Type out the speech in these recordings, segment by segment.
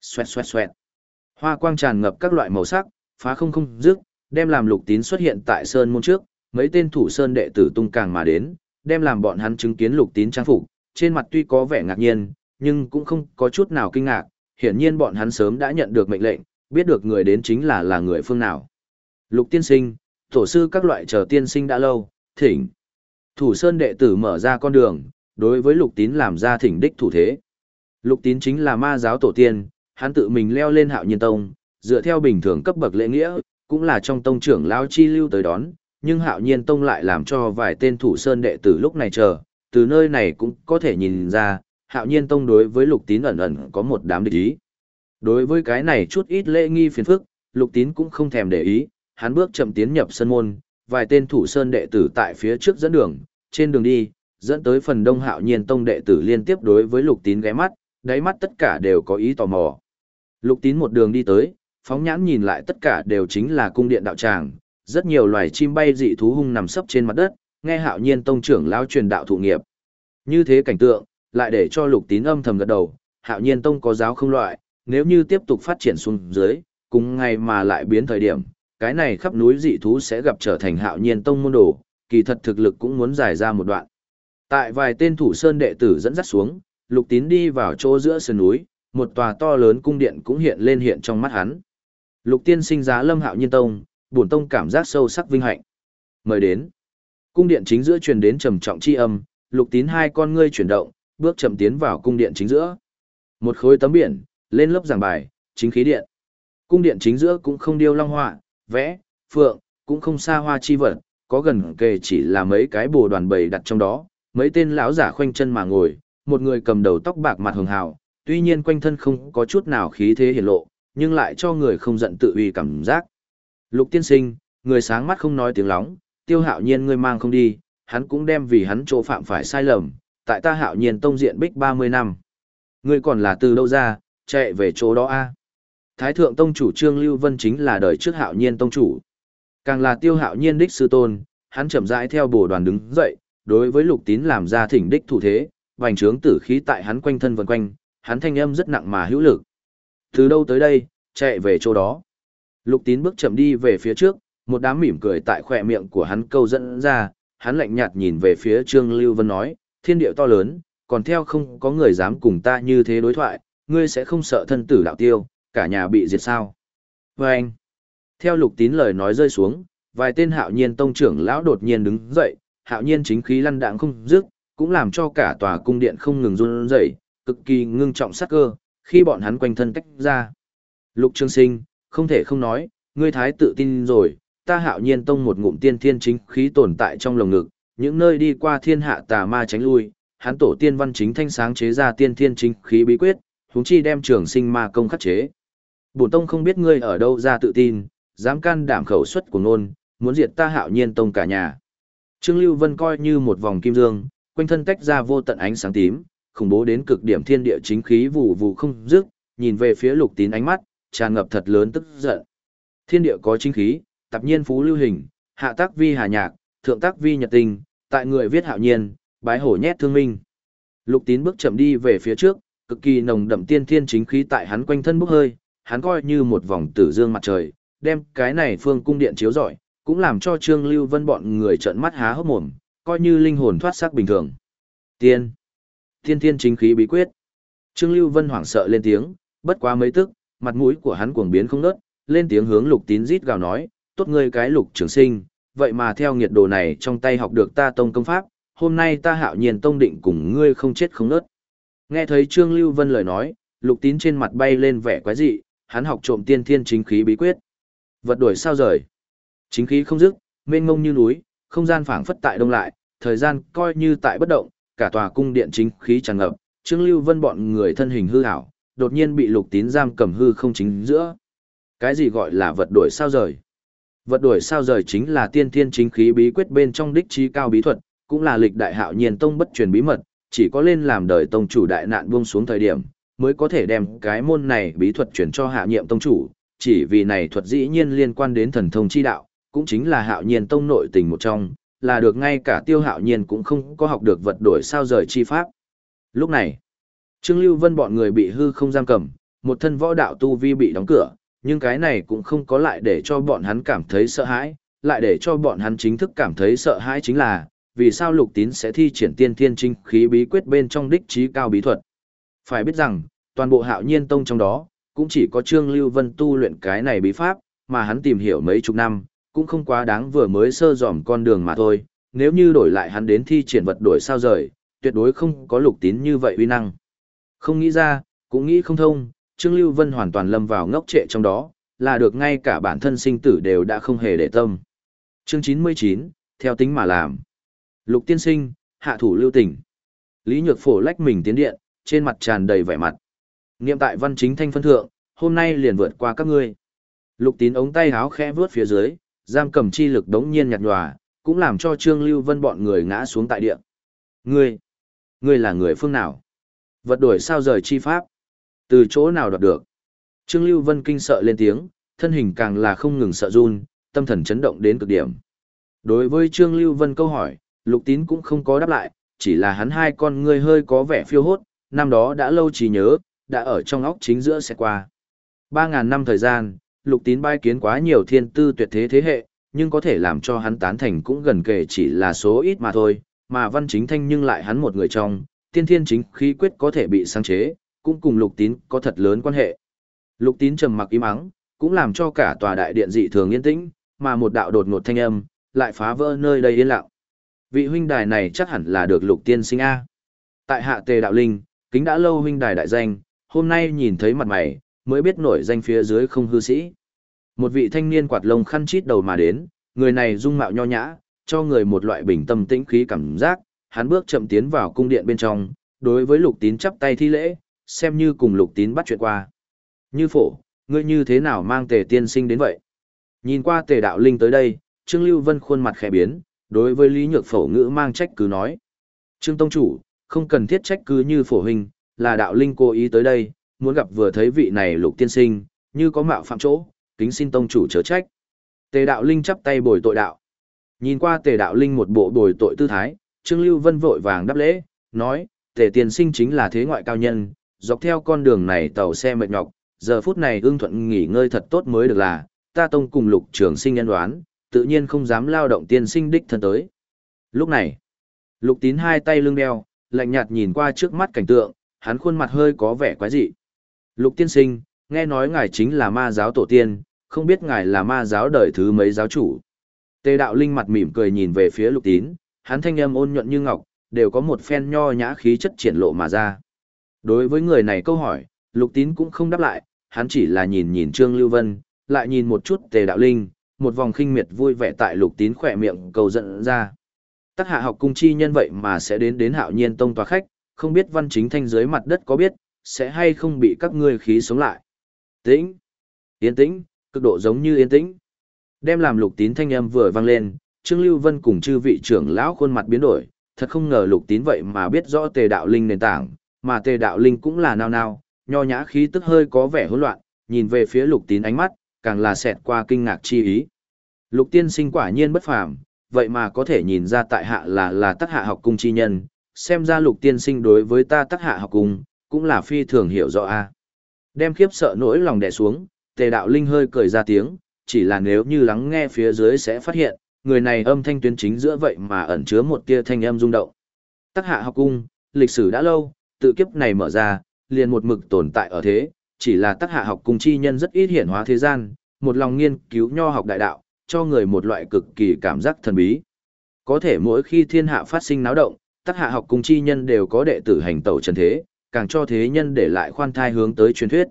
Xoẹt xoẹt xoẹt. Hoa quang tràn ngập các loại màu sắc, phá không không dứt, đem làm lục tín xuất hiện tại sơn môn trước, mấy tên thủ sơn đệ tử tung càng mà đến, đem làm bọn hắn chứng kiến lục tín trang phục, trên mặt tuy có vẻ ngạc nhiên, nhưng cũng không có chút nào kinh ngạc, hiển nhiên bọn hắn sớm đã nhận được mệnh lệnh, biết được người đến chính là là người phương nào. Lục tiên sinh, tổ sư các loại chờ tiên sinh đã lâu, thỉnh. Thủ sơn đệ tử mở ra con đường, đối với lục tín làm ra thỉnh đích thủ thế. Lục tín chính là ma giáo tổ tiên, hắn tự mình leo lên hạo nhiên tông, dựa theo bình thường cấp bậc lễ nghĩa, cũng là trong tông trưởng lao chi lưu tới đón, nhưng hạo nhiên tông lại làm cho vài tên thủ sơn đệ tử lúc này chờ, từ nơi này cũng có thể nhìn ra, hạo nhiên tông đối với lục tín ẩn ẩn có một đám địch ý. Đối với cái này chút ít lễ nghi phiền phức, lục tín cũng không thèm để ý, hắn bước chậm tiến nhập sân môn, vài tên thủ sơn đệ tử tại phía trước dẫn đường, trên đường đi, dẫn tới phần đông hạo nhiên tông đệ tử liên tiếp đối với lục tín ghé mắt, đáy mắt tất cả đều có ý tò mò. Lục tín một đường đi tới, phóng nhãn nhìn lại tất cả đều chính là cung điện đạo tràng, rất nhiều loài chim bay dị thú hung nằm sấp trên mặt đất, nghe hạo nhiên tông trưởng lao truyền đạo thụ nghiệp. Như thế cảnh tượng, lại để cho lục tín âm thầm gật đầu, hạo nhiên tông có giáo không loại, nếu như tiếp tục phát triển xuống dưới, cùng ngày mà lại biến thời điểm, cái này khắp núi dị thú sẽ gặp trở thành hạo nhiên tông môn đồ, kỳ thật thực lực cũng muốn giải ra một đoạn. Tại vài tên thủ sơn đệ tử dẫn dắt xuống, lục tín đi vào chỗ giữa sườn núi, một tòa to lớn cung điện cũng hiện lên hiện trong mắt hắn. Lục tiên sinh giá lâm hạo nhiên tông, bổn tông cảm giác sâu sắc vinh hạnh. Mời đến. Cung điện chính giữa truyền đến trầm trọng chi âm, lục tín hai con ngươi chuyển động, bước chậm tiến vào cung điện chính giữa. Một khối tấm biển, lên lớp giảng bài, chính khí điện. Cung điện chính giữa cũng không điêu long họa, vẽ, phượng, cũng không xa hoa chi vật, có gần kề chỉ là mấy cái bồ đoàn bầy đặt trong đó, mấy tên lão giả khoanh chân mà ngồi, một người cầm đầu tóc bạc mặt hường hào, tuy nhiên quanh thân không có chút nào khí thế hiển lộ, nhưng lại cho người không giận tự uy cảm giác. Lục tiên sinh, người sáng mắt không nói tiếng lóng, tiêu hạo nhiên ngươi mang không đi, hắn cũng đem vì hắn chỗ phạm phải sai lầm, tại ta hạo nhiên tông diện bích 30 năm. Ngươi còn là từ đâu ra, chạy về chỗ đó a Thái thượng tông chủ Trương Lưu Vân chính là đời trước hạo nhiên tông chủ. Càng là tiêu hạo nhiên đích sư tôn, hắn chậm rãi theo bổ đoàn đứng dậy, đối với lục tín làm ra thỉnh đích thủ thế, vành trướng tử khí tại hắn quanh thân vần quanh, hắn thanh âm rất nặng mà hữu lực. Từ đâu tới đây, chạy về chỗ đó. Lục tín bước chậm đi về phía trước, một đám mỉm cười tại khỏe miệng của hắn câu dẫn ra, hắn lạnh nhạt nhìn về phía Trương Lưu Vân nói, thiên điệu to lớn, còn theo không có người dám cùng ta như thế đối thoại, ngươi sẽ không sợ thân tử đạo tiêu, cả nhà bị diệt sao. Và anh, theo lục tín lời nói rơi xuống, vài tên hạo nhiên tông trưởng lão đột nhiên đứng dậy, hạo nhiên chính khí lăn đạng không dứt, cũng làm cho cả tòa cung điện không ngừng run rẩy, cực kỳ ngưng trọng sát cơ, khi bọn hắn quanh thân tách ra. Lục Trương Sinh, không thể không nói, ngươi thái tự tin rồi, ta hạo nhiên tông một ngụm tiên thiên chính khí tồn tại trong lồng ngực, những nơi đi qua thiên hạ tà ma tránh lui, hắn tổ tiên văn chính thanh sáng chế ra tiên thiên chính khí bí quyết, huống chi đem trường sinh ma công khắc chế. Bổn tông không biết ngươi ở đâu ra tự tin, dám can đảm khẩu xuất của nôn, muốn diệt ta hạo nhiên tông cả nhà. Trương Lưu Vân coi như một vòng kim dương, quanh thân tách ra vô tận ánh sáng tím, khủng bố đến cực điểm thiên địa chính khí vù vù không dứt, nhìn về phía lục tín ánh mắt, tràn ngập thật lớn tức giận. Thiên địa có chính khí, tập nhiên phú lưu hình, hạ tác vi hà nhạc, thượng tác vi nhật tình, tại người viết hạo nhiên, bái hổ nhét thương minh. Lục tín bước chậm đi về phía trước, cực kỳ nồng đậm tiên thiên chính khí tại hắn quanh thân bốc hơi, hắn coi như một vòng tử dương mặt trời, đem cái này phương cung điện chiếu rọi, cũng làm cho Trương Lưu Vân bọn người trợn mắt há hốc mồm, coi như linh hồn thoát xác bình thường. Tiên, Thiên thiên chính khí bí quyết. Trương Lưu Vân hoảng sợ lên tiếng, bất quá mấy tức, mặt mũi của hắn cuồng biến không ngớt, lên tiếng hướng Lục Tín rít gào nói, tốt ngươi cái Lục Trường Sinh, vậy mà theo nghiệt đồ này trong tay học được ta tông công pháp, hôm nay ta hạo nhiên tông định cùng ngươi không chết không ngớt. Nghe thấy Trương Lưu Vân lời nói, Lục Tín trên mặt bay lên vẻ quái dị, hắn học trộm tiên thiên chính khí bí quyết. Vật đuổi sao rời. Chính khí không dứt, mênh mông như núi, không gian phảng phất tại đông lại, thời gian coi như tại bất động, cả tòa cung điện chính khí tràn ngập, Trương Lưu Vân bọn người thân hình hư ảo, đột nhiên bị Lục Tín giam cầm hư không chính giữa. Cái gì gọi là vật đuổi sao rời? Vật đuổi sao rời chính là tiên thiên chính khí bí quyết bên trong đích trí cao bí thuật, cũng là lịch đại hạo nhiên tông bất truyền bí mật, chỉ có lên làm đời tông chủ đại nạn buông xuống thời điểm, mới có thể đem cái môn này bí thuật chuyển cho hạ nhiệm tông chủ, chỉ vì này thuật dĩ nhiên liên quan đến thần thông chi đạo, cũng chính là hạo nhiên tông nội tình một trong, là được ngay cả tiêu hạo nhiên cũng không có học được vật đổi sao rời chi pháp. Lúc này, Trương Lưu Vân bọn người bị hư không giam cầm, một thân võ đạo tu vi bị đóng cửa, nhưng cái này cũng không có lại để cho bọn hắn cảm thấy sợ hãi, lại để cho bọn hắn chính thức cảm thấy sợ hãi chính là, vì sao lục tín sẽ thi triển tiên thiên trinh khí bí quyết bên trong đích trí cao bí thuật. Phải biết rằng, toàn bộ hạo nhiên tông trong đó, cũng chỉ có Trương Lưu Vân tu luyện cái này bí pháp, mà hắn tìm hiểu mấy chục năm, cũng không quá đáng vừa mới sơ dòm con đường mà thôi, nếu như đổi lại hắn đến thi triển vật đổi sao rời, tuyệt đối không có lục tín như vậy uy năng. Không nghĩ ra, cũng nghĩ không thông, Trương Lưu Vân hoàn toàn lâm vào ngốc trệ trong đó, là được ngay cả bản thân sinh tử đều đã không hề để tâm. Chương 99, theo tính mà làm. Lục tiên sinh, hạ thủ lưu tình. Lý Nhược Phổ lách mình tiến điện, trên mặt tràn đầy vẻ mặt. Niệm tại văn chính thanh phân thượng, hôm nay liền vượt qua các ngươi. Lục tín ống tay háo khẽ vướt phía dưới, giam cầm chi lực đống nhiên nhạt nhòa, cũng làm cho Trương Lưu Vân bọn người ngã xuống tại địa. Ngươi, ngươi là người phương nào? Vật đổi sao rời chi pháp? Từ chỗ nào đoạt được? Trương Lưu Vân kinh sợ lên tiếng, thân hình càng là không ngừng sợ run, tâm thần chấn động đến cực điểm. Đối với Trương Lưu Vân câu hỏi, Lục Tín cũng không có đáp lại, chỉ là hắn hai con ngươi hơi có vẻ phiêu hốt, năm đó đã lâu trí nhớ, đã ở trong óc chính giữa sẽ qua. Ba ngàn năm thời gian, Lục Tín bai kiến quá nhiều thiên tư tuyệt thế thế hệ, nhưng có thể làm cho hắn tán thành cũng gần kể chỉ là số ít mà thôi, mà văn chính thanh nhưng lại hắn một người trong, tiên thiên chính khí quyết có thể bị sáng chế, cũng cùng lục tín có thật lớn quan hệ. Lục tín trầm mặc im ắng, cũng làm cho cả tòa đại điện dị thường yên tĩnh, mà một đạo đột ngột thanh âm, lại phá vỡ nơi đây yên lặng. Vị huynh đài này chắc hẳn là được lục tiên sinh A. Tại hạ tề đạo linh, kính đã lâu huynh đài đại danh, hôm nay nhìn thấy mặt mày, mới biết nổi danh phía dưới không hư sĩ. Một vị thanh niên quạt lông khăn chít đầu mà đến, người này dung mạo nho nhã, cho người một loại bình tâm tĩnh khí cảm giác, hắn bước chậm tiến vào cung điện bên trong, đối với lục tín chắp tay thi lễ, xem như cùng lục tín bắt chuyện qua. Như phổ, ngươi như thế nào mang tề tiên sinh đến vậy? Nhìn qua tề đạo linh tới đây, Trương Lưu Vân khuôn mặt khẽ biến, đối với Lý Nhược Phổ ngữ mang trách cứ nói. Trương Tông Chủ, không cần thiết trách cứ như phổ hình, là đạo linh cố ý tới đây, muốn gặp vừa thấy vị này lục tiên sinh, như có mạo phạm chỗ, kính xin Tông Chủ chớ trách. Tề đạo linh chắp tay bồi tội đạo. Nhìn qua tề đạo linh một bộ bồi tội tư thái, Trương Lưu Vân vội vàng đáp lễ, nói, tề tiền sinh chính là thế ngoại cao nhân, dọc theo con đường này tàu xe mệt nhọc, giờ phút này ưng thuận nghỉ ngơi thật tốt mới được là, ta tông cùng lục trường sinh nhân đoán, tự nhiên không dám lao động tiên sinh đích thân tới. Lúc này, lục tín hai tay lưng đeo, lạnh nhạt nhìn qua trước mắt cảnh tượng, hắn khuôn mặt hơi có vẻ quái dị. Lục tiên sinh, nghe nói ngài chính là ma giáo tổ tiên, không biết ngài là ma giáo đời thứ mấy giáo chủ. Tề đạo linh mặt mỉm cười nhìn về phía lục tín, hắn thanh âm ôn nhuận như ngọc, đều có một phen nho nhã khí chất triển lộ mà ra. Đối với người này câu hỏi, lục tín cũng không đáp lại, hắn chỉ là nhìn nhìn Trương Lưu Vân, lại nhìn một chút tề đạo linh, một vòng khinh miệt vui vẻ tại lục tín khỏe miệng cầu giận ra. Tắc hạ học cung chi nhân vậy mà sẽ đến đến hạo nhiên tông tòa khách, không biết văn chính thanh dưới mặt đất có biết, sẽ hay không bị các ngươi khí sống lại. Tĩnh, yên tĩnh, cực độ giống như yên tĩnh. Đem làm lục tín thanh âm vừa vang lên, Trương Lưu Vân cùng chư vị trưởng lão khuôn mặt biến đổi, thật không ngờ lục tín vậy mà biết rõ tề đạo linh nền tảng, mà tề đạo linh cũng là nao nao, nho nhã khí tức hơi có vẻ hỗn loạn, nhìn về phía lục tín ánh mắt, càng là xẹt qua kinh ngạc chi ý. Lục tiên sinh quả nhiên bất phàm, vậy mà có thể nhìn ra tại hạ là là tác hạ học cung chi nhân, xem ra lục tiên sinh đối với ta tác hạ học cung, cũng là phi thường hiểu rõ a. Đem khiếp sợ nỗi lòng đè xuống, tề đạo linh hơi cười ra tiếng, chỉ là nếu như lắng nghe phía dưới sẽ phát hiện, người này âm thanh tuyến chính giữa vậy mà ẩn chứa một tia thanh âm rung động. Tắc hạ học cung, lịch sử đã lâu, tự kiếp này mở ra, liền một mực tồn tại ở thế, chỉ là tắc hạ học cung chi nhân rất ít hiển hóa thế gian, một lòng nghiên cứu nho học đại đạo, cho người một loại cực kỳ cảm giác thần bí. Có thể mỗi khi thiên hạ phát sinh náo động, tắc hạ học cung chi nhân đều có đệ tử hành tẩu trần thế, càng cho thế nhân để lại khoan thai hướng tới truyền thuyết.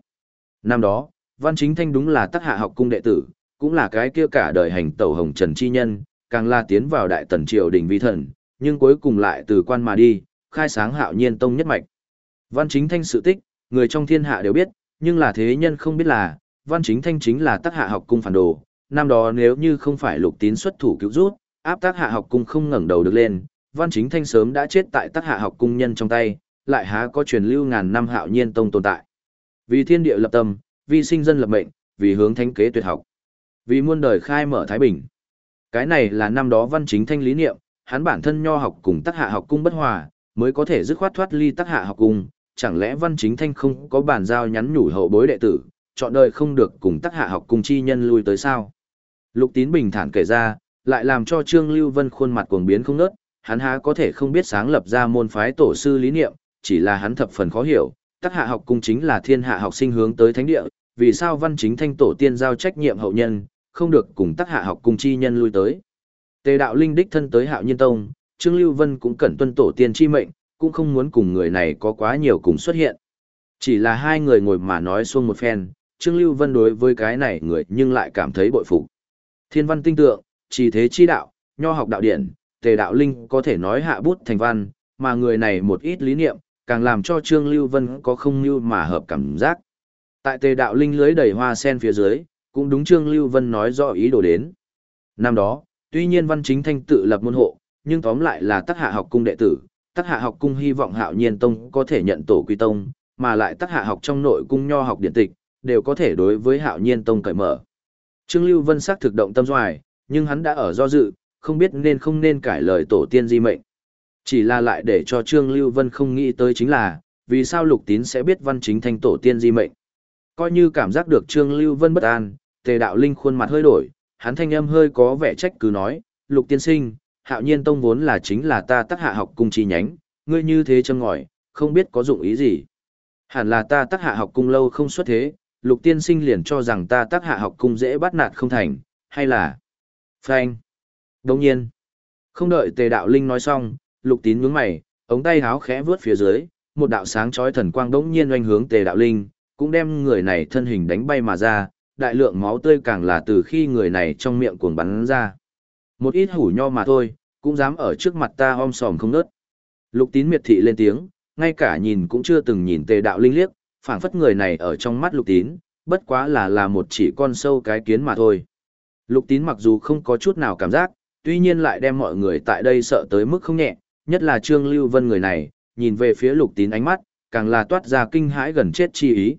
Năm đó, Văn Chính Thanh đúng là tác hạ học cung đệ tử, cũng là cái kia cả đời hành tẩu hồng trần chi nhân, càng la tiến vào đại tần triều đình vi thần, nhưng cuối cùng lại từ quan mà đi, khai sáng hạo nhiên tông nhất mạch. Văn chính thanh sự tích, người trong thiên hạ đều biết, nhưng là thế nhân không biết là, văn chính thanh chính là tác hạ học cung phản đồ. Năm đó nếu như không phải lục tín xuất thủ cứu rút, áp tác hạ học cung không ngẩng đầu được lên, văn chính thanh sớm đã chết tại tác hạ học cung nhân trong tay, lại há có truyền lưu ngàn năm hạo nhiên tông tồn tại. Vì thiên địa lập tâm, vì sinh dân lập mệnh, vì hướng thánh kế tuyệt học, vì muôn đời khai mở thái bình. Cái này là năm đó văn chính thanh lý niệm, hắn bản thân nho học cùng tác hạ học cung bất hòa, mới có thể dứt khoát thoát ly tác hạ học cung, chẳng lẽ Văn Chính Thanh không có bản giao nhắn nhủ hậu bối đệ tử, chọn đời không được cùng tác hạ học cung chi nhân lui tới sao? Lục Tín bình thản kể ra, lại làm cho Trương Lưu Vân khuôn mặt cuồng biến không nớt, hắn há có thể không biết sáng lập ra môn phái tổ sư lý niệm, chỉ là hắn thập phần khó hiểu, các hạ học cung chính là thiên hạ học sinh hướng tới thánh địa, vì sao văn chính thanh tổ tiên giao trách nhiệm hậu nhân, không được cùng tác hạ học cung chi nhân lui tới. Tề đạo linh đích thân tới hạo nhiên tông, Trương Lưu Vân cũng cẩn tuân tổ tiên chi mệnh, cũng không muốn cùng người này có quá nhiều cùng xuất hiện. Chỉ là hai người ngồi mà nói xuông một phen, Trương Lưu Vân đối với cái này người nhưng lại cảm thấy bội phục. Thiên văn tinh tượng, chỉ thế chi đạo, nho học đạo điển, tề đạo linh có thể nói hạ bút thành văn, mà người này một ít lý niệm, càng làm cho Trương Lưu Vân có không như mà hợp cảm giác. Tại tề đạo linh lưới đầy hoa sen phía dưới, cũng đúng Trương Lưu Vân nói rõ ý đồ đến. Năm đó, tuy nhiên văn chính thanh tự lập môn hộ, nhưng tóm lại là tác hạ học cung đệ tử, tác hạ học cung hy vọng hạo nhiên tông có thể nhận tổ quy tông, mà lại tác hạ học trong nội cung nho học điện tịch, đều có thể đối với hạo nhiên tông cởi mở. Trương Lưu Vân xác thực động tâm doài, nhưng hắn đã ở do dự, không biết nên không nên cải lời tổ tiên di mệnh. Chỉ là lại để cho Trương Lưu Vân không nghĩ tới chính là, vì sao Lục Tín sẽ biết văn chính thanh tổ tiên di mệnh. Coi như cảm giác được Trương Lưu Vân bất an, tề đạo linh khuôn mặt hơi đổi, hắn thanh âm hơi có vẻ trách cứ nói, Lục tiên sinh, hạo nhiên tông vốn là chính là ta tác hạ học cung chi nhánh, ngươi như thế châm ngòi, không biết có dụng ý gì. Hẳn là ta tác hạ học cung lâu không xuất thế, lục tiên sinh liền cho rằng ta tác hạ học cung dễ bắt nạt không thành, hay là... Phanh. Đồng nhiên. Không đợi tề đạo linh nói xong, lục tín nhướng mày, ống tay háo khẽ vớt phía dưới, một đạo sáng chói thần quang đống nhiên oanh hướng tề đạo linh, cũng đem người này thân hình đánh bay mà ra, đại lượng máu tươi càng là từ khi người này trong miệng cuồng bắn ra. Một ít hủ nho mà thôi, cũng dám ở trước mặt ta om sòm không nớt. Lục tín miệt thị lên tiếng, ngay cả nhìn cũng chưa từng nhìn tề đạo linh liếc, phảng phất người này ở trong mắt lục tín, bất quá là là một chỉ con sâu cái kiến mà thôi. Lục tín mặc dù không có chút nào cảm giác, tuy nhiên lại đem mọi người tại đây sợ tới mức không nhẹ, nhất là Trương Lưu Vân người này, nhìn về phía lục tín ánh mắt, càng là toát ra kinh hãi gần chết chi ý.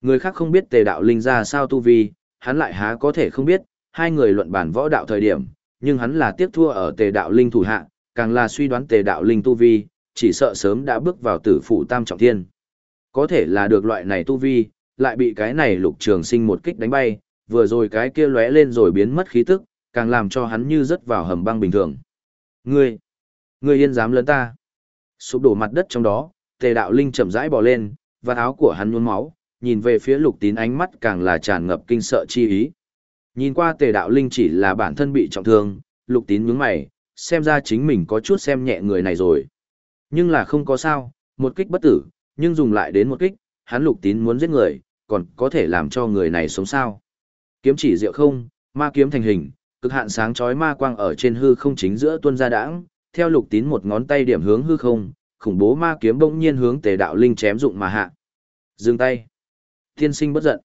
Người khác không biết tề đạo linh ra sao tu vi, hắn lại há có thể không biết, hai người luận bản võ đạo thời điểm, nhưng hắn là tiếp thua ở tề đạo linh thủ hạ, càng là suy đoán tề đạo linh tu vi, chỉ sợ sớm đã bước vào tử phủ tam trọng thiên. Có thể là được loại này tu vi, lại bị cái này lục trường sinh một kích đánh bay, vừa rồi cái kia lóe lên rồi biến mất khí tức, càng làm cho hắn như rớt vào hầm băng bình thường. Ngươi, ngươi yên dám lớn ta. Sụp đổ mặt đất trong đó, tề đạo linh chậm rãi bò lên, và áo của hắn nhuôn máu, nhìn về phía lục tín ánh mắt càng là tràn ngập kinh sợ chi ý. Nhìn qua tề đạo linh chỉ là bản thân bị trọng thương, lục tín nhướng mày, xem ra chính mình có chút xem nhẹ người này rồi. Nhưng là không có sao, một kích bất tử, nhưng dùng lại đến một kích, hắn lục tín muốn giết người, còn có thể làm cho người này sống sao. Kiếm chỉ diệu không, ma kiếm thành hình, cực hạn sáng chói ma quang ở trên hư không chính giữa tuân ra đãng, theo lục tín một ngón tay điểm hướng hư không, khủng bố ma kiếm bỗng nhiên hướng tề đạo linh chém dụng mà hạ. Dừng tay. Tiên sinh bất giận.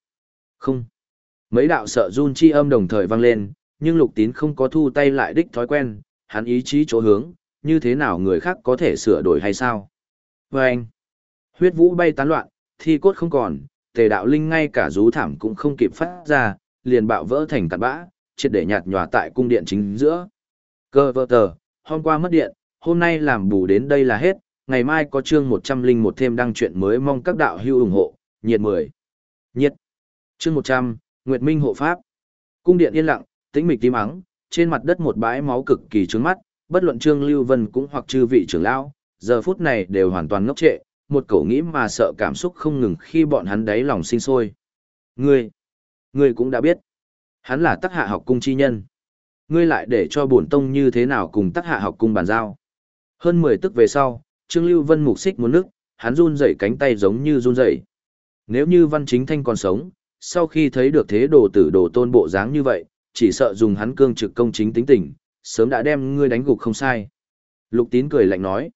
Không. Mấy đạo sợ run chi âm đồng thời vang lên, nhưng lục tín không có thu tay lại đích thói quen, hắn ý chí chỗ hướng, như thế nào người khác có thể sửa đổi hay sao? Và anh, huyết vũ bay tán loạn, thi cốt không còn, tề đạo linh ngay cả rú thảm cũng không kịp phát ra, liền bạo vỡ thành cặn bã, triệt để nhạt nhòa tại cung điện chính giữa. Cơ vơ tờ, hôm qua mất điện, hôm nay làm bù đến đây là hết, ngày mai có chương 101 thêm đăng chuyện mới mong các đạo hữu ủng hộ, nhiệt 10. Nhiệt. Chương 100, Nguyệt Minh hộ pháp. Cung điện yên lặng, tĩnh mịch tím ắng, trên mặt đất một bãi máu cực kỳ trướng mắt, bất luận Trương Lưu Vân cũng hoặc chư vị trưởng lão, giờ phút này đều hoàn toàn ngốc trệ, một cổ nghĩ mà sợ cảm xúc không ngừng khi bọn hắn đáy lòng sinh sôi. Ngươi, ngươi cũng đã biết, hắn là tác hạ học cung chi nhân. Ngươi lại để cho bổn tông như thế nào cùng tác hạ học cung bàn giao. Hơn 10 tức về sau, Trương Lưu Vân mục xích muốn nước, hắn run rẩy cánh tay giống như run rẩy. Nếu như Văn Chính Thanh còn sống, sau khi thấy được thế đồ tử đồ tôn bộ dáng như vậy, chỉ sợ dùng hắn cương trực công chính tính tình, sớm đã đem ngươi đánh gục không sai. Lục tín cười lạnh nói.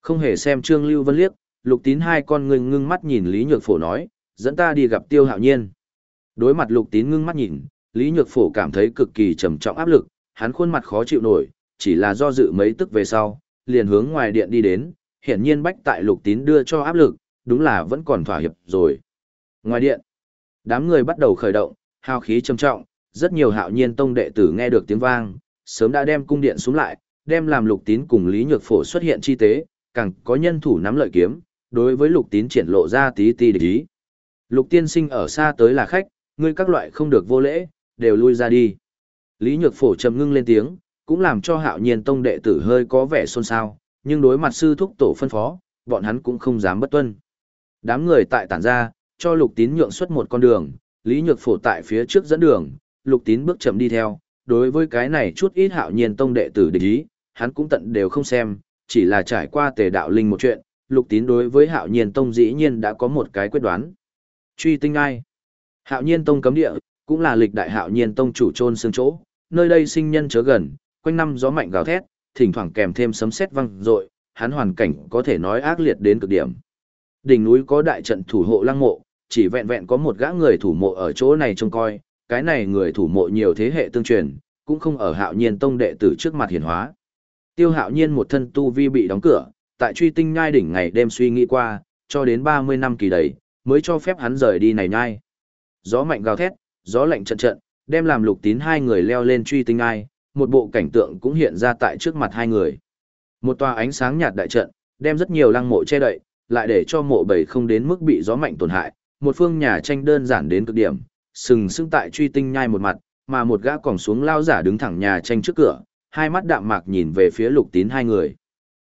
Không hề xem Trương Lưu Vân liếc, lục tín hai con ngươi ngưng mắt nhìn Lý Nhược Phổ nói, dẫn ta đi gặp tiêu hạo nhiên. Đối mặt lục tín ngưng mắt nhìn, Lý Nhược Phổ cảm thấy cực kỳ trầm trọng áp lực, hắn khuôn mặt khó chịu nổi, chỉ là do dự mấy tức về sau, liền hướng ngoài điện đi đến, hiển nhiên bách tại lục tín đưa cho áp lực, đúng là vẫn còn thỏa hiệp rồi. Ngoài điện, đám người bắt đầu khởi động, hào khí trầm trọng, rất nhiều hạo nhiên tông đệ tử nghe được tiếng vang, sớm đã đem cung điện xuống lại, đem làm lục tín cùng Lý Nhược Phổ xuất hiện chi tế, càng có nhân thủ nắm lợi kiếm, đối với lục tín triển lộ ra tí tí địch ý. Lục tiên sinh ở xa tới là khách, ngươi các loại không được vô lễ, đều lui ra đi. Lý Nhược Phổ trầm ngưng lên tiếng, cũng làm cho hạo nhiên tông đệ tử hơi có vẻ xôn xao, nhưng đối mặt sư thúc tổ phân phó, bọn hắn cũng không dám bất tuân. Đám người tại tản ra, cho lục tín nhượng xuất một con đường, Lý Nhược Phổ tại phía trước dẫn đường, lục tín bước chậm đi theo, đối với cái này chút ít hạo nhiên tông đệ tử địch ý, hắn cũng tận đều không xem, chỉ là trải qua tề đạo linh một chuyện, lục tín đối với hạo nhiên tông dĩ nhiên đã có một cái quyết đoán. Truy tinh ai? Hạo nhiên tông cấm địa, cũng là lịch đại hạo nhiên tông chủ trôn xương chỗ, nơi đây sinh nhân chớ gần, quanh năm gió mạnh gào thét, thỉnh thoảng kèm thêm sấm sét vang rội, hắn hoàn cảnh có thể nói ác liệt đến cực điểm. Đỉnh núi có đại trận thủ hộ lăng mộ, chỉ vẹn vẹn có một gã người thủ mộ ở chỗ này trông coi, cái này người thủ mộ nhiều thế hệ tương truyền, cũng không ở hạo nhiên tông đệ tử trước mặt hiển hóa. Tiêu hạo nhiên một thân tu vi bị đóng cửa, tại truy tinh nhai đỉnh ngày đêm suy nghĩ qua, cho đến 30 năm kỳ đầy, mới cho phép hắn rời đi này nhai. Gió mạnh gào thét, gió lạnh trận trận, đem làm lục tín hai người leo lên truy tinh ai một bộ cảnh tượng cũng hiện ra tại trước mặt hai người. Một tòa ánh sáng nhạt đại trận, đem rất nhiều lăng mộ che đậy, lại để cho mộ bầy không đến mức bị gió mạnh tổn hại, một phương nhà tranh đơn giản đến cực điểm, sừng sững tại truy tinh nhai một mặt, mà một gã còng xuống lao giả đứng thẳng nhà tranh trước cửa, hai mắt đạm mạc nhìn về phía lục tín hai người.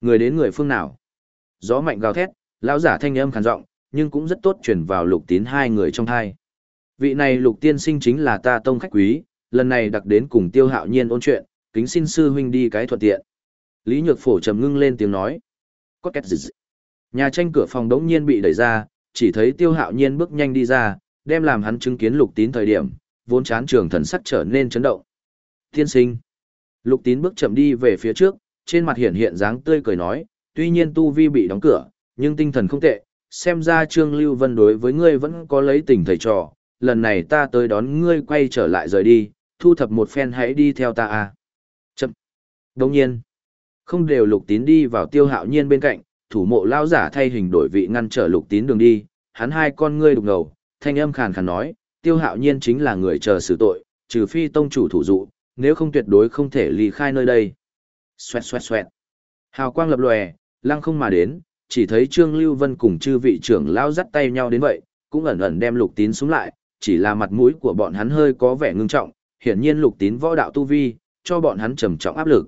Người đến người phương nào? Gió mạnh gào thét, lão giả thanh âm khàn giọng, nhưng cũng rất tốt truyền vào lục tín hai người trong thai. Vị này lục tiên sinh chính là ta tông khách quý, lần này đặc đến cùng tiêu hạo nhiên ôn chuyện, kính xin sư huynh đi cái thuận tiện. Lý Nhược Phổ trầm ngưng lên tiếng nói. Có két gì, Nhà tranh cửa phòng đống nhiên bị đẩy ra, chỉ thấy tiêu hạo nhiên bước nhanh đi ra, đem làm hắn chứng kiến lục tín thời điểm, vốn chán trường thần sắc trở nên chấn động. Tiên sinh. Lục tín bước chậm đi về phía trước, trên mặt hiện hiện dáng tươi cười nói, tuy nhiên tu vi bị đóng cửa, nhưng tinh thần không tệ, xem ra Trương Lưu Vân đối với ngươi vẫn có lấy tình thầy trò, lần này ta tới đón ngươi quay trở lại rời đi, thu thập một phen hãy đi theo ta à. Chậm. Đồng nhiên. Không đều lục tín đi vào tiêu hạo nhiên bên cạnh, thủ mộ lao giả thay hình đổi vị ngăn trở lục tín đường đi, hắn hai con ngươi đục ngầu, thanh âm khàn khàn nói, tiêu hạo nhiên chính là người chờ xử tội, trừ phi tông chủ thủ dụ, nếu không tuyệt đối không thể ly khai nơi đây. Xoẹt xoẹt xoẹt. Hào quang lập lòe, lăng không mà đến, chỉ thấy Trương Lưu Vân cùng chư vị trưởng lao dắt tay nhau đến vậy, cũng ẩn ẩn đem lục tín xuống lại, chỉ là mặt mũi của bọn hắn hơi có vẻ ngưng trọng, hiển nhiên lục tín võ đạo tu vi, cho bọn hắn trầm trọng áp lực.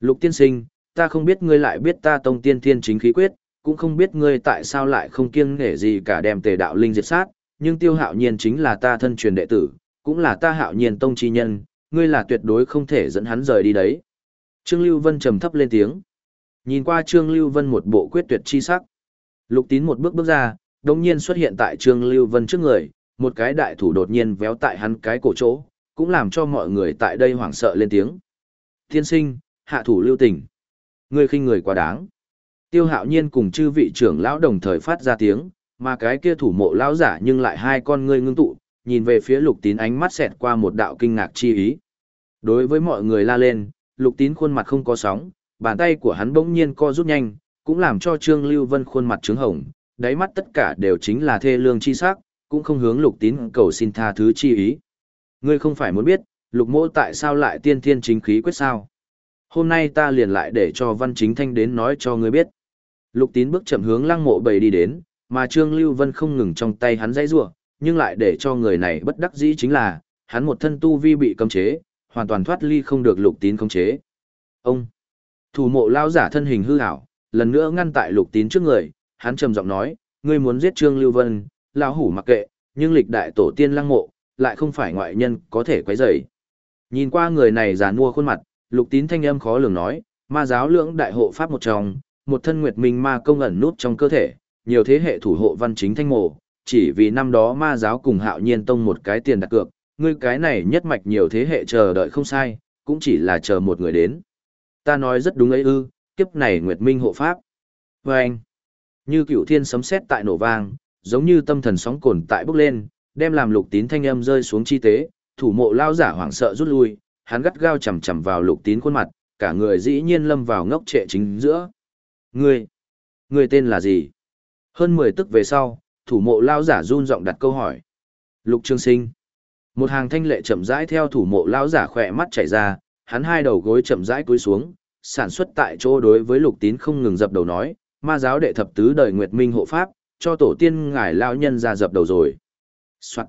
Lục tiên sinh, ta không biết ngươi lại biết ta tông tiên thiên chính khí quyết, cũng không biết ngươi tại sao lại không kiêng nể gì cả đem tề đạo linh diệt sát, nhưng tiêu hạo nhiên chính là ta thân truyền đệ tử, cũng là ta hạo nhiên tông chi nhân, ngươi là tuyệt đối không thể dẫn hắn rời đi đấy. Trương Lưu Vân trầm thấp lên tiếng. Nhìn qua Trương Lưu Vân một bộ quyết tuyệt chi sắc. Lục tín một bước bước ra, đồng nhiên xuất hiện tại Trương Lưu Vân trước người, một cái đại thủ đột nhiên véo tại hắn cái cổ chỗ, cũng làm cho mọi người tại đây hoảng sợ lên tiếng. thiên sinh, hạ thủ lưu tình. Ngươi khinh người quá đáng. Tiêu hạo nhiên cùng chư vị trưởng lão đồng thời phát ra tiếng, mà cái kia thủ mộ lão giả nhưng lại hai con ngươi ngưng tụ, nhìn về phía lục tín ánh mắt xẹt qua một đạo kinh ngạc chi ý. Đối với mọi người la lên, lục tín khuôn mặt không có sóng, bàn tay của hắn bỗng nhiên co rút nhanh, cũng làm cho Trương Lưu Vân khuôn mặt trướng hồng, đáy mắt tất cả đều chính là thê lương chi sắc, cũng không hướng lục tín cầu xin tha thứ chi ý. Ngươi không phải muốn biết, lục mỗ tại sao lại tiên thiên chính khí quyết sao? Hôm nay ta liền lại để cho văn chính thanh đến nói cho ngươi biết. Lục tín bước chậm hướng lăng mộ bầy đi đến, mà Trương Lưu Vân không ngừng trong tay hắn dãy rủa, nhưng lại để cho người này bất đắc dĩ chính là, hắn một thân tu vi bị cấm chế, hoàn toàn thoát ly không được lục tín khống chế. Ông, thủ mộ lao giả thân hình hư ảo, lần nữa ngăn tại lục tín trước người, hắn trầm giọng nói, ngươi muốn giết Trương Lưu Vân, lão hủ mặc kệ, nhưng lịch đại tổ tiên lăng mộ, lại không phải ngoại nhân có thể quấy rầy. Nhìn qua người này già nua khuôn mặt, lục tín thanh âm khó lường nói, ma giáo lưỡng đại hộ pháp một trong, một thân nguyệt minh ma công ẩn nút trong cơ thể, nhiều thế hệ thủ hộ văn chính thanh mộ, chỉ vì năm đó ma giáo cùng hạo nhiên tông một cái tiền đặt cược, ngươi cái này nhất mạch nhiều thế hệ chờ đợi không sai, cũng chỉ là chờ một người đến. Ta nói rất đúng ấy ư, kiếp này nguyệt minh hộ pháp. Vâng! anh, như cựu thiên sấm sét tại nổ vang, giống như tâm thần sóng cồn tại bốc lên, đem làm lục tín thanh âm rơi xuống chi tế, thủ mộ lao giả hoảng sợ rút lui, hắn gắt gao chầm chầm vào lục tín khuôn mặt, cả người dĩ nhiên lâm vào ngốc trệ chính giữa. Ngươi, ngươi tên là gì? Hơn 10 tức về sau, thủ mộ lao giả run giọng đặt câu hỏi. Lục Trương Sinh. Một hàng thanh lệ chậm rãi theo thủ mộ lao giả khỏe mắt chảy ra, hắn hai đầu gối chậm rãi cúi xuống, sản xuất tại chỗ đối với lục tín không ngừng dập đầu nói, ma giáo đệ thập tứ đời Nguyệt Minh hộ pháp, cho tổ tiên ngài lao nhân ra dập đầu rồi. Soạn.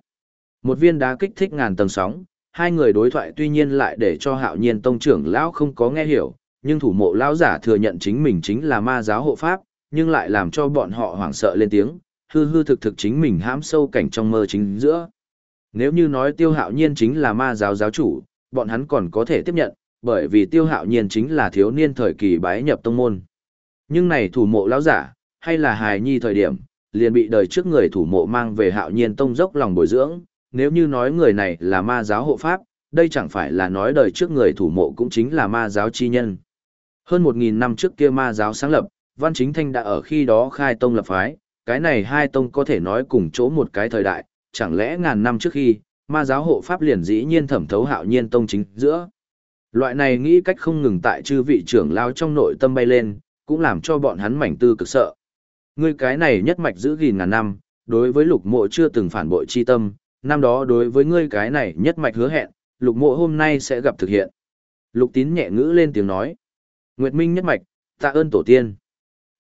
Một viên đá kích thích ngàn tầng sóng, hai người đối thoại tuy nhiên lại để cho hạo nhiên tông trưởng lão không có nghe hiểu, nhưng thủ mộ lão giả thừa nhận chính mình chính là ma giáo hộ pháp, nhưng lại làm cho bọn họ hoảng sợ lên tiếng, hư hư thực thực chính mình hãm sâu cảnh trong mơ chính giữa. Nếu như nói tiêu hạo nhiên chính là ma giáo giáo chủ, bọn hắn còn có thể tiếp nhận, bởi vì tiêu hạo nhiên chính là thiếu niên thời kỳ bái nhập tông môn. Nhưng này thủ mộ lão giả, hay là hài nhi thời điểm, liền bị đời trước người thủ mộ mang về hạo nhiên tông dốc lòng bồi dưỡng, nếu như nói người này là ma giáo hộ pháp, đây chẳng phải là nói đời trước người thủ mộ cũng chính là ma giáo chi nhân. Hơn một nghìn năm trước kia ma giáo sáng lập, Văn Chính Thanh đã ở khi đó khai tông lập phái, cái này hai tông có thể nói cùng chỗ một cái thời đại, chẳng lẽ ngàn năm trước khi, ma giáo hộ pháp liền dĩ nhiên thẩm thấu hạo nhiên tông chính giữa. Loại này nghĩ cách không ngừng tại chư vị trưởng lao trong nội tâm bay lên, cũng làm cho bọn hắn mảnh tư cực sợ. Ngươi cái này nhất mạch giữ gìn ngàn năm, đối với lục mộ chưa từng phản bội chi tâm, năm đó đối với ngươi cái này nhất mạch hứa hẹn, lục mộ hôm nay sẽ gặp thực hiện. Lục tín nhẹ ngữ lên tiếng nói. Nguyệt Minh nhất mạch, tạ ơn tổ tiên.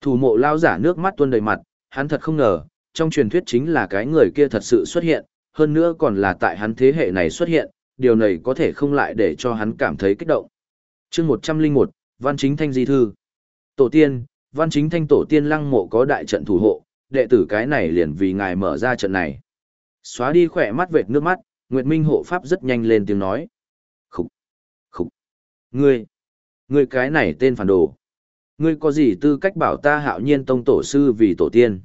Thủ mộ lao giả nước mắt tuôn đầy mặt, hắn thật không ngờ, trong truyền thuyết chính là cái người kia thật sự xuất hiện, hơn nữa còn là tại hắn thế hệ này xuất hiện, điều này có thể không lại để cho hắn cảm thấy kích động. chương 101, Văn Chính Thanh Di Thư Tổ tiên, Văn Chính Thanh Tổ tiên lăng mộ có đại trận thủ hộ, đệ tử cái này liền vì ngài mở ra trận này. Xóa đi khỏe mắt vệt nước mắt, Nguyệt Minh hộ pháp rất nhanh lên tiếng nói. Khúc, khúc, ngươi, ngươi cái này tên phản đồ. Ngươi có gì tư cách bảo ta hạo nhiên tông tổ sư vì tổ tiên?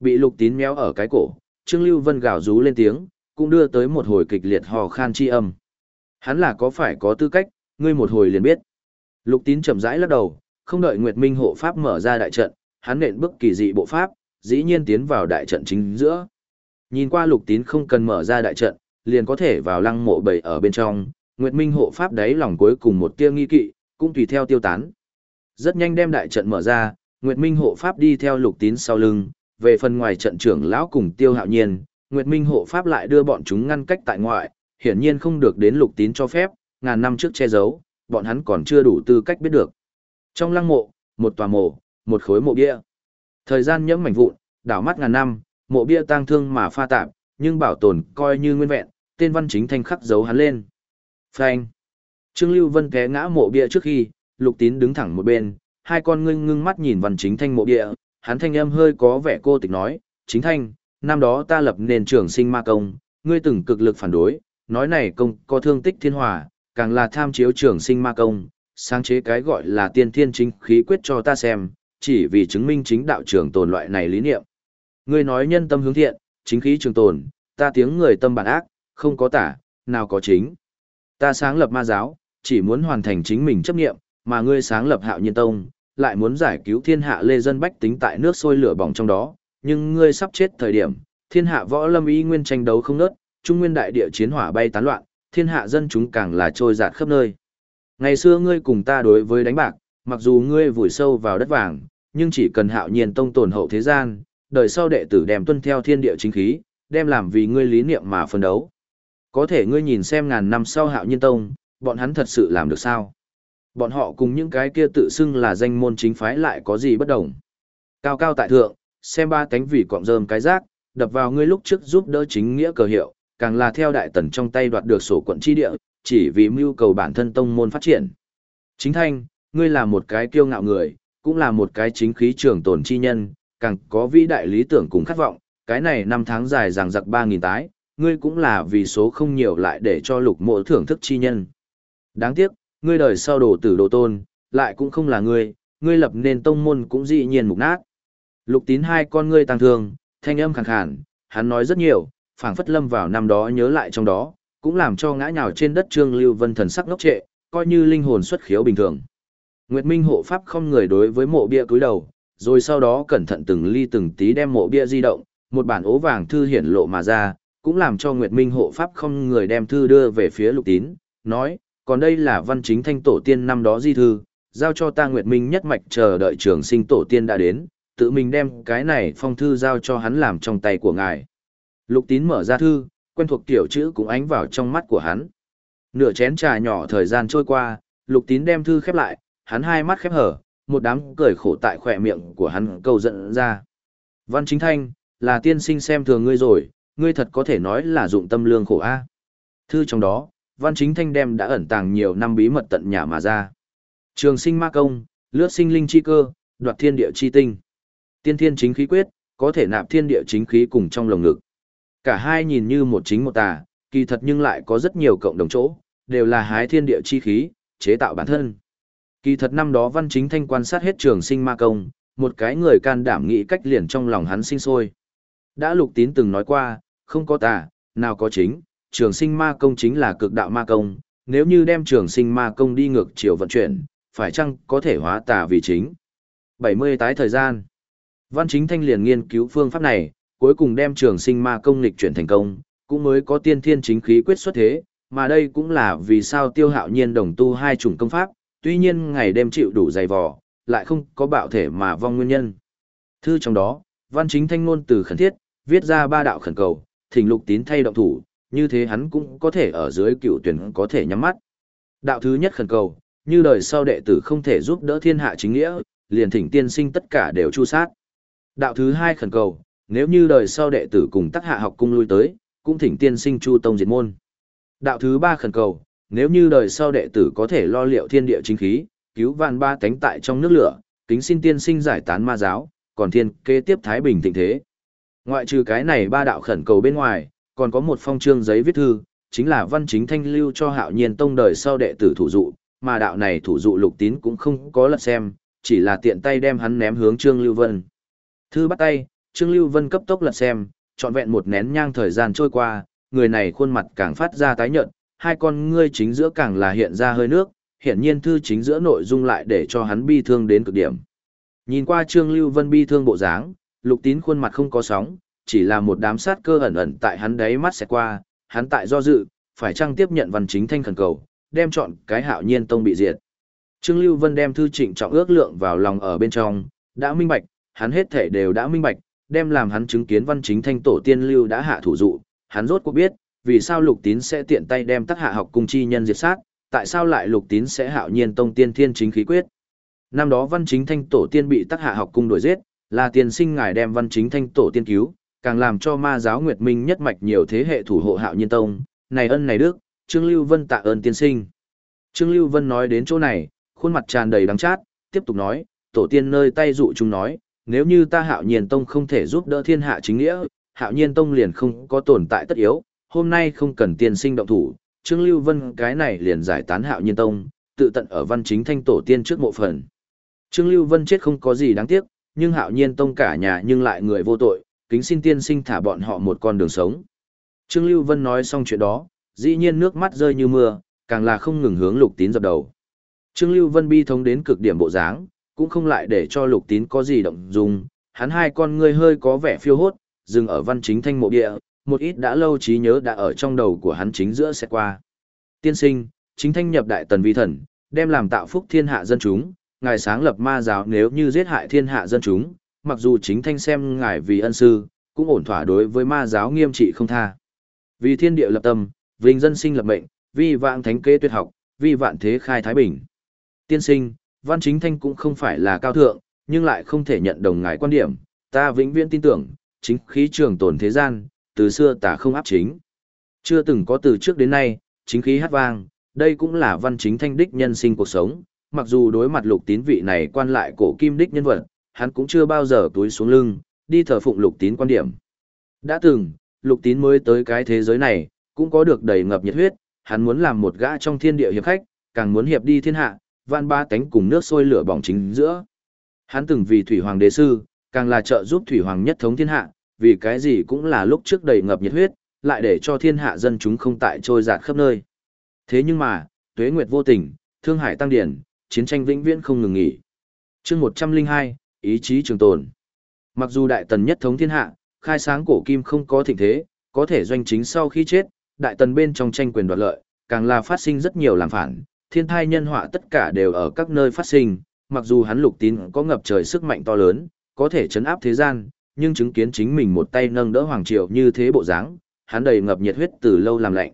Bị lục tín méo ở cái cổ, Trương Lưu Vân gào rú lên tiếng, cũng đưa tới một hồi kịch liệt hò khan chi âm. Hắn là có phải có tư cách, ngươi một hồi liền biết. Lục tín chậm rãi lắc đầu, không đợi Nguyệt Minh hộ pháp mở ra đại trận, hắn nện bước kỳ dị bộ pháp, dĩ nhiên tiến vào đại trận chính giữa. Nhìn qua lục tín không cần mở ra đại trận, liền có thể vào lăng mộ bầy ở bên trong, Nguyệt Minh hộ pháp đáy lòng cuối cùng một tia nghi kỵ, cũng tùy theo tiêu tán. Rất nhanh đem đại trận mở ra, Nguyệt Minh hộ pháp đi theo lục tín sau lưng, về phần ngoài trận trưởng lão cùng tiêu hạo nhiên, Nguyệt Minh hộ pháp lại đưa bọn chúng ngăn cách tại ngoại, hiển nhiên không được đến lục tín cho phép, ngàn năm trước che giấu, bọn hắn còn chưa đủ tư cách biết được. Trong lăng mộ, một tòa mộ, một khối mộ bia. Thời gian nhẫm mảnh vụn, đảo mắt ngàn năm, mộ bia tang thương mà pha tạp, nhưng bảo tồn coi như nguyên vẹn, tên văn chính thanh khắc dấu hắn lên. Phanh. Trương Lưu Vân té ngã mộ bia trước khi, Lục Tín đứng thẳng một bên, hai con ngưng ngưng mắt nhìn văn chính thanh mộ bia, hắn thanh âm hơi có vẻ cô tịch nói, chính thanh, năm đó ta lập nền trường sinh ma công, ngươi từng cực lực phản đối, nói này công có thương tích thiên hòa, càng là tham chiếu trường sinh ma công, sáng chế cái gọi là tiên thiên chính khí quyết cho ta xem, chỉ vì chứng minh chính đạo trường tồn loại này lý niệm. Ngươi nói nhân tâm hướng thiện, chính khí trường tồn, ta tiếng người tâm bản ác, không có tả, nào có chính. Ta sáng lập ma giáo, chỉ muốn hoàn thành chính mình chấp nghiệm, mà ngươi sáng lập hạo nhiên tông, lại muốn giải cứu thiên hạ lê dân bách tính tại nước sôi lửa bỏng trong đó, nhưng ngươi sắp chết thời điểm, thiên hạ võ lâm y nguyên tranh đấu không nớt, trung nguyên đại địa chiến hỏa bay tán loạn, thiên hạ dân chúng càng là trôi dạt khắp nơi. Ngày xưa ngươi cùng ta đối với đánh bạc, mặc dù ngươi vùi sâu vào đất vàng, nhưng chỉ cần hạo nhiên tông tồn hậu thế gian, đời sau đệ tử đem tuân theo thiên địa chính khí, đem làm vì ngươi lý niệm mà phân đấu. Có thể ngươi nhìn xem ngàn năm sau hạo nhiên tông, bọn hắn thật sự làm được sao? Bọn họ cùng những cái kia tự xưng là danh môn chính phái lại có gì bất đồng? Cao cao tại thượng, xem ba cánh vì cọng rơm cái rác, đập vào ngươi lúc trước giúp đỡ chính nghĩa cờ hiệu, càng là theo đại tần trong tay đoạt được sổ quận chi địa, chỉ vì mưu cầu bản thân tông môn phát triển. Chính thanh, ngươi là một cái kiêu ngạo người, cũng là một cái chính khí trường tồn chi nhân, càng có vĩ đại lý tưởng cùng khát vọng, cái này năm tháng dài rằng giặc 3.000 tái, ngươi cũng là vì số không nhiều lại để cho lục mộ thưởng thức chi nhân. Đáng tiếc, ngươi đời sau đồ tử đồ tôn, lại cũng không là ngươi, ngươi lập nên tông môn cũng dĩ nhiên mục nát. Lục tín hai con ngươi tăng thương, thanh âm khàn khàn, hắn nói rất nhiều, phảng phất lâm vào năm đó nhớ lại trong đó, cũng làm cho ngã nhào trên đất trương lưu vân thần sắc ngốc trệ, coi như linh hồn xuất khiếu bình thường. Nguyệt Minh hộ pháp không người đối với mộ bia cúi đầu, rồi sau đó cẩn thận từng ly từng tí đem mộ bia di động, một bản ố vàng thư hiển lộ mà ra, cũng làm cho Nguyệt Minh hộ pháp không người đem thư đưa về phía Lục Tín, nói, còn đây là văn chính thanh tổ tiên năm đó di thư, giao cho ta Nguyệt Minh nhất mạch chờ đợi trường sinh tổ tiên đã đến, tự mình đem cái này phong thư giao cho hắn làm trong tay của ngài. Lục Tín mở ra thư, quen thuộc tiểu chữ cũng ánh vào trong mắt của hắn. Nửa chén trà nhỏ thời gian trôi qua, Lục Tín đem thư khép lại, hắn hai mắt khép hở, một đám cười khổ tại khỏe miệng của hắn câu giận ra. Văn Chính Thanh, là tiên sinh xem thường ngươi rồi, ngươi thật có thể nói là dụng tâm lương khổ a. Thư trong đó, Văn Chính Thanh đem đã ẩn tàng nhiều năm bí mật tận nhà mà ra. Trường sinh ma công, lướt sinh linh chi cơ, đoạt thiên địa chi tinh. Tiên thiên chính khí quyết, có thể nạp thiên địa chính khí cùng trong lồng ngực. Cả hai nhìn như một chính một tà, kỳ thật nhưng lại có rất nhiều cộng đồng chỗ, đều là hái thiên địa chi khí, chế tạo bản thân. Kỳ thật năm đó Văn Chính Thanh quan sát hết trường sinh ma công, một cái người can đảm nghĩ cách liền trong lòng hắn sinh sôi. Đã lục tín từng nói qua, không có tà, nào có chính, trường sinh ma công chính là cực đạo ma công, nếu như đem trường sinh ma công đi ngược chiều vận chuyển, phải chăng có thể hóa tà vì chính. 70 tái thời gian. Văn chính thanh liền nghiên cứu phương pháp này, cuối cùng đem trường sinh ma công lịch chuyển thành công, cũng mới có tiên thiên chính khí quyết xuất thế, mà đây cũng là vì sao tiêu hạo nhiên đồng tu hai chủng công pháp, tuy nhiên ngày đêm chịu đủ dày vò, lại không có bạo thể mà vong nguyên nhân. Thư trong đó, văn chính thanh ngôn từ khẩn thiết, viết ra ba đạo khẩn cầu, thỉnh lục tín thay động thủ, như thế hắn cũng có thể ở dưới cựu tuyển có thể nhắm mắt. Đạo thứ nhất khẩn cầu, như đời sau đệ tử không thể giúp đỡ thiên hạ chính nghĩa, liền thỉnh tiên sinh tất cả đều chu sát. Đạo thứ hai khẩn cầu, nếu như đời sau đệ tử cùng tác hạ học cung lui tới, cũng thỉnh tiên sinh chu tông diệt môn. Đạo thứ ba khẩn cầu, nếu như đời sau đệ tử có thể lo liệu thiên địa chính khí, cứu vạn ba tánh tại trong nước lửa, kính xin tiên sinh giải tán ma giáo, còn thiên kế tiếp thái bình thịnh thế. Ngoại trừ cái này ba đạo khẩn cầu bên ngoài, còn có một phong chương giấy viết thư, chính là văn chính thanh lưu cho hạo nhiên tông đời sau đệ tử thủ dụ, mà đạo này thủ dụ lục tín cũng không có lật xem, chỉ là tiện tay đem hắn ném hướng Trương Lưu Vân. Thư bắt tay, Trương Lưu Vân cấp tốc lật xem, trọn vẹn một nén nhang thời gian trôi qua, người này khuôn mặt càng phát ra tái nhợt, hai con ngươi chính giữa càng là hiện ra hơi nước, hiển nhiên thư chính giữa nội dung lại để cho hắn bi thương đến cực điểm. Nhìn qua Trương Lưu Vân bi thương bộ dáng, Lục Tín khuôn mặt không có sóng, chỉ là một đám sát cơ ẩn ẩn tại hắn đáy mắt sẽ qua, hắn tại do dự, phải chăng tiếp nhận văn chính thanh khẩn cầu, đem chọn cái hạo nhiên tông bị diệt. Trương Lưu Vân đem thư trịnh trọng ước lượng vào lòng ở bên trong, đã minh bạch, hắn hết thể đều đã minh bạch, đem làm hắn chứng kiến văn chính thanh tổ tiên lưu đã hạ thủ dụ, hắn rốt cuộc biết, vì sao lục tín sẽ tiện tay đem Tắc hạ học cung chi nhân diệt sát, tại sao lại lục tín sẽ hạo nhiên tông tiên thiên chính khí quyết. Năm đó văn chính thanh tổ tiên bị Tắc hạ học cung đuổi giết, là tiền sinh ngài đem văn chính thanh tổ tiên cứu, càng làm cho ma giáo Nguyệt Minh nhất mạch nhiều thế hệ thủ hộ hạo nhiên tông, này ân này đức, Trương Lưu Vân tạ ơn tiên sinh. Trương Lưu Vân nói đến chỗ này, khuôn mặt tràn đầy đắng chát, tiếp tục nói, tổ tiên nơi tay dụ chúng nói, nếu như ta hạo nhiên tông không thể giúp đỡ thiên hạ chính nghĩa, hạo nhiên tông liền không có tồn tại tất yếu, hôm nay không cần tiên sinh động thủ, Trương Lưu Vân cái này liền giải tán hạo nhiên tông, tự tận ở văn chính thanh tổ tiên trước mộ phần. Trương Lưu Vân chết không có gì đáng tiếc, nhưng hạo nhiên tông cả nhà nhưng lại người vô tội, kính xin tiên sinh thả bọn họ một con đường sống. Trương Lưu Vân nói xong chuyện đó, dĩ nhiên nước mắt rơi như mưa, càng là không ngừng hướng lục tín dập đầu. Trương Lưu Vân bi thống đến cực điểm bộ dáng, cũng không lại để cho lục tín có gì động dung, hắn hai con ngươi hơi có vẻ phiêu hốt, dừng ở văn chính thanh mộ địa, một ít đã lâu trí nhớ đã ở trong đầu của hắn chính giữa sẽ qua. Tiên sinh, chính thanh nhập đại tần vi thần, đem làm tạo phúc thiên hạ dân chúng, ngài sáng lập ma giáo nếu như giết hại thiên hạ dân chúng, mặc dù chính thanh xem ngài vì ân sư, cũng ổn thỏa đối với ma giáo nghiêm trị không tha. Vì thiên địa lập tâm, vinh dân sinh lập mệnh, vì vạn thánh kế tuyệt học, vì vạn thế khai thái bình. Tiên sinh, văn chính thanh cũng không phải là cao thượng, nhưng lại không thể nhận đồng ngài quan điểm, ta vĩnh viễn tin tưởng, chính khí trường tồn thế gian, từ xưa tả không áp chính. Chưa từng có từ trước đến nay, chính khí hát vang, đây cũng là văn chính thanh đích nhân sinh cuộc sống, mặc dù đối mặt lục tín vị này quan lại cổ kim đích nhân vật, hắn cũng chưa bao giờ túi xuống lưng, đi thờ phụng lục tín quan điểm. Đã từng, lục tín mới tới cái thế giới này, cũng có được đầy ngập nhiệt huyết, hắn muốn làm một gã trong thiên địa hiệp khách, càng muốn hiệp đi thiên hạ, vạn ba tánh cùng nước sôi lửa bỏng chính giữa. Hắn từng vì thủy hoàng đế sư, càng là trợ giúp thủy hoàng nhất thống thiên hạ, vì cái gì cũng là lúc trước đầy ngập nhiệt huyết, lại để cho thiên hạ dân chúng không tại trôi dạt khắp nơi. Thế nhưng mà, tuế nguyệt vô tình, thương hải tăng điển, chiến tranh vĩnh viễn không ngừng nghỉ. chương 102, ý chí trường tồn. Mặc dù đại tần nhất thống thiên hạ, khai sáng cổ kim không có thịnh thế, có thể doanh chính sau khi chết, đại tần bên trong tranh quyền đoạt lợi, càng là phát sinh rất nhiều làm phản, thiên thai nhân họa tất cả đều ở các nơi phát sinh, mặc dù hắn lục tín có ngập trời sức mạnh to lớn, có thể chấn áp thế gian, nhưng chứng kiến chính mình một tay nâng đỡ hoàng triều như thế bộ dáng, hắn đầy ngập nhiệt huyết từ lâu làm lạnh.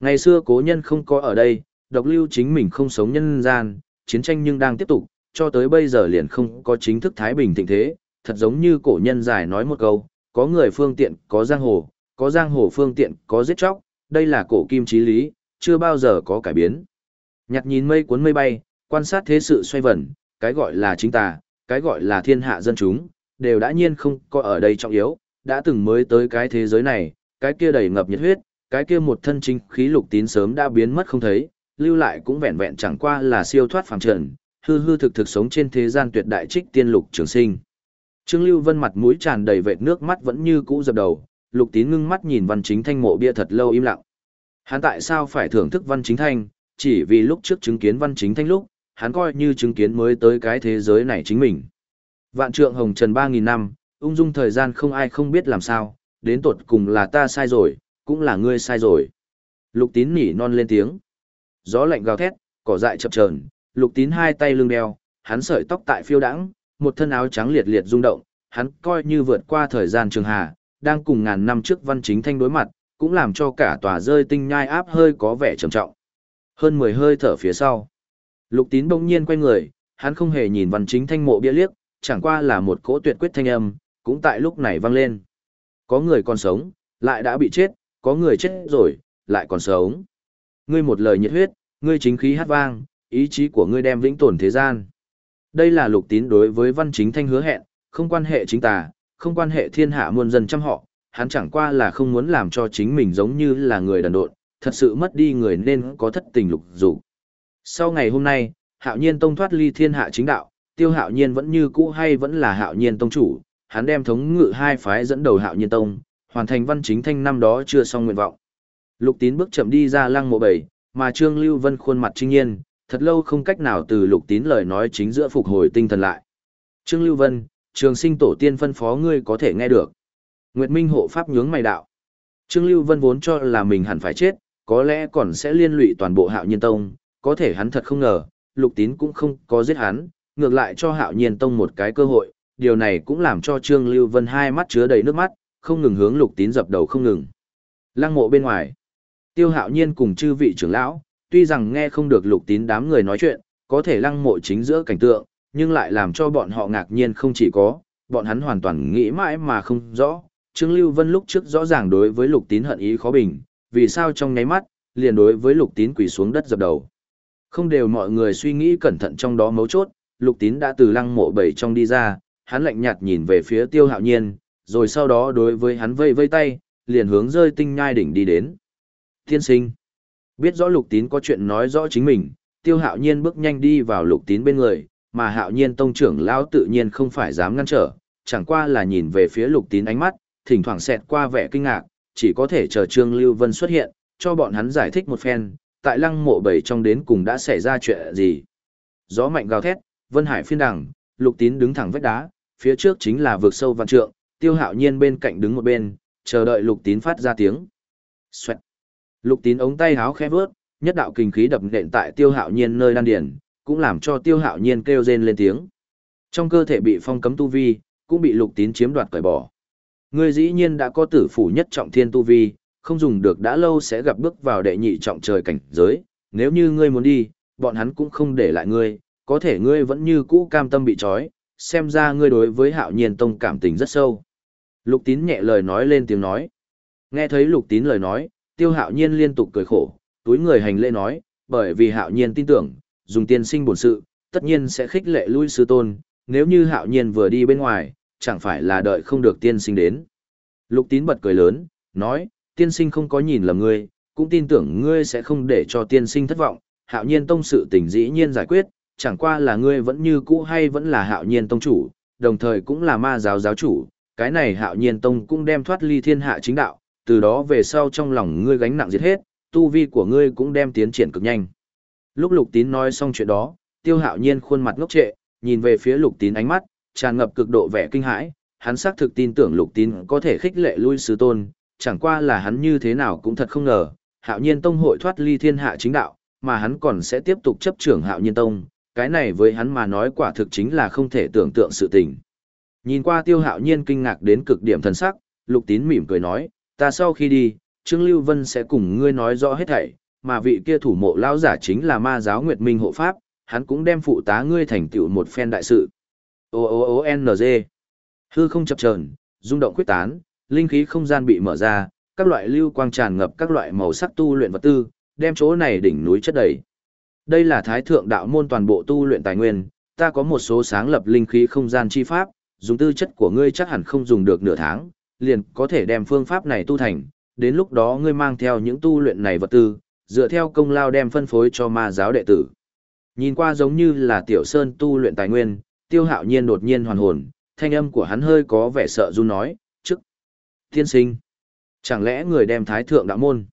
Ngày xưa cố nhân không có ở đây, độc lưu chính mình không sống nhân gian, chiến tranh nhưng đang tiếp tục, cho tới bây giờ liền không có chính thức Thái Bình thịnh thế, thật giống như cổ nhân giải nói một câu, có người phương tiện, có giang hồ, có giang hồ phương tiện, có giết chóc, đây là cổ kim chí lý, chưa bao giờ có cải biến. Nhặt nhìn mây cuốn mây bay, quan sát thế sự xoay vần, cái gọi là chính tà, cái gọi là thiên hạ dân chúng, đều đã nhiên không có ở đây trọng yếu, đã từng mới tới cái thế giới này, cái kia đầy ngập nhiệt huyết, cái kia một thân chính khí lục tín sớm đã biến mất không thấy, lưu lại cũng vẹn vẹn chẳng qua là siêu thoát phàm trần, hư hư thực thực sống trên thế gian tuyệt đại trích tiên lục trường sinh. Trương Lưu Vân mặt mũi tràn đầy vệt nước mắt vẫn như cũ dập đầu, lục tín ngưng mắt nhìn văn chính thanh mộ bia thật lâu im lặng. Hắn tại sao phải thưởng thức văn chính thanh, chỉ vì lúc trước chứng kiến văn chính thanh lúc, hắn coi như chứng kiến mới tới cái thế giới này chính mình. Vạn trượng hồng trần 3.000 năm, ung dung thời gian không ai không biết làm sao, đến tột cùng là ta sai rồi, cũng là ngươi sai rồi. Lục tín nỉ non lên tiếng. Gió lạnh gào thét, cỏ dại chập chờn, lục tín hai tay lưng đeo, hắn sợi tóc tại phiêu đãng, một thân áo trắng liệt liệt rung động, hắn coi như vượt qua thời gian trường hà, đang cùng ngàn năm trước văn chính thanh đối mặt, cũng làm cho cả tòa rơi tinh nhai áp hơi có vẻ trầm trọng. Hơn 10 hơi thở phía sau. Lục tín bỗng nhiên quay người, hắn không hề nhìn văn chính thanh mộ bia liếc, chẳng qua là một cỗ tuyệt quyết thanh âm, cũng tại lúc này vang lên. Có người còn sống, lại đã bị chết, có người chết rồi, lại còn sống. Ngươi một lời nhiệt huyết, ngươi chính khí hát vang, ý chí của ngươi đem vĩnh tồn thế gian. Đây là lục tín đối với văn chính thanh hứa hẹn, không quan hệ chính tà, không quan hệ thiên hạ muôn dân trăm họ, hắn chẳng qua là không muốn làm cho chính mình giống như là người đần độn, thật sự mất đi người nên có thất tình lục dục. Sau ngày hôm nay, hạo nhiên tông thoát ly thiên hạ chính đạo, tiêu hạo nhiên vẫn như cũ hay vẫn là hạo nhiên tông chủ, hắn đem thống ngự hai phái dẫn đầu hạo nhiên tông, hoàn thành văn chính thanh năm đó chưa xong nguyện vọng. Lục tín bước chậm đi ra lăng mộ bảy, mà Trương Lưu Vân khuôn mặt trinh nhiên, thật lâu không cách nào từ lục tín lời nói chính giữa phục hồi tinh thần lại. Trương Lưu Vân, trường sinh tổ tiên phân phó ngươi có thể nghe được. Nguyệt Minh hộ pháp nhướng mày đạo. Trương Lưu Vân vốn cho là mình hẳn phải chết, có lẽ còn sẽ liên lụy toàn bộ hạo nhiên tông, có thể hắn thật không ngờ, lục tín cũng không có giết hắn, ngược lại cho hạo nhiên tông một cái cơ hội, điều này cũng làm cho Trương Lưu Vân hai mắt chứa đầy nước mắt, không ngừng hướng lục tín dập đầu không ngừng. Lăng mộ bên ngoài, tiêu hạo nhiên cùng chư vị trưởng lão, tuy rằng nghe không được lục tín đám người nói chuyện, có thể lăng mộ chính giữa cảnh tượng, nhưng lại làm cho bọn họ ngạc nhiên không chỉ có, bọn hắn hoàn toàn nghĩ mãi mà không rõ. Trương Lưu Vân lúc trước rõ ràng đối với lục tín hận ý khó bình, vì sao trong nháy mắt, liền đối với lục tín quỳ xuống đất dập đầu. Không đều mọi người suy nghĩ cẩn thận trong đó mấu chốt, lục tín đã từ lăng mộ bảy trong đi ra, hắn lạnh nhạt nhìn về phía tiêu hạo nhiên, rồi sau đó đối với hắn vây vây tay, liền hướng rơi tinh nhai đỉnh đi đến. Thiên sinh. Biết rõ lục tín có chuyện nói rõ chính mình, tiêu hạo nhiên bước nhanh đi vào lục tín bên người, mà hạo nhiên tông trưởng lão tự nhiên không phải dám ngăn trở, chẳng qua là nhìn về phía lục tín ánh mắt, thỉnh thoảng xẹt qua vẻ kinh ngạc, chỉ có thể chờ Trương Lưu Vân xuất hiện, cho bọn hắn giải thích một phen, tại lăng mộ bảy trong đến cùng đã xảy ra chuyện gì. Gió mạnh gào thét, Vân Hải phiên đằng, lục tín đứng thẳng vách đá, phía trước chính là vực sâu vạn trượng, tiêu hạo nhiên bên cạnh đứng một bên, chờ đợi lục tín phát ra tiếng. Xoẹt. Lục tín ống tay háo khẽ vướt, nhất đạo kinh khí đập nện tại tiêu hạo nhiên nơi đan điền cũng làm cho tiêu hạo nhiên kêu rên lên tiếng. Trong cơ thể bị phong cấm tu vi, cũng bị lục tín chiếm đoạt cởi bỏ. Ngươi dĩ nhiên đã có tử phủ nhất trọng thiên tu vi, không dùng được đã lâu sẽ gặp bước vào đệ nhị trọng trời cảnh giới, nếu như ngươi muốn đi, bọn hắn cũng không để lại ngươi, có thể ngươi vẫn như cũ cam tâm bị trói, xem ra ngươi đối với hạo nhiên tông cảm tình rất sâu. Lục tín nhẹ lời nói lên tiếng nói. Nghe thấy lục tín lời nói, tiêu hạo nhiên liên tục cười khổ, túi người hành lễ nói, bởi vì hạo nhiên tin tưởng, dùng tiên sinh bổn sự, tất nhiên sẽ khích lệ lui sư tôn, nếu như hạo nhiên vừa đi bên ngoài, chẳng phải là đợi không được tiên sinh đến. Lục tín bật cười lớn, nói, tiên sinh không có nhìn lầm ngươi, cũng tin tưởng ngươi sẽ không để cho tiên sinh thất vọng, hạo nhiên tông sự tình dĩ nhiên giải quyết, chẳng qua là ngươi vẫn như cũ hay vẫn là hạo nhiên tông chủ, đồng thời cũng là ma giáo giáo chủ, cái này hạo nhiên tông cũng đem thoát ly thiên hạ chính đạo, từ đó về sau trong lòng ngươi gánh nặng diệt hết, tu vi của ngươi cũng đem tiến triển cực nhanh. Lúc lục tín nói xong chuyện đó, tiêu hạo nhiên khuôn mặt ngốc trệ, nhìn về phía lục tín ánh mắt, tràn ngập cực độ vẻ kinh hãi, hắn xác thực tin tưởng lục tín có thể khích lệ lui sứ tôn, chẳng qua là hắn như thế nào cũng thật không ngờ, hạo nhiên tông hội thoát ly thiên hạ chính đạo, mà hắn còn sẽ tiếp tục chấp trưởng hạo nhiên tông, cái này với hắn mà nói quả thực chính là không thể tưởng tượng sự tình. Nhìn qua tiêu hạo nhiên kinh ngạc đến cực điểm thần sắc, lục tín mỉm cười nói, ta sau khi đi, Trương Lưu Vân sẽ cùng ngươi nói rõ hết thảy, mà vị kia thủ mộ lão giả chính là ma giáo Nguyệt Minh hộ pháp, hắn cũng đem phụ tá ngươi thành tựu một phen đại sự. O O O N G. Hư không chập chờn, rung động quyết tán, linh khí không gian bị mở ra, các loại lưu quang tràn ngập các loại màu sắc tu luyện vật tư, đem chỗ này đỉnh núi chất đầy. Đây là thái thượng đạo môn toàn bộ tu luyện tài nguyên, ta có một số sáng lập linh khí không gian chi pháp, dùng tư chất của ngươi chắc hẳn không dùng được nửa tháng, liền có thể đem phương pháp này tu thành, đến lúc đó ngươi mang theo những tu luyện này vật tư, dựa theo công lao đem phân phối cho ma giáo đệ tử. Nhìn qua giống như là tiểu sơn tu luyện tài nguyên, tiêu hạo nhiên đột nhiên hoàn hồn, thanh âm của hắn hơi có vẻ sợ run nói, chức, tiên sinh, chẳng lẽ người đem thái thượng đạo môn,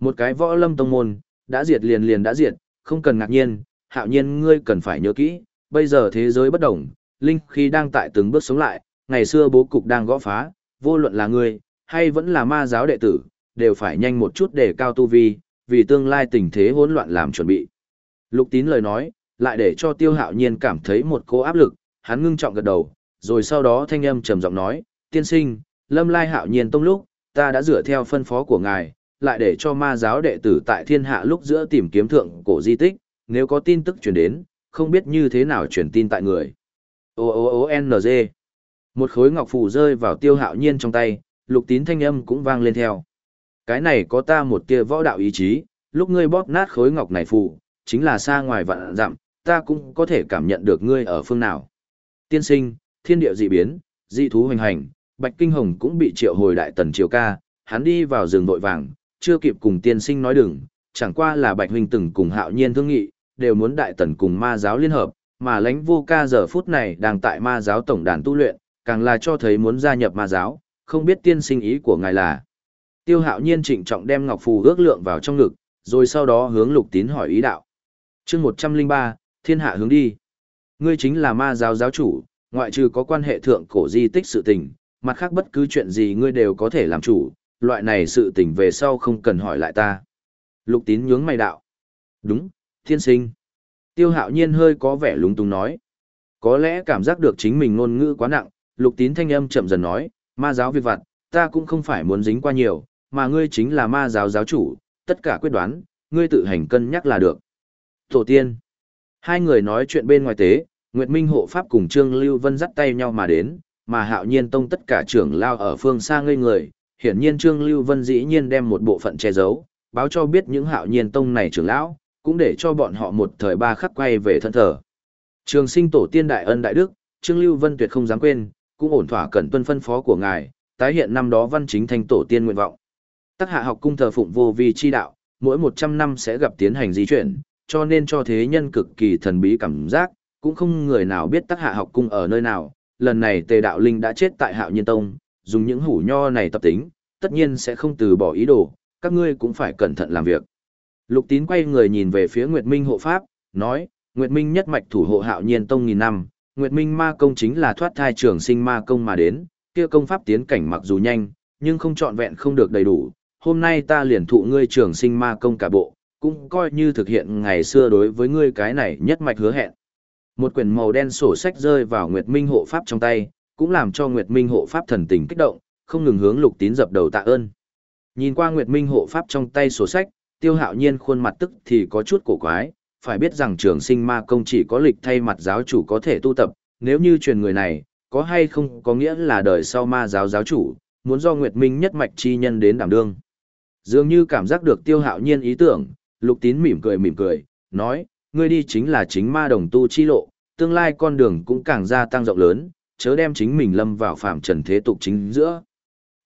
một cái võ lâm tông môn, đã diệt liền liền đã diệt, không cần ngạc nhiên, hạo nhiên ngươi cần phải nhớ kỹ, bây giờ thế giới bất đồng, linh khí đang tại từng bước sống lại, ngày xưa bố cục đang gõ phá, vô luận là ngươi, hay vẫn là ma giáo đệ tử, đều phải nhanh một chút để cao tu vi, vì tương lai tình thế hỗn loạn làm chuẩn bị. Lục tín lời nói, lại để cho tiêu hạo nhiên cảm thấy một cô áp lực, hắn ngưng trọng gật đầu, rồi sau đó thanh âm trầm giọng nói, tiên sinh, lâm lai hạo nhiên tông lúc, ta đã dựa theo phân phó của ngài, lại để cho ma giáo đệ tử tại thiên hạ lúc giữa tìm kiếm thượng cổ di tích, nếu có tin tức truyền đến, không biết như thế nào truyền tin tại người. O O O N G. Một khối ngọc phù rơi vào tiêu hạo nhiên trong tay, lục tín thanh âm cũng vang lên theo. Cái này có ta một tia võ đạo ý chí, lúc ngươi bóp nát khối ngọc này phù, chính là xa ngoài vạn dặm, ta cũng có thể cảm nhận được ngươi ở phương nào. Tiên sinh, thiên địa dị biến, dị thú hoành hành, Bạch Kinh Hồng cũng bị triệu hồi đại tần triều ca, hắn đi vào rừng vội vàng, chưa kịp cùng tiên sinh nói đừng, chẳng qua là Bạch huynh từng cùng Hạo Nhiên thương nghị, đều muốn đại tần cùng ma giáo liên hợp, mà lãnh vô ca giờ phút này đang tại ma giáo tổng đàn tu luyện, càng là cho thấy muốn gia nhập ma giáo, không biết tiên sinh ý của ngài là. Tiêu hạo nhiên trịnh trọng đem ngọc phù ước lượng vào trong ngực, rồi sau đó hướng lục tín hỏi ý đạo. chương 103, thiên hạ hướng đi. Ngươi chính là ma giáo giáo chủ, ngoại trừ có quan hệ thượng cổ di tích sự tình, mặt khác bất cứ chuyện gì ngươi đều có thể làm chủ, loại này sự tình về sau không cần hỏi lại ta. Lục tín nhướng mày đạo. Đúng, thiên sinh. Tiêu hạo nhiên hơi có vẻ lúng túng nói. Có lẽ cảm giác được chính mình ngôn ngữ quá nặng, lục tín thanh âm chậm dần nói, ma giáo việc vặt, ta cũng không phải muốn dính qua nhiều, mà ngươi chính là ma giáo giáo chủ, tất cả quyết đoán, ngươi tự hành cân nhắc là được. Tổ tiên. Hai người nói chuyện bên ngoài tế, Nguyệt Minh hộ pháp cùng Trương Lưu Vân dắt tay nhau mà đến, mà Hạo Nhiên Tông tất cả trưởng lao ở phương xa ngây người, hiển nhiên Trương Lưu Vân dĩ nhiên đem một bộ phận che giấu, báo cho biết những Hạo Nhiên Tông này trưởng lão, cũng để cho bọn họ một thời ba khắc quay về thân thờ. Trường sinh tổ tiên đại ân đại đức, Trương Lưu Vân tuyệt không dám quên, cũng ổn thỏa cẩn tuân phân phó của ngài, tái hiện năm đó văn chính thành tổ tiên nguyện vọng. Tắc hạ học cung thờ phụng vô vi chi đạo, mỗi 100 năm sẽ gặp tiến hành di chuyển, cho nên cho thế nhân cực kỳ thần bí cảm giác, cũng không người nào biết tắc hạ học cung ở nơi nào. Lần này tề đạo linh đã chết tại hạo nhiên tông, dùng những hủ nho này tập tính, tất nhiên sẽ không từ bỏ ý đồ, các ngươi cũng phải cẩn thận làm việc. Lục tín quay người nhìn về phía Nguyệt Minh hộ pháp, nói, Nguyệt Minh nhất mạch thủ hộ hạo nhiên tông nghìn năm, Nguyệt Minh ma công chính là thoát thai trường sinh ma công mà đến, kia công pháp tiến cảnh mặc dù nhanh, nhưng không trọn vẹn không được đầy đủ. Hôm nay ta liền thụ ngươi trường sinh ma công cả bộ, cũng coi như thực hiện ngày xưa đối với ngươi cái này nhất mạch hứa hẹn. Một quyển màu đen sổ sách rơi vào Nguyệt Minh hộ pháp trong tay, cũng làm cho Nguyệt Minh hộ pháp thần tình kích động, không ngừng hướng Lục Tín dập đầu tạ ơn. Nhìn qua Nguyệt Minh hộ pháp trong tay sổ sách, Tiêu Hạo Nhiên khuôn mặt tức thì có chút cổ quái, phải biết rằng trường sinh ma công chỉ có lịch thay mặt giáo chủ có thể tu tập, nếu như truyền người này, có hay không có nghĩa là đời sau ma giáo giáo chủ, muốn do Nguyệt Minh nhất mạch chi nhân đến đảm đương. Dường như cảm giác được tiêu hạo nhiên ý tưởng, lục tín mỉm cười mỉm cười, nói, ngươi đi chính là chính ma đồng tu chi lộ, tương lai con đường cũng càng gia tăng rộng lớn, chớ đem chính mình lâm vào phạm trần thế tục chính giữa.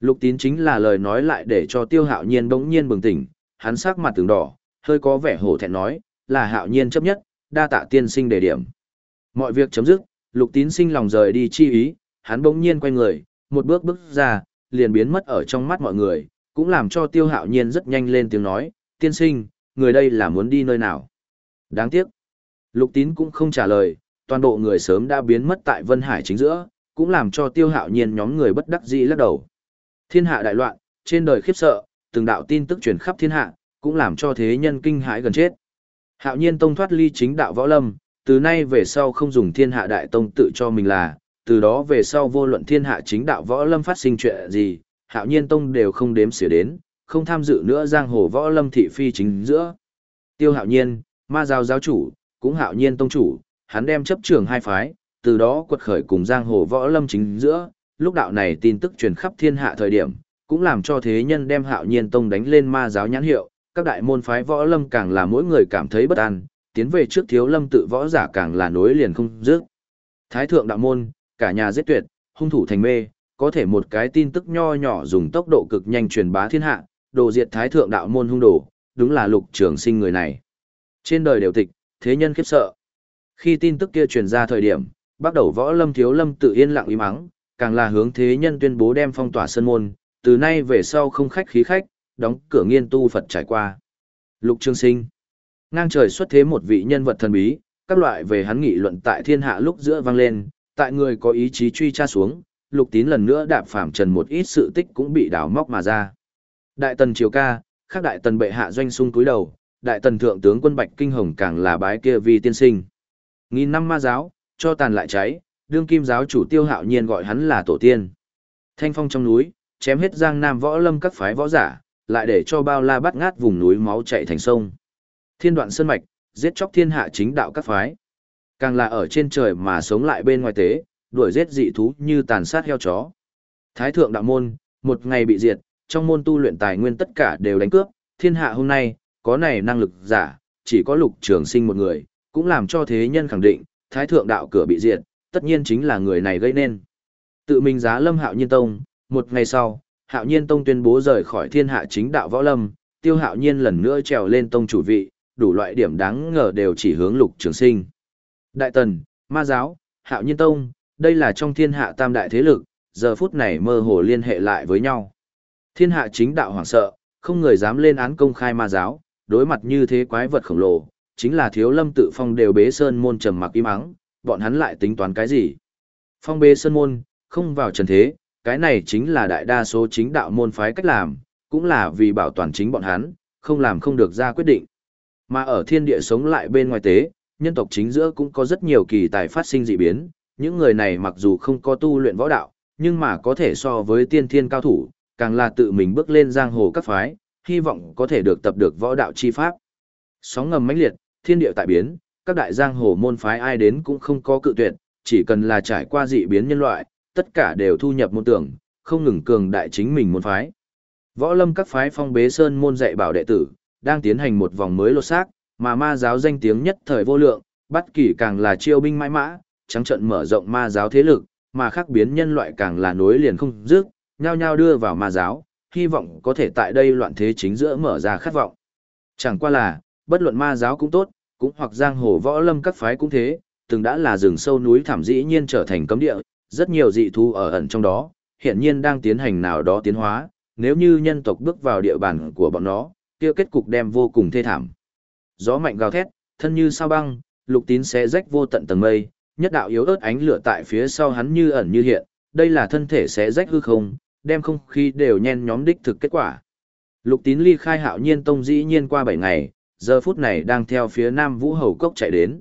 Lục tín chính là lời nói lại để cho tiêu hạo nhiên bỗng nhiên bừng tỉnh, hắn sắc mặt tường đỏ, hơi có vẻ hổ thẹn nói, là hạo nhiên chấp nhất, đa tạ tiên sinh đề điểm. Mọi việc chấm dứt, lục tín sinh lòng rời đi chi ý, hắn bỗng nhiên quay người, một bước bước ra, liền biến mất ở trong mắt mọi người, cũng làm cho tiêu hạo nhiên rất nhanh lên tiếng nói, tiên sinh, người đây là muốn đi nơi nào. Đáng tiếc, lục tín cũng không trả lời, toàn bộ người sớm đã biến mất tại Vân Hải chính giữa, cũng làm cho tiêu hạo nhiên nhóm người bất đắc dĩ lắc đầu. Thiên hạ đại loạn, trên đời khiếp sợ, từng đạo tin tức truyền khắp thiên hạ, cũng làm cho thế nhân kinh hãi gần chết. Hạo nhiên tông thoát ly chính đạo võ lâm, từ nay về sau không dùng thiên hạ đại tông tự cho mình là, từ đó về sau vô luận thiên hạ chính đạo võ lâm phát sinh chuyện gì, hạo nhiên tông đều không đếm xỉa đến, không tham dự nữa giang hồ võ lâm thị phi chính giữa. Tiêu hạo nhiên, ma giáo giáo chủ, cũng hạo nhiên tông chủ, hắn đem chấp trường hai phái, từ đó quật khởi cùng giang hồ võ lâm chính giữa, lúc đạo này tin tức truyền khắp thiên hạ thời điểm, cũng làm cho thế nhân đem hạo nhiên tông đánh lên ma giáo nhãn hiệu, các đại môn phái võ lâm càng là mỗi người cảm thấy bất an, tiến về trước thiếu lâm tự võ giả càng là nối liền không dứt. Thái thượng đạo môn, cả nhà giết tuyệt, hung thủ thành mê, có thể một cái tin tức nho nhỏ dùng tốc độ cực nhanh truyền bá thiên hạ, đồ diệt thái thượng đạo môn hung đồ, đúng là lục trường sinh người này. Trên đời đều tịch, thế nhân khiếp sợ. Khi tin tức kia truyền ra thời điểm, bắt đầu võ lâm thiếu lâm tự yên lặng im mắng, càng là hướng thế nhân tuyên bố đem phong tỏa sân môn, từ nay về sau không khách khí khách, đóng cửa nghiên tu Phật trải qua. Lục Trường Sinh Ngang trời xuất thế một vị nhân vật thần bí, các loại về hắn nghị luận tại thiên hạ lúc giữa vang lên, tại người có ý chí truy tra xuống, lục tín lần nữa đạp phạm trần một ít sự tích cũng bị đào móc mà ra. Đại tần triều ca, khác đại tần bệ hạ doanh sung cúi đầu, đại tần thượng tướng quân Bạch Kinh Hồng càng là bái kia vi tiên sinh. Nghìn năm ma giáo, cho tàn lại cháy, đương kim giáo chủ tiêu hạo nhiên gọi hắn là tổ tiên. Thanh phong trong núi, chém hết giang nam võ lâm các phái võ giả, lại để cho bao la bắt ngát vùng núi máu chạy thành sông. Thiên đoạn sơn mạch, giết chóc thiên hạ chính đạo các phái. Càng là ở trên trời mà sống lại bên ngoài tế, đuổi giết dị thú như tàn sát heo chó. Thái thượng đạo môn, một ngày bị diệt, trong môn tu luyện tài nguyên tất cả đều đánh cướp, thiên hạ hôm nay, có này năng lực giả, chỉ có lục trường sinh một người, cũng làm cho thế nhân khẳng định, thái thượng đạo cửa bị diệt, tất nhiên chính là người này gây nên. Tự mình giá lâm hạo nhiên tông, một ngày sau, hạo nhiên tông tuyên bố rời khỏi thiên hạ chính đạo võ lâm, tiêu hạo nhiên lần nữa trèo lên tông chủ vị, đủ loại điểm đáng ngờ đều chỉ hướng lục trường sinh. Đại tần, ma giáo, hạo nhiên tông, đây là trong thiên hạ tam đại thế lực, giờ phút này mơ hồ liên hệ lại với nhau. Thiên hạ chính đạo hoảng sợ, không người dám lên án công khai ma giáo, đối mặt như thế quái vật khổng lồ, chính là thiếu lâm tự phong đều bế sơn môn trầm mặc im ắng, bọn hắn lại tính toán cái gì? Phong bế sơn môn, không vào trần thế, cái này chính là đại đa số chính đạo môn phái cách làm, cũng là vì bảo toàn chính bọn hắn, không làm không được ra quyết định. Mà ở thiên địa sống lại bên ngoài tế, nhân tộc chính giữa cũng có rất nhiều kỳ tài phát sinh dị biến, những người này mặc dù không có tu luyện võ đạo, nhưng mà có thể so với tiên thiên cao thủ, càng là tự mình bước lên giang hồ các phái, hy vọng có thể được tập được võ đạo chi pháp. Sóng ngầm mãnh liệt, thiên địa tại biến, các đại giang hồ môn phái ai đến cũng không có cự tuyệt, chỉ cần là trải qua dị biến nhân loại, tất cả đều thu nhập môn tưởng, không ngừng cường đại chính mình môn phái. Võ lâm các phái phong bế sơn môn dạy bảo đệ tử, đang tiến hành một vòng mới lột xác, mà ma giáo danh tiếng nhất thời vô lượng, bất kỳ càng là chiêu binh mãi mã, trắng trận mở rộng ma giáo thế lực, mà khác biến nhân loại càng là nối liền không dứt, nhao nhao đưa vào ma giáo, hy vọng có thể tại đây loạn thế chính giữa mở ra khát vọng. Chẳng qua là, bất luận ma giáo cũng tốt, cũng hoặc giang hồ võ lâm các phái cũng thế, từng đã là rừng sâu núi thảm dĩ nhiên trở thành cấm địa, rất nhiều dị thú ở ẩn trong đó, hiện nhiên đang tiến hành nào đó tiến hóa, nếu như nhân tộc bước vào địa bàn của bọn nó, kia kết cục đem vô cùng thê thảm. Gió mạnh gào thét, thân như sao băng, lục tín xé rách vô tận tầng mây, nhất đạo yếu ớt ánh lửa tại phía sau hắn như ẩn như hiện, đây là thân thể xé rách hư không, đem không khí đều nhen nhóm đích thực kết quả. Lục tín ly khai hạo nhiên tông dĩ nhiên qua 7 ngày, giờ phút này đang theo phía nam Vũ Hầu Cốc chạy đến.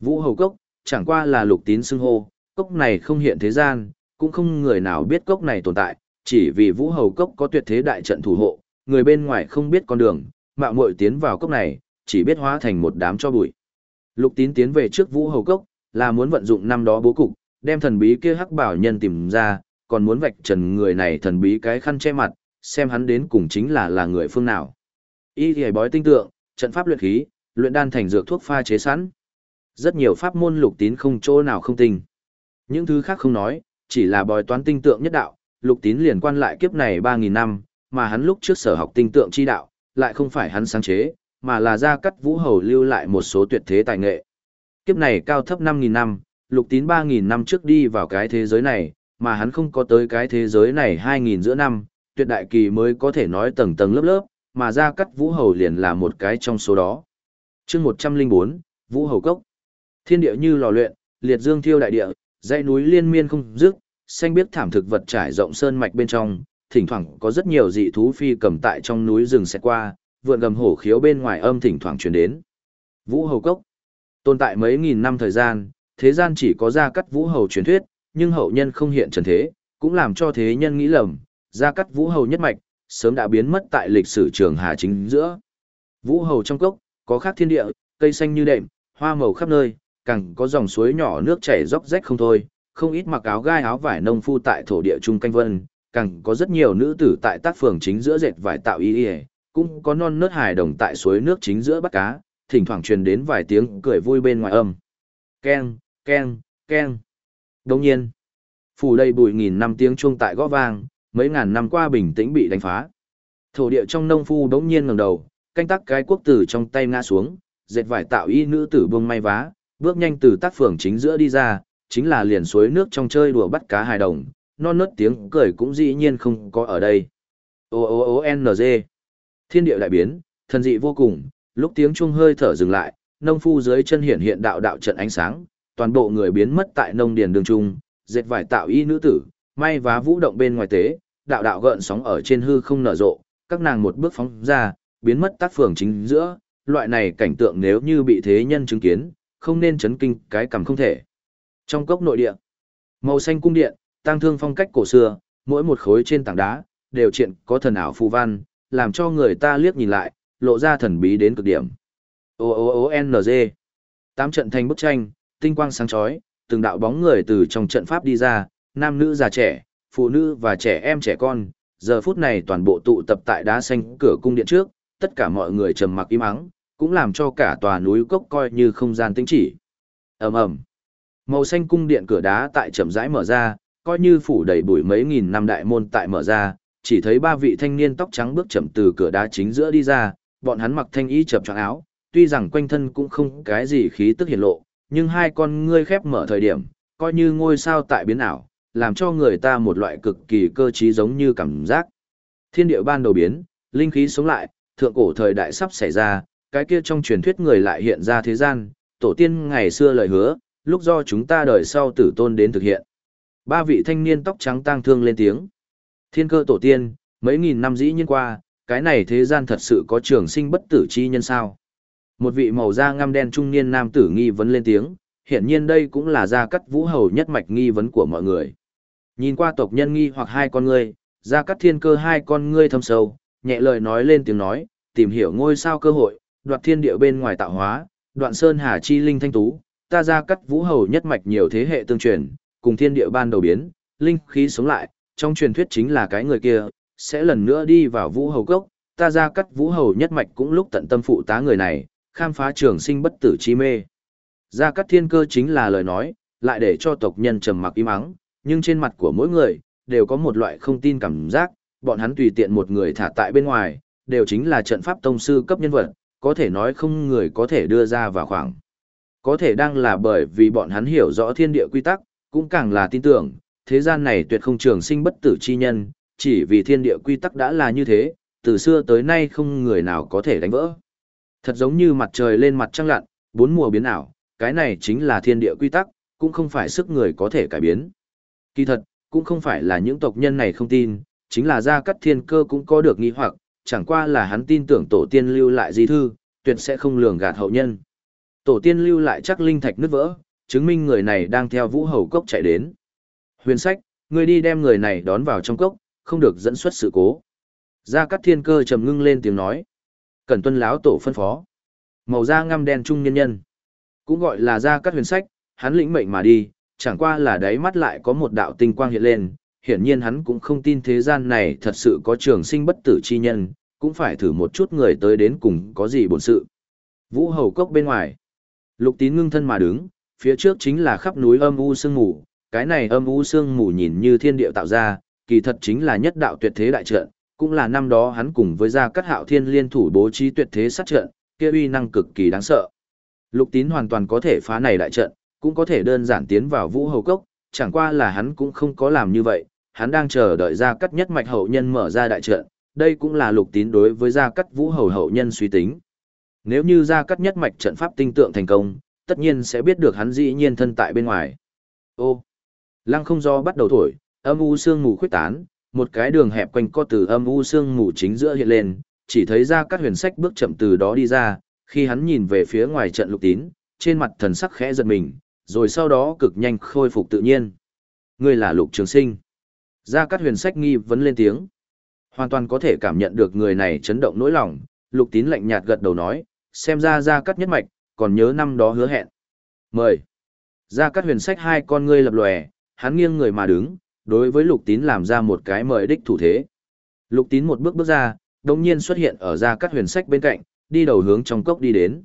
Vũ Hầu Cốc, chẳng qua là lục tín xưng hô, cốc này không hiện thế gian, cũng không người nào biết cốc này tồn tại, chỉ vì Vũ Hầu Cốc có tuyệt thế đại trận thủ hộ, người bên ngoài không biết con đường, mạo muội tiến vào cốc này, chỉ biết hóa thành một đám cho bụi. Lục tín tiến về trước Vũ Hầu Cốc, là muốn vận dụng năm đó bố cục, đem thần bí kia hắc bảo nhân tìm ra, còn muốn vạch trần người này thần bí cái khăn che mặt, xem hắn đến cùng chính là là người phương nào. Y thì bói tinh tượng, trận pháp luyện khí, luyện đan thành dược thuốc pha chế sẵn. Rất nhiều pháp môn lục tín không chỗ nào không tinh. Những thứ khác không nói, chỉ là bói toán tinh tượng nhất đạo, lục tín liền quan lại kiếp này 3.000 năm, mà hắn lúc trước sở học tinh tượng chi đạo, lại không phải hắn sáng chế, mà là ra cắt vũ hầu lưu lại một số tuyệt thế tài nghệ. Kiếp này cao thấp 5.000 năm, lục tín 3.000 năm trước đi vào cái thế giới này, mà hắn không có tới cái thế giới này 2.000 giữa năm, tuyệt đại kỳ mới có thể nói tầng tầng lớp lớp, mà ra cắt vũ hầu liền là một cái trong số đó. chương 104, Vũ Hầu Cốc. Thiên địa như lò luyện, liệt dương thiêu đại địa, dãy núi liên miên không dứt, xanh biết thảm thực vật trải rộng sơn mạch bên trong, thỉnh thoảng có rất nhiều dị thú phi cầm tại trong núi rừng sẽ qua, vượn gầm hổ khiếu bên ngoài âm thỉnh thoảng truyền đến. Vũ Hầu Cốc. Tồn tại mấy nghìn năm thời gian, thế gian chỉ có gia cắt vũ hầu truyền thuyết, nhưng hậu nhân không hiện trần thế, cũng làm cho thế nhân nghĩ lầm, gia cắt vũ hầu nhất mạch, sớm đã biến mất tại lịch sử trường hà chính giữa. Vũ hầu trong cốc, có khác thiên địa, cây xanh như đệm, hoa màu khắp nơi, càng có dòng suối nhỏ nước chảy róc rách không thôi, không ít mặc áo gai áo vải nông phu tại thổ địa trung canh vân, càng có rất nhiều nữ tử tại tác phường chính giữa dệt vải tạo y y, cũng có non nớt hài đồng tại suối nước chính giữa bắt cá, thỉnh thoảng truyền đến vài tiếng cười vui bên ngoài âm. Keng, keng, keng. Đồng nhiên, phủ đầy bụi nghìn năm tiếng chuông tại gõ vang, mấy ngàn năm qua bình tĩnh bị đánh phá. Thổ địa trong nông phu đống nhiên ngẩng đầu, canh tắc cái quốc tử trong tay ngã xuống, dệt vải tạo y nữ tử bông may vá, bước nhanh từ tác phường chính giữa đi ra, chính là liền suối nước trong chơi đùa bắt cá hài đồng, non nớt tiếng cười cũng dĩ nhiên không có ở đây. O O O N G. Thiên địa đại biến, thần dị vô cùng, lúc tiếng chuông hơi thở dừng lại, nông phu dưới chân hiện hiện đạo đạo trận ánh sáng, toàn bộ người biến mất tại nông điền đường trung, dệt vải tạo y nữ tử, may vá vũ động bên ngoài tế, đạo đạo gợn sóng ở trên hư không nở rộ, các nàng một bước phóng ra, biến mất tác phường chính giữa, loại này cảnh tượng nếu như bị thế nhân chứng kiến, không nên chấn kinh cái cầm không thể. Trong cốc nội địa, màu xanh cung điện, tăng thương phong cách cổ xưa, mỗi một khối trên tảng đá, đều triện có thần ảo phù văn, làm cho người ta liếc nhìn lại, lộ ra thần bí đến cực điểm. O O O N G. Tám trận thành bức tranh, tinh quang sáng chói, từng đạo bóng người từ trong trận pháp đi ra, nam nữ già trẻ, phụ nữ và trẻ em trẻ con, giờ phút này toàn bộ tụ tập tại đá xanh cửa cung điện trước, tất cả mọi người trầm mặc im ắng, cũng làm cho cả tòa núi cốc coi như không gian tĩnh chỉ. Ầm ầm. Màu xanh cung điện cửa đá tại chậm rãi mở ra, coi như phủ đầy bụi mấy nghìn năm đại môn tại mở ra, chỉ thấy ba vị thanh niên tóc trắng bước chậm từ cửa đá chính giữa đi ra, bọn hắn mặc thanh y chập choạng áo, tuy rằng quanh thân cũng không cái gì khí tức hiển lộ, nhưng hai con ngươi khép mở thời điểm, coi như ngôi sao tại biến ảo, làm cho người ta một loại cực kỳ cơ trí giống như cảm giác. Thiên địa ban đầu biến, linh khí sống lại, thượng cổ thời đại sắp xảy ra, cái kia trong truyền thuyết người lại hiện ra thế gian, tổ tiên ngày xưa lời hứa, lúc do chúng ta đời sau tử tôn đến thực hiện. Ba vị thanh niên tóc trắng tang thương lên tiếng. Thiên cơ tổ tiên, mấy nghìn năm dĩ nhiên qua, cái này thế gian thật sự có trường sinh bất tử chi nhân sao. Một vị màu da ngăm đen trung niên nam tử nghi vấn lên tiếng, hiển nhiên đây cũng là gia cắt vũ hầu nhất mạch nghi vấn của mọi người. Nhìn qua tộc nhân nghi hoặc hai con ngươi, gia cắt thiên cơ hai con ngươi thâm sâu, nhẹ lời nói lên tiếng nói, tìm hiểu ngôi sao cơ hội, đoạt thiên địa bên ngoài tạo hóa, đoạn sơn hà chi linh thanh tú, ta gia cắt vũ hầu nhất mạch nhiều thế hệ tương truyền, cùng thiên địa ban đầu biến, linh khí sống lại, trong truyền thuyết chính là cái người kia, sẽ lần nữa đi vào vũ hầu cốc, ta gia cắt vũ hầu nhất mạch cũng lúc tận tâm phụ tá người này, khám phá trường sinh bất tử chi mê. Gia Cát thiên cơ chính là lời nói, lại để cho tộc nhân trầm mặc im ắng, nhưng trên mặt của mỗi người, đều có một loại không tin cảm giác, bọn hắn tùy tiện một người thả tại bên ngoài, đều chính là trận pháp tông sư cấp nhân vật, có thể nói không người có thể đưa ra vào khoảng. Có thể đang là bởi vì bọn hắn hiểu rõ thiên địa quy tắc, cũng càng là tin tưởng, thế gian này tuyệt không trường sinh bất tử chi nhân, chỉ vì thiên địa quy tắc đã là như thế, từ xưa tới nay không người nào có thể đánh vỡ. Thật giống như mặt trời lên mặt trăng lặn, bốn mùa biến ảo, cái này chính là thiên địa quy tắc, cũng không phải sức người có thể cải biến. Kỳ thật, cũng không phải là những tộc nhân này không tin, chính là gia cắt thiên cơ cũng có được nghi hoặc, chẳng qua là hắn tin tưởng tổ tiên lưu lại di thư, tuyệt sẽ không lường gạt hậu nhân. Tổ tiên lưu lại chắc linh thạch nứt vỡ, chứng minh người này đang theo vũ hầu cốc chạy đến. Huyền sách, người đi đem người này đón vào trong cốc, không được dẫn xuất sự cố. Gia Cát Thiên Cơ trầm ngưng lên tiếng nói cần tuân láo tổ phân phó. Màu da ngăm đen trung nhân nhân. Cũng gọi là da cắt huyền sách, hắn lĩnh mệnh mà đi, chẳng qua là đáy mắt lại có một đạo tinh quang hiện lên. Hiển nhiên hắn cũng không tin thế gian này thật sự có trường sinh bất tử chi nhân, cũng phải thử một chút người tới đến cùng có gì bổn sự. Vũ hầu cốc bên ngoài. Lục tín ngưng thân mà đứng, phía trước chính là khắp núi âm u sương mù, cái này âm u sương mù nhìn như thiên địa tạo ra, kỳ thật chính là nhất đạo tuyệt thế đại trận, cũng là năm đó hắn cùng với gia cát hạo thiên liên thủ bố trí tuyệt thế sát trận, kia uy năng cực kỳ đáng sợ. Lục tín hoàn toàn có thể phá này đại trận, cũng có thể đơn giản tiến vào vũ hầu cốc, chẳng qua là hắn cũng không có làm như vậy, hắn đang chờ đợi gia cát nhất mạch hậu nhân mở ra đại trận, đây cũng là lục tín đối với gia cát vũ hầu hậu nhân suy tính. Nếu như gia cát nhất mạch trận pháp tinh tượng thành công, tất nhiên sẽ biết được hắn dĩ nhiên thân tại bên ngoài. Ô, lăng không do bắt đầu thổi, âm u sương mù khuyết tán, một cái đường hẹp quanh co từ âm u sương mù chính giữa hiện lên, chỉ thấy ra các huyền sách bước chậm từ đó đi ra, khi hắn nhìn về phía ngoài trận lục tín, trên mặt thần sắc khẽ giật mình, rồi sau đó cực nhanh khôi phục tự nhiên. Ngươi là lục trường sinh. Ra các huyền sách nghi vấn lên tiếng. Hoàn toàn có thể cảm nhận được người này chấn động nỗi lòng, lục tín lạnh nhạt gật đầu nói, xem ra ra cắt nhất mạch, còn nhớ năm đó hứa hẹn. Mời. Ra cắt huyền sách hai con ngươi lập lòe, hắn nghiêng người mà đứng, đối với lục tín làm ra một cái mời đích thủ thế. Lục tín một bước bước ra, đông nhiên xuất hiện ở ra cắt huyền sách bên cạnh, đi đầu hướng trong cốc đi đến.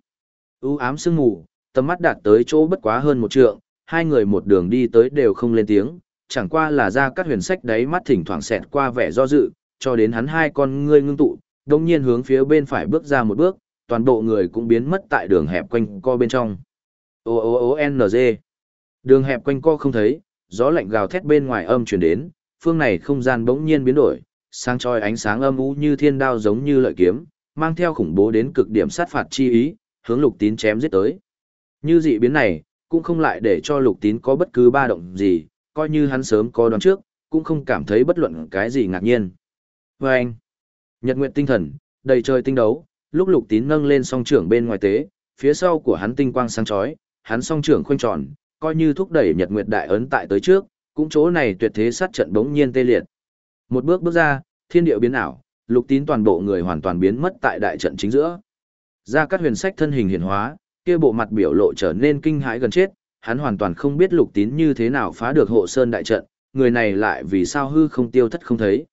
ưu ám sương mù, tầm mắt đạt tới chỗ bất quá hơn một trượng, hai người một đường đi tới đều không lên tiếng, chẳng qua là ra cắt huyền sách đấy mắt thỉnh thoảng xẹt qua vẻ do dự, cho đến hắn hai con ngươi ngưng tụ, đông nhiên hướng phía bên phải bước ra một bước, toàn bộ người cũng biến mất tại đường hẹp quanh co bên trong. O O O N G. Đường hẹp quanh co không thấy, gió lạnh gào thét bên ngoài âm truyền đến, phương này không gian bỗng nhiên biến đổi, sáng chói ánh sáng âm u như thiên đao giống như lợi kiếm, mang theo khủng bố đến cực điểm sát phạt chi ý, hướng Lục Tín chém giết tới. Như dị biến này, cũng không lại để cho Lục Tín có bất cứ ba động gì, coi như hắn sớm có đoán trước, cũng không cảm thấy bất luận cái gì ngạc nhiên. Và anh, Nhật nguyện tinh thần, đầy trời tinh đấu, lúc Lục Tín nâng lên song trưởng bên ngoài tế, phía sau của hắn tinh quang sáng chói, hắn song trưởng khoanh tròn, coi như thúc đẩy Nhật Nguyệt Đại ấn tại tới trước, cũng chỗ này tuyệt thế sát trận bỗng nhiên tê liệt. Một bước bước ra, thiên địa biến ảo, Lục Tín toàn bộ người hoàn toàn biến mất tại đại trận chính giữa. Ra các huyền sách thân hình hiển hóa, kia bộ mặt biểu lộ trở nên kinh hãi gần chết, hắn hoàn toàn không biết Lục Tín như thế nào phá được hộ sơn đại trận, người này lại vì sao hư không tiêu thất không thấy.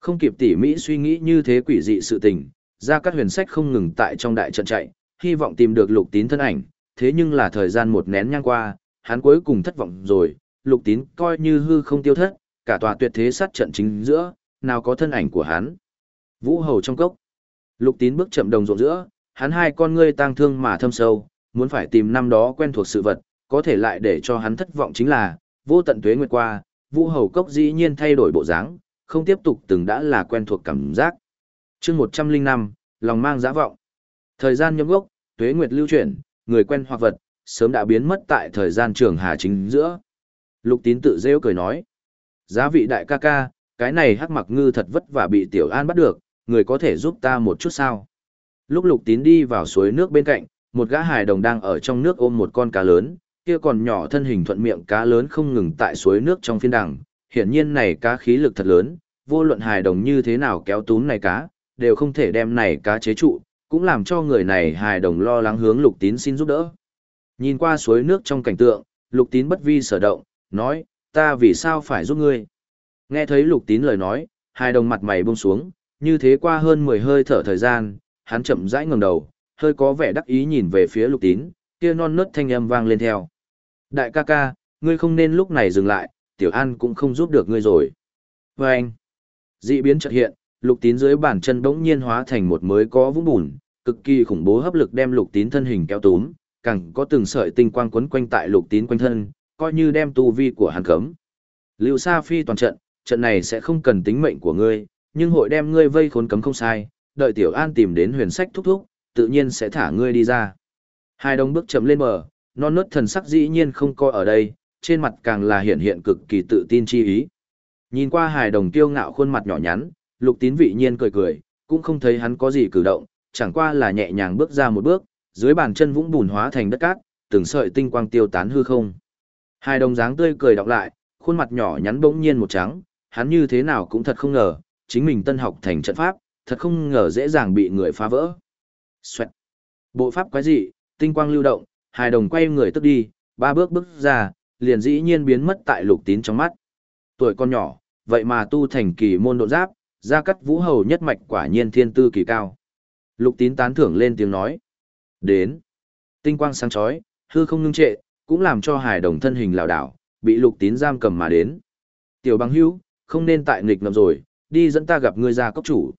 Không kịp tỉ mỹ suy nghĩ như thế quỷ dị sự tình, ra các huyền sách không ngừng tại trong đại trận chạy, hy vọng tìm được Lục Tín thân ảnh, thế nhưng là thời gian một nén nhang qua, hắn cuối cùng thất vọng rồi, lục tín coi như hư không tiêu thất, cả tòa tuyệt thế sát trận chính giữa, nào có thân ảnh của hắn. Vũ hầu trong cốc. Lục tín bước chậm đồng ruộng giữa, hắn hai con ngươi tang thương mà thâm sâu, muốn phải tìm năm đó quen thuộc sự vật, có thể lại để cho hắn thất vọng chính là, vô tận tuế nguyệt qua, vũ hầu cốc dĩ nhiên thay đổi bộ dáng, không tiếp tục từng đã là quen thuộc cảm giác. chương 105, lòng mang giã vọng. Thời gian nhâm gốc, tuế nguyệt lưu chuyển, người quen hoặc vật, sớm đã biến mất tại thời gian trường hà chính giữa. Lục tín tự rêu cười nói. Giá vị đại ca ca, cái này hắc mặc ngư thật vất vả bị tiểu an bắt được, người có thể giúp ta một chút sao. Lúc lục tín đi vào suối nước bên cạnh, một gã hài đồng đang ở trong nước ôm một con cá lớn, kia còn nhỏ thân hình thuận miệng cá lớn không ngừng tại suối nước trong phiên đằng. Hiển nhiên này cá khí lực thật lớn, vô luận hài đồng như thế nào kéo tún này cá, đều không thể đem này cá chế trụ, cũng làm cho người này hài đồng lo lắng hướng lục tín xin giúp đỡ. Nhìn qua suối nước trong cảnh tượng, lục tín bất vi sở động, nói, ta vì sao phải giúp ngươi? Nghe thấy lục tín lời nói, hai đồng mặt mày buông xuống, như thế qua hơn 10 hơi thở thời gian, hắn chậm rãi ngẩng đầu, hơi có vẻ đắc ý nhìn về phía lục tín, kia non nớt thanh âm vang lên theo. Đại ca ca, ngươi không nên lúc này dừng lại, tiểu an cũng không giúp được ngươi rồi. Và anh, dị biến chợt hiện, lục tín dưới bàn chân bỗng nhiên hóa thành một mới có vũng bùn, cực kỳ khủng bố hấp lực đem lục tín thân hình kéo túm, càng có từng sợi tinh quang quấn quanh tại lục tín quanh thân, coi như đem tu vi của hắn cấm. Lưu Sa Phi toàn trận, trận này sẽ không cần tính mệnh của ngươi, nhưng hội đem ngươi vây khốn cấm không sai, đợi Tiểu An tìm đến huyền sách thúc thúc, tự nhiên sẽ thả ngươi đi ra. Hai đồng bước chậm lên bờ, non nớt thần sắc dĩ nhiên không coi ở đây, trên mặt càng là hiện hiện cực kỳ tự tin chi ý. Nhìn qua hài đồng kiêu ngạo khuôn mặt nhỏ nhắn, lục tín vị nhiên cười cười, cũng không thấy hắn có gì cử động, chẳng qua là nhẹ nhàng bước ra một bước, dưới bàn chân vũng bùn hóa thành đất cát, từng sợi tinh quang tiêu tán hư không. Hai đồng dáng tươi cười đọc lại, khuôn mặt nhỏ nhắn bỗng nhiên một trắng, hắn như thế nào cũng thật không ngờ, chính mình tân học thành trận pháp, thật không ngờ dễ dàng bị người phá vỡ. Xoẹt. Bộ pháp quái dị, tinh quang lưu động, hai đồng quay người tức đi, ba bước bước ra, liền dĩ nhiên biến mất tại lục tín trong mắt. Tuổi con nhỏ, vậy mà tu thành kỳ môn độ giáp, gia cắt vũ hầu nhất mạch quả nhiên thiên tư kỳ cao. Lục tín tán thưởng lên tiếng nói. Đến. Tinh quang sáng chói, hư không ngưng trệ, cũng làm cho hải đồng thân hình lảo đảo, bị lục tín giam cầm mà đến. Tiểu băng hữu, không nên tại nghịch ngầm rồi, đi dẫn ta gặp ngươi ra cốc chủ.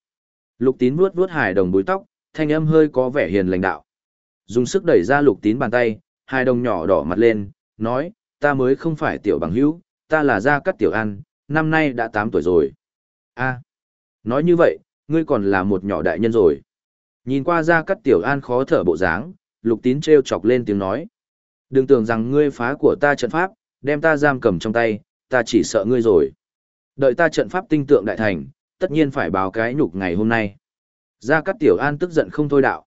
Lục tín vuốt vuốt hải đồng búi tóc, thanh âm hơi có vẻ hiền lành đạo. Dùng sức đẩy ra lục tín bàn tay, hải đồng nhỏ đỏ mặt lên, nói, ta mới không phải tiểu bằng hữu, ta là gia cắt tiểu ăn, năm nay đã 8 tuổi rồi. a nói như vậy, ngươi còn là một nhỏ đại nhân rồi. Nhìn qua ra cắt tiểu an khó thở bộ dáng, lục tín treo chọc lên tiếng nói. Đừng tưởng rằng ngươi phá của ta trận pháp, đem ta giam cầm trong tay, ta chỉ sợ ngươi rồi. Đợi ta trận pháp tinh tượng đại thành, tất nhiên phải báo cái nhục ngày hôm nay. Gia Cát Tiểu An tức giận không thôi đạo.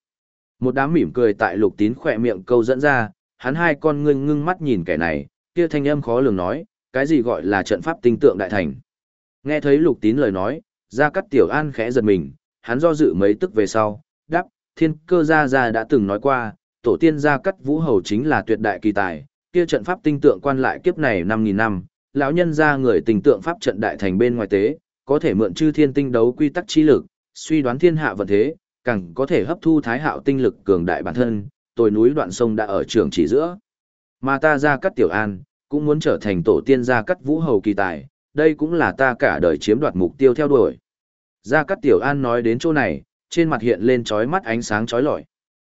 Một đám mỉm cười tại lục tín khỏe miệng câu dẫn ra, hắn hai con ngưng ngưng mắt nhìn kẻ này, kia thanh âm khó lường nói, cái gì gọi là trận pháp tinh tượng đại thành. Nghe thấy lục tín lời nói, Gia Cát Tiểu An khẽ giật mình, hắn do dự mấy tức về sau, đáp, thiên cơ gia gia đã từng nói qua, tổ tiên gia cắt vũ hầu chính là tuyệt đại kỳ tài, kia trận pháp tinh tượng quan lại kiếp này 5.000 năm, lão nhân gia người tình tượng pháp trận đại thành bên ngoài tế, có thể mượn chư thiên tinh đấu quy tắc chi lực, suy đoán thiên hạ vận thế, càng có thể hấp thu thái hạo tinh lực cường đại bản thân, tồi núi đoạn sông đã ở trường chỉ giữa. Mà ta ra cắt tiểu an, cũng muốn trở thành tổ tiên gia cắt vũ hầu kỳ tài, đây cũng là ta cả đời chiếm đoạt mục tiêu theo đuổi. Gia cắt tiểu an nói đến chỗ này, trên mặt hiện lên trói mắt ánh sáng trói lọi.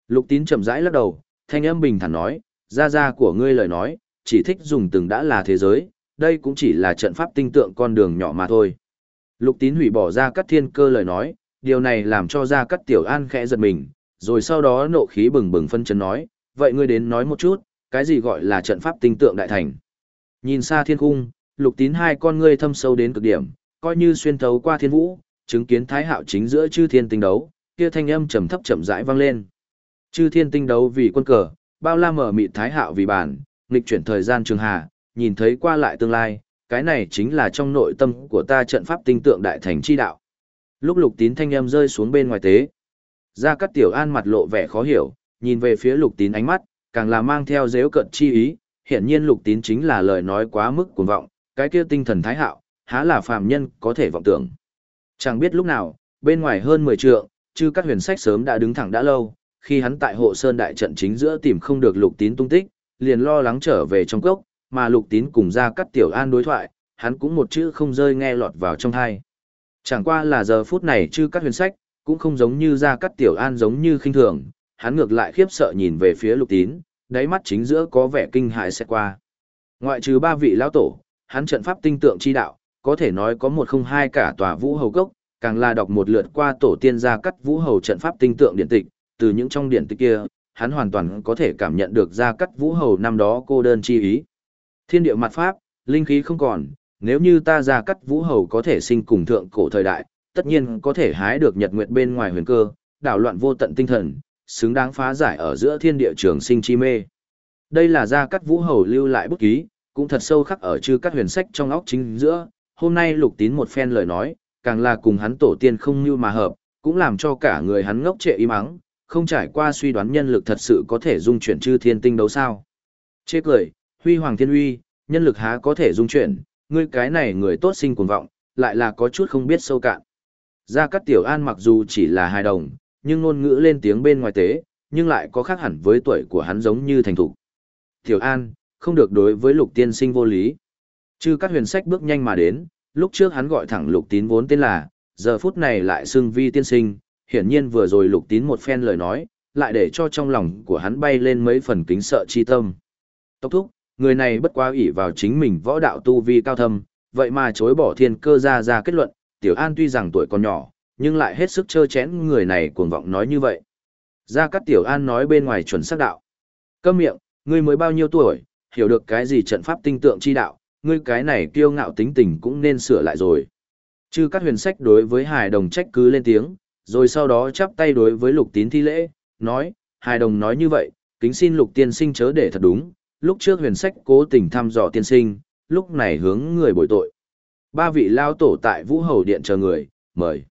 Lục tín chậm rãi lắc đầu, thanh âm bình thản nói, ra ra của ngươi lời nói, chỉ thích dùng từng đã là thế giới, đây cũng chỉ là trận pháp tinh tượng con đường nhỏ mà thôi. Lục tín hủy bỏ ra cắt thiên cơ lời nói, điều này làm cho ra cắt tiểu an khẽ giật mình, rồi sau đó nộ khí bừng bừng phân chấn nói, vậy ngươi đến nói một chút, cái gì gọi là trận pháp tinh tượng đại thành. Nhìn xa thiên cung, lục tín hai con ngươi thâm sâu đến cực điểm, coi như xuyên thấu qua thiên vũ, chứng kiến thái hạo chính giữa chư thiên tinh đấu, kia thanh âm trầm thấp chậm rãi vang lên. Chư thiên tinh đấu vì quân cờ, bao la mở mịt thái hạo vì bản, nghịch chuyển thời gian trường hà, nhìn thấy qua lại tương lai, cái này chính là trong nội tâm của ta trận pháp tinh tượng đại thành chi đạo. Lúc lục tín thanh âm rơi xuống bên ngoài tế. Ra cát tiểu an mặt lộ vẻ khó hiểu, nhìn về phía lục tín ánh mắt, càng là mang theo dễu cận chi ý, hiển nhiên lục tín chính là lời nói quá mức cuồng vọng, cái kia tinh thần thái hạo, há là phàm nhân có thể vọng tưởng. Chẳng biết lúc nào, bên ngoài hơn 10 trượng, chư các huyền sách sớm đã đứng thẳng đã lâu, khi hắn tại hộ sơn đại trận chính giữa tìm không được lục tín tung tích, liền lo lắng trở về trong cốc, mà lục tín cùng ra cắt tiểu an đối thoại, hắn cũng một chữ không rơi nghe lọt vào trong thai. Chẳng qua là giờ phút này chư các huyền sách, cũng không giống như ra cắt tiểu an giống như khinh thường, hắn ngược lại khiếp sợ nhìn về phía lục tín, đáy mắt chính giữa có vẻ kinh hại sẽ qua. Ngoại trừ ba vị lão tổ, hắn trận pháp tinh tượng chi đạo, có thể nói có một không hai cả tòa vũ hầu cốc, càng là đọc một lượt qua tổ tiên gia cắt vũ hầu trận pháp tinh tượng điện tịch, từ những trong điện tịch kia, hắn hoàn toàn có thể cảm nhận được gia cắt vũ hầu năm đó cô đơn chi ý. Thiên địa mặt pháp, linh khí không còn, nếu như ta gia cắt vũ hầu có thể sinh cùng thượng cổ thời đại, tất nhiên có thể hái được nhật nguyệt bên ngoài huyền cơ, đảo loạn vô tận tinh thần, xứng đáng phá giải ở giữa thiên địa trường sinh chi mê. Đây là gia cắt vũ hầu lưu lại bút ký, cũng thật sâu khắc ở chư các huyền sách trong óc chính giữa, hôm nay lục tín một phen lời nói, càng là cùng hắn tổ tiên không như mà hợp, cũng làm cho cả người hắn ngốc trệ im ắng, không trải qua suy đoán nhân lực thật sự có thể dung chuyển chư thiên tinh đấu sao. Chê cười, huy hoàng thiên uy, nhân lực há có thể dung chuyển, ngươi cái này người tốt sinh cuồng vọng, lại là có chút không biết sâu cạn. Gia Cát Tiểu An mặc dù chỉ là hài đồng, nhưng ngôn ngữ lên tiếng bên ngoài tế, nhưng lại có khác hẳn với tuổi của hắn giống như thành thủ. Tiểu An, không được đối với lục tiên sinh vô lý. Chư các huyền sách bước nhanh mà đến, lúc trước hắn gọi thẳng lục tín vốn tên là, giờ phút này lại xưng vi tiên sinh, hiển nhiên vừa rồi lục tín một phen lời nói, lại để cho trong lòng của hắn bay lên mấy phần kính sợ chi tâm. Tốc thúc, người này bất quá ủy vào chính mình võ đạo tu vi cao thâm, vậy mà chối bỏ thiên cơ ra ra kết luận, tiểu an tuy rằng tuổi còn nhỏ, nhưng lại hết sức trơ chén người này cuồng vọng nói như vậy. Gia Cát Tiểu An nói bên ngoài chuẩn xác đạo. Câm miệng, ngươi mới bao nhiêu tuổi, hiểu được cái gì trận pháp tinh tượng chi đạo, ngươi cái này kiêu ngạo tính tình cũng nên sửa lại rồi. Chư các huyền sách đối với hài đồng trách cứ lên tiếng, rồi sau đó chắp tay đối với lục tín thi lễ, nói, hài đồng nói như vậy, kính xin lục tiên sinh chớ để thật đúng, lúc trước huyền sách cố tình thăm dò tiên sinh, lúc này hướng người bồi tội. Ba vị lao tổ tại vũ hầu điện chờ người, mời.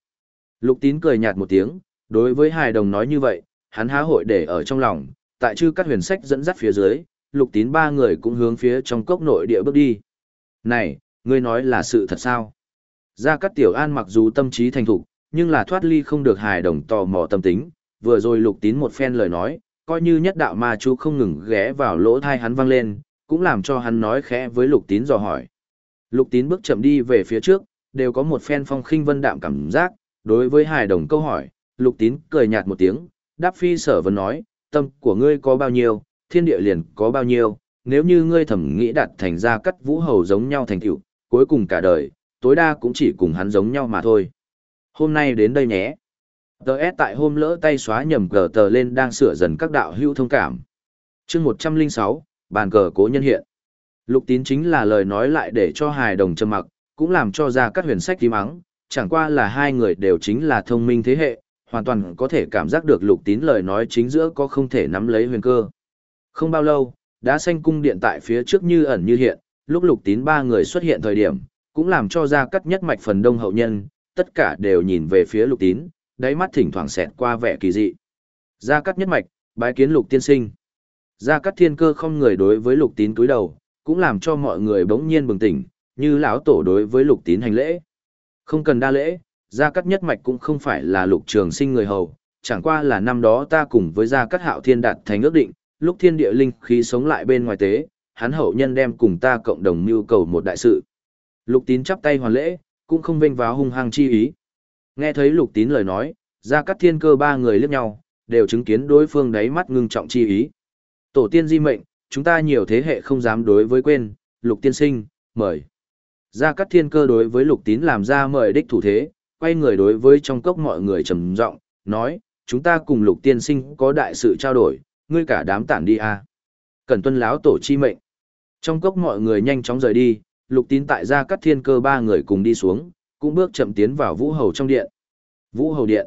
Lục tín cười nhạt một tiếng, đối với hài đồng nói như vậy, hắn há hội để ở trong lòng, tại chư các huyền sách dẫn dắt phía dưới, lục tín ba người cũng hướng phía trong cốc nội địa bước đi. Này, ngươi nói là sự thật sao? Gia Cát Tiểu An mặc dù tâm trí thành thục, nhưng là thoát ly không được hài đồng tò mò tâm tính, vừa rồi lục tín một phen lời nói, coi như nhất đạo ma chú không ngừng ghé vào lỗ thai hắn vang lên, cũng làm cho hắn nói khẽ với lục tín dò hỏi. Lục tín bước chậm đi về phía trước, đều có một phen phong khinh vân đạm cảm giác, đối với hài đồng câu hỏi, lục tín cười nhạt một tiếng, đáp phi sở vấn nói, tâm của ngươi có bao nhiêu, thiên địa liền có bao nhiêu, nếu như ngươi thẩm nghĩ đạt thành ra cắt vũ hầu giống nhau thành tựu, cuối cùng cả đời, tối đa cũng chỉ cùng hắn giống nhau mà thôi. Hôm nay đến đây nhé. Tờ S tại hôm lỡ tay xóa nhầm cờ tờ lên đang sửa dần các đạo hữu thông cảm. chương 106, bàn cờ cố nhân hiện. Lục tín chính là lời nói lại để cho hài đồng trầm mặc, cũng làm cho ra các huyền sách tí mắng, chẳng qua là hai người đều chính là thông minh thế hệ, hoàn toàn có thể cảm giác được lục tín lời nói chính giữa có không thể nắm lấy huyền cơ. Không bao lâu, đã xanh cung điện tại phía trước như ẩn như hiện, lúc lục tín ba người xuất hiện thời điểm, cũng làm cho ra cắt nhất mạch phần đông hậu nhân, tất cả đều nhìn về phía lục tín, đáy mắt thỉnh thoảng xẹt qua vẻ kỳ dị. Gia cắt nhất mạch, Bái kiến lục tiên sinh. Gia Cát Thiên Cơ không người đối với lục tín túi đầu, cũng làm cho mọi người bỗng nhiên bừng tỉnh, như lão tổ đối với lục tín hành lễ. Không cần đa lễ, Gia Cát Nhất Mạch cũng không phải là lục trường sinh người hầu, chẳng qua là năm đó ta cùng với Gia Cát Hạo Thiên đạt thành ước định, lúc thiên địa linh khí sống lại bên ngoài tế, hắn hậu nhân đem cùng ta cộng đồng mưu cầu một đại sự. Lục tín chắp tay hoàn lễ, cũng không vênh váo hung hăng chi ý. Nghe thấy lục tín lời nói, Gia Cát Thiên Cơ ba người liếc nhau, đều chứng kiến đối phương đáy mắt ngưng trọng chi ý. Tổ tiên di mệnh, chúng ta nhiều thế hệ không dám đối với quên, lục tiên sinh, mời. Gia Cát Thiên Cơ đối với lục tín làm ra mời đích thủ thế, quay người đối với trong cốc mọi người trầm giọng nói, chúng ta cùng lục tiên sinh có đại sự trao đổi, ngươi cả đám tản đi a à. Cần tuân láo tổ chi mệnh. Trong cốc mọi người nhanh chóng rời đi, lục tín tại Gia cắt Thiên Cơ ba người cùng đi xuống, cũng bước chậm tiến vào vũ hầu trong điện. Vũ hầu điện.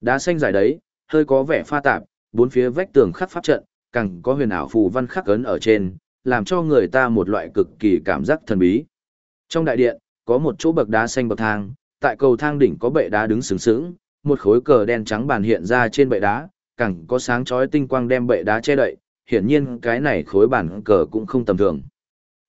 Đá xanh dài đấy, hơi có vẻ pha tạp, bốn phía vách tường khắc pháp trận, càng có huyền ảo phù văn khắc ấn ở trên, làm cho người ta một loại cực kỳ cảm giác thần bí. Trong đại điện, có một chỗ bậc đá xanh bậc thang, tại cầu thang đỉnh có bệ đá đứng sướng sướng, một khối cờ đen trắng bàn hiện ra trên bệ đá, càng có sáng chói tinh quang đem bệ đá che đậy, hiển nhiên cái này khối bản cờ cũng không tầm thường.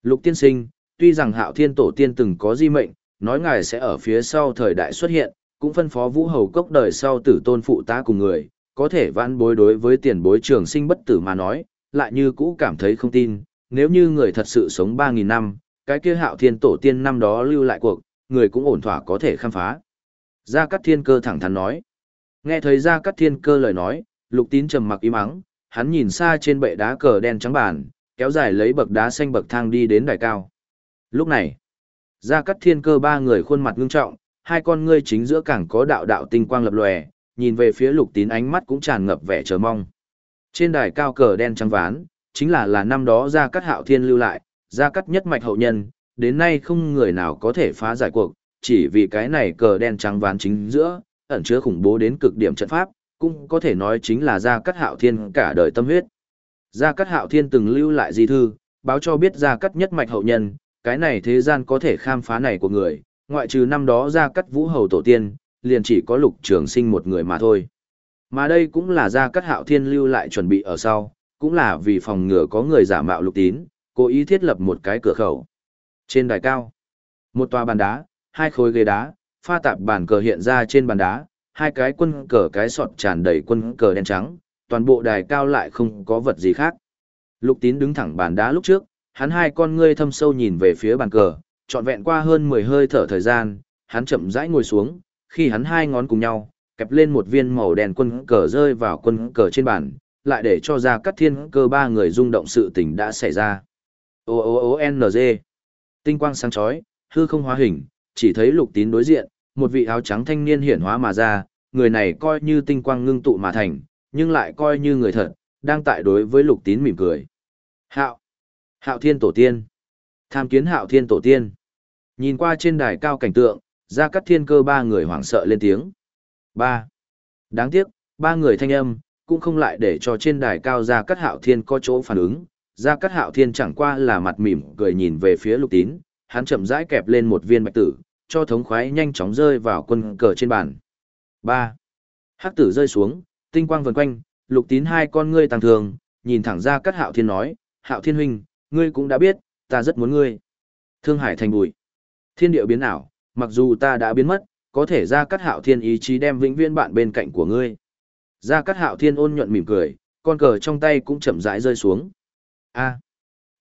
Lục tiên sinh, tuy rằng hạo thiên tổ tiên từng có di mệnh, nói ngài sẽ ở phía sau thời đại xuất hiện, cũng phân phó vũ hầu cốc đời sau tử tôn phụ ta cùng người, có thể vãn bối đối với tiền bối trường sinh bất tử mà nói, lại như cũ cảm thấy không tin, nếu như người thật sự sống 3.000 năm, cái kia hạo thiên tổ tiên năm đó lưu lại cuộc, người cũng ổn thỏa có thể khám phá. Gia Cát Thiên Cơ thẳng thắn nói. Nghe thấy Gia Cát Thiên Cơ lời nói, Lục Tín trầm mặc im ắng, hắn nhìn xa trên bệ đá cờ đen trắng bàn, kéo dài lấy bậc đá xanh bậc thang đi đến đài cao. Lúc này, Gia Cát Thiên Cơ ba người khuôn mặt ngưng trọng, hai con ngươi chính giữa càng có đạo đạo tinh quang lập lòe, nhìn về phía lục tín ánh mắt cũng tràn ngập vẻ chờ mong. Trên đài cao cờ đen trắng ván, chính là là năm đó Gia Cát Hạo Thiên lưu lại, Gia Cát nhất mạch hậu nhân, đến nay không người nào có thể phá giải cuộc, chỉ vì cái này cờ đen trắng ván chính giữa, ẩn chứa khủng bố đến cực điểm trận pháp, cũng có thể nói chính là Gia Cát Hạo Thiên cả đời tâm huyết. Gia Cát Hạo Thiên từng lưu lại di thư, báo cho biết Gia Cát nhất mạch hậu nhân, cái này thế gian có thể khám phá này của người, ngoại trừ năm đó Gia Cát Vũ hầu tổ tiên, liền chỉ có lục trường sinh một người mà thôi. Mà đây cũng là Gia Cát Hạo Thiên lưu lại chuẩn bị ở sau, cũng là vì phòng ngừa có người giả mạo lục tín, cố ý thiết lập một cái cửa khẩu. Trên đài cao, một tòa bàn đá, hai khối ghế đá, pha tạp bàn cờ hiện ra trên bàn đá, hai cái quân cờ cái sọt tràn đầy quân cờ đen trắng, toàn bộ đài cao lại không có vật gì khác. Lục tín đứng thẳng bàn đá lúc trước, hắn hai con ngươi thâm sâu nhìn về phía bàn cờ, trọn vẹn qua hơn 10 hơi thở thời gian, hắn chậm rãi ngồi xuống, khi hắn hai ngón cùng nhau, kẹp lên một viên màu đen quân cờ rơi vào quân cờ trên bàn, lại để cho ra cắt thiên cơ ba người rung động sự tình đã xảy ra. O O O N G Tinh quang sáng chói, hư không hóa hình, chỉ thấy lục tín đối diện, một vị áo trắng thanh niên hiển hóa mà ra, người này coi như tinh quang ngưng tụ mà thành, nhưng lại coi như người thật, đang tại đối với lục tín mỉm cười. Hạo! Hạo thiên tổ tiên! Tham kiến hạo thiên tổ tiên! Nhìn qua trên đài cao cảnh tượng, ra cắt thiên cơ ba người hoảng sợ lên tiếng. Ba. Đáng tiếc, ba người thanh âm, cũng không lại để cho trên đài cao ra cắt hạo thiên có chỗ phản ứng. Ra cắt hạo thiên chẳng qua là mặt mỉm cười nhìn về phía lục tín, hắn chậm rãi kẹp lên một viên bạch tử, cho thống khoái nhanh chóng rơi vào quân cờ trên bàn. Ba. Hắc tử rơi xuống, tinh quang vần quanh, lục tín hai con ngươi tàng thường, nhìn thẳng ra cắt hạo thiên nói, hạo thiên huynh, ngươi cũng đã biết, ta rất muốn ngươi. Thương hải thành bụi. Thiên điệu biến ảo, mặc dù ta đã biến mất, có thể ra cắt hạo thiên ý chí đem vĩnh viễn bạn bên cạnh của ngươi. Ra cắt hạo thiên ôn nhuận mỉm cười, con cờ trong tay cũng chậm rãi rơi xuống. A.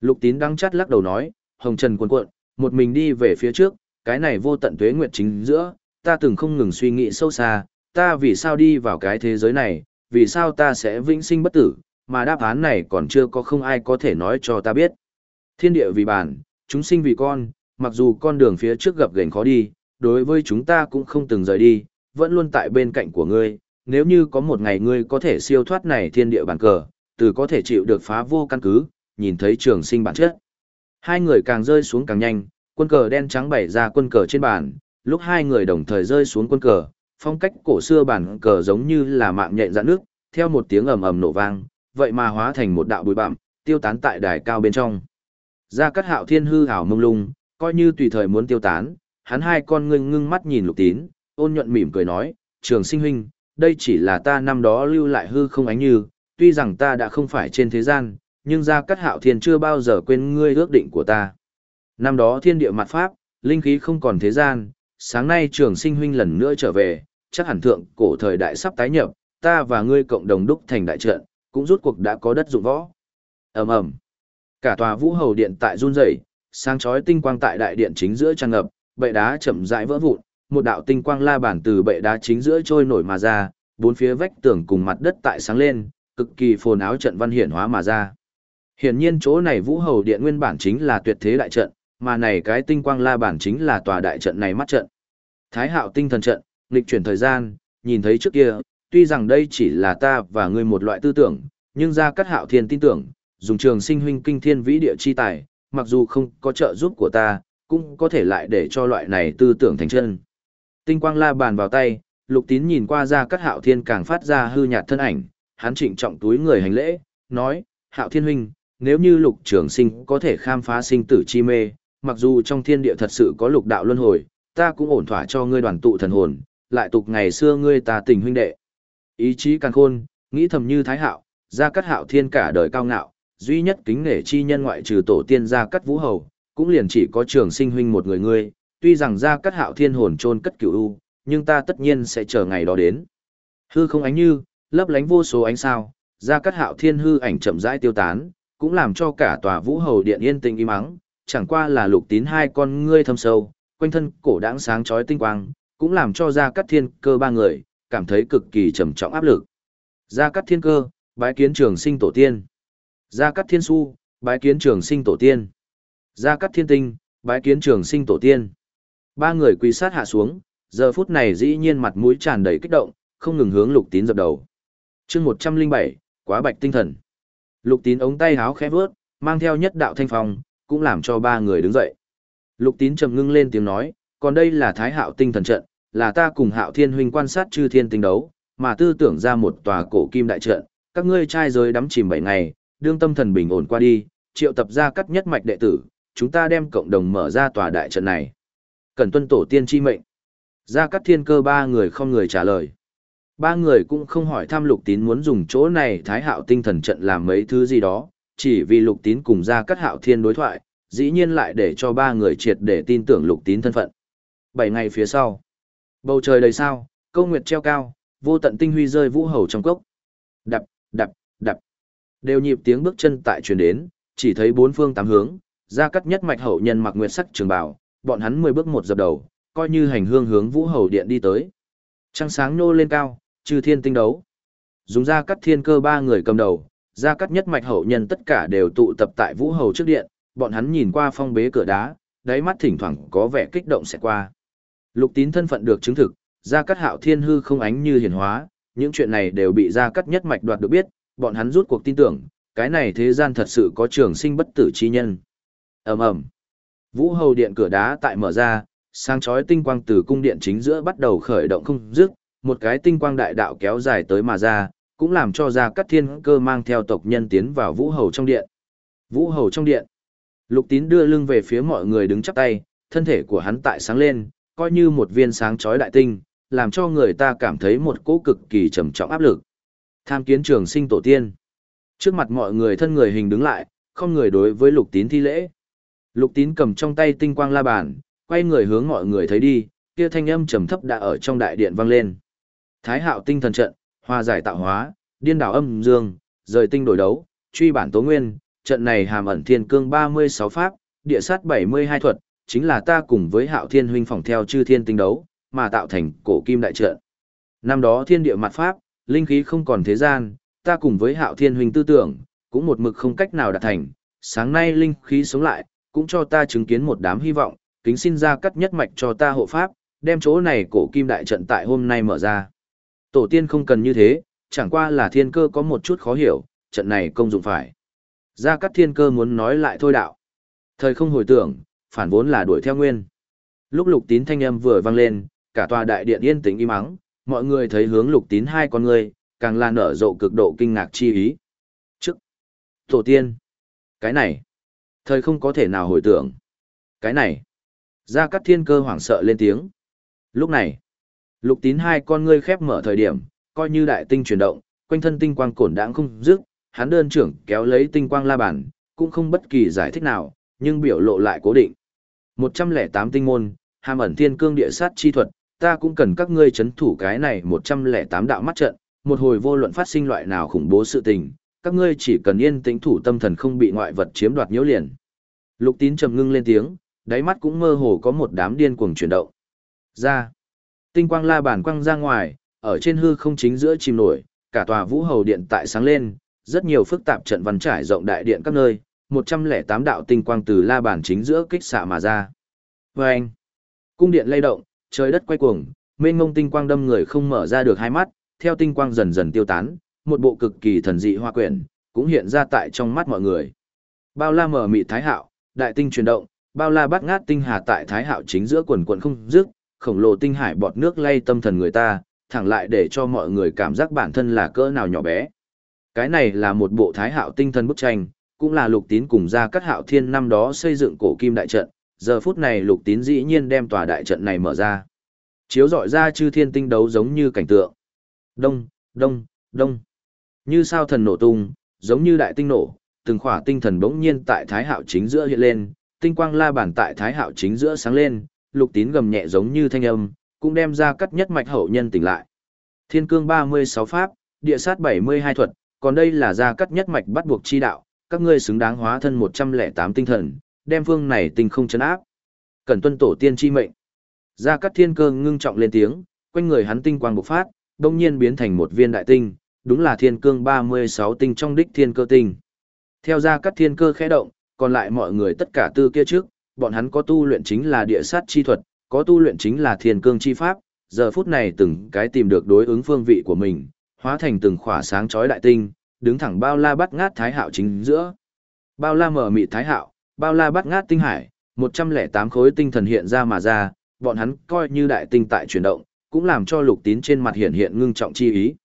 Lục tín đắng chắt lắc đầu nói, hồng trần cuộn cuộn, một mình đi về phía trước, cái này vô tận tuế nguyệt chính giữa, ta từng không ngừng suy nghĩ sâu xa, ta vì sao đi vào cái thế giới này, vì sao ta sẽ vĩnh sinh bất tử, mà đáp án này còn chưa có không ai có thể nói cho ta biết. Thiên địa vì bản, chúng sinh vì con, mặc dù con đường phía trước gặp gành khó đi, đối với chúng ta cũng không từng rời đi, vẫn luôn tại bên cạnh của ngươi, nếu như có một ngày ngươi có thể siêu thoát này thiên địa bản cờ, từ có thể chịu được phá vô căn cứ, nhìn thấy trường sinh bản chất. Hai người càng rơi xuống càng nhanh, quân cờ đen trắng bày ra quân cờ trên bàn, lúc hai người đồng thời rơi xuống quân cờ, phong cách cổ xưa bản cờ giống như là mạng nhện dạn nước, theo một tiếng ầm ầm nổ vang, vậy mà hóa thành một đạo bụi bặm, tiêu tán tại đài cao bên trong. Gia Cát Hạo Thiên hư ảo mông lung, coi như tùy thời muốn tiêu tán, hắn hai con ngưng ngưng mắt nhìn lục tín, ôn nhuận mỉm cười nói, trường sinh huynh, đây chỉ là ta năm đó lưu lại hư không ánh như, tuy rằng ta đã không phải trên thế gian, nhưng Gia Cát Hạo Thiên chưa bao giờ quên ngươi ước định của ta. Năm đó thiên địa mặt pháp, linh khí không còn thế gian, sáng nay trường sinh huynh lần nữa trở về, chắc hẳn thượng cổ thời đại sắp tái nhập, ta và ngươi cộng đồng đúc thành đại trận, cũng rút cuộc đã có đất dụng võ. ầm ầm, cả tòa vũ hầu điện tại run rẩy, sáng chói tinh quang tại đại điện chính giữa tràn ngập, bệ đá chậm rãi vỡ vụn, một đạo tinh quang la bản từ bệ đá chính giữa trôi nổi mà ra, bốn phía vách tường cùng mặt đất tại sáng lên, cực kỳ phồn áo trận văn hiển hóa mà ra. Hiển nhiên chỗ này Vũ Hầu Điện nguyên bản chính là tuyệt thế đại trận, mà này cái tinh quang la bản chính là tòa đại trận này mắt trận. Thái Hạo tinh thần trận, nghịch chuyển thời gian, nhìn thấy trước kia, tuy rằng đây chỉ là ta và ngươi một loại tư tưởng, nhưng ra cắt hạo thiên tin tưởng, dùng trường sinh huynh kinh thiên vĩ địa chi tài, mặc dù không có trợ giúp của ta, cũng có thể lại để cho loại này tư tưởng thành chân. Tinh quang la bàn vào tay, lục tín nhìn qua ra cắt hạo thiên càng phát ra hư nhạt thân ảnh, hắn trịnh trọng túi người hành lễ, nói, hạo thiên huynh, nếu như lục trường sinh có thể khám phá sinh tử chi mê, mặc dù trong thiên địa thật sự có lục đạo luân hồi, ta cũng ổn thỏa cho ngươi đoàn tụ thần hồn, lại tục ngày xưa ngươi ta tình huynh đệ. Ý chí càng khôn, nghĩ thầm như thái hạo, ra cắt hạo thiên cả đời cao ngạo, duy nhất kính nể chi nhân ngoại trừ tổ tiên ra cắt vũ hầu, cũng liền chỉ có trường sinh huynh một người ngươi, tuy rằng ra cắt hạo thiên hồn trôn cất cửu u, nhưng ta tất nhiên sẽ chờ ngày đó đến. Hư không ánh như, lấp lánh vô số ánh sao, ra cắt hạo thiên hư ảnh chậm rãi tiêu tán, cũng làm cho cả tòa vũ hầu điện yên tĩnh im mắng, chẳng qua là lục tín hai con ngươi thâm sâu, quanh thân cổ đãng sáng chói tinh quang, cũng làm cho gia cắt thiên cơ ba người, cảm thấy cực kỳ trầm trọng áp lực. Gia Cát Thiên Cơ, bái kiến trường sinh tổ tiên. Gia Cát Thiên Su, bái kiến trường sinh tổ tiên. Gia Cát Thiên Tinh, bái kiến trường sinh tổ tiên. Ba người quỳ sát hạ xuống, giờ phút này dĩ nhiên mặt mũi tràn đầy kích động, không ngừng hướng Lục Tín dập đầu. Chương 107, quá bạch tinh thần. Lục Tín ống tay háo khẽ vướt, mang theo nhất đạo thanh phong, cũng làm cho ba người đứng dậy. Lục Tín trầm ngưng lên tiếng nói, còn đây là Thái Hạo tinh thần trận, là ta cùng Hạo Thiên huynh quan sát chư thiên tinh đấu, mà tư tưởng ra một tòa cổ kim đại trận, các ngươi trai giới đắm chìm bảy ngày, đương tâm thần bình ổn qua đi, triệu tập ra cắt nhất mạch đệ tử, chúng ta đem cộng đồng mở ra tòa đại trận này. Cần tuân tổ tiên chi mệnh. Ra cắt thiên cơ ba người không người trả lời. Ba người cũng không hỏi thăm lục tín muốn dùng chỗ này thái hạo tinh thần trận làm mấy thứ gì đó, chỉ vì lục tín cùng ra cắt hạo thiên đối thoại, dĩ nhiên lại để cho ba người triệt để tin tưởng lục tín thân phận. Bảy ngày phía sau, bầu trời đầy sao, câu nguyệt treo cao, vô tận tinh huy rơi vũ hầu trong cốc. Đập, đập, đập. Đều nhịp tiếng bước chân tại truyền đến, chỉ thấy bốn phương tám hướng, ra cắt nhất mạch hậu nhân mặc nguyệt sắc trường bảo bọn hắn mười bước một dập đầu, coi như hành hương hướng vũ hầu điện đi tới. Trăng sáng nô lên cao, trừ thiên tinh đấu. Dùng ra cắt thiên cơ ba người cầm đầu, Gia cắt nhất mạch hậu nhân tất cả đều tụ tập tại vũ hầu trước điện, bọn hắn nhìn qua phong bế cửa đá, đáy mắt thỉnh thoảng có vẻ kích động sẽ qua. Lục tín thân phận được chứng thực, Gia Cát Hạo Thiên hư không ánh như hiển hóa, những chuyện này đều bị Gia Cát nhất mạch đoạt được biết, bọn hắn rút cuộc tin tưởng, cái này thế gian thật sự có trường sinh bất tử chi nhân. Ầm ầm. Vũ Hầu điện cửa đá tại mở ra, sáng chói tinh quang từ cung điện chính giữa bắt đầu khởi động không dứt, một cái tinh quang đại đạo kéo dài tới mà ra, cũng làm cho Gia Cát Thiên cơ mang theo tộc nhân tiến vào Vũ Hầu trong điện. Vũ Hầu trong điện. Lục Tín đưa lưng về phía mọi người đứng chắp tay, thân thể của hắn tại sáng lên, coi như một viên sáng chói đại tinh, làm cho người ta cảm thấy một cỗ cực kỳ trầm trọng áp lực. Tham kiến trường sinh tổ tiên. Trước mặt mọi người thân người hình đứng lại, không người đối với lục tín thi lễ. Lục tín cầm trong tay tinh quang la bàn, quay người hướng mọi người thấy đi, kia thanh âm trầm thấp đã ở trong đại điện vang lên. Thái hạo tinh thần trận, hòa giải tạo hóa, điên đảo âm dương, rời tinh đổi đấu, truy bản tố nguyên, trận này hàm ẩn thiên cương 36 pháp, địa sát 72 thuật, chính là ta cùng với hạo thiên huynh phòng theo chư thiên tinh đấu, mà tạo thành cổ kim đại trận. Năm đó thiên địa mặt pháp, linh khí không còn thế gian, ta cùng với hạo thiên huynh tư tưởng, cũng một mực không cách nào đạt thành, sáng nay linh khí sống lại, cũng cho ta chứng kiến một đám hy vọng, kính xin ra cắt nhất mạch cho ta hộ pháp, đem chỗ này cổ kim đại trận tại hôm nay mở ra. Tổ tiên không cần như thế, chẳng qua là thiên cơ có một chút khó hiểu, trận này công dụng phải. Gia Cát Thiên Cơ muốn nói lại thôi đạo. Thời không hồi tưởng, phản vốn là đuổi theo nguyên. Lúc lục tín thanh âm vừa vang lên, cả tòa đại điện yên tĩnh im ắng, mọi người thấy hướng lục tín hai con người, càng là nở rộ cực độ kinh ngạc chi ý. Trước, tổ tiên, cái này, thời không có thể nào hồi tưởng. Cái này, gia cát thiên cơ hoảng sợ lên tiếng. Lúc này, lục tín hai con ngươi khép mở thời điểm, coi như đại tinh chuyển động, quanh thân tinh quang cổn đãng không dứt, hắn đơn trưởng kéo lấy tinh quang la bàn, cũng không bất kỳ giải thích nào, nhưng biểu lộ lại cố định. 108 tinh môn, hàm ẩn thiên cương địa sát chi thuật, ta cũng cần các ngươi chấn thủ cái này 108 đạo mắt trận, một hồi vô luận phát sinh loại nào khủng bố sự tình, các ngươi chỉ cần yên tĩnh thủ tâm thần không bị ngoại vật chiếm đoạt nhiễu liền. Lục tín trầm ngưng lên tiếng, đáy mắt cũng mơ hồ có một đám điên cuồng chuyển động. Ra, tinh quang la bàn quăng ra ngoài, ở trên hư không chính giữa chìm nổi, cả tòa vũ hầu điện tại sáng lên, rất nhiều phức tạp trận văn trải rộng đại điện các nơi, 108 đạo tinh quang từ la bàn chính giữa kích xạ mà ra. Vâng! cung điện lay động, trời đất quay cuồng, mênh ngông tinh quang đâm người không mở ra được hai mắt, theo tinh quang dần dần tiêu tán, một bộ cực kỳ thần dị hoa quyển, cũng hiện ra tại trong mắt mọi người. Bao la mở mị thái hạo, đại tinh chuyển động, bao la bắt ngát tinh hà tại thái hạo chính giữa quần quần không dứt, khổng lồ tinh hải bọt nước lay tâm thần người ta, thẳng lại để cho mọi người cảm giác bản thân là cỡ nào nhỏ bé. Cái này là một bộ thái hạo tinh thần bức tranh, cũng là lục tín cùng ra cắt hạo thiên năm đó xây dựng cổ kim đại trận, giờ phút này lục tín dĩ nhiên đem tòa đại trận này mở ra. Chiếu dọi ra chư thiên tinh đấu giống như cảnh tượng. Đông, đông, đông. Như sao thần nổ tung, giống như đại tinh nổ, từng khỏa tinh thần bỗng nhiên tại thái hạo chính giữa hiện lên, tinh quang la bàn tại thái hạo chính giữa sáng lên, lục tín gầm nhẹ giống như thanh âm, cũng đem ra cắt nhất mạch hậu nhân tỉnh lại. Thiên cương 36 pháp, địa sát 72 thuật, còn đây là ra cắt nhất mạch bắt buộc chi đạo, các ngươi xứng đáng hóa thân 108 tinh thần, đem phương này tình không chấn áp. Cần tuân tổ tiên chi mệnh. Ra cắt thiên cơ ngưng trọng lên tiếng, quanh người hắn tinh quang bộc phát, đồng nhiên biến thành một viên đại tinh, đúng là thiên cương 36 tinh trong đích thiên cơ tinh. Theo ra cắt thiên cơ khẽ động, còn lại mọi người tất cả tư kia trước, bọn hắn có tu luyện chính là địa sát chi thuật, có tu luyện chính là thiên cương chi pháp, giờ phút này từng cái tìm được đối ứng phương vị của mình, hóa thành từng khỏa sáng chói đại tinh, đứng thẳng bao la bắt ngát thái hạo chính giữa. Bao la mở mị thái hạo, bao la bắt ngát tinh hải, 108 khối tinh thần hiện ra mà ra, bọn hắn coi như đại tinh tại chuyển động, cũng làm cho lục tín trên mặt hiện hiện ngưng trọng chi ý.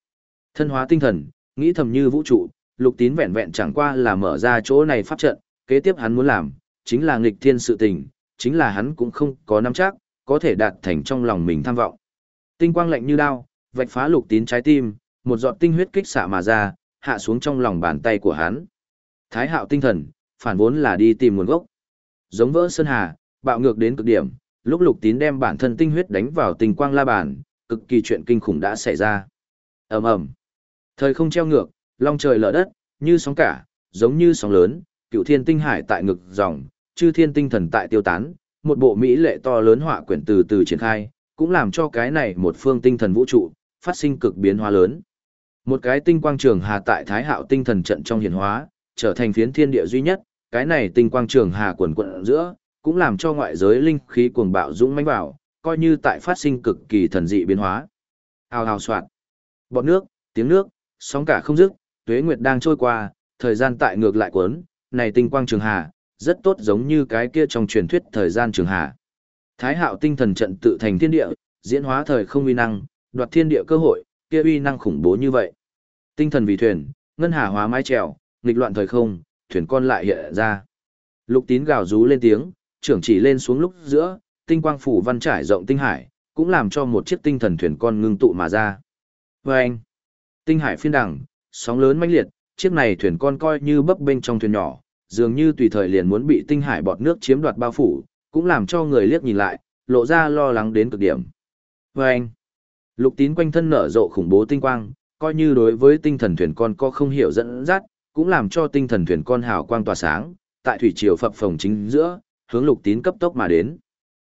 Thân hóa tinh thần, nghĩ thầm như vũ trụ, lục tín vẹn vẹn chẳng qua là mở ra chỗ này pháp trận, kế tiếp hắn muốn làm, chính là nghịch thiên sự tình, chính là hắn cũng không có nắm chắc, có thể đạt thành trong lòng mình tham vọng. Tinh quang lạnh như đao, vạch phá lục tín trái tim, một giọt tinh huyết kích xạ mà ra, hạ xuống trong lòng bàn tay của hắn. Thái hạo tinh thần, phản vốn là đi tìm nguồn gốc. Giống vỡ sơn hà, bạo ngược đến cực điểm, lúc lục tín đem bản thân tinh huyết đánh vào tinh quang la bàn, cực kỳ chuyện kinh khủng đã xảy ra. ầm ầm, Thời không treo ngược, long trời lở đất, như sóng cả, giống như sóng lớn, cựu thiên tinh hải tại ngực dòng, chư thiên tinh thần tại tiêu tán, một bộ mỹ lệ to lớn họa quyển từ từ triển khai, cũng làm cho cái này một phương tinh thần vũ trụ, phát sinh cực biến hóa lớn. Một cái tinh quang trường hà tại Thái Hạo tinh thần trận trong hiển hóa, trở thành phiến thiên địa duy nhất, cái này tinh quang trường hà quần quận giữa, cũng làm cho ngoại giới linh khí cuồng bạo dũng mãnh vào, coi như tại phát sinh cực kỳ thần dị biến hóa. Hào hào soạn. Bọt nước, tiếng nước, sóng cả không dứt, tuế nguyệt đang trôi qua, thời gian tại ngược lại cuốn, này tinh quang trường hà, rất tốt giống như cái kia trong truyền thuyết thời gian trường hạ, Thái hạo tinh thần trận tự thành thiên địa, diễn hóa thời không uy năng, đoạt thiên địa cơ hội, kia uy năng khủng bố như vậy. Tinh thần vì thuyền, ngân hà hóa mái trèo, nghịch loạn thời không, thuyền con lại hiện ra. Lục tín gào rú lên tiếng, trưởng chỉ lên xuống lúc giữa, tinh quang phủ văn trải rộng tinh hải, cũng làm cho một chiếc tinh thần thuyền con ngưng tụ mà ra. Vâng! anh, tinh hải phiên đẳng, sóng lớn mãnh liệt, chiếc này thuyền con coi như bấp bênh trong thuyền nhỏ, dường như tùy thời liền muốn bị tinh hải bọt nước chiếm đoạt bao phủ, cũng làm cho người liếc nhìn lại, lộ ra lo lắng đến cực điểm. Và anh, lục tín quanh thân nở rộ khủng bố tinh quang, coi như đối với tinh thần thuyền con có không hiểu dẫn dắt, cũng làm cho tinh thần thuyền con hào quang tỏa sáng, tại thủy triều phập phồng chính giữa, hướng lục tín cấp tốc mà đến.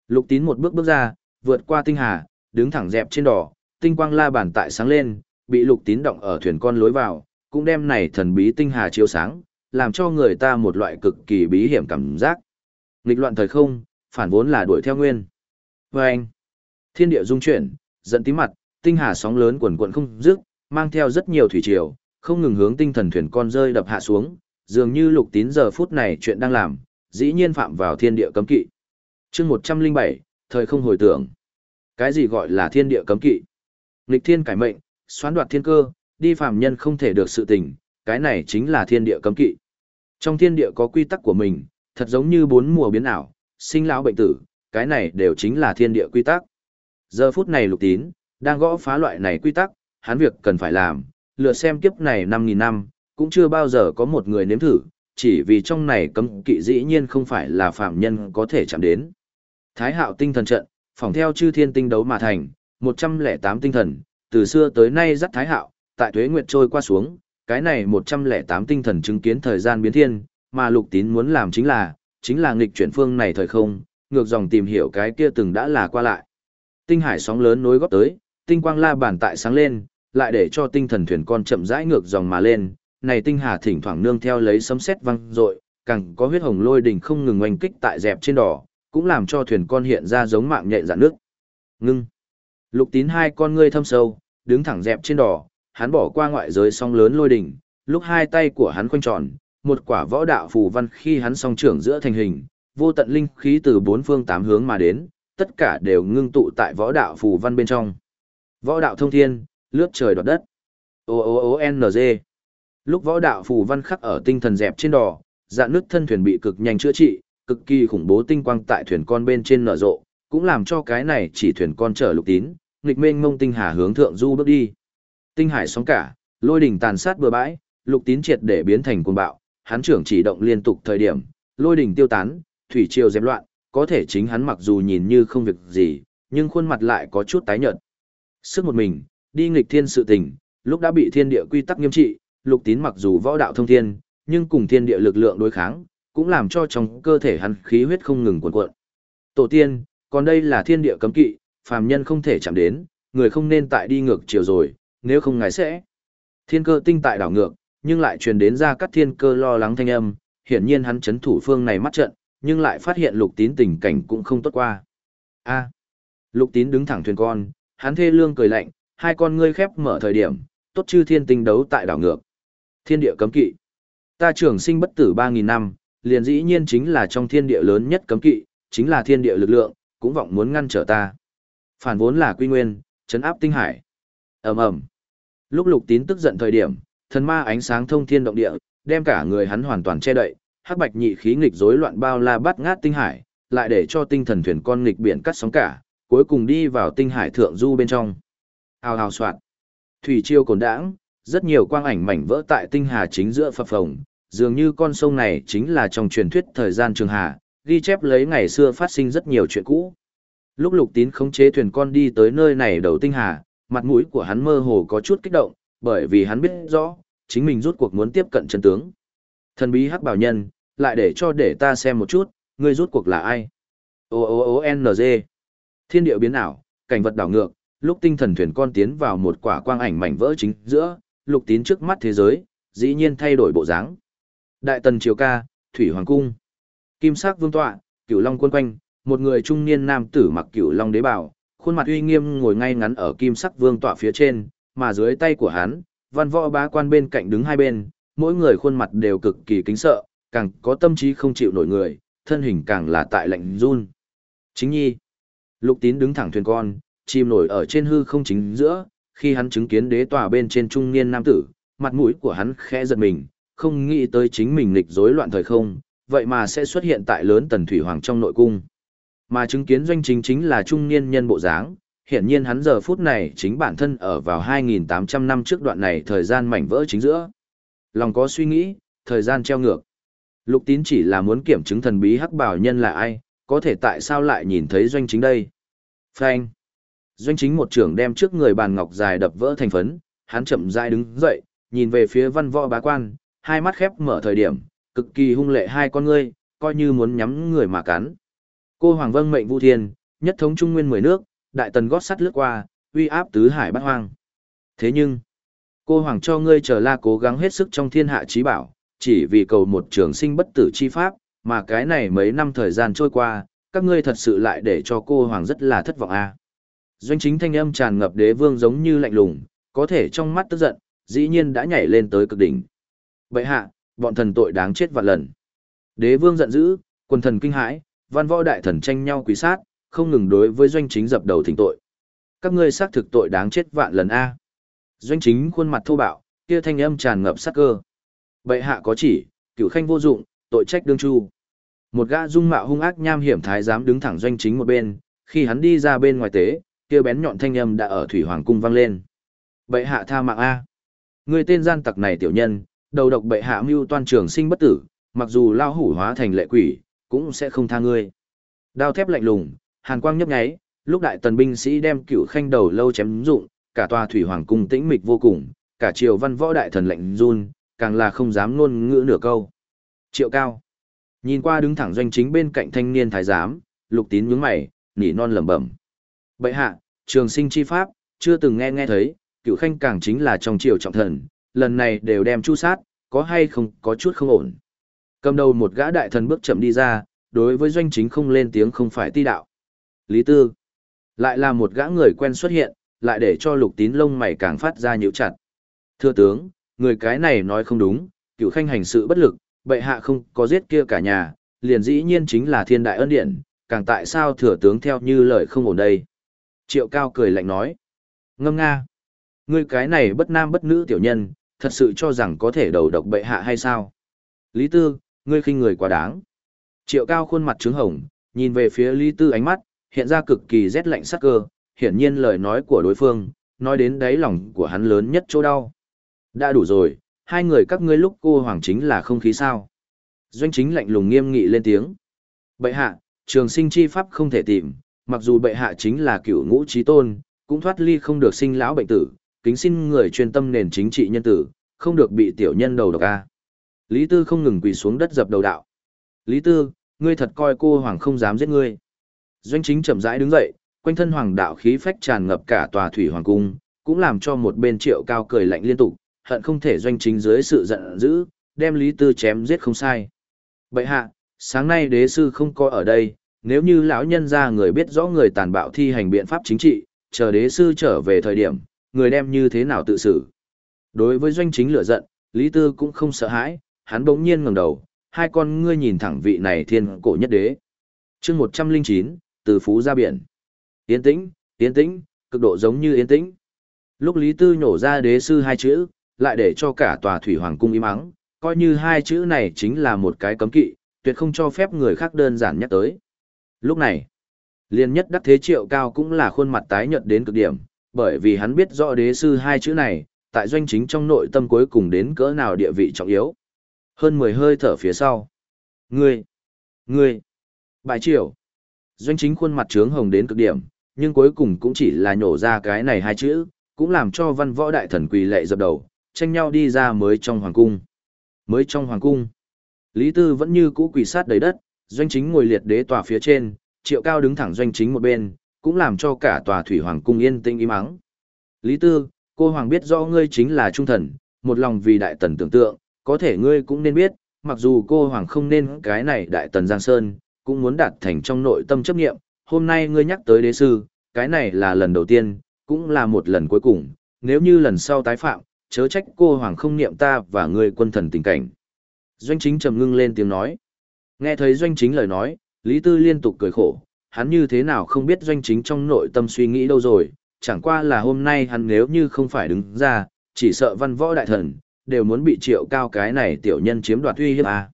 Lục tín một bước bước ra, vượt qua tinh hà, đứng thẳng dẹp trên đỏ, tinh quang la bàn tại sáng lên, bị lục tín động ở thuyền con lối vào, cũng đem này thần bí tinh hà chiếu sáng, làm cho người ta một loại cực kỳ bí hiểm cảm giác. Nghịch loạn thời không, phản vốn là đuổi theo nguyên. Và anh, thiên địa dung chuyển, giận tí mặt, tinh hà sóng lớn quần quần không dứt, mang theo rất nhiều thủy triều, không ngừng hướng tinh thần thuyền con rơi đập hạ xuống, dường như lục tín giờ phút này chuyện đang làm, dĩ nhiên phạm vào thiên địa cấm kỵ. chương 107, thời không hồi tưởng. Cái gì gọi là thiên địa cấm kỵ? Nghịch thiên cải mệnh, xoán đoạt thiên cơ, đi phạm nhân không thể được sự tình, cái này chính là thiên địa cấm kỵ. Trong thiên địa có quy tắc của mình, thật giống như bốn mùa biến ảo, sinh lão bệnh tử, cái này đều chính là thiên địa quy tắc. Giờ phút này lục tín, đang gõ phá loại này quy tắc, hắn việc cần phải làm, lựa xem kiếp này 5.000 năm, cũng chưa bao giờ có một người nếm thử, chỉ vì trong này cấm kỵ dĩ nhiên không phải là phạm nhân có thể chạm đến. Thái hạo tinh thần trận, phòng theo chư thiên tinh đấu mà thành, 108 tinh thần, từ xưa tới nay dắt thái hạo, tại tuế nguyệt trôi qua xuống, cái này 108 tinh thần chứng kiến thời gian biến thiên, mà lục tín muốn làm chính là, chính là nghịch chuyển phương này thời không, ngược dòng tìm hiểu cái kia từng đã là qua lại. Tinh hải sóng lớn nối góp tới, tinh quang la bản tại sáng lên, lại để cho tinh thần thuyền con chậm rãi ngược dòng mà lên, này tinh hà thỉnh thoảng nương theo lấy sấm sét vang rội, càng có huyết hồng lôi đỉnh không ngừng oanh kích tại dẹp trên đỏ, cũng làm cho thuyền con hiện ra giống mạng nhện dạn nước. Ngưng. Lục tín hai con ngươi thâm sâu, đứng thẳng dẹp trên đỏ, hắn bỏ qua ngoại giới song lớn lôi đỉnh, lúc hai tay của hắn khoanh tròn, một quả võ đạo phù văn khi hắn song trưởng giữa thành hình, vô tận linh khí từ bốn phương tám hướng mà đến, tất cả đều ngưng tụ tại võ đạo phù văn bên trong. Võ đạo thông thiên, lướt trời đoạt đất. O O O N G. Lúc võ đạo phù văn khắc ở tinh thần dẹp trên đỏ, dạn nước thân thuyền bị cực nhanh chữa trị, cực kỳ khủng bố tinh quang tại thuyền con bên trên nở rộ, cũng làm cho cái này chỉ thuyền con chở lục tín, nghịch mênh mông tinh hà hướng thượng du bước đi. Tinh hải sóng cả, lôi đỉnh tàn sát bừa bãi, lục tín triệt để biến thành cuồng bạo, hắn trưởng chỉ động liên tục thời điểm, lôi đỉnh tiêu tán, thủy triều dẹp loạn, có thể chính hắn mặc dù nhìn như không việc gì, nhưng khuôn mặt lại có chút tái nhợt. Sức một mình, đi nghịch thiên sự tình, lúc đã bị thiên địa quy tắc nghiêm trị, lục tín mặc dù võ đạo thông thiên, nhưng cùng thiên địa lực lượng đối kháng, cũng làm cho trong cơ thể hắn khí huyết không ngừng cuộn cuộn. Tổ tiên, còn đây là thiên địa cấm kỵ, phàm nhân không thể chạm đến, người không nên tại đi ngược chiều rồi, nếu không ngài sẽ. Thiên cơ tinh tại đảo ngược, nhưng lại truyền đến ra các thiên cơ lo lắng thanh âm, hiển nhiên hắn chấn thủ phương này mắt trận, nhưng lại phát hiện lục tín tình cảnh cũng không tốt qua. A. lục tín đứng thẳng thuyền con, hắn thê lương cười lạnh, hai con ngươi khép mở thời điểm, tốt chư thiên tinh đấu tại đảo ngược. Thiên địa cấm kỵ. Ta trưởng sinh bất tử 3.000 năm, liền dĩ nhiên chính là trong thiên địa lớn nhất cấm kỵ, chính là thiên địa lực lượng, cũng vọng muốn ngăn trở ta. Phản vốn là quy nguyên, chấn áp tinh hải ầm ầm. Lúc lục tín tức giận thời điểm, thần ma ánh sáng thông thiên động địa, đem cả người hắn hoàn toàn che đậy, hắc bạch nhị khí nghịch rối loạn bao la bắt ngát tinh hải, lại để cho tinh thần thuyền con nghịch biển cắt sóng cả, cuối cùng đi vào tinh hải thượng du bên trong. Hào hào soạn. Thủy chiêu cồn đãng, rất nhiều quang ảnh mảnh vỡ tại tinh hà chính giữa phập phồng, dường như con sông này chính là trong truyền thuyết thời gian trường hà, ghi chép lấy ngày xưa phát sinh rất nhiều chuyện cũ. Lúc lục tín khống chế thuyền con đi tới nơi này đầu tinh hà, mặt mũi của hắn mơ hồ có chút kích động, bởi vì hắn biết rõ, chính mình rút cuộc muốn tiếp cận chân tướng. Thần bí hắc bảo nhân, lại để cho để ta xem một chút, ngươi rút cuộc là ai? O O O N G. Thiên địa biến ảo, cảnh vật đảo ngược, lúc tinh thần thuyền con tiến vào một quả quang ảnh mảnh vỡ chính giữa, lục tín trước mắt thế giới, dĩ nhiên thay đổi bộ dáng. Đại tần triều ca, thủy hoàng cung. Kim sắc vương tọa, cửu long quân quanh, một người trung niên nam tử mặc cửu long đế bảo, khuôn mặt uy nghiêm ngồi ngay ngắn ở kim sắc vương tọa phía trên, mà dưới tay của hắn, văn võ bá quan bên cạnh đứng hai bên, mỗi người khuôn mặt đều cực kỳ kính sợ, càng có tâm trí không chịu nổi người, thân hình càng là tại lạnh run. Chính nhi. Lục tín đứng thẳng thuyền con, chìm nổi ở trên hư không chính giữa, khi hắn chứng kiến đế tòa bên trên trung niên nam tử, mặt mũi của hắn khẽ giật mình, không nghĩ tới chính mình nghịch rối loạn thời không, vậy mà sẽ xuất hiện tại lớn tần thủy hoàng trong nội cung. Mà chứng kiến doanh chính chính là trung niên nhân bộ dáng, hiện nhiên hắn giờ phút này chính bản thân ở vào 2.800 năm trước đoạn này thời gian mảnh vỡ chính giữa. Lòng có suy nghĩ, thời gian treo ngược. Lục tín chỉ là muốn kiểm chứng thần bí hắc bảo nhân là ai, có thể tại sao lại nhìn thấy doanh chính đây. Phanh. Doanh chính một trưởng đem trước người bàn ngọc dài đập vỡ thành phấn, hắn chậm rãi đứng dậy, nhìn về phía văn võ bá quan, hai mắt khép mở thời điểm, cực kỳ hung lệ hai con ngươi, coi như muốn nhắm người mà cắn. Cô Hoàng Vâng mệnh Vu Thiên, nhất thống trung nguyên mười nước, đại tần gót sắt lướt qua, uy áp tứ hải bát hoang. Thế nhưng, cô Hoàng cho ngươi chờ la cố gắng hết sức trong thiên hạ trí bảo, chỉ vì cầu một trường sinh bất tử chi pháp, mà cái này mấy năm thời gian trôi qua, các ngươi thật sự lại để cho cô Hoàng rất là thất vọng a. À. Doanh chính thanh âm tràn ngập đế vương giống như lạnh lùng, có thể trong mắt tức giận, dĩ nhiên đã nhảy lên tới cực đỉnh. Vậy hạ, bọn thần tội đáng chết vạn lần. Đế vương giận dữ, quần thần kinh hãi, văn võ đại thần tranh nhau quý sát, không ngừng đối với doanh chính dập đầu thỉnh tội. Các ngươi xác thực tội đáng chết vạn lần A. Doanh chính khuôn mặt thô bạo, kia thanh âm tràn ngập sát cơ. Bệ hạ có chỉ, cửu khanh vô dụng, tội trách đương chu. Một gã dung mạo hung ác nham hiểm thái giám đứng thẳng doanh chính một bên, khi hắn đi ra bên ngoài tế, kia bén nhọn thanh âm đã ở thủy hoàng cung vang lên. Bệ hạ tha mạng A. Người tên gian tặc này tiểu nhân, đầu độc bệ hạ mưu toan trường sinh bất tử, mặc dù lao hủ hóa thành lệ quỷ, cũng sẽ không tha ngươi. Đao thép lạnh lùng, hàn quang nhấp nháy, lúc đại tần binh sĩ đem cựu khanh đầu lâu chém dụng, cả tòa thủy hoàng cung tĩnh mịch vô cùng, cả triều văn võ đại thần lạnh run, càng là không dám ngôn ngữ nửa câu. Triệu cao. Nhìn qua đứng thẳng doanh chính bên cạnh thanh niên thái giám, lục tín nhướng mày, nỉ non lẩm bẩm. Bệ hạ, trường sinh chi pháp, chưa từng nghe nghe thấy, cựu khanh càng chính là trong triều trọng thần, lần này đều đem chu sát, có hay không có chút không ổn. Cầm đầu một gã đại thần bước chậm đi ra, đối với doanh chính không lên tiếng không phải ti đạo. Lý Tư. Lại là một gã người quen xuất hiện, lại để cho lục tín lông mày càng phát ra nhíu chặt. Thưa tướng, người cái này nói không đúng, cựu khanh hành sự bất lực, bệ hạ không có giết kia cả nhà, liền dĩ nhiên chính là thiên đại ân điện, càng tại sao thừa tướng theo như lời không ổn đây. Triệu cao cười lạnh nói. Ngâm nga. Ngươi cái này bất nam bất nữ tiểu nhân, thật sự cho rằng có thể đầu độc bệ hạ hay sao? Lý Tư, ngươi khinh người quá đáng. Triệu cao khuôn mặt trứng hồng, nhìn về phía Lý Tư ánh mắt, hiện ra cực kỳ rét lạnh sắc cơ, hiển nhiên lời nói của đối phương, nói đến đáy lòng của hắn lớn nhất chỗ đau. Đã đủ rồi, hai người các ngươi lúc cô hoàng chính là không khí sao. Doanh chính lạnh lùng nghiêm nghị lên tiếng. Bệ hạ, trường sinh chi pháp không thể tìm, mặc dù bệ hạ chính là cựu ngũ trí tôn, cũng thoát ly không được sinh lão bệnh tử, kính xin người chuyên tâm nền chính trị nhân tử, không được bị tiểu nhân đầu độc a. Lý Tư không ngừng quỳ xuống đất dập đầu đạo. Lý Tư, ngươi thật coi cô hoàng không dám giết ngươi. Doanh chính chậm rãi đứng dậy, quanh thân hoàng đạo khí phách tràn ngập cả tòa thủy hoàng cung, cũng làm cho một bên triệu cao cười lạnh liên tục, hận không thể doanh chính dưới sự giận dữ, đem Lý Tư chém giết không sai. Bậy hạ, sáng nay đế sư không có ở đây, nếu như lão nhân ra người biết rõ người tàn bạo thi hành biện pháp chính trị, chờ đế sư trở về thời điểm, người đem như thế nào tự xử. Đối với doanh chính lửa giận, Lý Tư cũng không sợ hãi, hắn bỗng nhiên ngẩng đầu, hai con ngươi nhìn thẳng vị này thiên cổ nhất đế. chương 109, từ phú ra biển. Yên tĩnh, yên tĩnh, cực độ giống như yên tĩnh. Lúc Lý Tư nhổ ra đế sư hai chữ, lại để cho cả tòa thủy hoàng cung im ắng, coi như hai chữ này chính là một cái cấm kỵ, tuyệt không cho phép người khác đơn giản nhắc tới. Lúc này, liên nhất đắc thế triệu cao cũng là khuôn mặt tái nhợt đến cực điểm, bởi vì hắn biết rõ đế sư hai chữ này, tại doanh chính trong nội tâm cuối cùng đến cỡ nào địa vị trọng yếu. Hơn 10 hơi thở phía sau. Ngươi! Ngươi! Bại triều! Doanh chính khuôn mặt trướng hồng đến cực điểm, nhưng cuối cùng cũng chỉ là nhổ ra cái này hai chữ, cũng làm cho văn võ đại thần quỳ lệ dập đầu, tranh nhau đi ra mới trong hoàng cung. Mới trong hoàng cung. Lý Tư vẫn như cũ quỳ sát đầy đất, doanh chính ngồi liệt đế tòa phía trên, triệu cao đứng thẳng doanh chính một bên, cũng làm cho cả tòa thủy hoàng cung yên tĩnh im ắng. Lý Tư, cô hoàng biết rõ ngươi chính là trung thần, một lòng vì đại tần tưởng tượng, có thể ngươi cũng nên biết, mặc dù cô hoàng không nên cái này đại tần Giang Sơn, cũng muốn đạt thành trong nội tâm chấp nghiệm, hôm nay ngươi nhắc tới đế sư, cái này là lần đầu tiên, cũng là một lần cuối cùng, nếu như lần sau tái phạm, chớ trách cô hoàng không niệm ta và ngươi quân thần tình cảnh. Doanh chính trầm ngưng lên tiếng nói. Nghe thấy doanh chính lời nói, Lý Tư liên tục cười khổ, hắn như thế nào không biết doanh chính trong nội tâm suy nghĩ đâu rồi, chẳng qua là hôm nay hắn nếu như không phải đứng ra, chỉ sợ văn võ đại thần, đều muốn bị triệu cao cái này tiểu nhân chiếm đoạt uy hiếp à.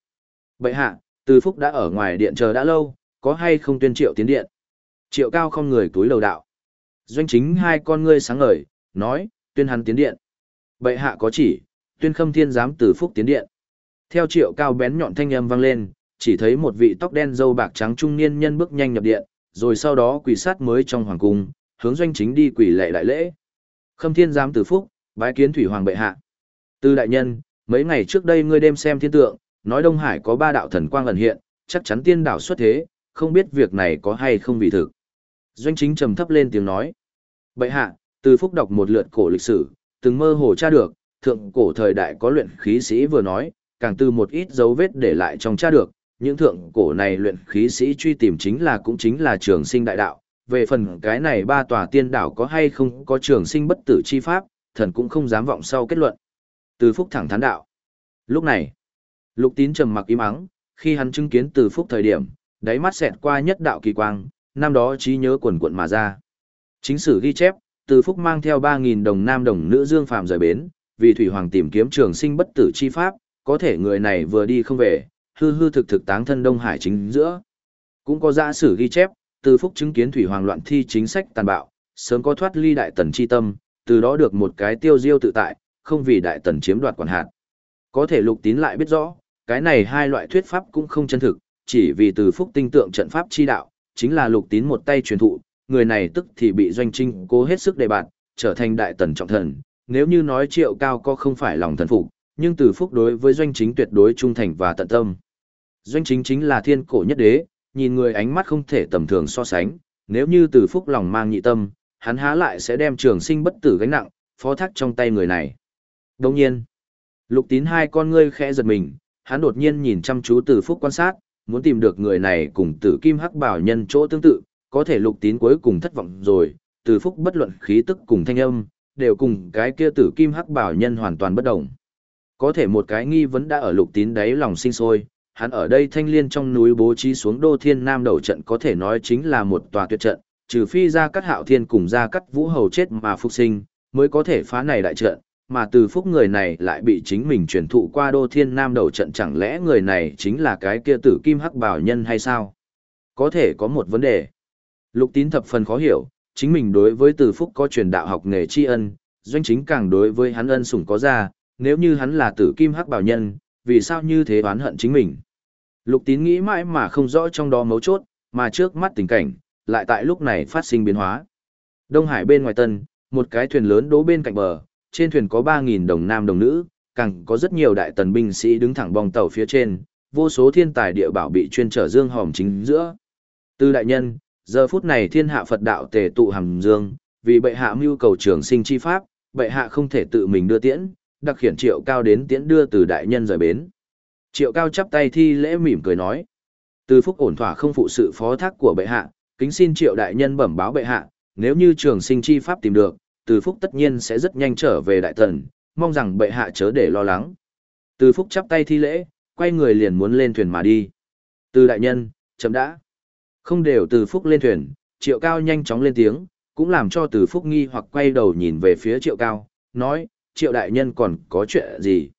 Bậy hạ, từ phúc đã ở ngoài điện chờ đã lâu, có hay không tuyên triệu tiến điện? Triệu cao không người túi lầu đạo. Doanh chính hai con ngươi sáng ngời, nói, tuyên hắn tiến điện. Bệ hạ có chỉ, tuyên khâm thiên giám từ phúc tiến điện. Theo triệu cao bén nhọn thanh âm vang lên, chỉ thấy một vị tóc đen dâu bạc trắng trung niên nhân bước nhanh nhập điện, rồi sau đó quỳ sát mới trong hoàng cung, hướng doanh chính đi quỳ lệ đại lễ. Khâm thiên giám từ phúc, bái kiến thủy hoàng bệ hạ. Tư đại nhân, mấy ngày trước đây ngươi đêm xem thiên tượng, nói Đông Hải có ba đạo thần quang ẩn hiện, chắc chắn tiên đảo xuất thế, không biết việc này có hay không vì thực. Doanh chính trầm thấp lên tiếng nói. Bệ hạ, từ phúc đọc một lượt cổ lịch sử, từng mơ hồ tra được, thượng cổ thời đại có luyện khí sĩ vừa nói, càng từ một ít dấu vết để lại trong tra được, những thượng cổ này luyện khí sĩ truy tìm chính là cũng chính là trường sinh đại đạo. Về phần cái này ba tòa tiên đảo có hay không có trường sinh bất tử chi pháp, thần cũng không dám vọng sau kết luận. Từ phúc thẳng thắn đạo. Lúc này, lục tín trầm mặc im ắng, khi hắn chứng kiến từ phúc thời điểm, đáy mắt xẹt qua nhất đạo kỳ quang, năm đó trí nhớ quần quận mà ra. Chính sử ghi chép, từ phúc mang theo 3.000 đồng nam đồng nữ dương phàm rời bến, vì thủy hoàng tìm kiếm trường sinh bất tử chi pháp, có thể người này vừa đi không về, hư hư thực thực táng thân Đông Hải chính giữa. Cũng có giả sử ghi chép, từ phúc chứng kiến thủy hoàng loạn thi chính sách tàn bạo, sớm có thoát ly đại tần chi tâm, từ đó được một cái tiêu diêu tự tại, không vì đại tần chiếm đoạt quản hạt. Có thể lục tín lại biết rõ, cái này hai loại thuyết pháp cũng không chân thực, chỉ vì từ phúc tinh tượng trận pháp chi đạo, chính là lục tín một tay truyền thụ, người này tức thì bị doanh trinh cố hết sức đề bạt, trở thành đại tần trọng thần. Nếu như nói triệu cao có không phải lòng thần phục, nhưng từ phúc đối với doanh chính tuyệt đối trung thành và tận tâm. Doanh chính chính là thiên cổ nhất đế, nhìn người ánh mắt không thể tầm thường so sánh, nếu như từ phúc lòng mang nhị tâm, hắn há lại sẽ đem trường sinh bất tử gánh nặng, phó thác trong tay người này. Đồng nhiên, lục tín hai con ngươi khẽ giật mình, hắn đột nhiên nhìn chăm chú từ phúc quan sát, muốn tìm được người này cùng tử kim hắc bảo nhân chỗ tương tự, có thể lục tín cuối cùng thất vọng rồi, từ phúc bất luận khí tức cùng thanh âm, đều cùng cái kia tử kim hắc bảo nhân hoàn toàn bất động Có thể một cái nghi vấn đã ở lục tín đáy lòng sinh sôi, hắn ở đây thanh liên trong núi bố trí xuống đô thiên nam đầu trận có thể nói chính là một tòa tuyệt trận, trừ phi ra cắt hạo thiên cùng ra cắt vũ hầu chết mà phục sinh, mới có thể phá này đại trận, mà từ phúc người này lại bị chính mình truyền thụ qua đô thiên nam đầu trận chẳng lẽ người này chính là cái kia tử kim hắc bảo nhân hay sao? Có thể có một vấn đề. Lục tín thập phần khó hiểu, chính mình đối với từ phúc có truyền đạo học nghề tri ân, doanh chính càng đối với hắn ân sủng có ra, nếu như hắn là tử kim hắc bảo nhân, vì sao như thế oán hận chính mình? Lục tín nghĩ mãi mà không rõ trong đó mấu chốt, mà trước mắt tình cảnh, lại tại lúc này phát sinh biến hóa. Đông Hải bên ngoài tân, một cái thuyền lớn đỗ bên cạnh bờ, trên thuyền có 3.000 đồng nam đồng nữ, càng có rất nhiều đại tần binh sĩ đứng thẳng bong tàu phía trên, vô số thiên tài địa bảo bị chuyên trở dương hòm chính giữa. Từ đại nhân, giờ phút này thiên hạ Phật đạo tề tụ hàm dương, vì bệ hạ mưu cầu trường sinh chi pháp, bệ hạ không thể tự mình đưa tiễn, đặc khiển triệu cao đến tiễn đưa từ đại nhân rời bến. Triệu cao chắp tay thi lễ mỉm cười nói. Từ phúc ổn thỏa không phụ sự phó thác của bệ hạ, kính xin triệu đại nhân bẩm báo bệ hạ, nếu như trường sinh chi pháp tìm được, từ phúc tất nhiên sẽ rất nhanh trở về đại tần, mong rằng bệ hạ chớ để lo lắng. Từ phúc chắp tay thi lễ, quay người liền muốn lên thuyền mà đi. Từ đại nhân, chậm đã. Không đều từ phúc lên thuyền, triệu cao nhanh chóng lên tiếng, cũng làm cho từ phúc nghi hoặc quay đầu nhìn về phía triệu cao, nói, triệu đại nhân còn có chuyện gì.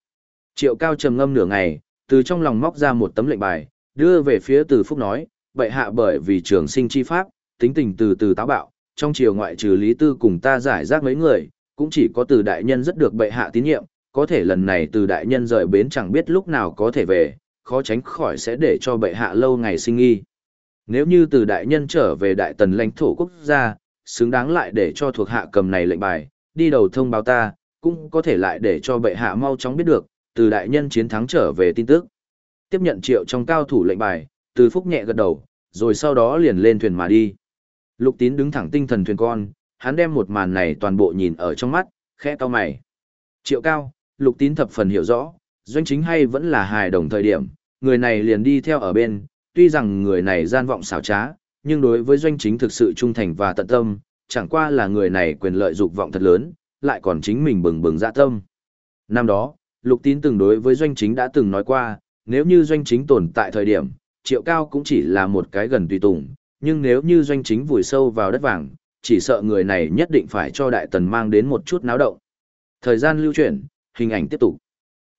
Triệu cao trầm ngâm nửa ngày, từ trong lòng móc ra một tấm lệnh bài, đưa về phía từ phúc nói, bệ hạ bởi vì trường sinh chi pháp, tính tình từ từ táo bạo, trong triều ngoại trừ Lý Tư cùng ta giải rác mấy người, cũng chỉ có từ đại nhân rất được bệ hạ tín nhiệm, có thể lần này từ đại nhân rời bến chẳng biết lúc nào có thể về, khó tránh khỏi sẽ để cho bệ hạ lâu ngày sinh nghi. Nếu như từ đại nhân trở về đại tần lãnh thổ quốc gia, xứng đáng lại để cho thuộc hạ cầm này lệnh bài, đi đầu thông báo ta, cũng có thể lại để cho bệ hạ mau chóng biết được, từ đại nhân chiến thắng trở về tin tức. Tiếp nhận triệu trong cao thủ lệnh bài, từ phúc nhẹ gật đầu, rồi sau đó liền lên thuyền mà đi. Lục tín đứng thẳng tinh thần thuyền con, hắn đem một màn này toàn bộ nhìn ở trong mắt, khẽ to mày. Triệu cao, lục tín thập phần hiểu rõ, doanh chính hay vẫn là hài đồng thời điểm, người này liền đi theo ở bên, tuy rằng người này gian vọng xảo trá, nhưng đối với doanh chính thực sự trung thành và tận tâm, chẳng qua là người này quyền lợi dục vọng thật lớn, lại còn chính mình bừng bừng dạ tâm. Năm đó, lục tín từng đối với doanh chính đã từng nói qua, nếu như doanh chính tồn tại thời điểm, triệu cao cũng chỉ là một cái gần tùy tùng, nhưng nếu như doanh chính vùi sâu vào đất vàng, chỉ sợ người này nhất định phải cho đại tần mang đến một chút náo động. Thời gian lưu chuyển, hình ảnh tiếp tục.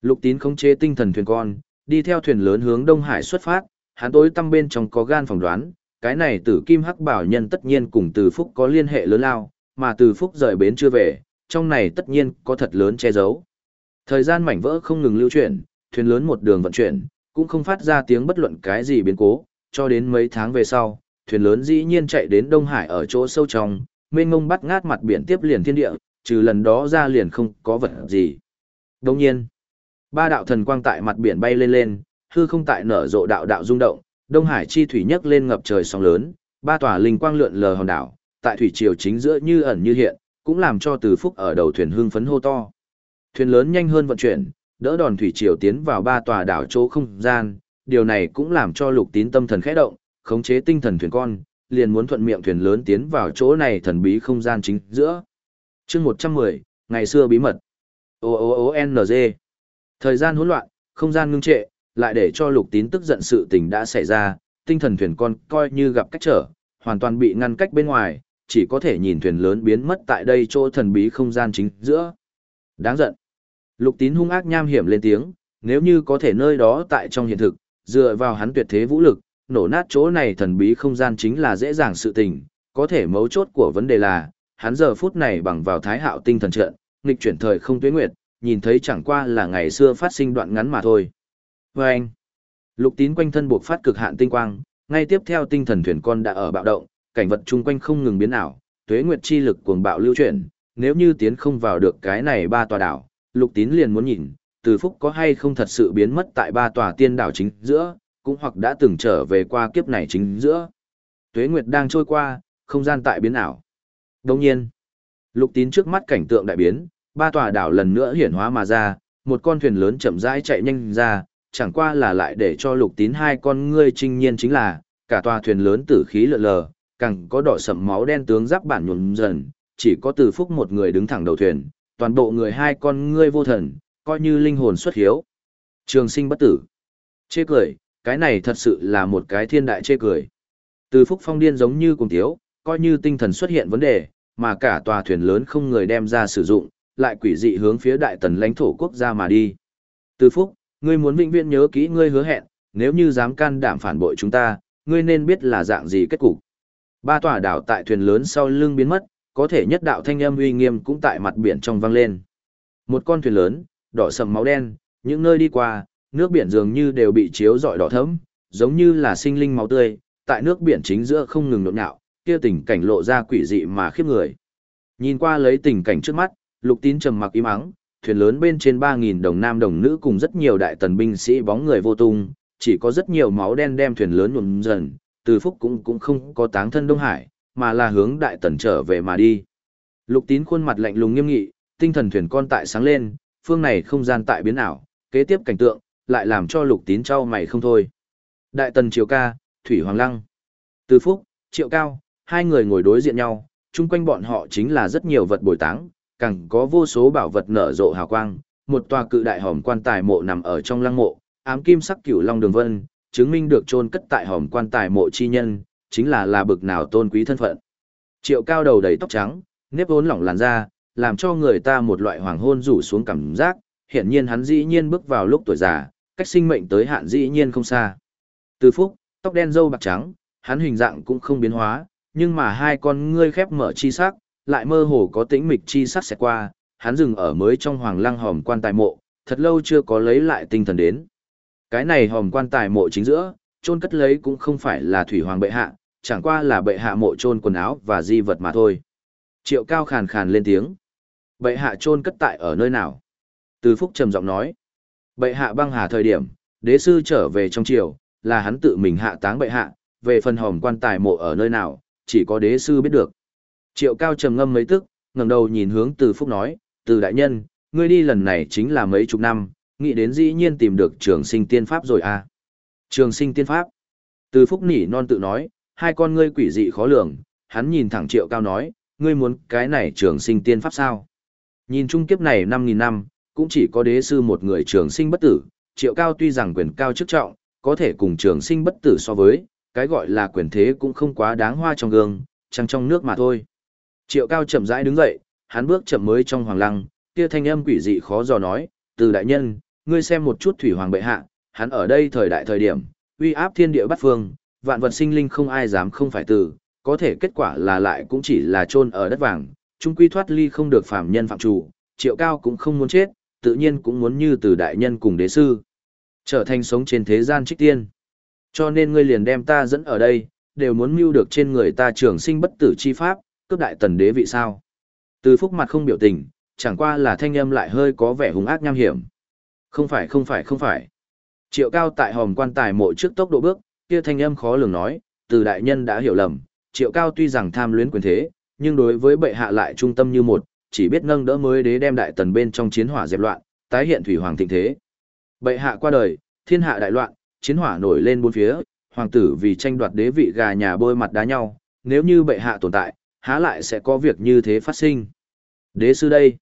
Lục tín khống chế tinh thần thuyền con, đi theo thuyền lớn hướng Đông Hải xuất phát, hắn tối tăm bên trong có gan phỏng đoán, cái này tử kim hắc bảo nhân tất nhiên cùng từ phúc có liên hệ lớn lao, mà từ phúc rời bến chưa về, trong này tất nhiên có thật lớn che giấu. Thời gian mảnh vỡ không ngừng lưu chuyển, thuyền lớn một đường vận chuyển, cũng không phát ra tiếng bất luận cái gì biến cố, cho đến mấy tháng về sau, thuyền lớn dĩ nhiên chạy đến Đông Hải ở chỗ sâu trong, mênh mông bắt ngát mặt biển tiếp liền thiên địa, trừ lần đó ra liền không có vật gì. Đồng nhiên, ba đạo thần quang tại mặt biển bay lên lên, hư không tại nở rộ đạo đạo rung động, Đông Hải chi thủy nhấc lên ngập trời sóng lớn, ba tòa linh quang lượn lờ hòn đảo, tại thủy triều chính giữa như ẩn như hiện, cũng làm cho Từ Phúc ở đầu thuyền hưng phấn hô to. Thuyền lớn nhanh hơn vận chuyển, đỡ đòn thủy triều tiến vào ba tòa đảo chỗ không gian, điều này cũng làm cho Lục Tín tâm thần khẽ động, khống chế tinh thần thuyền con, liền muốn thuận miệng thuyền lớn tiến vào chỗ này thần bí không gian chính giữa. chương 110, ngày xưa bí mật. O O O N G. Thời gian hỗn loạn, không gian ngưng trệ, lại để cho lục tín tức giận sự tình đã xảy ra, tinh thần thuyền con coi như gặp cách trở, hoàn toàn bị ngăn cách bên ngoài, chỉ có thể nhìn thuyền lớn biến mất tại đây chỗ thần bí không gian chính giữa. Đáng giận. Lục tín hung ác nham hiểm lên tiếng, nếu như có thể nơi đó tại trong hiện thực, dựa vào hắn tuyệt thế vũ lực, nổ nát chỗ này thần bí không gian chính là dễ dàng sự tình, có thể mấu chốt của vấn đề là, hắn giờ phút này bằng vào thái hạo tinh thần trận, nghịch chuyển thời không tuyến nguyệt, nhìn thấy chẳng qua là ngày xưa phát sinh đoạn ngắn mà thôi. Và anh, lục tín quanh thân buộc phát cực hạn tinh quang, ngay tiếp theo tinh thần thuyền con đã ở bạo động, cảnh vật chung quanh không ngừng biến ảo, tuế nguyệt chi lực cuồng bạo lưu chuyển, nếu như tiến không vào được cái này ba tòa đảo, lục tín liền muốn nhìn, từ phúc có hay không thật sự biến mất tại ba tòa tiên đảo chính giữa, cũng hoặc đã từng trở về qua kiếp này chính giữa. Tuế nguyệt đang trôi qua, không gian tại biến ảo. Đồng nhiên, lục tín trước mắt cảnh tượng đại biến, ba tòa đảo lần nữa hiển hóa mà ra, một con thuyền lớn chậm rãi chạy nhanh ra, chẳng qua là lại để cho lục tín hai con ngươi trinh nhiên chính là, cả tòa thuyền lớn tử khí lợ lờ, càng có đỏ sậm máu đen tướng giáp bản nhuộm dần, chỉ có từ phúc một người đứng thẳng đầu thuyền, toàn bộ người hai con ngươi vô thần, coi như linh hồn xuất hiếu. Trường sinh bất tử. Chê cười, cái này thật sự là một cái thiên đại chê cười. Từ phúc phong điên giống như cùng thiếu, coi như tinh thần xuất hiện vấn đề, mà cả tòa thuyền lớn không người đem ra sử dụng, lại quỷ dị hướng phía đại tần lãnh thổ quốc gia mà đi. Từ phúc, ngươi muốn vĩnh viễn nhớ kỹ ngươi hứa hẹn, nếu như dám can đảm phản bội chúng ta, ngươi nên biết là dạng gì kết cục. Ba tòa đảo tại thuyền lớn sau lưng biến mất, có thể nhất đạo thanh âm uy nghiêm cũng tại mặt biển trong vang lên. Một con thuyền lớn, đỏ sầm máu đen, những nơi đi qua, nước biển dường như đều bị chiếu rọi đỏ thẫm, giống như là sinh linh máu tươi, tại nước biển chính giữa không ngừng nhộn nhạo, kia tình cảnh lộ ra quỷ dị mà khiếp người. Nhìn qua lấy tình cảnh trước mắt, Lục Tín trầm mặc im lặng. thuyền lớn bên trên 3000 đồng nam đồng nữ cùng rất nhiều đại tần binh sĩ bóng người vô tung, chỉ có rất nhiều máu đen đem thuyền lớn nhuộm dần, Từ Phúc cũng cũng không có táng thân Đông Hải, mà là hướng đại tần trở về mà đi. Lục Tín khuôn mặt lạnh lùng nghiêm nghị, tinh thần thuyền con tại sáng lên, phương này không gian tại biến ảo, kế tiếp cảnh tượng lại làm cho Lục Tín trao mày không thôi. Đại tần Triều Ca, Thủy Hoàng Lăng, Từ Phúc, Triệu Cao, hai người ngồi đối diện nhau, chung quanh bọn họ chính là rất nhiều vật bồi táng, càng có vô số bảo vật nở rộ hào quang, một tòa cự đại hòm quan tài mộ nằm ở trong lăng mộ, ám kim sắc cửu long đường vân, chứng minh được chôn cất tại hòm quan tài mộ chi nhân, chính là là bực nào tôn quý thân phận. Triệu cao đầu đầy tóc trắng, nếp vốn lỏng làn da, làm cho người ta một loại hoàng hôn rủ xuống cảm giác, hiển nhiên hắn dĩ nhiên bước vào lúc tuổi già, cách sinh mệnh tới hạn dĩ nhiên không xa. Từ phúc, tóc đen râu bạc trắng, hắn hình dạng cũng không biến hóa, nhưng mà hai con ngươi khép mở chi sắc, lại mơ hồ có tĩnh mịch chi sắc sẽ qua, hắn dừng ở mới trong hoàng lăng hòm quan tài mộ, thật lâu chưa có lấy lại tinh thần đến. Cái này hòm quan tài mộ chính giữa, chôn cất lấy cũng không phải là thủy hoàng bệ hạ, chẳng qua là bệ hạ mộ chôn quần áo và di vật mà thôi. Triệu cao khàn khàn lên tiếng. Bệ hạ chôn cất tại ở nơi nào? Từ phúc trầm giọng nói. Bệ hạ băng hà thời điểm, đế sư trở về trong triều, là hắn tự mình hạ táng bệ hạ, về phần hòm quan tài mộ ở nơi nào, chỉ có đế sư biết được. Triệu cao trầm ngâm mấy tức, ngẩng đầu nhìn hướng từ phúc nói, từ đại nhân, ngươi đi lần này chính là mấy chục năm, nghĩ đến dĩ nhiên tìm được trường sinh tiên pháp rồi à. Trường sinh tiên pháp. Từ phúc nỉ non tự nói, hai con ngươi quỷ dị khó lường, hắn nhìn thẳng triệu cao nói, ngươi muốn cái này trường sinh tiên pháp sao? Nhìn chung kiếp này 5.000 năm, cũng chỉ có đế sư một người trường sinh bất tử, triệu cao tuy rằng quyền cao chức trọng, có thể cùng trường sinh bất tử so với, cái gọi là quyền thế cũng không quá đáng hoa trong gương, trăng trong nước mà thôi. Triệu cao chậm rãi đứng dậy, hắn bước chậm mới trong hoàng lăng, kia thanh âm quỷ dị khó dò nói, từ đại nhân, ngươi xem một chút thủy hoàng bệ hạ, hắn ở đây thời đại thời điểm, uy áp thiên địa bát phương, vạn vật sinh linh không ai dám không phải từ, có thể kết quả là lại cũng chỉ là chôn ở đất vàng, chung quy thoát ly không được phàm nhân phạm chủ, triệu cao cũng không muốn chết, tự nhiên cũng muốn như từ đại nhân cùng đế sư, trở thành sống trên thế gian trích tiên. Cho nên ngươi liền đem ta dẫn ở đây, đều muốn mưu được trên người ta trường sinh bất tử chi pháp, cướp đại tần đế vị sao. Từ phúc mặt không biểu tình, chẳng qua là thanh âm lại hơi có vẻ hung ác nham hiểm. Không phải không phải không phải. Triệu cao tại hòm quan tài mộ trước tốc độ bước, kia thanh âm khó lường nói, từ đại nhân đã hiểu lầm, triệu cao tuy rằng tham luyến quyền thế, nhưng đối với bệ hạ lại trung tâm như một, chỉ biết nâng đỡ mới đế đem đại tần bên trong chiến hỏa dẹp loạn, tái hiện thủy hoàng thịnh thế. Bệ hạ qua đời, thiên hạ đại loạn, chiến hỏa nổi lên bốn phía, hoàng tử vì tranh đoạt đế vị gà nhà bôi mặt đá nhau, nếu như bệ hạ tồn tại, há lại sẽ có việc như thế phát sinh. Đế sư đây,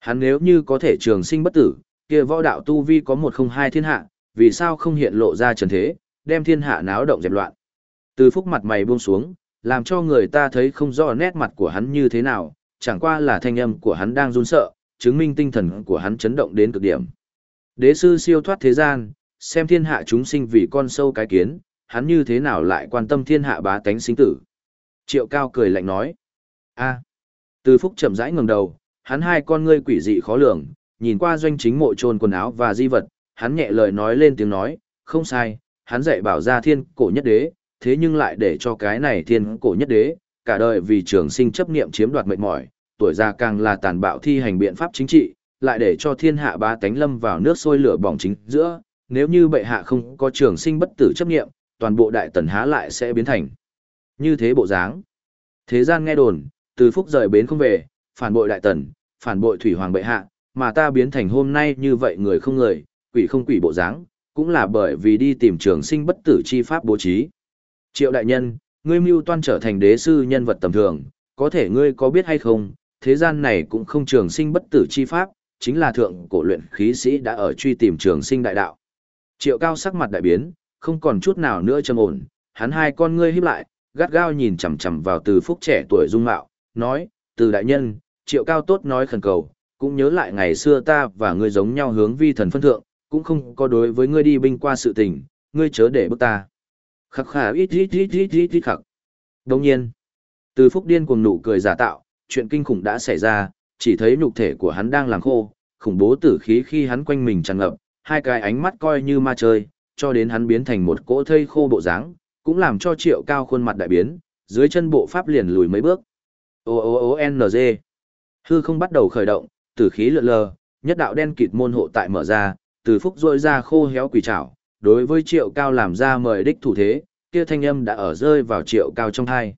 hắn nếu như có thể trường sinh bất tử, kia võ đạo tu vi có một không hai thiên hạ, vì sao không hiện lộ ra trần thế, đem thiên hạ náo động dẹp loạn. Từ phúc mặt mày buông xuống, làm cho người ta thấy không rõ nét mặt của hắn như thế nào, chẳng qua là thanh âm của hắn đang run sợ, chứng minh tinh thần của hắn chấn động đến cực điểm. Đế sư siêu thoát thế gian, xem thiên hạ chúng sinh vì con sâu cái kiến, hắn như thế nào lại quan tâm thiên hạ bá tánh sinh tử. Triệu cao cười lạnh nói. a từ phúc chậm rãi ngẩng đầu, hắn hai con ngươi quỷ dị khó lường, nhìn qua doanh chính mộ trôn quần áo và di vật, hắn nhẹ lời nói lên tiếng nói, không sai, hắn dạy bảo ra thiên cổ nhất đế, thế nhưng lại để cho cái này thiên cổ nhất đế, cả đời vì trường sinh chấp niệm chiếm đoạt mệt mỏi, tuổi già càng là tàn bạo thi hành biện pháp chính trị, lại để cho thiên hạ ba tánh lâm vào nước sôi lửa bỏng chính giữa, nếu như bệ hạ không có trường sinh bất tử chấp niệm, toàn bộ đại tần há lại sẽ biến thành như thế bộ dáng. Thế gian nghe đồn, từ phúc rời bến không về, phản bội đại tần, phản bội thủy hoàng bệ hạ, mà ta biến thành hôm nay như vậy người không người, quỷ không quỷ bộ dáng, cũng là bởi vì đi tìm trường sinh bất tử chi pháp bố trí. Triệu đại nhân, ngươi mưu toan trở thành đế sư nhân vật tầm thường, có thể ngươi có biết hay không, thế gian này cũng không trường sinh bất tử chi pháp, chính là thượng cổ luyện khí sĩ đã ở truy tìm trường sinh đại đạo. Triệu cao sắc mặt đại biến, không còn chút nào nữa trầm ổn, hắn hai con ngươi híp lại, gắt gao nhìn chằm chằm vào từ phúc trẻ tuổi dung mạo, nói, từ đại nhân, triệu cao tốt nói khẩn cầu, cũng nhớ lại ngày xưa ta và ngươi giống nhau hướng vi thần phân thượng, cũng không có đối với ngươi đi binh qua sự tình, ngươi chớ để bức ta. Khắc khả ít ít ít ít ít ít khắc. Đồng nhiên, từ phúc điên cuồng nụ cười giả tạo, chuyện kinh khủng đã xảy ra, chỉ thấy nhục thể của hắn đang làm khô, khủng bố tử khí khi hắn quanh mình tràn ngập, hai cái ánh mắt coi như ma chơi, cho đến hắn biến thành một cỗ thây khô bộ dáng, cũng làm cho triệu cao khuôn mặt đại biến, dưới chân bộ pháp liền lùi mấy bước. O O O N G. Hư không bắt đầu khởi động, tử khí lượn lờ, nhất đạo đen kịt môn hộ tại mở ra, từ phúc rôi ra khô héo quỷ trảo, đối với triệu cao làm ra mời đích thủ thế, kia thanh âm đã ở rơi vào triệu cao trong thai.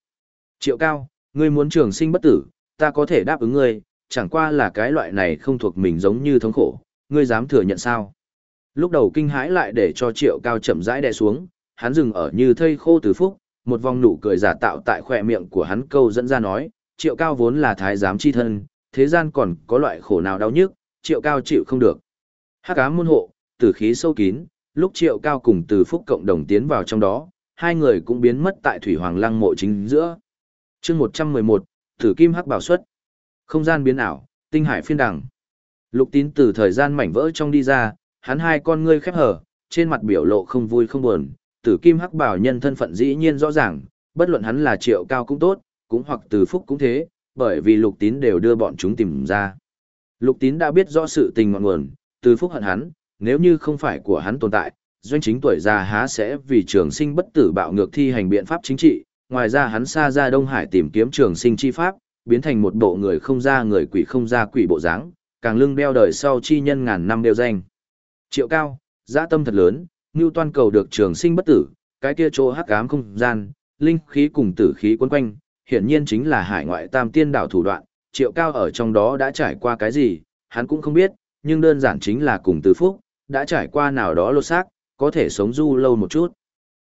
Triệu cao, ngươi muốn trường sinh bất tử, ta có thể đáp ứng ngươi, chẳng qua là cái loại này không thuộc mình giống như thống khổ, ngươi dám thừa nhận sao? Lúc đầu kinh hãi lại để cho triệu cao chậm rãi đè xuống, hắn dừng ở như thây khô từ phúc, một vòng nụ cười giả tạo tại khỏe miệng của hắn câu dẫn ra nói, triệu cao vốn là thái giám chi thân, thế gian còn có loại khổ nào đau nhức, triệu cao chịu không được. Hắc ám môn hộ, tử khí sâu kín, lúc triệu cao cùng từ phúc cộng đồng tiến vào trong đó, hai người cũng biến mất tại thủy hoàng lăng mộ chính giữa. chương 111, Tử Kim Hắc Bảo xuất. Không gian biến ảo, tinh hải phiên đẳng. Lục tín từ thời gian mảnh vỡ trong đi ra, hắn hai con ngươi khép hở, trên mặt biểu lộ không vui không buồn. Tử Kim Hắc Bảo nhân thân phận dĩ nhiên rõ ràng, bất luận hắn là triệu cao cũng tốt, cũng hoặc từ phúc cũng thế, bởi vì lục tín đều đưa bọn chúng tìm ra. Lục tín đã biết rõ sự tình ngọn nguồn, từ phúc hận hắn, nếu như không phải của hắn tồn tại, doanh chính tuổi già há sẽ vì trường sinh bất tử bạo ngược thi hành biện pháp chính trị, ngoài ra hắn xa ra Đông Hải tìm kiếm trường sinh chi pháp, biến thành một bộ người không ra người quỷ không ra quỷ bộ dáng, càng lưng đeo đời sau chi nhân ngàn năm đều danh. Triệu cao, dã tâm thật lớn, như Toan cầu được trường sinh bất tử, cái kia chỗ hắc ám không gian, linh khí cùng tử khí quấn quanh, hiển nhiên chính là hải ngoại tam tiên đảo thủ đoạn, triệu cao ở trong đó đã trải qua cái gì, hắn cũng không biết, nhưng đơn giản chính là cùng từ phúc, đã trải qua nào đó lột xác, có thể sống du lâu một chút.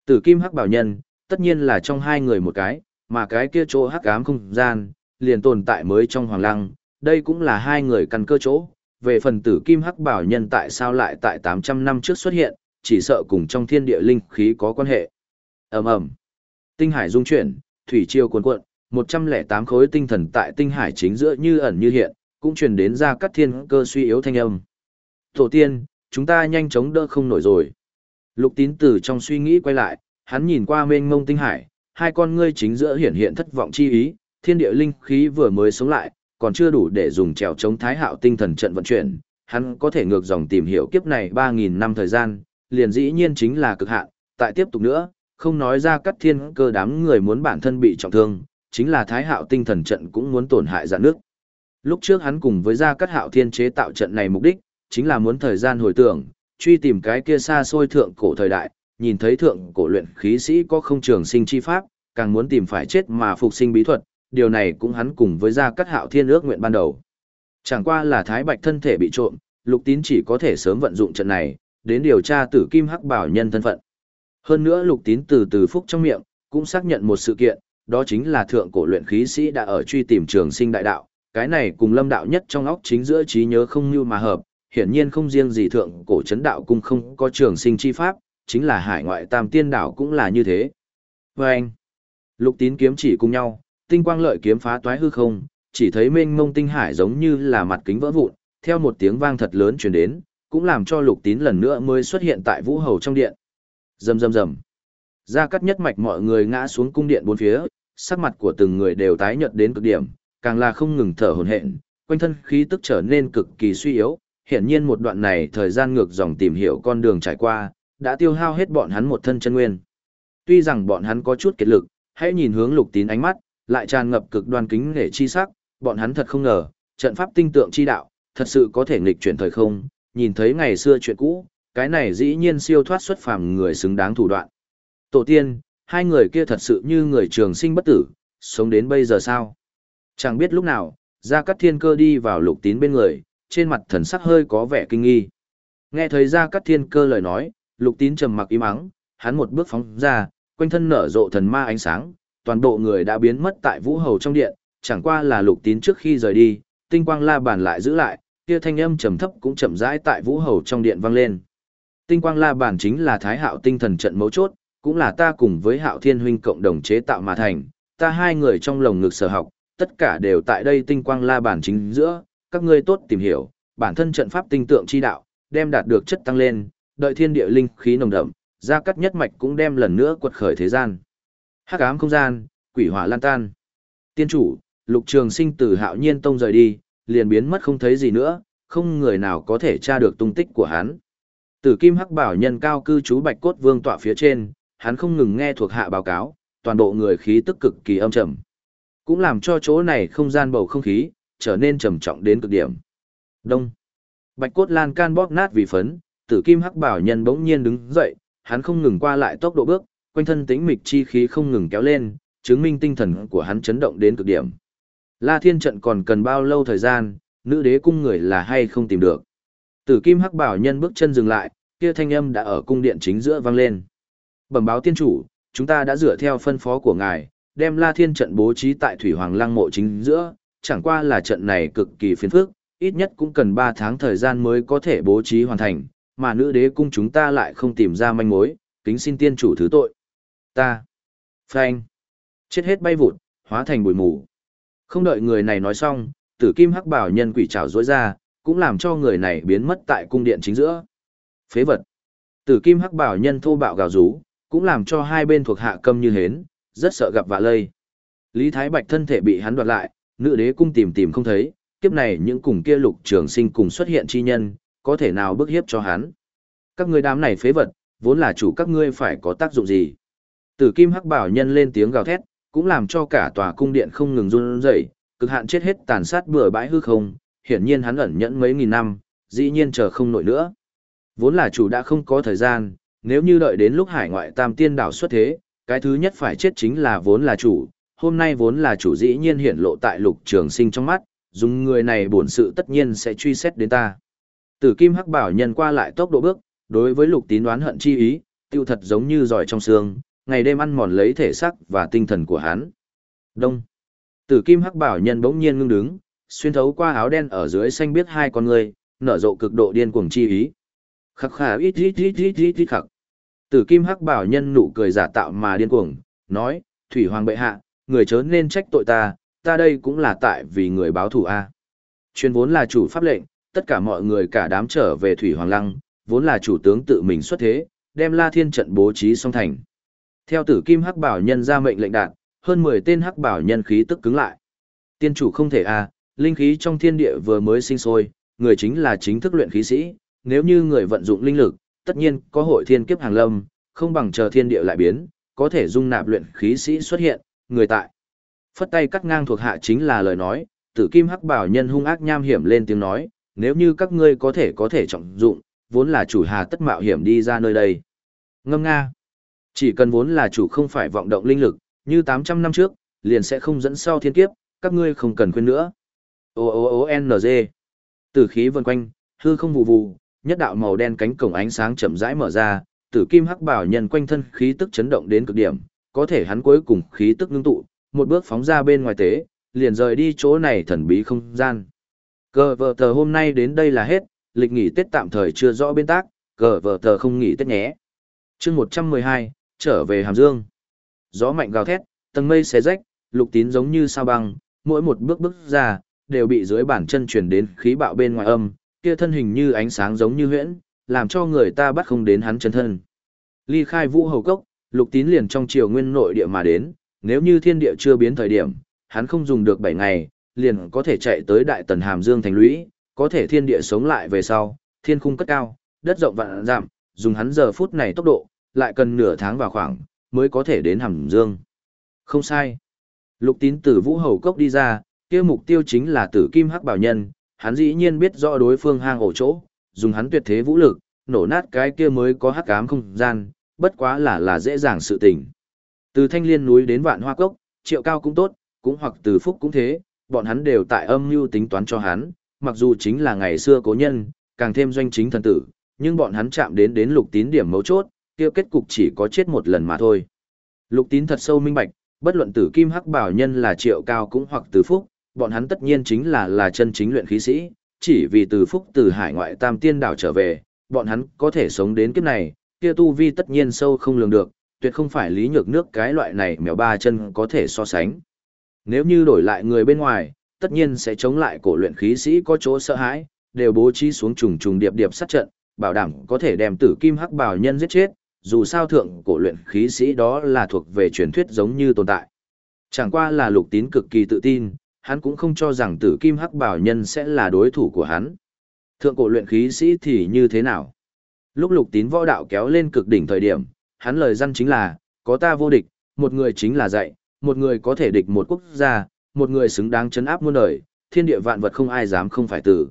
Tử kim hắc bảo nhân, tất nhiên là trong hai người một cái, mà cái kia chỗ hắc ám không gian, liền tồn tại mới trong hoàng lăng, đây cũng là hai người căn cơ chỗ. Về phần tử kim hắc bảo nhân tại sao lại tại 800 năm trước xuất hiện, chỉ sợ cùng trong thiên địa linh khí có quan hệ. ầm ầm Tinh hải dung chuyển, thủy triều cuồn cuộn, 108 khối tinh thần tại tinh hải chính giữa như ẩn như hiện, cũng truyền đến ra các thiên cơ suy yếu thanh âm. Tổ tiên, chúng ta nhanh chóng đỡ không nổi rồi. Lục tín từ trong suy nghĩ quay lại, hắn nhìn qua mênh mông tinh hải, hai con ngươi chính giữa hiển hiện thất vọng chi ý, thiên địa linh khí vừa mới sống lại, còn chưa đủ để dùng trèo chống thái hạo tinh thần trận vận chuyển, hắn có thể ngược dòng tìm hiểu kiếp này 3.000 năm thời gian, liền dĩ nhiên chính là cực hạn, tại tiếp tục nữa, không nói ra cắt thiên cơ đám người muốn bản thân bị trọng thương, chính là thái hạo tinh thần trận cũng muốn tổn hại dạng nước. Lúc trước hắn cùng với gia cắt hạo thiên chế tạo trận này mục đích, chính là muốn thời gian hồi tưởng, truy tìm cái kia xa xôi thượng cổ thời đại, nhìn thấy thượng cổ luyện khí sĩ có không trường sinh chi pháp, càng muốn tìm phải chết mà phục sinh bí thuật, điều này cũng hắn cùng với gia cắt hạo thiên ước nguyện ban đầu. Chẳng qua là thái bạch thân thể bị trộm, lục tín chỉ có thể sớm vận dụng trận này, đến điều tra tử kim hắc bảo nhân thân phận. Hơn nữa lục tín từ từ phúc trong miệng, cũng xác nhận một sự kiện, đó chính là thượng cổ luyện khí sĩ đã ở truy tìm trường sinh đại đạo, cái này cùng lâm đạo nhất trong óc chính giữa trí nhớ không như mà hợp, hiển nhiên không riêng gì thượng cổ chấn đạo cung không có trường sinh chi pháp, chính là hải ngoại tam tiên đảo cũng là như thế. Và anh, lục tín kiếm chỉ cùng nhau, tinh quang lợi kiếm phá toái hư không, chỉ thấy mênh mông tinh hải giống như là mặt kính vỡ vụn, theo một tiếng vang thật lớn truyền đến, cũng làm cho lục tín lần nữa mới xuất hiện tại vũ hầu trong điện. Rầm rầm rầm. Ra cắt nhất mạch mọi người ngã xuống cung điện bốn phía, sắc mặt của từng người đều tái nhợt đến cực điểm, càng là không ngừng thở hổn hển, quanh thân khí tức trở nên cực kỳ suy yếu, Hiển nhiên một đoạn này thời gian ngược dòng tìm hiểu con đường trải qua, đã tiêu hao hết bọn hắn một thân chân nguyên. Tuy rằng bọn hắn có chút kiệt lực, hãy nhìn hướng lục tín ánh mắt, lại tràn ngập cực đoan kính nghệ chi sắc, bọn hắn thật không ngờ, trận pháp tinh tượng chi đạo, thật sự có thể nghịch chuyển thời không, nhìn thấy ngày xưa chuyện cũ, cái này dĩ nhiên siêu thoát xuất phàm người xứng đáng thủ đoạn. Tổ tiên, hai người kia thật sự như người trường sinh bất tử, sống đến bây giờ sao? Chẳng biết lúc nào, Gia Cát Thiên Cơ đi vào lục tín bên người, trên mặt thần sắc hơi có vẻ kinh nghi. Nghe thấy ra các Thiên Cơ lời nói, lục tín trầm mặc im ắng, hắn một bước phóng ra, quanh thân nở rộ thần ma ánh sáng, toàn bộ người đã biến mất tại vũ hầu trong điện, chẳng qua là lục tín trước khi rời đi, tinh quang la bàn lại giữ lại, kia thanh âm trầm thấp cũng chậm rãi tại vũ hầu trong điện vang lên. Tinh quang la bàn chính là thái hạo tinh thần trận mấu chốt, cũng là ta cùng với hạo thiên huynh cộng đồng chế tạo mà thành, ta hai người trong lồng ngực sở học, tất cả đều tại đây tinh quang la bàn chính giữa, các ngươi tốt tìm hiểu, bản thân trận pháp tinh tượng chi đạo, đem đạt được chất tăng lên, đợi thiên địa linh khí nồng đậm, gia cắt nhất mạch cũng đem lần nữa quật khởi thế gian. Hắc ám không gian, quỷ hỏa lan tan. Tiên chủ, Lục Trường Sinh từ Hạo Nhiên Tông rời đi, liền biến mất không thấy gì nữa, không người nào có thể tra được tung tích của hắn. Tử Kim Hắc Bảo nhân cao cư trú Bạch Cốt Vương tọa phía trên, hắn không ngừng nghe thuộc hạ báo cáo, toàn bộ người khí tức cực kỳ âm trầm. Cũng làm cho chỗ này không gian bầu không khí trở nên trầm trọng đến cực điểm. Đông. Bạch Cốt Lan can bóp nát vì phấn, Tử Kim Hắc Bảo nhân bỗng nhiên đứng dậy, hắn không ngừng qua lại tốc độ bước, quanh thân tĩnh mịch chi khí không ngừng kéo lên, chứng minh tinh thần của hắn chấn động đến cực điểm. La Thiên trận còn cần bao lâu thời gian, nữ đế cung người là hay không tìm được. Tử Kim Hắc Bảo nhân bước chân dừng lại, kia thanh âm đã ở cung điện chính giữa vang lên. Bẩm báo tiên chủ, chúng ta đã dựa theo phân phó của ngài, đem La Thiên trận bố trí tại Thủy Hoàng Lăng mộ chính giữa, chẳng qua là trận này cực kỳ phiền phức, ít nhất cũng cần 3 tháng thời gian mới có thể bố trí hoàn thành, mà nữ đế cung chúng ta lại không tìm ra manh mối, kính xin tiên chủ thứ tội. Ta. Phanh. Chết hết bay vụt, hóa thành bụi mù. Không đợi người này nói xong, tử kim hắc bảo nhân quỷ trảo rối ra, cũng làm cho người này biến mất tại cung điện chính giữa. Phế vật. Tử kim hắc bảo nhân thô bạo gào rú, cũng làm cho hai bên thuộc hạ câm như hến, rất sợ gặp vạ lây. Lý Thái Bạch thân thể bị hắn đoạt lại, nữ đế cung tìm tìm không thấy, kiếp này những cùng kia lục trường sinh cùng xuất hiện chi nhân, có thể nào bức hiếp cho hắn. Các ngươi đám này phế vật, vốn là chủ các ngươi phải có tác dụng gì. Tử kim hắc bảo nhân lên tiếng gào thét, cũng làm cho cả tòa cung điện không ngừng run rẩy, cực hạn chết hết tàn sát bừa bãi hư không, hiển nhiên hắn ẩn nhẫn mấy nghìn năm, dĩ nhiên chờ không nổi nữa. Vốn là chủ đã không có thời gian, nếu như đợi đến lúc hải ngoại tam tiên đảo xuất thế, cái thứ nhất phải chết chính là vốn là chủ, hôm nay vốn là chủ dĩ nhiên hiện lộ tại lục trường sinh trong mắt, dùng người này bổn sự tất nhiên sẽ truy xét đến ta. Tử kim hắc bảo nhân qua lại tốc độ bước, đối với lục tín đoán hận chi ý, tiêu thật giống như giỏi trong xương, ngày đêm ăn mòn lấy thể xác và tinh thần của hắn. Đông. Tử kim hắc bảo nhân bỗng nhiên ngưng đứng, xuyên thấu qua áo đen ở dưới xanh biết hai con người, nở rộ cực độ điên cuồng chi ý. Khắc khả ít ít ít ít ít ít khắc. Tử kim hắc bảo nhân nụ cười giả tạo mà điên cuồng, nói, Thủy Hoàng bệ hạ, người chớ nên trách tội ta, ta đây cũng là tại vì người báo thù A. Chuyên vốn là chủ pháp lệnh, tất cả mọi người cả đám trở về Thủy Hoàng Lăng, vốn là chủ tướng tự mình xuất thế, đem La Thiên trận bố trí xong thành. Theo tử kim hắc bảo nhân ra mệnh lệnh đạt, hơn 10 tên hắc bảo nhân khí tức cứng lại. Tiên chủ không thể a, linh khí trong thiên địa vừa mới sinh sôi, người chính là chính thức luyện khí sĩ, nếu như người vận dụng linh lực, tất nhiên có hội thiên kiếp hàng lâm, không bằng chờ thiên địa lại biến, có thể dung nạp luyện khí sĩ xuất hiện, người tại. Phất tay cắt ngang thuộc hạ chính là lời nói, tử kim hắc bảo nhân hung ác nham hiểm lên tiếng nói, nếu như các ngươi có thể có thể trọng dụng, vốn là chủ hà tất mạo hiểm đi ra nơi đây. Ngâm nga. Chỉ cần vốn là chủ không phải vọng động linh lực, như 800 năm trước, liền sẽ không dẫn sau thiên kiếp, các ngươi không cần khuyên nữa. O O O N G. Tử khí vần quanh, hư không vụ vụ, nhất đạo màu đen cánh cổng ánh sáng chậm rãi mở ra, tử kim hắc bảo nhân quanh thân khí tức chấn động đến cực điểm, có thể hắn cuối cùng khí tức ngưng tụ, một bước phóng ra bên ngoài tế, liền rời đi chỗ này thần bí không gian. Cờ vợ tờ hôm nay đến đây là hết, lịch nghỉ Tết tạm thời chưa rõ bên tác, cờ vợ tờ không nghỉ Tết nhé. chương 112, trở về Hàm Dương. Gió mạnh gào thét, tầng mây xé rách, lục tín giống như sao băng, mỗi một bước bước ra, đều bị dưới bản chân chuyển đến khí bạo bên ngoài âm, kia thân hình như ánh sáng giống như huyễn, làm cho người ta bắt không đến hắn chân thân. Ly khai vũ hầu cốc, lục tín liền trong triều nguyên nội địa mà đến, nếu như thiên địa chưa biến thời điểm, hắn không dùng được 7 ngày, liền có thể chạy tới đại tần hàm dương thành lũy, có thể thiên địa sống lại về sau, thiên khung cất cao, đất rộng vạn giảm, dùng hắn giờ phút này tốc độ, lại cần nửa tháng vào khoảng, mới có thể đến hàm dương. Không sai. Lục tín từ vũ hầu cốc đi ra, kia mục tiêu chính là tử kim hắc bảo nhân, hắn dĩ nhiên biết rõ đối phương hang ổ chỗ, dùng hắn tuyệt thế vũ lực, nổ nát cái kia mới có hắc ám không gian, bất quá là là dễ dàng sự tình. Từ thanh liên núi đến vạn hoa cốc, triệu cao cũng tốt, cũng hoặc từ phúc cũng thế, bọn hắn đều tại âm mưu tính toán cho hắn, mặc dù chính là ngày xưa cố nhân, càng thêm doanh chính thần tử, nhưng bọn hắn chạm đến đến lục tín điểm mấu chốt, kia kết cục chỉ có chết một lần mà thôi. Lục tín thật sâu minh bạch, bất luận tử kim hắc bảo nhân là triệu cao cũng hoặc từ phúc, bọn hắn tất nhiên chính là là chân chính luyện khí sĩ, chỉ vì từ phúc từ hải ngoại tam tiên đảo trở về, bọn hắn có thể sống đến kiếp này, kia tu vi tất nhiên sâu không lường được, tuyệt không phải lý nhược nước cái loại này mèo ba chân có thể so sánh. Nếu như đổi lại người bên ngoài, tất nhiên sẽ chống lại cổ luyện khí sĩ có chỗ sợ hãi, đều bố trí xuống trùng trùng điệp điệp sát trận, bảo đảm có thể đem tử kim hắc bảo nhân giết chết, dù sao thượng cổ luyện khí sĩ đó là thuộc về truyền thuyết giống như tồn tại. Chẳng qua là lục tín cực kỳ tự tin, hắn cũng không cho rằng tử kim hắc bảo nhân sẽ là đối thủ của hắn. Thượng cổ luyện khí sĩ thì như thế nào? Lúc lục tín võ đạo kéo lên cực đỉnh thời điểm, hắn lời dân chính là, có ta vô địch, một người chính là dạy, một người có thể địch một quốc gia, một người xứng đáng chấn áp muôn đời, thiên địa vạn vật không ai dám không phải tử.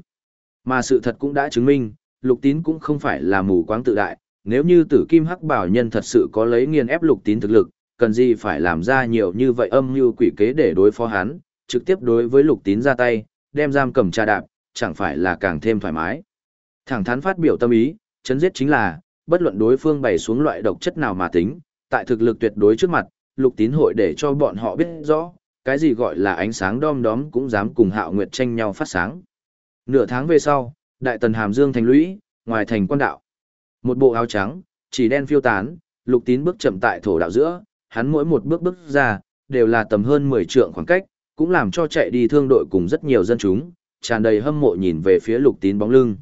Mà sự thật cũng đã chứng minh, lục tín cũng không phải là mù quáng tự đại, nếu như tử kim hắc bảo nhân thật sự có lấy nghiền ép lục tín thực lực, cần gì phải làm ra nhiều như vậy âm mưu quỷ kế để đối phó hắn, trực tiếp đối với lục tín ra tay, đem giam cầm tra đạp, chẳng phải là càng thêm thoải mái. Thẳng thắn phát biểu tâm ý, chấn giết chính là, bất luận đối phương bày xuống loại độc chất nào mà tính, tại thực lực tuyệt đối trước mặt, lục tín hội để cho bọn họ biết rõ, cái gì gọi là ánh sáng đom đóm cũng dám cùng hạo nguyệt tranh nhau phát sáng. Nửa tháng về sau, đại tần hàm dương thành lũy, ngoài thành quan đạo. Một bộ áo trắng, chỉ đen phiêu tán, lục tín bước chậm tại thổ đạo giữa, hắn mỗi một bước bước ra, đều là tầm hơn 10 trượng khoảng cách, cũng làm cho chạy đi thương đội cùng rất nhiều dân chúng, tràn đầy hâm mộ nhìn về phía lục tín bóng lưng.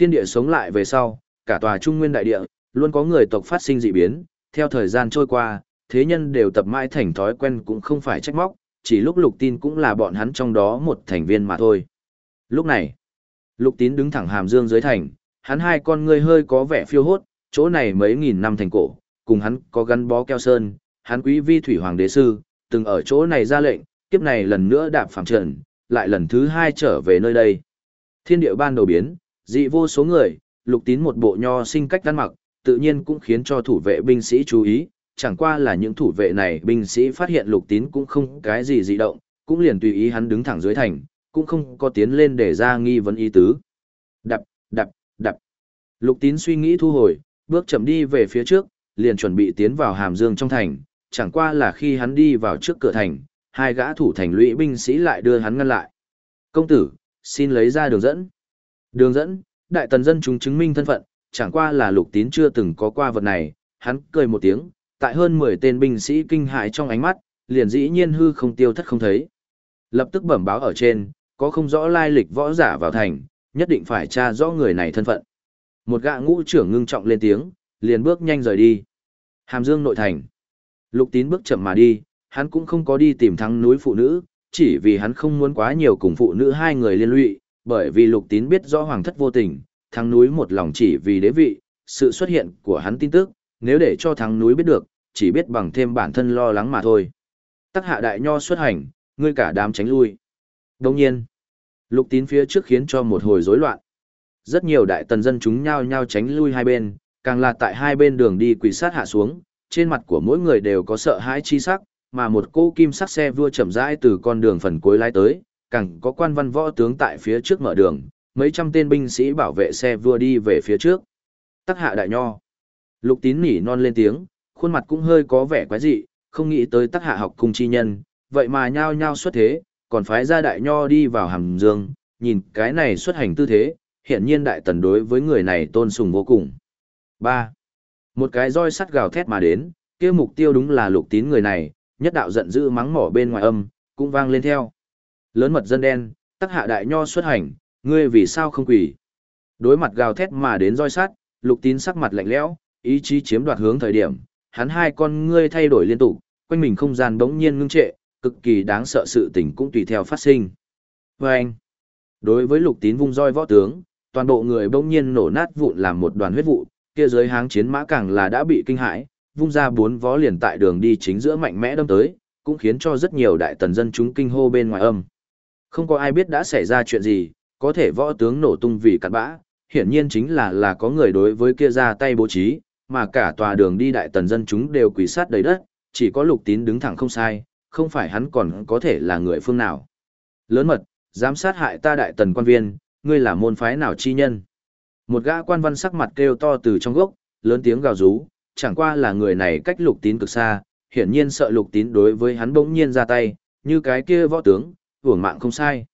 Thiên địa sống lại về sau, cả tòa trung nguyên đại địa, luôn có người tộc phát sinh dị biến, theo thời gian trôi qua, thế nhân đều tập mãi thành thói quen cũng không phải trách móc, chỉ lúc lục tin cũng là bọn hắn trong đó một thành viên mà thôi. Lúc này, lục tín đứng thẳng hàm dương dưới thành, hắn hai con ngươi hơi có vẻ phiêu hốt, chỗ này mấy nghìn năm thành cổ, cùng hắn có gắn bó keo sơn, hắn quý vi thủy hoàng đế sư, từng ở chỗ này ra lệnh, kiếp này lần nữa đạp phẳng trần, lại lần thứ hai trở về nơi đây. Thiên địa ban đầu biến, dị vô số người, lục tín một bộ nho sinh cách ăn mặc, tự nhiên cũng khiến cho thủ vệ binh sĩ chú ý, chẳng qua là những thủ vệ này binh sĩ phát hiện lục tín cũng không cái gì dị động, cũng liền tùy ý hắn đứng thẳng dưới thành, cũng không có tiến lên để ra nghi vấn ý tứ. Đập, đập, đập. Lục tín suy nghĩ thu hồi, bước chậm đi về phía trước, liền chuẩn bị tiến vào hàm dương trong thành, chẳng qua là khi hắn đi vào trước cửa thành, hai gã thủ thành lũy binh sĩ lại đưa hắn ngăn lại. Công tử, xin lấy ra đường dẫn. Đường dẫn, đại tần dân chúng chứng minh thân phận, chẳng qua là lục tín chưa từng có qua vật này, hắn cười một tiếng, tại hơn 10 tên binh sĩ kinh hại trong ánh mắt, liền dĩ nhiên hư không tiêu thất không thấy. Lập tức bẩm báo ở trên, có không rõ lai lịch võ giả vào thành, nhất định phải tra rõ người này thân phận. Một gã ngũ trưởng ngưng trọng lên tiếng, liền bước nhanh rời đi. Hàm Dương nội thành. Lục tín bước chậm mà đi, hắn cũng không có đi tìm thắng núi phụ nữ, chỉ vì hắn không muốn quá nhiều cùng phụ nữ hai người liên lụy, bởi vì lục tín biết rõ hoàng thất vô tình, thắng núi một lòng chỉ vì đế vị, sự xuất hiện của hắn tin tức, nếu để cho thắng núi biết được, chỉ biết bằng thêm bản thân lo lắng mà thôi. Tắc hạ đại nho xuất hành, ngươi cả đám tránh lui. Đồng nhiên, lục tín phía trước khiến cho một hồi rối loạn. Rất nhiều đại tần dân chúng nhao nhao tránh lui hai bên, càng là tại hai bên đường đi quỳ sát hạ xuống, trên mặt của mỗi người đều có sợ hãi chi sắc, mà một cô kim sắc xe vua chậm rãi từ con đường phần cuối lái tới, càng có quan văn võ tướng tại phía trước mở đường, mấy trăm tên binh sĩ bảo vệ xe vua đi về phía trước. Tắc hạ đại nho. Lục tín nỉ non lên tiếng, khuôn mặt cũng hơi có vẻ quái dị, không nghĩ tới tắc hạ học cung chi nhân, vậy mà nhao nhao xuất thế, còn phái ra đại nho đi vào hàm dương, nhìn cái này xuất hành tư thế, hiện nhiên đại tần đối với người này tôn sùng vô cùng. 3. Một cái roi sắt gào thét mà đến, kia mục tiêu đúng là lục tín người này, nhất đạo giận dữ mắng mỏ bên ngoài âm, cũng vang lên theo. Lớn mật dân đen, tắc hạ đại nho xuất hành, ngươi vì sao không quỳ? Đối mặt gào thét mà đến roi sát, lục tín sắc mặt lạnh lẽo, ý chí chiếm đoạt hướng thời điểm, hắn hai con ngươi thay đổi liên tục, quanh mình không gian bỗng nhiên ngưng trệ, cực kỳ đáng sợ sự tình cũng tùy theo phát sinh. Và anh, Đối với lục tín vung roi võ tướng, toàn bộ người bỗng nhiên nổ nát vụn làm một đoàn huyết vụ, kia dưới háng chiến mã càng là đã bị kinh hãi, vung ra bốn vó liền tại đường đi chính giữa mạnh mẽ đâm tới, cũng khiến cho rất nhiều đại tần dân chúng kinh hô bên ngoài âm. Không có ai biết đã xảy ra chuyện gì, có thể võ tướng nổ tung vì cặn bã, hiển nhiên chính là là có người đối với kia ra tay bố trí, mà cả tòa đường đi đại tần dân chúng đều quỳ sát đầy đất, chỉ có lục tín đứng thẳng không sai, không phải hắn còn có thể là người phương nào. Lớn mật, dám sát hại ta đại tần quan viên, ngươi là môn phái nào chi nhân. Một gã quan văn sắc mặt kêu to từ trong gốc, lớn tiếng gào rú, chẳng qua là người này cách lục tín cực xa, hiển nhiên sợ lục tín đối với hắn bỗng nhiên ra tay, như cái kia võ tướng, hưởng mạng không sai.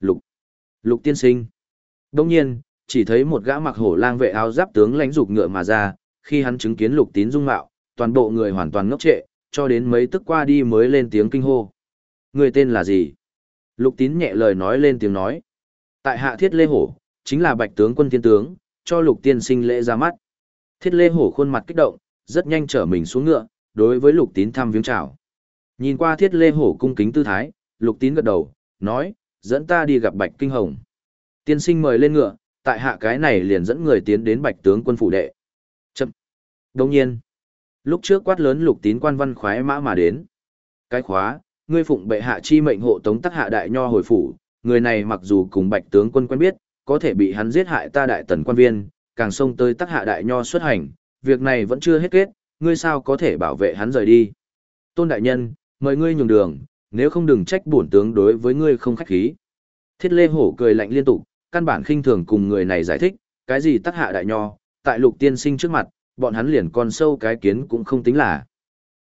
Lục, lục tiên sinh. Đông nhiên, chỉ thấy một gã mặc hổ lang vệ áo giáp tướng lãnh dục ngựa mà ra, khi hắn chứng kiến lục tín dung mạo, toàn bộ người hoàn toàn ngốc trệ, cho đến mấy tức qua đi mới lên tiếng kinh hô. Người tên là gì? Lục tín nhẹ lời nói lên tiếng nói. Tại hạ thiết lê hổ, chính là bạch tướng quân tiên tướng, cho lục tiên sinh lễ ra mắt. Thiết lê hổ khuôn mặt kích động, rất nhanh trở mình xuống ngựa, đối với lục tín thăm viếng chào. Nhìn qua thiết lê hổ cung kính tư thái, lục tín gật đầu, nói, dẫn ta đi gặp bạch kinh hồng. Tiên sinh mời lên ngựa, tại hạ cái này liền dẫn người tiến đến bạch tướng quân phủ đệ. Chậm. Đồng nhiên. Lúc trước quát lớn lục tín quan văn khoái mã mà đến. Cái khóa, ngươi phụng bệ hạ chi mệnh hộ tống tắc hạ đại nho hồi phủ, người này mặc dù cùng bạch tướng quân quen biết, có thể bị hắn giết hại ta đại tần quan viên, càng xông tới tắc hạ đại nho xuất hành, việc này vẫn chưa hết kết, ngươi sao có thể bảo vệ hắn rời đi. Tôn đại nhân, mời ngươi nhường đường, nếu không đừng trách bổn tướng đối với ngươi không khách khí. Thiết lê hổ cười lạnh liên tục, căn bản khinh thường cùng người này giải thích, cái gì tắc hạ đại nho, tại lục tiên sinh trước mặt, bọn hắn liền con sâu cái kiến cũng không tính là.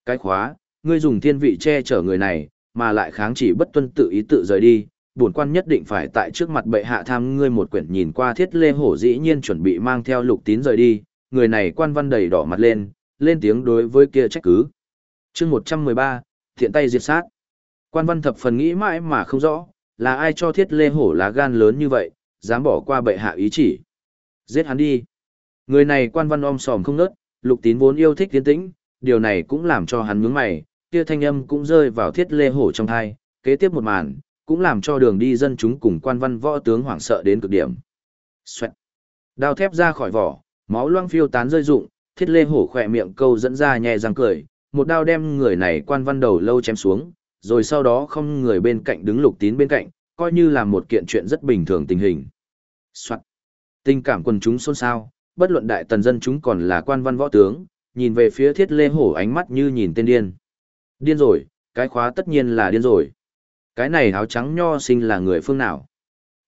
Cái khóa, ngươi dùng thiên vị che chở người này, mà lại kháng chỉ bất tuân tự ý tự rời đi, bổn quan nhất định phải tại trước mặt bệ hạ tham ngươi một quyển nhìn qua thiết lê hổ dĩ nhiên chuẩn bị mang theo lục tín rời đi, người này quan văn đầy đỏ mặt lên, lên tiếng đối với kia trách cứ. chương 113, thiện tay diệt sát. Quan văn thập phần nghĩ mãi mà không rõ, là ai cho thiết lê hổ lá gan lớn như vậy, dám bỏ qua bệ hạ ý chỉ. Giết hắn đi. Người này quan văn om sòm không nớt, lục tín vốn yêu thích tiến tĩnh, điều này cũng làm cho hắn nhướng mày, kia thanh âm cũng rơi vào thiết lê hổ trong thai, kế tiếp một màn, cũng làm cho đường đi dân chúng cùng quan văn võ tướng hoảng sợ đến cực điểm. Xoẹt. Đao thép ra khỏi vỏ, máu loang phiêu tán rơi rụng, thiết lê hổ khỏe miệng câu dẫn ra nhẹ răng cười, một đao đem người này quan văn đầu lâu chém xuống, rồi sau đó không người bên cạnh đứng lục tín bên cạnh, coi như là một kiện chuyện rất bình thường tình hình. Soạn. Tình cảm quần chúng xôn xao, bất luận đại tần dân chúng còn là quan văn võ tướng, nhìn về phía thiết lê hổ ánh mắt như nhìn tên điên. Điên rồi, cái khóa tất nhiên là điên rồi. Cái này áo trắng nho sinh là người phương nào?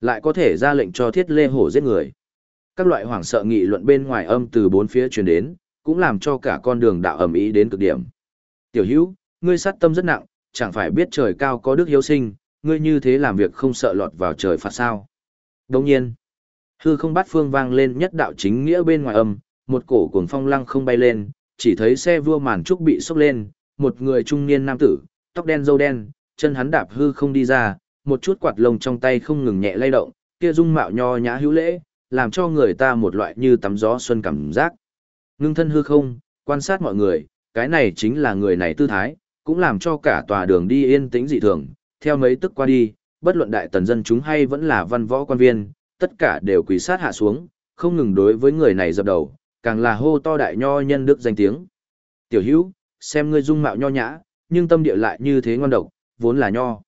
Lại có thể ra lệnh cho thiết lê hổ giết người. Các loại hoảng sợ nghị luận bên ngoài âm từ bốn phía truyền đến, cũng làm cho cả con đường đạo ẩm ý đến cực điểm. Tiểu hữu, ngươi sát tâm rất nặng, chẳng phải biết trời cao có đức hiếu sinh, ngươi như thế làm việc không sợ lọt vào trời phạt sao. Đồng nhiên, hư không bắt phương vang lên nhất đạo chính nghĩa bên ngoài âm, một cổ cuồng phong lăng không bay lên, chỉ thấy xe vua màn trúc bị sốc lên, một người trung niên nam tử, tóc đen râu đen, chân hắn đạp hư không đi ra, một chút quạt lông trong tay không ngừng nhẹ lay động, kia dung mạo nho nhã hữu lễ, làm cho người ta một loại như tắm gió xuân cảm giác. Ngưng thân hư không, quan sát mọi người, cái này chính là người này tư thái, cũng làm cho cả tòa đường đi yên tĩnh dị thường, theo mấy tức qua đi, bất luận đại tần dân chúng hay vẫn là văn võ quan viên, tất cả đều quỳ sát hạ xuống, không ngừng đối với người này dập đầu, càng là hô to đại nho nhân đức danh tiếng. Tiểu hữu, xem ngươi dung mạo nho nhã, nhưng tâm địa lại như thế ngon độc, vốn là nho.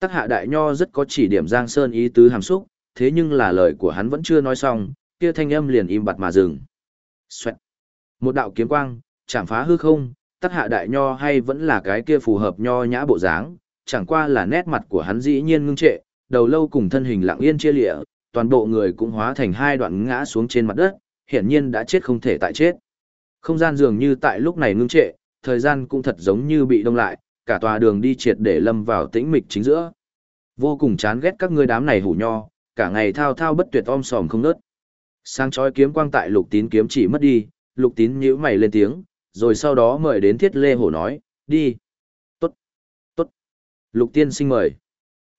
Tắc hạ đại nho rất có chỉ điểm Giang Sơn ý tứ hàm xúc, thế nhưng là lời của hắn vẫn chưa nói xong, kia thanh âm liền im bặt mà dừng. Xoẹt. Một đạo kiếm quang, chạm phá hư không, tắc hạ đại nho hay vẫn là cái kia phù hợp nho nhã bộ dáng, chẳng qua là nét mặt của hắn dĩ nhiên ngưng trệ, đầu lâu cùng thân hình lặng yên chia lịa, toàn bộ người cũng hóa thành hai đoạn ngã xuống trên mặt đất, hiển nhiên đã chết không thể tại chết. Không gian dường như tại lúc này ngưng trệ, thời gian cũng thật giống như bị đông lại, cả tòa đường đi triệt để lâm vào tĩnh mịch chính giữa. Vô cùng chán ghét các ngươi đám này hủ nho, cả ngày thao thao bất tuyệt om sòm không nớt. Sang chói kiếm quang tại lục tín kiếm chỉ mất đi, lục tín nhíu mày lên tiếng, rồi sau đó mời đến thiết lê hổ nói, đi. Tốt, tốt. Lục tiên sinh mời.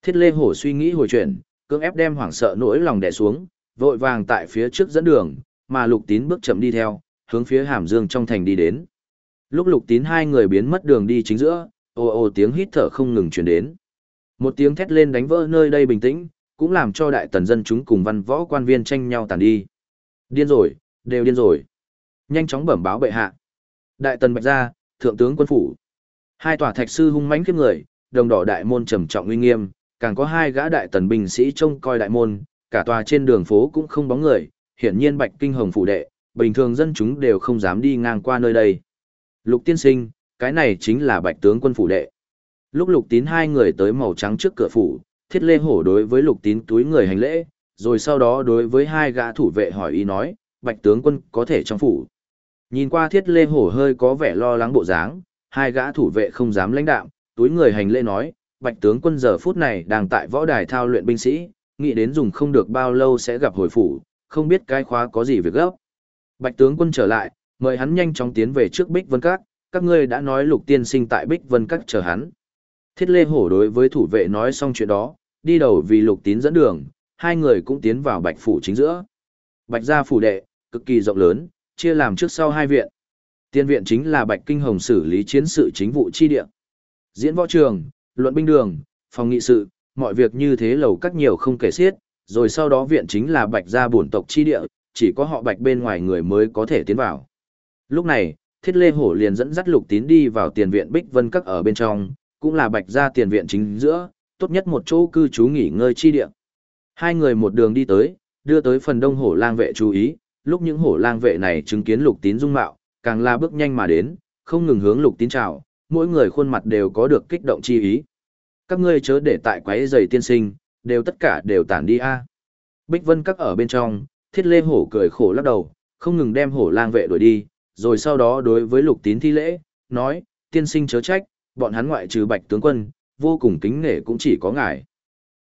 Thiết lê hổ suy nghĩ hồi chuyển, cưỡng ép đem hoảng sợ nỗi lòng đè xuống, vội vàng tại phía trước dẫn đường, mà lục tín bước chậm đi theo, hướng phía hàm dương trong thành đi đến. Lúc lục tín hai người biến mất đường đi chính giữa, ồ ồ tiếng hít thở không ngừng truyền đến. Một tiếng thét lên đánh vỡ nơi đây bình tĩnh, cũng làm cho đại tần dân chúng cùng văn võ quan viên tranh nhau tàn đi. Điên rồi, đều điên rồi. Nhanh chóng bẩm báo bệ hạ. Đại tần bạch gia, thượng tướng quân phủ. Hai tòa thạch sư hung mãnh kiếp người, đồng đỏ đại môn trầm trọng uy nghiêm, càng có hai gã đại tần binh sĩ trông coi đại môn, cả tòa trên đường phố cũng không bóng người, hiển nhiên Bạch Kinh Hồng phủ đệ, bình thường dân chúng đều không dám đi ngang qua nơi đây. Lục tiên sinh, cái này chính là Bạch tướng quân phủ đệ. Lúc Lục Tín hai người tới màu trắng trước cửa phủ, Thiết Lê Hổ đối với Lục Tín túi người hành lễ, rồi sau đó đối với hai gã thủ vệ hỏi ý nói, Bạch tướng quân có thể trong phủ. Nhìn qua Thiết Lê Hổ hơi có vẻ lo lắng bộ dáng, hai gã thủ vệ không dám lãnh đạm, túi người hành lễ nói, Bạch tướng quân giờ phút này đang tại võ đài thao luyện binh sĩ, nghĩ đến dùng không được bao lâu sẽ gặp hồi phủ, không biết cái khóa có gì việc gấp. Bạch tướng quân trở lại, mời hắn nhanh chóng tiến về trước Bích Vân Các, các ngươi đã nói lục tiên sinh tại Bích Vân Các chờ hắn. Thiết Lê Hổ đối với thủ vệ nói xong chuyện đó, đi đầu vì lục tín dẫn đường, hai người cũng tiến vào Bạch Phủ chính giữa. Bạch gia phủ đệ, cực kỳ rộng lớn, chia làm trước sau hai viện. Tiên viện chính là Bạch Kinh Hồng xử lý chiến sự chính vụ chi địa. Diễn võ trường, luận binh đường, phòng nghị sự, mọi việc như thế lầu các nhiều không kể xiết, rồi sau đó viện chính là Bạch gia bổn tộc chi địa, chỉ có họ Bạch bên ngoài người mới có thể tiến vào. Lúc này, Thiết Lê Hổ liền dẫn dắt Lục Tín đi vào tiền viện Bích Vân Các ở bên trong, cũng là Bạch gia tiền viện chính giữa, tốt nhất một chỗ cư trú nghỉ ngơi chi địa. Hai người một đường đi tới, đưa tới phần đông hổ lang vệ chú ý, lúc những hổ lang vệ này chứng kiến Lục Tín dung mạo, càng la bước nhanh mà đến, không ngừng hướng Lục Tín chào, mỗi người khuôn mặt đều có được kích động chi ý. Các ngươi chớ để tại quái giày tiên sinh, đều tất cả đều tản đi a. Bích Vân Các ở bên trong, Thiết Lê Hổ cười khổ lắc đầu, không ngừng đem hổ lang vệ đuổi đi, rồi sau đó đối với Lục Tín thi lễ, nói, tiên sinh chớ trách, bọn hắn ngoại trừ Bạch tướng quân, vô cùng kính nể cũng chỉ có ngài.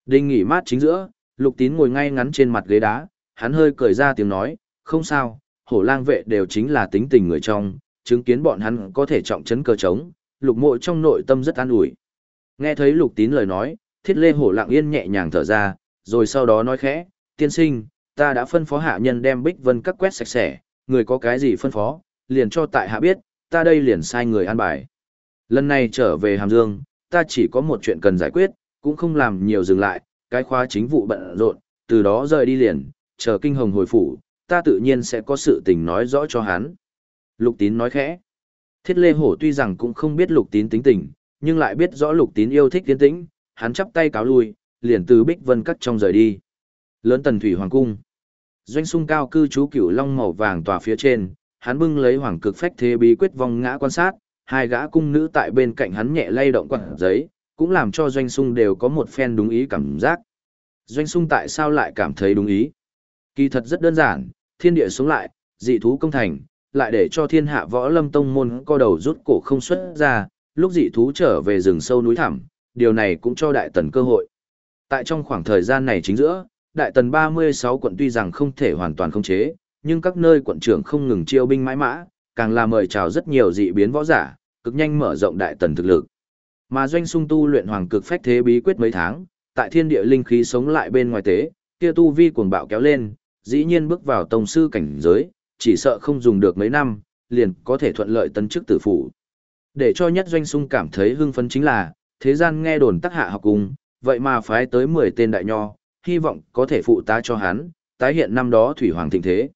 Đinh nghỉ mát chính giữa, Lục Tín ngồi ngay ngắn trên mặt ghế đá, hắn hơi cười ra tiếng nói, không sao, hổ lang vệ đều chính là tính tình người trong, chứng kiến bọn hắn có thể trọng chấn cơ trống, lục mộ trong nội tâm rất an ủi. Nghe thấy lục tín lời nói, thiết lê hổ lặng yên nhẹ nhàng thở ra, rồi sau đó nói khẽ, tiên sinh, ta đã phân phó hạ nhân đem bích vân các quét sạch sẽ, người có cái gì phân phó, liền cho tại hạ biết, ta đây liền sai người an bài. Lần này trở về Hàm Dương, ta chỉ có một chuyện cần giải quyết, cũng không làm nhiều dừng lại, cái khóa chính vụ bận rộn, từ đó rời đi liền, chờ kinh hồng hồi phủ, ta tự nhiên sẽ có sự tình nói rõ cho hắn. Lục tín nói khẽ. Thiết Lê Hổ tuy rằng cũng không biết lục tín tính tình, nhưng lại biết rõ lục tín yêu thích tiến tĩnh, hắn chắp tay cáo lui, liền từ Bích Vân cắt trong rời đi. Lớn tần thủy hoàng cung. Doanh sung cao cư trú cửu long màu vàng tòa phía trên, hắn bưng lấy hoàng cực phách thế bí quyết vong ngã quan sát, hai gã cung nữ tại bên cạnh hắn nhẹ lay động quạt giấy, cũng làm cho doanh sung đều có một phen đúng ý cảm giác. Doanh sung tại sao lại cảm thấy đúng ý? Kỳ thật rất đơn giản, thiên địa sống lại, dị thú công thành, lại để cho thiên hạ võ lâm tông môn co đầu rút cổ không xuất ra, lúc dị thú trở về rừng sâu núi thẳm, điều này cũng cho đại tần cơ hội. Tại trong khoảng thời gian này chính giữa, đại tần 36 quận tuy rằng không thể hoàn toàn khống chế, nhưng các nơi quận trưởng không ngừng chiêu binh mãi mã, càng là mời chào rất nhiều dị biến võ giả, cực nhanh mở rộng đại tần thực lực. Mà doanh sung tu luyện hoàng cực phách thế bí quyết mấy tháng, tại thiên địa linh khí sống lại bên ngoài tế, kia tu vi cuồng bạo kéo lên, dĩ nhiên bước vào tông sư cảnh giới, chỉ sợ không dùng được mấy năm, liền có thể thuận lợi tấn chức tử phủ. Để cho nhất doanh sung cảm thấy hưng phấn chính là, thế gian nghe đồn tắc hạ học cùng, vậy mà phái tới 10 tên đại nho, hy vọng có thể phụ tá cho hắn, tái hiện năm đó thủy hoàng thịnh thế.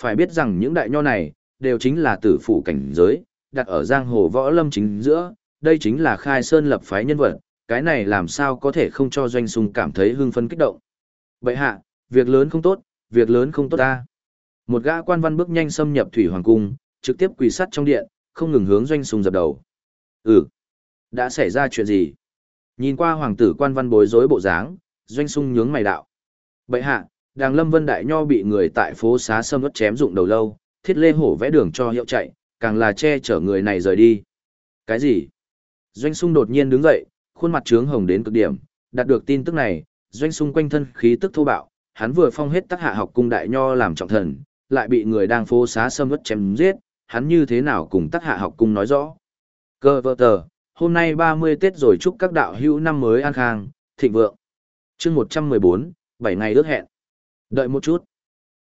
Phải biết rằng những đại nho này, đều chính là tử phủ cảnh giới, đặt ở giang hồ võ lâm chính giữa, đây chính là khai sơn lập phái nhân vật, cái này làm sao có thể không cho doanh sung cảm thấy hưng phấn kích động. Vậy hạ, việc lớn không tốt, việc lớn không tốt ta. Một gã quan văn bước nhanh xâm nhập thủy hoàng cung, trực tiếp quỳ sắt trong điện, không ngừng hướng doanh Sùng dập đầu. Ừ, đã xảy ra chuyện gì? Nhìn qua hoàng tử quan văn bối rối bộ dáng, doanh sung nhướng mày đạo. Bệ hạ, đàng lâm vân đại nho bị người tại phố xá sâm ớt chém dụng đầu lâu, thiết lê hổ vẽ đường cho hiệu chạy, càng là che chở người này rời đi. Cái gì? Doanh sung đột nhiên đứng dậy, khuôn mặt trướng hồng đến cực điểm, đạt được tin tức này, doanh sung quanh thân khí tức thô bạo, hắn vừa phong hết tác hạ học cung đại nho làm trọng thần, lại bị người đang phố xá sâm vất chém giết, hắn như thế nào cùng tác hạ học cung nói rõ. Cơ vợ tờ, hôm nay 30 Tết rồi chúc các đạo hữu năm mới an khang, thịnh vượng. chương 114, 7 ngày ước hẹn. Đợi một chút.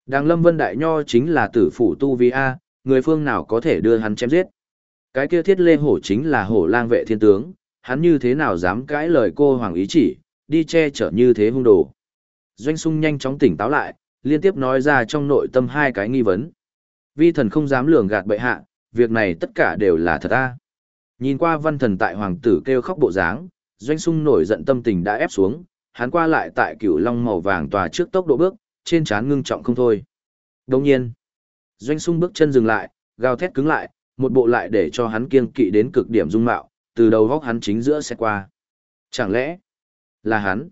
Đàng Lâm Vân Đại Nho chính là tử phủ Tu Vi A, người phương nào có thể đưa hắn chém giết. Cái kia thiết lê hổ chính là hổ lang vệ thiên tướng, hắn như thế nào dám cãi lời cô hoàng ý chỉ, đi che chở như thế hung đồ. Doanh sung nhanh chóng tỉnh táo lại, liên tiếp nói ra trong nội tâm hai cái nghi vấn. Vi thần không dám lường gạt bệ hạ, việc này tất cả đều là thật a. Nhìn qua văn thần tại hoàng tử kêu khóc bộ dáng, doanh sung nổi giận tâm tình đã ép xuống, hắn qua lại tại cửu long màu vàng tòa trước tốc độ bước, trên trán ngưng trọng không thôi. Đồng nhiên, doanh sung bước chân dừng lại, gào thét cứng lại, một bộ lại để cho hắn kiên kỵ đến cực điểm dung mạo, từ đầu góc hắn chính giữa sẽ qua. Chẳng lẽ là hắn?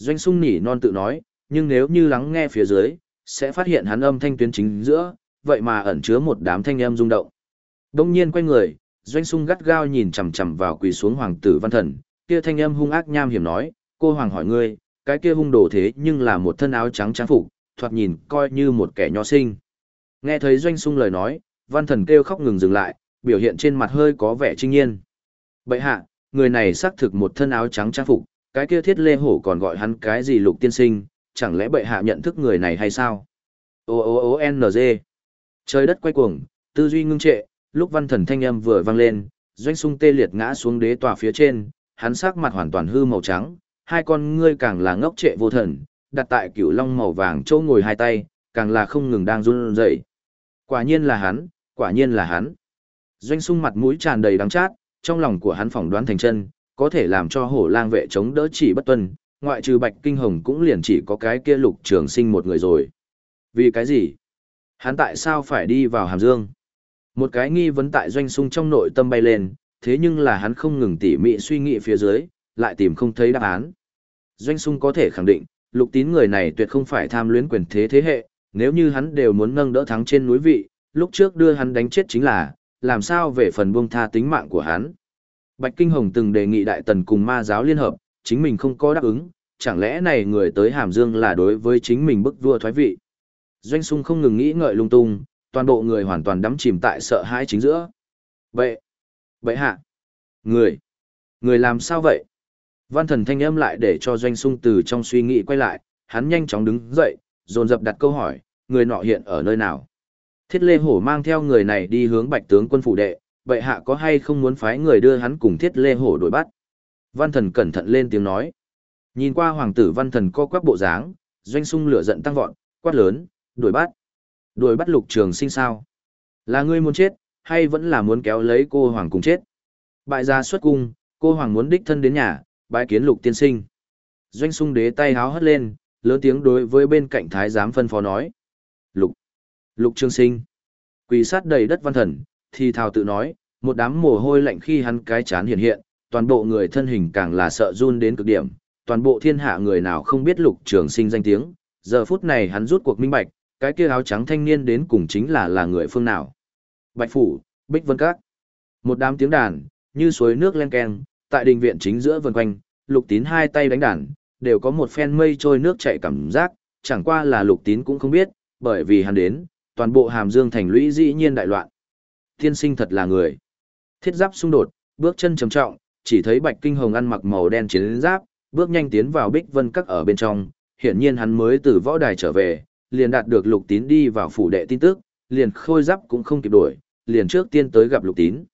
Doanh sung nỉ non tự nói, nhưng nếu như lắng nghe phía dưới, sẽ phát hiện hắn âm thanh tuyến chính giữa, vậy mà ẩn chứa một đám thanh âm rung động. Đông nhiên quay người, doanh sung gắt gao nhìn chằm chằm vào quỳ xuống hoàng tử văn thần, kia thanh âm hung ác nham hiểm nói, cô hoàng hỏi ngươi, cái kia hung đồ thế nhưng là một thân áo trắng trang phục, thoạt nhìn coi như một kẻ nho sinh. Nghe thấy doanh sung lời nói, văn thần kêu khóc ngừng dừng lại, biểu hiện trên mặt hơi có vẻ trinh nhiên. Bậy hạ, người này xác thực một thân áo trắng trang phục, cái kia thiết lê hổ còn gọi hắn cái gì lục tiên sinh, chẳng lẽ bệ hạ nhận thức người này hay sao? Ô ô ô NG. Trời đất quay cuồng, tư duy ngưng trệ, lúc văn thần thanh âm vừa vang lên, doanh sung tê liệt ngã xuống đế tòa phía trên, hắn sắc mặt hoàn toàn hư màu trắng, hai con ngươi càng là ngốc trệ vô thần, đặt tại cửu long màu vàng trâu ngồi hai tay, càng là không ngừng đang run rẩy. Quả nhiên là hắn, quả nhiên là hắn. Doanh sung mặt mũi tràn đầy đắng chát, trong lòng của hắn phỏng đoán thành chân, có thể làm cho hổ lang vệ chống đỡ chỉ bất tuân, ngoại trừ bạch kinh hồng cũng liền chỉ có cái kia lục trường sinh một người rồi. Vì cái gì? Hắn tại sao phải đi vào hàm dương? Một cái nghi vấn tại doanh sung trong nội tâm bay lên, thế nhưng là hắn không ngừng tỉ mỉ suy nghĩ phía dưới, lại tìm không thấy đáp án. Doanh sung có thể khẳng định, lục tín người này tuyệt không phải tham luyến quyền thế thế hệ, nếu như hắn đều muốn nâng đỡ thắng trên núi vị, lúc trước đưa hắn đánh chết chính là, làm sao về phần buông tha tính mạng của hắn. Bạch Kinh Hồng từng đề nghị đại tần cùng ma giáo liên hợp, chính mình không có đáp ứng, chẳng lẽ này người tới Hàm Dương là đối với chính mình bức vua thoái vị. Doanh sung không ngừng nghĩ ngợi lung tung, toàn bộ người hoàn toàn đắm chìm tại sợ hãi chính giữa. Vậy, vậy hạ, người, người làm sao vậy? Văn thần thanh âm lại để cho doanh sung từ trong suy nghĩ quay lại, hắn nhanh chóng đứng dậy, dồn dập đặt câu hỏi, người nọ hiện ở nơi nào? Thiết Lê Hổ mang theo người này đi hướng bạch tướng quân phủ đệ, vậy hạ có hay không muốn phái người đưa hắn cùng Thiết Lê Hổ đổi bắt? Văn thần cẩn thận lên tiếng nói. Nhìn qua hoàng tử văn thần co quắp bộ dáng, doanh sung lửa giận tăng vọt, quát lớn, đuổi bắt. Đuổi bắt lục trường sinh sao? Là ngươi muốn chết, hay vẫn là muốn kéo lấy cô hoàng cùng chết? Bại gia xuất cung, cô hoàng muốn đích thân đến nhà, bái kiến lục tiên sinh. Doanh sung đế tay háo hất lên, lớn tiếng đối với bên cạnh thái giám phân phó nói. Lục, lục trường sinh. Quỳ sát đầy đất văn thần, thì thào tự nói, một đám mồ hôi lạnh khi hắn cái chán hiện hiện, toàn bộ người thân hình càng là sợ run đến cực điểm, toàn bộ thiên hạ người nào không biết lục trường sinh danh tiếng, giờ phút này hắn rút cuộc minh bạch, cái kia áo trắng thanh niên đến cùng chính là là người phương nào. Bạch Phủ, Bích Vân Các. Một đám tiếng đàn, như suối nước len keng, tại đình viện chính giữa vần quanh, lục tín hai tay đánh đàn, đều có một phen mây trôi nước chảy cảm giác, chẳng qua là lục tín cũng không biết, bởi vì hắn đến, toàn bộ hàm dương thành lũy dĩ nhiên đại loạn. Tiên sinh thật là người. Thiết giáp xung đột, bước chân trầm trọng, chỉ thấy Bạch Kinh Hồng ăn mặc màu đen chiến giáp, bước nhanh tiến vào Bích Vân Các ở bên trong, hiển nhiên hắn mới từ võ đài trở về, liền đạt được Lục Tín đi vào phủ đệ tin tức, liền khôi giáp cũng không kịp đổi, liền trước tiên tới gặp Lục Tín.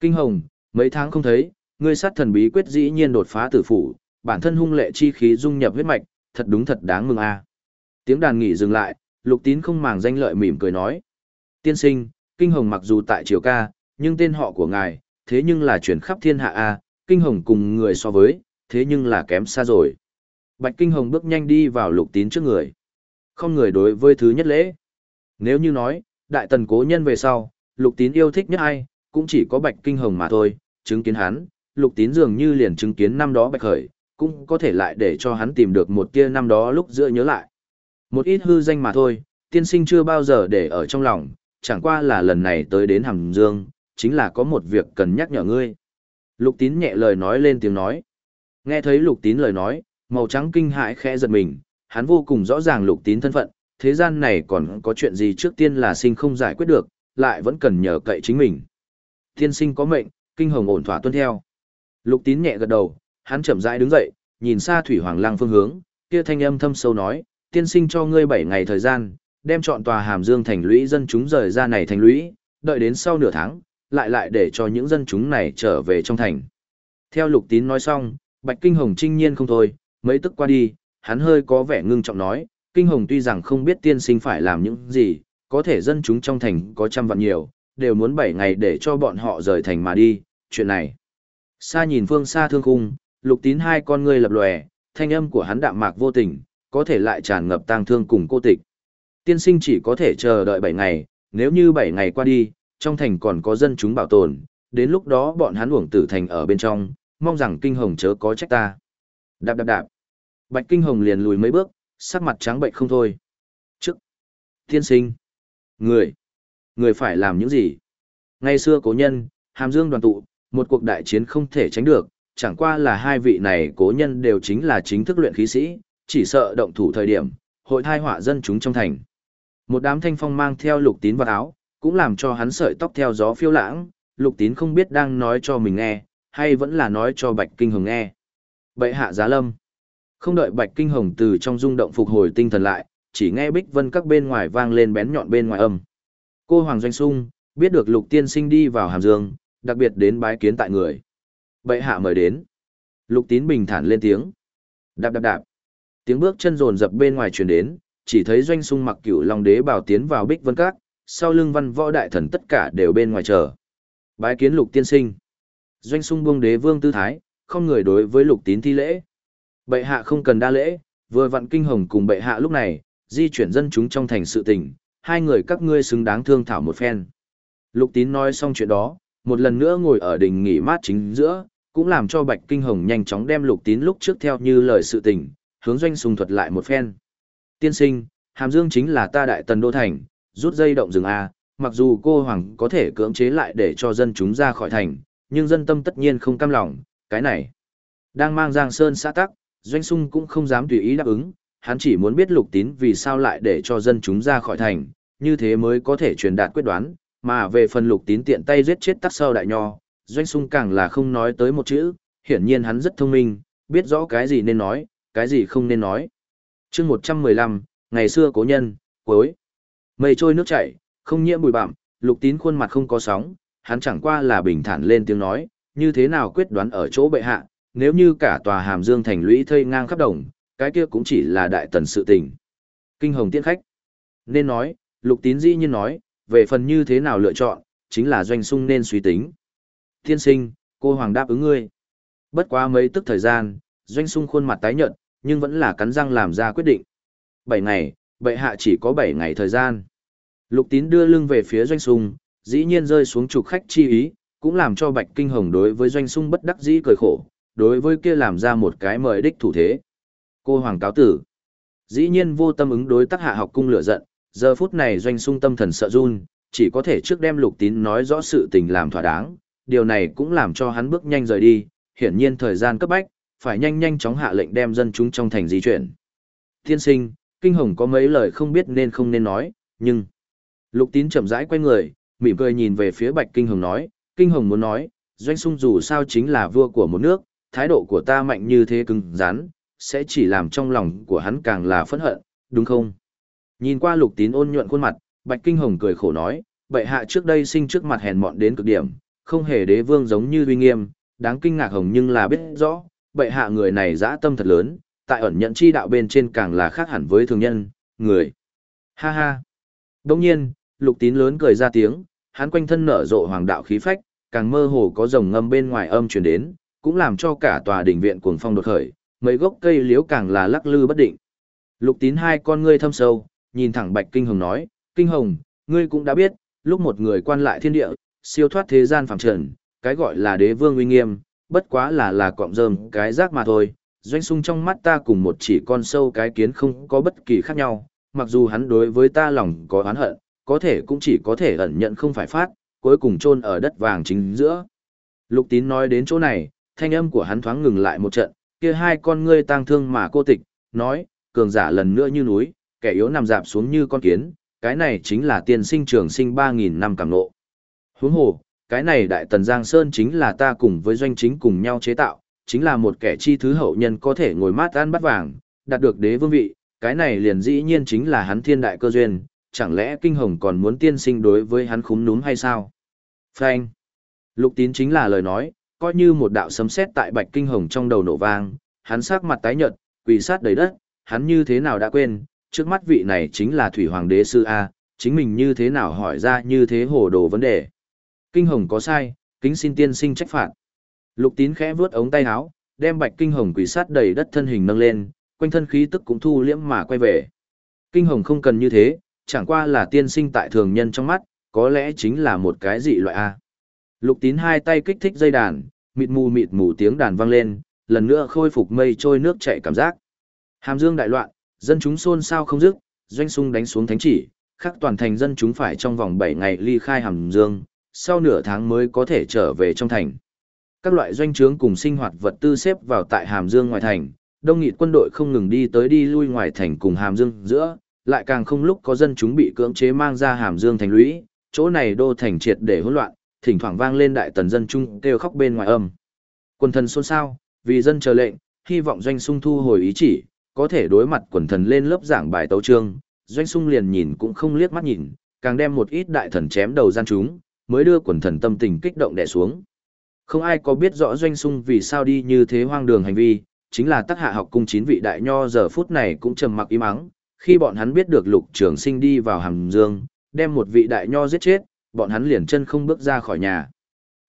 Kinh Hồng, mấy tháng không thấy, ngươi sát thần bí quyết dĩ nhiên đột phá tử phủ, bản thân hung lệ chi khí dung nhập huyết mạch, thật đúng thật đáng mừng a. À. Tiếng đàn nghỉ dừng lại, Lục Tín không màng danh lợi mỉm cười nói: "Tiên sinh, Kinh Hồng mặc dù tại triều ca, nhưng tên họ của ngài, thế nhưng là chuyển khắp thiên hạ a, Kinh Hồng cùng người so với, thế nhưng là kém xa rồi." Bạch Kinh Hồng bước nhanh đi vào Lục Tín trước người. Không người đối với thứ nhất lễ. Nếu như nói, đại tần cố nhân về sau, Lục Tín yêu thích nhất ai, cũng chỉ có Bạch Kinh Hồng mà thôi, chứng kiến hắn, Lục Tín dường như liền chứng kiến năm đó Bạch Khởi, cũng có thể lại để cho hắn tìm được một tia năm đó lúc giữa nhớ lại. Một ít hư danh mà thôi, tiên sinh chưa bao giờ để ở trong lòng, chẳng qua là lần này tới đến Hàm Dương, chính là có một việc cần nhắc nhở ngươi. Lục tín nhẹ lời nói lên tiếng nói. Nghe thấy lục tín lời nói, màu trắng kinh hãi khẽ giật mình, hắn vô cùng rõ ràng lục tín thân phận, thế gian này còn có chuyện gì trước tiên là sinh không giải quyết được, lại vẫn cần nhờ cậy chính mình. Tiên sinh có mệnh, kinh hồng ổn thỏa tuân theo. Lục tín nhẹ gật đầu, hắn chậm rãi đứng dậy, nhìn xa thủy hoàng lăng phương hướng, kia thanh âm thâm sâu nói, tiên sinh cho ngươi 7 ngày thời gian, đem chọn tòa hàm dương thành lũy dân chúng rời ra này thành lũy, đợi đến sau nửa tháng, lại lại để cho những dân chúng này trở về trong thành. Theo lục tín nói xong, Bạch Kinh Hồng trinh nhiên không thôi, mấy tức qua đi, hắn hơi có vẻ ngưng trọng nói, kinh hồng tuy rằng không biết tiên sinh phải làm những gì, có thể dân chúng trong thành có trăm vạn nhiều, đều muốn bảy ngày để cho bọn họ rời thành mà đi, chuyện này. Xa nhìn phương xa thương khung, lục tín hai con ngươi lập lòe, thanh âm của hắn đạm mạc vô tình, có thể lại tràn ngập tang thương cùng cô tịch. Tiên sinh chỉ có thể chờ đợi bảy ngày, nếu như bảy ngày qua đi, trong thành còn có dân chúng bảo tồn, đến lúc đó bọn hắn uổng tử thành ở bên trong, mong rằng kinh hồng chớ có trách ta. Đạp đạp đạp. Bạch kinh hồng liền lùi mấy bước, sắc mặt trắng bệnh không thôi. Trước. Tiên sinh. Người. Người phải làm những gì? Ngày xưa cố nhân, hàm dương đoàn tụ, một cuộc đại chiến không thể tránh được, chẳng qua là hai vị này cố nhân đều chính là chính thức luyện khí sĩ, chỉ sợ động thủ thời điểm, hội thai họa dân chúng trong thành. Một đám thanh phong mang theo lục tín vào áo, cũng làm cho hắn sợi tóc theo gió phiêu lãng, lục tín không biết đang nói cho mình nghe, hay vẫn là nói cho Bạch Kinh Hồng nghe. Bệ hạ giá lâm. Không đợi Bạch Kinh Hồng từ trong rung động phục hồi tinh thần lại, chỉ nghe Bích Vân các bên ngoài vang lên bén nhọn bên ngoài âm. Cô Hoàng Doanh Sung, biết được lục tiên sinh đi vào hàm dương, đặc biệt đến bái kiến tại người. Bệ hạ mời đến. Lục tín bình thản lên tiếng. Đạp đạp đạp. Tiếng bước chân rồn rập bên ngoài truyền đến, chỉ thấy doanh sung mặc cửu long đế bảo tiến vào bích vân các, sau lưng văn võ đại thần tất cả đều bên ngoài chờ. Bái kiến lục tiên sinh. Doanh sung buông đế vương tư thái, không người đối với lục tín thi lễ. Bệ hạ không cần đa lễ, vừa vặn kinh hồng cùng bệ hạ lúc này, di chuyển dân chúng trong thành sự tình, hai người các ngươi xứng đáng thương thảo một phen. Lục tín nói xong chuyện đó, một lần nữa ngồi ở đình nghỉ mát chính giữa, cũng làm cho Bạch Kinh Hồng nhanh chóng đem lục tín lúc trước theo như lời sự tình, hướng doanh sung thuật lại một phen. Tiên sinh, Hàm Dương chính là ta đại tần đô thành, rút dây động rừng A, mặc dù cô Hoàng có thể cưỡng chế lại để cho dân chúng ra khỏi thành, nhưng dân tâm tất nhiên không cam lòng, cái này. Đang mang Giang Sơn xã tắc, doanh sung cũng không dám tùy ý đáp ứng, hắn chỉ muốn biết lục tín vì sao lại để cho dân chúng ra khỏi thành, như thế mới có thể truyền đạt quyết đoán, mà về phần lục tín tiện tay giết chết tắc sâu đại nho, doanh sung càng là không nói tới một chữ, hiển nhiên hắn rất thông minh, biết rõ cái gì nên nói, cái gì không nên nói. chương 115, ngày xưa cố nhân, cuối. Mây trôi nước chảy, không nhiễm bụi bặm, lục tín khuôn mặt không có sóng, hắn chẳng qua là bình thản lên tiếng nói, như thế nào quyết đoán ở chỗ bệ hạ, nếu như cả tòa hàm dương thành lũy thây ngang khắp đồng, cái kia cũng chỉ là đại tần sự tình. Kinh hồng tiễn khách. Nên nói, lục tín dĩ nhiên nói, về phần như thế nào lựa chọn, chính là doanh sung nên suy tính. Thiên sinh, cô hoàng đáp ứng ngươi. Bất quá mấy tức thời gian, doanh sung khuôn mặt tái nhợt, nhưng vẫn là cắn răng làm ra quyết định. Bảy ngày, bệ hạ chỉ có bảy ngày thời gian. Lục tín đưa lưng về phía doanh sung, dĩ nhiên rơi xuống trục khách chi ý, cũng làm cho bạch kinh hồng đối với doanh sung bất đắc dĩ cười khổ, đối với kia làm ra một cái mời đích thủ thế. Cô hoàng cáo tử. Dĩ nhiên vô tâm ứng đối tác hạ học cung lửa giận, giờ phút này doanh sung tâm thần sợ run, chỉ có thể trước đem lục tín nói rõ sự tình làm thỏa đáng, điều này cũng làm cho hắn bước nhanh rời đi, hiển nhiên thời gian cấp bách, phải nhanh nhanh chóng hạ lệnh đem dân chúng trong thành di chuyển. Thiên sinh, Kinh Hồng có mấy lời không biết nên không nên nói, nhưng... Lục tín chậm rãi quay người, mỉm cười nhìn về phía Bạch Kinh Hồng nói, Kinh Hồng muốn nói, doanh sung dù sao chính là vua của một nước, thái độ của ta mạnh như thế cứng rắn, sẽ chỉ làm trong lòng của hắn càng là phẫn hận, đúng không? Nhìn qua lục tín ôn nhuận khuôn mặt, Bạch Kinh Hồng cười khổ nói, bệ hạ trước đây sinh trước mặt hèn mọn đến cực điểm, không hề đế vương giống như uy nghiêm, đáng kinh ngạc hồng nhưng là biết rõ, bệ hạ người này dã tâm thật lớn, tại ẩn nhận chi đạo bên trên càng là khác hẳn với thường nhân, người. Ha ha. Đồng nhiên, lục tín lớn cười ra tiếng, hắn quanh thân nở rộ hoàng đạo khí phách, càng mơ hồ có rồng ngâm bên ngoài âm truyền đến, cũng làm cho cả tòa đỉnh viện cuồng phong đột khởi, mấy gốc cây liễu càng là lắc lư bất định. Lục tín hai con ngươi thâm sâu, nhìn thẳng Bạch Kinh Hồng nói, Kinh Hồng, ngươi cũng đã biết, lúc một người quan lại thiên địa, siêu thoát thế gian phàm trần, cái gọi là đế vương uy nghiêm, bất quá là là cọng rơm cái rác mà thôi. Doanh sung trong mắt ta cùng một chỉ con sâu cái kiến không có bất kỳ khác nhau, mặc dù hắn đối với ta lòng có oán hận, có thể cũng chỉ có thể ẩn nhận không phải phát, cuối cùng chôn ở đất vàng chính giữa. Lục tín nói đến chỗ này, thanh âm của hắn thoáng ngừng lại một trận, kia hai con ngươi tang thương mà cô tịch, nói, cường giả lần nữa như núi, kẻ yếu nằm dạp xuống như con kiến, cái này chính là tiên sinh trường sinh 3.000 năm càng nộ. Huống hồ, cái này đại tần Giang Sơn chính là ta cùng với doanh chính cùng nhau chế tạo, chính là một kẻ chi thứ hậu nhân có thể ngồi mát ăn bắt vàng, đạt được đế vương vị, cái này liền dĩ nhiên chính là hắn thiên đại cơ duyên, chẳng lẽ kinh hồng còn muốn tiên sinh đối với hắn khúm núm hay sao? Frank. Lục tín chính là lời nói, coi như một đạo sấm sét tại bạch kinh hồng trong đầu nổ vang, hắn sắc mặt tái nhợt, quỳ sát đầy đất, hắn như thế nào đã quên, trước mắt vị này chính là thủy hoàng đế sư A, chính mình như thế nào hỏi ra như thế hồ đồ vấn đề. Kinh hồng có sai, kính xin tiên sinh trách phạt. Lục tín khẽ vuốt ống tay áo, đem bạch kinh hồng quỷ sát đầy đất thân hình nâng lên, quanh thân khí tức cũng thu liễm mà quay về. Kinh hồng không cần như thế, chẳng qua là tiên sinh tại thường nhân trong mắt, có lẽ chính là một cái dị loại A. Lục tín hai tay kích thích dây đàn, mịt mù mịt mù tiếng đàn vang lên, lần nữa khôi phục mây trôi nước chảy cảm giác. Hàm dương đại loạn, dân chúng xôn xao không dứt, doanh sung đánh xuống thánh chỉ, khắc toàn thành dân chúng phải trong vòng 7 ngày ly khai hàm dương, sau nửa tháng mới có thể trở về trong thành. Các loại doanh trướng cùng sinh hoạt vật tư xếp vào tại hàm dương ngoài thành, đông nghịt quân đội không ngừng đi tới đi lui ngoài thành cùng hàm dương giữa, lại càng không lúc có dân chúng bị cưỡng chế mang ra hàm dương thành lũy, chỗ này đô thành triệt để hỗn loạn, thỉnh thoảng vang lên đại tần dân trung kêu khóc bên ngoài âm. Quần thần xôn xao, vì dân chờ lệnh, hy vọng doanh sung thu hồi ý chỉ, có thể đối mặt quần thần lên lớp giảng bài tấu trương, doanh sung liền nhìn cũng không liếc mắt nhìn, càng đem một ít đại thần chém đầu gian chúng, mới đưa quần thần tâm tình kích động đè xuống. Không ai có biết rõ doanh sung vì sao đi như thế hoang đường hành vi, chính là tác hạ học cung chín vị đại nho giờ phút này cũng trầm mặc im ắng, khi bọn hắn biết được lục trường sinh đi vào hàm dương, đem một vị đại nho giết chết, bọn hắn liền chân không bước ra khỏi nhà.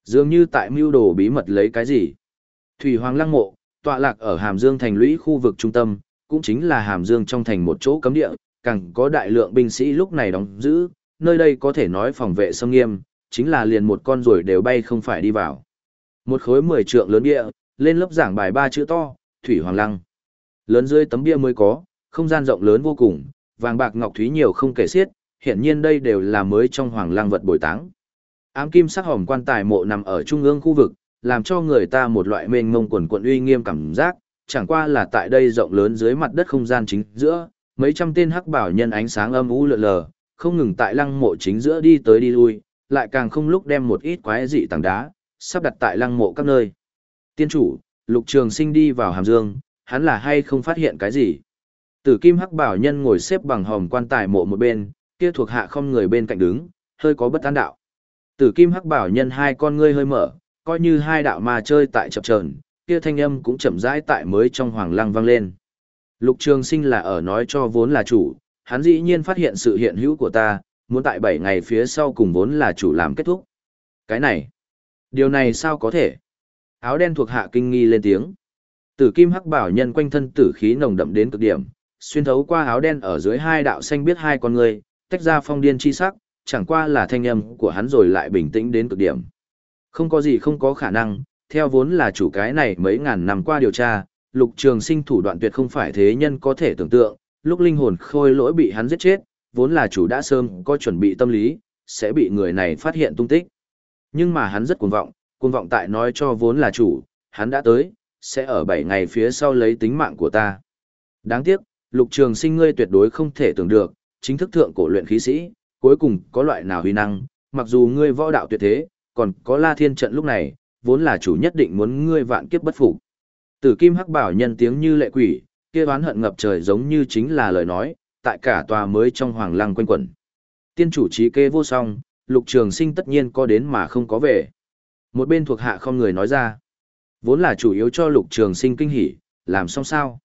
Dường như tại mưu đồ bí mật lấy cái gì. Thủy Hoàng Lăng Mộ, tọa lạc ở Hàm Dương thành lũy khu vực trung tâm, cũng chính là Hàm Dương trong thành một chỗ cấm địa, càng có đại lượng binh sĩ lúc này đóng giữ, nơi đây có thể nói phòng vệ sông nghiêm, chính là liền một con ruồi đều bay không phải đi vào. Một khối mười trượng lớn bia, lên lớp giảng bài ba chữ to, Thủy Hoàng Lăng. Lớn dưới tấm bia mới có, không gian rộng lớn vô cùng, vàng bạc ngọc thúy nhiều không kể xiết, hiện nhiên đây đều là mới trong Hoàng lang vật bồi táng. Ám kim sắc hòm quan tài mộ nằm ở trung ương khu vực, làm cho người ta một loại mênh mông quần quần uy nghiêm cảm giác, chẳng qua là tại đây rộng lớn dưới mặt đất không gian chính giữa, mấy trăm tên hắc bảo nhân ánh sáng âm u lượn lờ, không ngừng tại lăng mộ chính giữa đi tới đi lui, lại càng không lúc đem một ít quái dị tảng đá, sắp đặt tại lăng mộ các nơi. Tiên chủ, lục trường sinh đi vào hàm dương, hắn là hay không phát hiện cái gì? Tử kim hắc bảo nhân ngồi xếp bằng hòm quan tài mộ một bên, kia thuộc hạ không người bên cạnh đứng, hơi có bất an đạo. Tử kim hắc bảo nhân hai con ngươi hơi mở, coi như hai đạo ma chơi tại chập chờn, kia thanh âm cũng chậm rãi tại mới trong hoàng lăng vang lên. Lục Trường Sinh là ở nói cho vốn là chủ, hắn dĩ nhiên phát hiện sự hiện hữu của ta, muốn tại 7 ngày phía sau cùng vốn là chủ làm kết thúc. Cái này, điều này sao có thể? Áo đen thuộc hạ kinh nghi lên tiếng. Tử kim hắc bảo nhân quanh thân tử khí nồng đậm đến cực điểm, xuyên thấu qua áo đen ở dưới hai đạo xanh biết hai con người, tách ra phong điên chi sắc, chẳng qua là thanh âm của hắn rồi lại bình tĩnh đến cực điểm. Không có gì không có khả năng, theo vốn là chủ cái này mấy ngàn năm qua điều tra, lục trường sinh thủ đoạn tuyệt không phải thế nhân có thể tưởng tượng, lúc linh hồn khôi lỗi bị hắn giết chết, vốn là chủ đã sớm có chuẩn bị tâm lý, sẽ bị người này phát hiện tung tích. Nhưng mà hắn rất cuồng vọng, cuồng vọng tại nói cho vốn là chủ, hắn đã tới, sẽ ở 7 ngày phía sau lấy tính mạng của ta. Đáng tiếc, lục trường sinh ngươi tuyệt đối không thể tưởng được, chính thức thượng cổ luyện khí sĩ, cuối cùng có loại nào huy năng, mặc dù ngươi võ đạo tuyệt thế, còn có la thiên trận lúc này, vốn là chủ nhất định muốn ngươi vạn kiếp bất phục. Tử kim hắc bảo nhân tiếng như lệ quỷ, kia oán hận ngập trời giống như chính là lời nói, tại cả tòa mới trong hoàng lăng quanh quẩn. Tiên chủ trí kê vô song, lục trường sinh tất nhiên có đến mà không có về. Một bên thuộc hạ không người nói ra. Vốn là chủ yếu cho lục trường sinh kinh hỉ, làm xong sao.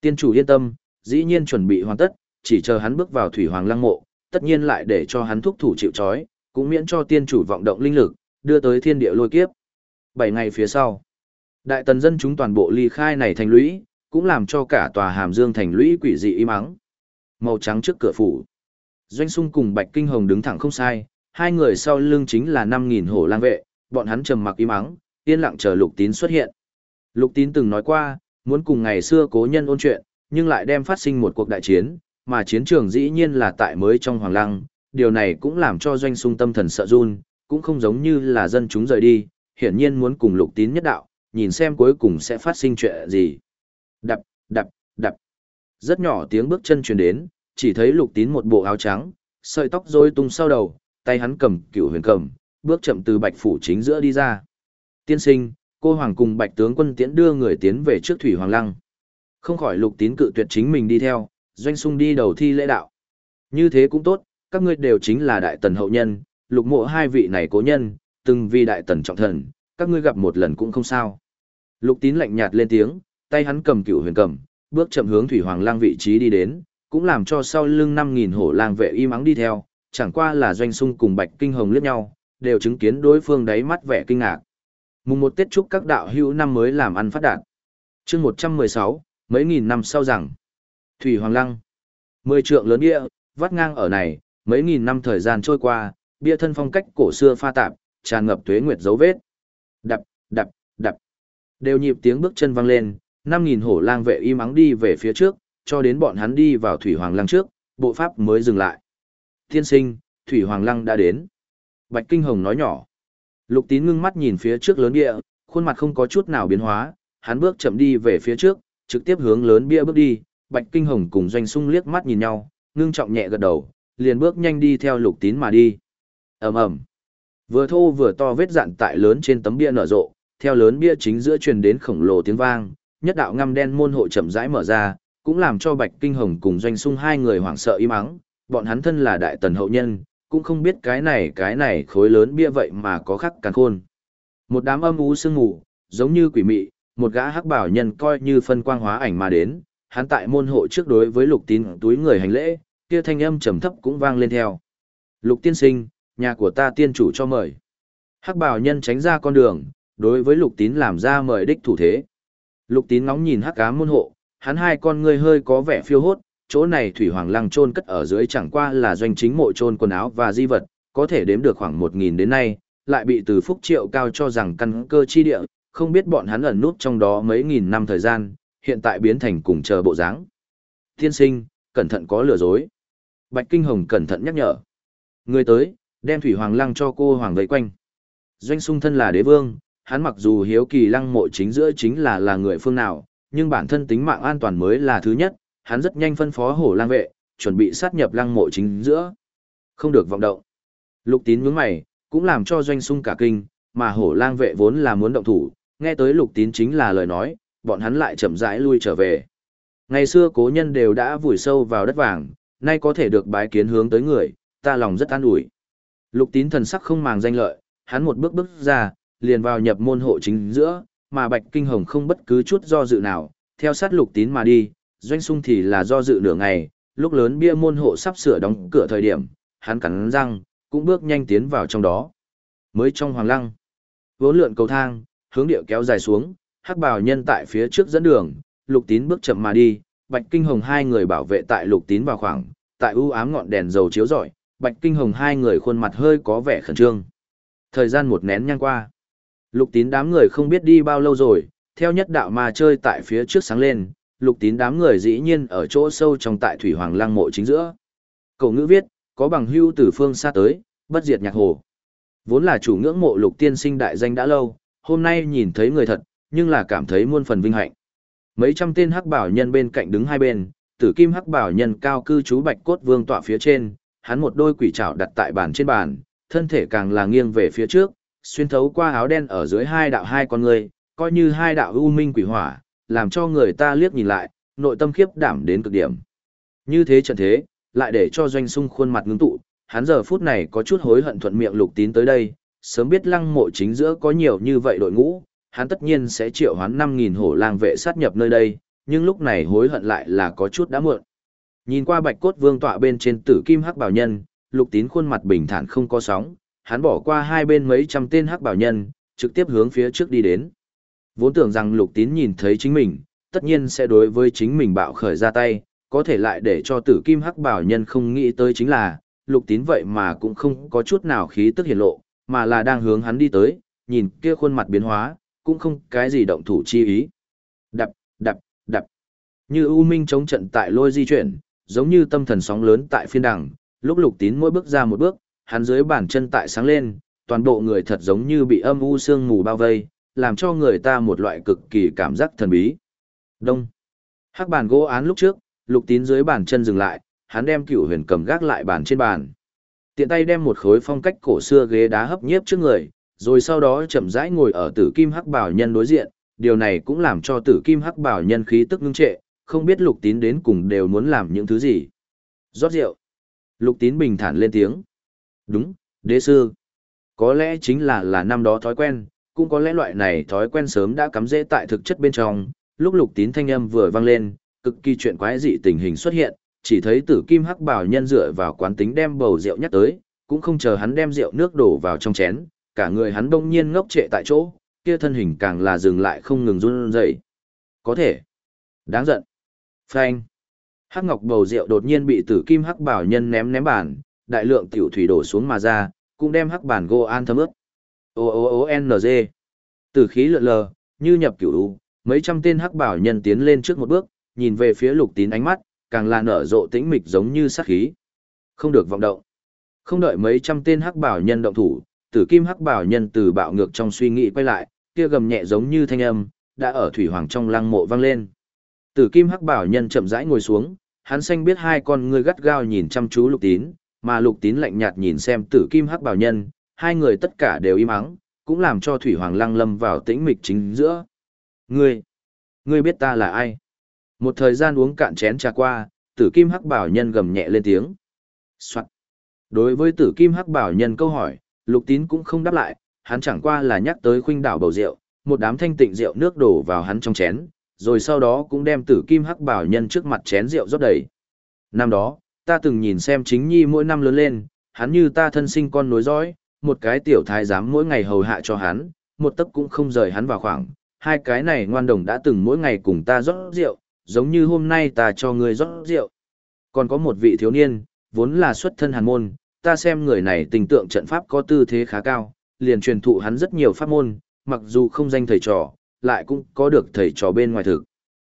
Tiên chủ yên tâm, dĩ nhiên chuẩn bị hoàn tất, chỉ chờ hắn bước vào thủy hoàng lăng mộ, tất nhiên lại để cho hắn thúc thủ chịu trói, cũng miễn cho tiên chủ vọng động linh lực, đưa tới thiên địa lôi kiếp. Bảy ngày phía sau, đại tần dân chúng toàn bộ ly khai này thành lũy, cũng làm cho cả tòa hàm dương thành lũy quỷ dị im ắng. Màu trắng trước cửa phủ. Doanh sung cùng Bạch Kinh Hồng đứng thẳng không sai, hai người sau lưng chính là 5.000 hổ lang vệ, bọn hắn trầm mặc im ắng, yên lặng chờ lục tín xuất hiện. Lục tín từng nói qua, muốn cùng ngày xưa cố nhân ôn chuyện, nhưng lại đem phát sinh một cuộc đại chiến, mà chiến trường dĩ nhiên là tại mới trong hoàng lăng, điều này cũng làm cho doanh sung tâm thần sợ run, cũng không giống như là dân chúng rời đi, hiển nhiên muốn cùng lục tín nhất đạo, nhìn xem cuối cùng sẽ phát sinh chuyện gì. Đập, đập, đập. Rất nhỏ tiếng bước chân truyền đến, chỉ thấy lục tín một bộ áo trắng, sợi tóc rối tung sau đầu, tay hắn cầm cửu huyền cầm, bước chậm từ bạch phủ chính giữa đi ra. Tiên sinh, cô hoàng cùng bạch tướng quân tiễn đưa người tiến về trước thủy hoàng lăng. Không khỏi lục tín cự tuyệt chính mình đi theo, doanh sung đi đầu thi lễ đạo. Như thế cũng tốt, các ngươi đều chính là đại tần hậu nhân, lục mộ hai vị này cố nhân, từng vì đại tần trọng thần, các ngươi gặp một lần cũng không sao. Lục tín lạnh nhạt lên tiếng, tay hắn cầm cựu huyền cầm, bước chậm hướng thủy hoàng lang vị trí đi đến, cũng làm cho sau lưng 5000 hổ lang vệ y mắng đi theo, chẳng qua là doanh sung cùng Bạch Kinh Hồng liếc nhau, đều chứng kiến đối phương đáy mắt vẻ kinh ngạc. Mùng một Tết chúc các đạo hữu năm mới làm ăn phát đạt. Chương 116, mấy nghìn năm sau rằng Thủy Hoàng Lăng, mười trượng lớn bia vắt ngang ở này, mấy nghìn năm thời gian trôi qua, bia thân phong cách cổ xưa pha tạp, tràn ngập tuế nguyệt dấu vết. Đập, đập, đập. Đều nhịp tiếng bước chân vang lên, 5000 hổ lang vệ im ắng đi về phía trước, cho đến bọn hắn đi vào Thủy Hoàng Lăng trước, bộ pháp mới dừng lại. Tiên sinh, Thủy Hoàng Lăng đã đến. Bạch Kinh Hồng nói nhỏ. Lục Tín ngưng mắt nhìn phía trước lớn bia, khuôn mặt không có chút nào biến hóa, hắn bước chậm đi về phía trước, trực tiếp hướng lớn bia bước đi. Bạch Kinh Hồng cùng Doanh Sung liếc mắt nhìn nhau, ngưng trọng nhẹ gật đầu, liền bước nhanh đi theo Lục Tín mà đi. Ầm ầm. Vừa thô vừa to vết dạn tại lớn trên tấm bia nở rộ, theo lớn bia chính giữa truyền đến khổng lồ tiếng vang, nhất đạo ngăm đen môn hộ chậm rãi mở ra, cũng làm cho Bạch Kinh Hồng cùng Doanh Sung hai người hoảng sợ im mắng, bọn hắn thân là đại tần hậu nhân, cũng không biết cái này cái này khối lớn bia vậy mà có khắc càn khôn. Một đám âm u sương mù, giống như quỷ mị, một gã hắc bảo nhân coi như phân quang hóa ảnh mà đến, hắn tại môn hộ trước đối với lục tín túi người hành lễ, kia thanh âm trầm thấp cũng vang lên theo. Lục tiên sinh, nhà của ta tiên chủ cho mời. Hắc bảo nhân tránh ra con đường, đối với lục tín làm ra mời đích thủ thế. Lục tín ngóng nhìn hắc cá môn hộ, hắn hai con ngươi hơi có vẻ phiêu hốt, chỗ này thủy hoàng lăng trôn cất ở dưới chẳng qua là doanh chính mộ trôn quần áo và di vật, có thể đếm được khoảng một nghìn đến nay, lại bị từ phúc triệu cao cho rằng căn cơ chi địa, không biết bọn hắn ẩn nút trong đó mấy nghìn năm thời gian, hiện tại biến thành cùng chờ bộ dáng. Tiên sinh, cẩn thận có lừa dối. Bạch Kinh Hồng cẩn thận nhắc nhở. Người tới, đem thủy hoàng lăng cho cô hoàng vây quanh. Doanh sung thân là đế vương, hắn mặc dù hiếu kỳ lăng mộ chính giữa chính là là người phương nào, nhưng bản thân tính mạng an toàn mới là thứ nhất, hắn rất nhanh phân phó hổ lang vệ, chuẩn bị sát nhập lăng mộ chính giữa. Không được vọng động. Lục tín nhướng mày, cũng làm cho doanh sung cả kinh, mà hổ lang vệ vốn là muốn động thủ, nghe tới lục tín chính là lời nói, bọn hắn lại chậm rãi lui trở về. Ngày xưa cố nhân đều đã vùi sâu vào đất vàng, nay có thể được bái kiến hướng tới người, ta lòng rất an ủi. Lục tín thần sắc không màng danh lợi, hắn một bước bước ra, liền vào nhập môn hộ chính giữa, mà Bạch Kinh Hồng không bất cứ chút do dự nào, theo sát lục tín mà đi, doanh sung thì là do dự nửa ngày, lúc lớn bia môn hộ sắp sửa đóng cửa thời điểm, hắn cắn răng, cũng bước nhanh tiến vào trong đó. Mới trong hoàng lăng, vốn lượn cầu thang, hướng điệu kéo dài xuống, hắc bào nhân tại phía trước dẫn đường, lục tín bước chậm mà đi, bạch kinh hồng hai người bảo vệ tại lục tín vào khoảng, tại ưu ám ngọn đèn dầu chiếu rọi, bạch kinh hồng hai người khuôn mặt hơi có vẻ khẩn trương. Thời gian một nén nhang qua, lục tín đám người không biết đi bao lâu rồi, theo nhất đạo mà chơi tại phía trước sáng lên, lục tín đám người dĩ nhiên ở chỗ sâu trong tại thủy hoàng lăng mộ chính giữa. Cầu ngữ viết, có bằng hưu từ phương xa tới, bất diệt nhạc hồ. Vốn là chủ ngưỡng mộ lục tiên sinh đại danh đã lâu, hôm nay nhìn thấy người thật, nhưng là cảm thấy muôn phần vinh hạnh. Mấy trăm tên hắc bảo nhân bên cạnh đứng hai bên, tử kim hắc bảo nhân cao cư trú bạch cốt vương tọa phía trên, hắn một đôi quỷ trảo đặt tại bàn trên bàn, thân thể càng là nghiêng về phía trước, xuyên thấu qua áo đen ở dưới hai đạo hai con người, coi như hai đạo u minh quỷ hỏa, làm cho người ta liếc nhìn lại, nội tâm khiếp đảm đến cực điểm. Như thế trận thế, lại để cho doanh sung khuôn mặt ngưng tụ, hắn giờ phút này có chút hối hận thuận miệng lục tín tới đây, sớm biết lăng mộ chính giữa có nhiều như vậy đội ngũ, hắn tất nhiên sẽ triệu hoán 5.000 hổ lang vệ sát nhập nơi đây, nhưng lúc này hối hận lại là có chút đã muộn. Nhìn qua bạch cốt vương tọa bên trên tử kim hắc bảo nhân, lục tín khuôn mặt bình thản không có sóng, hắn bỏ qua hai bên mấy trăm tên hắc bảo nhân, trực tiếp hướng phía trước đi đến. Vốn tưởng rằng lục tín nhìn thấy chính mình, tất nhiên sẽ đối với chính mình bạo khởi ra tay, có thể lại để cho tử kim hắc bảo nhân không nghĩ tới chính là, lục tín vậy mà cũng không có chút nào khí tức hiển lộ, mà là đang hướng hắn đi tới, nhìn kia khuôn mặt biến hóa, cũng không cái gì động thủ chi ý. Đập, đập, đập. Như U Minh chống trận tại lôi di chuyển, giống như tâm thần sóng lớn tại phiên đẳng, lúc lục tín mỗi bước ra một bước, hắn dưới bàn chân tại sáng lên, toàn bộ người thật giống như bị âm u sương mù bao vây, làm cho người ta một loại cực kỳ cảm giác thần bí. Đông. Hắc bàn gỗ án lúc trước, lục tín dưới bàn chân dừng lại, hắn đem cửu huyền cầm gác lại bàn trên bàn. Tiện tay đem một khối phong cách cổ xưa ghế đá hấp nhiếp trước người, rồi sau đó chậm rãi ngồi ở tử kim hắc bảo nhân đối diện, điều này cũng làm cho tử kim hắc bảo nhân khí tức ngưng trệ, không biết lục tín đến cùng đều muốn làm những thứ gì. Rót rượu. Lục tín bình thản lên tiếng. Đúng, đế sư. Có lẽ chính là là năm đó thói quen, cũng có lẽ loại này thói quen sớm đã cắm rễ tại thực chất bên trong, lúc lục tín thanh âm vừa vang lên, cực kỳ chuyện quái dị tình hình xuất hiện, chỉ thấy tử kim hắc bảo nhân dựa vào quán tính đem bầu rượu nhắc tới, cũng không chờ hắn đem rượu nước đổ vào trong chén, cả người hắn đông nhiên ngốc trệ tại chỗ, kia thân hình càng là dừng lại không ngừng run rẩy. Có thể. Đáng giận. Phanh. Hắc ngọc bầu rượu đột nhiên bị tử kim hắc bảo nhân ném ném bàn, đại lượng tiểu thủy đổ xuống mà ra, cũng đem hắc bản gô an thấm ướt. O O O N G. Tử khí lượn lờ, như nhập cửu u, mấy trăm tên hắc bảo nhân tiến lên trước một bước, nhìn về phía lục tín ánh mắt, càng là nở rộ tĩnh mịch giống như sát khí. Không được vọng động. Không đợi mấy trăm tên hắc bảo nhân động thủ, tử kim hắc bảo nhân từ bạo ngược trong suy nghĩ quay lại, kia gầm nhẹ giống như thanh âm, đã ở thủy hoàng trong lăng mộ vang lên. Tử kim hắc bảo nhân chậm rãi ngồi xuống, hắn xanh biết hai con ngươi gắt gao nhìn chăm chú lục tín, mà lục tín lạnh nhạt nhìn xem tử kim hắc bảo nhân, hai người tất cả đều im ắng, cũng làm cho thủy hoàng lăng lâm vào tĩnh mịch chính giữa. Ngươi, ngươi biết ta là ai? Một thời gian uống cạn chén trà qua, tử kim hắc bảo nhân gầm nhẹ lên tiếng. Soạn. Đối với tử kim hắc bảo nhân câu hỏi, lục tín cũng không đáp lại, hắn chẳng qua là nhắc tới khuynh đảo bầu rượu, một đám thanh tịnh rượu nước đổ vào hắn trong chén, rồi sau đó cũng đem tử kim hắc bảo nhân trước mặt chén rượu rót đầy. Năm đó, ta từng nhìn xem chính nhi mỗi năm lớn lên, hắn như ta thân sinh con nối dõi, một cái tiểu thái giám mỗi ngày hầu hạ cho hắn, một tấc cũng không rời hắn vào khoảng, hai cái này ngoan đồng đã từng mỗi ngày cùng ta rót rượu, giống như hôm nay ta cho ngươi rót rượu. Còn có một vị thiếu niên, vốn là xuất thân hàn môn, ta xem người này tình tượng trận pháp có tư thế khá cao, liền truyền thụ hắn rất nhiều pháp môn, mặc dù không danh thầy trò, lại cũng có được thầy trò bên ngoài thực.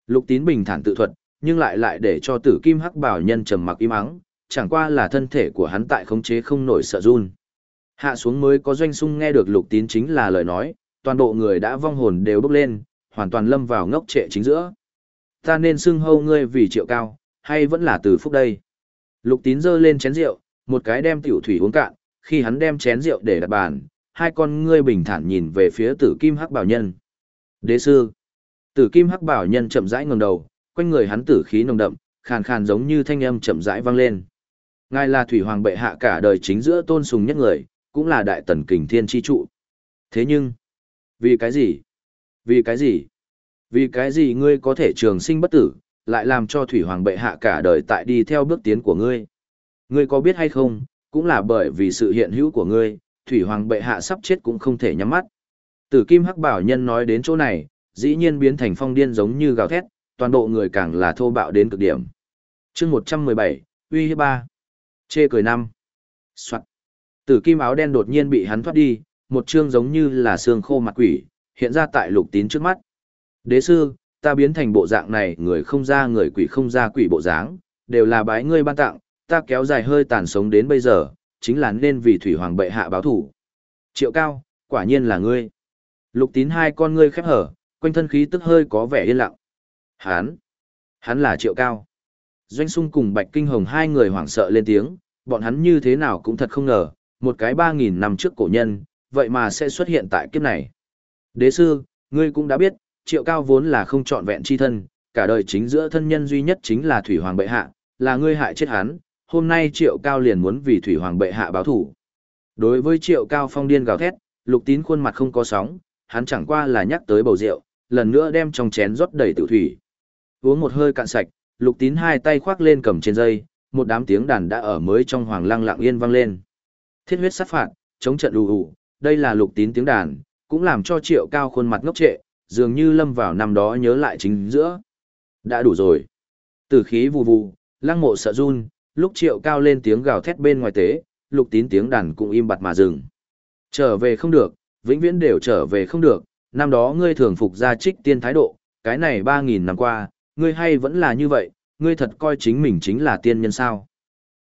Lục tín bình thản tự thuật, nhưng lại lại để cho tử kim hắc bảo nhân trầm mặc im ắng, chẳng qua là thân thể của hắn tại khống chế không nổi sợ run. Hạ xuống mới có doanh sung nghe được lục tín chính là lời nói, toàn bộ người đã vong hồn đều bốc lên, hoàn toàn lâm vào ngốc trệ chính giữa. Ta nên xưng hâu ngươi vì triệu cao, hay vẫn là từ phúc đây? Lục tín giơ lên chén rượu, một cái đem tiểu thủy uống cạn, khi hắn đem chén rượu để đặt bàn, hai con ngươi bình thản nhìn về phía tử kim hắc bảo nhân. Đế sư. Tử kim hắc bảo nhân chậm rãi ngẩng đầu, quanh người hắn tử khí nồng đậm, khàn khàn giống như thanh âm chậm rãi vang lên. Ngài là thủy hoàng bệ hạ cả đời chính giữa tôn sùng nhất người, cũng là đại tần kình thiên chi trụ. Thế nhưng, vì cái gì? Vì cái gì? Vì cái gì ngươi có thể trường sinh bất tử, lại làm cho thủy hoàng bệ hạ cả đời tại đi theo bước tiến của ngươi? Ngươi có biết hay không, cũng là bởi vì sự hiện hữu của ngươi, thủy hoàng bệ hạ sắp chết cũng không thể nhắm mắt. Tử kim hắc bảo nhân nói đến chỗ này, dĩ nhiên biến thành phong điên giống như gào thét, toàn bộ người càng là thô bạo đến cực điểm. chương 117, uy hiếp ba Chê cười năm Soạn. Tử kim áo đen đột nhiên bị hắn thoát đi, một chương giống như là xương khô mặt quỷ, hiện ra tại lục tín trước mắt. Đế sư, ta biến thành bộ dạng này người không ra người quỷ không ra quỷ bộ dáng, đều là bái ngươi ban tặng, ta kéo dài hơi tàn sống đến bây giờ, chính là nên vì thủy hoàng bệ hạ báo thủ. Triệu cao, quả nhiên là ngươi. Lục tín hai con ngươi khép hở, quanh thân khí tức hơi có vẻ yên lặng. Hán, hắn là triệu cao. Doanh sung cùng Bạch Kinh Hồng hai người hoảng sợ lên tiếng, bọn hắn như thế nào cũng thật không ngờ, một cái ba nghìn năm trước cổ nhân, vậy mà sẽ xuất hiện tại kiếp này. Đế sư, ngươi cũng đã biết, triệu cao vốn là không trọn vẹn chi thân, cả đời chính giữa thân nhân duy nhất chính là Thủy Hoàng bệ hạ, là ngươi hại chết hắn, hôm nay triệu cao liền muốn vì Thủy Hoàng bệ hạ báo thủ. Đối với triệu cao phong điên gào thét, lục tín khuôn mặt không có sóng, hắn chẳng qua là nhắc tới bầu rượu, lần nữa đem trong chén rót đầy tự thủy. Uống một hơi cạn sạch, lục tín hai tay khoác lên cầm trên dây, một đám tiếng đàn đã ở mới trong hoàng lăng lặng yên vang lên. Thiết huyết sát phạt, chống trận ù ù, đây là lục tín tiếng đàn, cũng làm cho triệu cao khuôn mặt ngốc trệ, dường như lâm vào năm đó nhớ lại chính giữa. Đã đủ rồi. Tử khí vù vù, lăng mộ sợ run, lúc triệu cao lên tiếng gào thét bên ngoài tế, lục tín tiếng đàn cũng im bặt mà dừng. Trở về không được, vĩnh viễn đều trở về không được, năm đó ngươi thường phục ra trích tiên thái độ, cái này ba nghìn năm qua, ngươi hay vẫn là như vậy, ngươi thật coi chính mình chính là tiên nhân sao.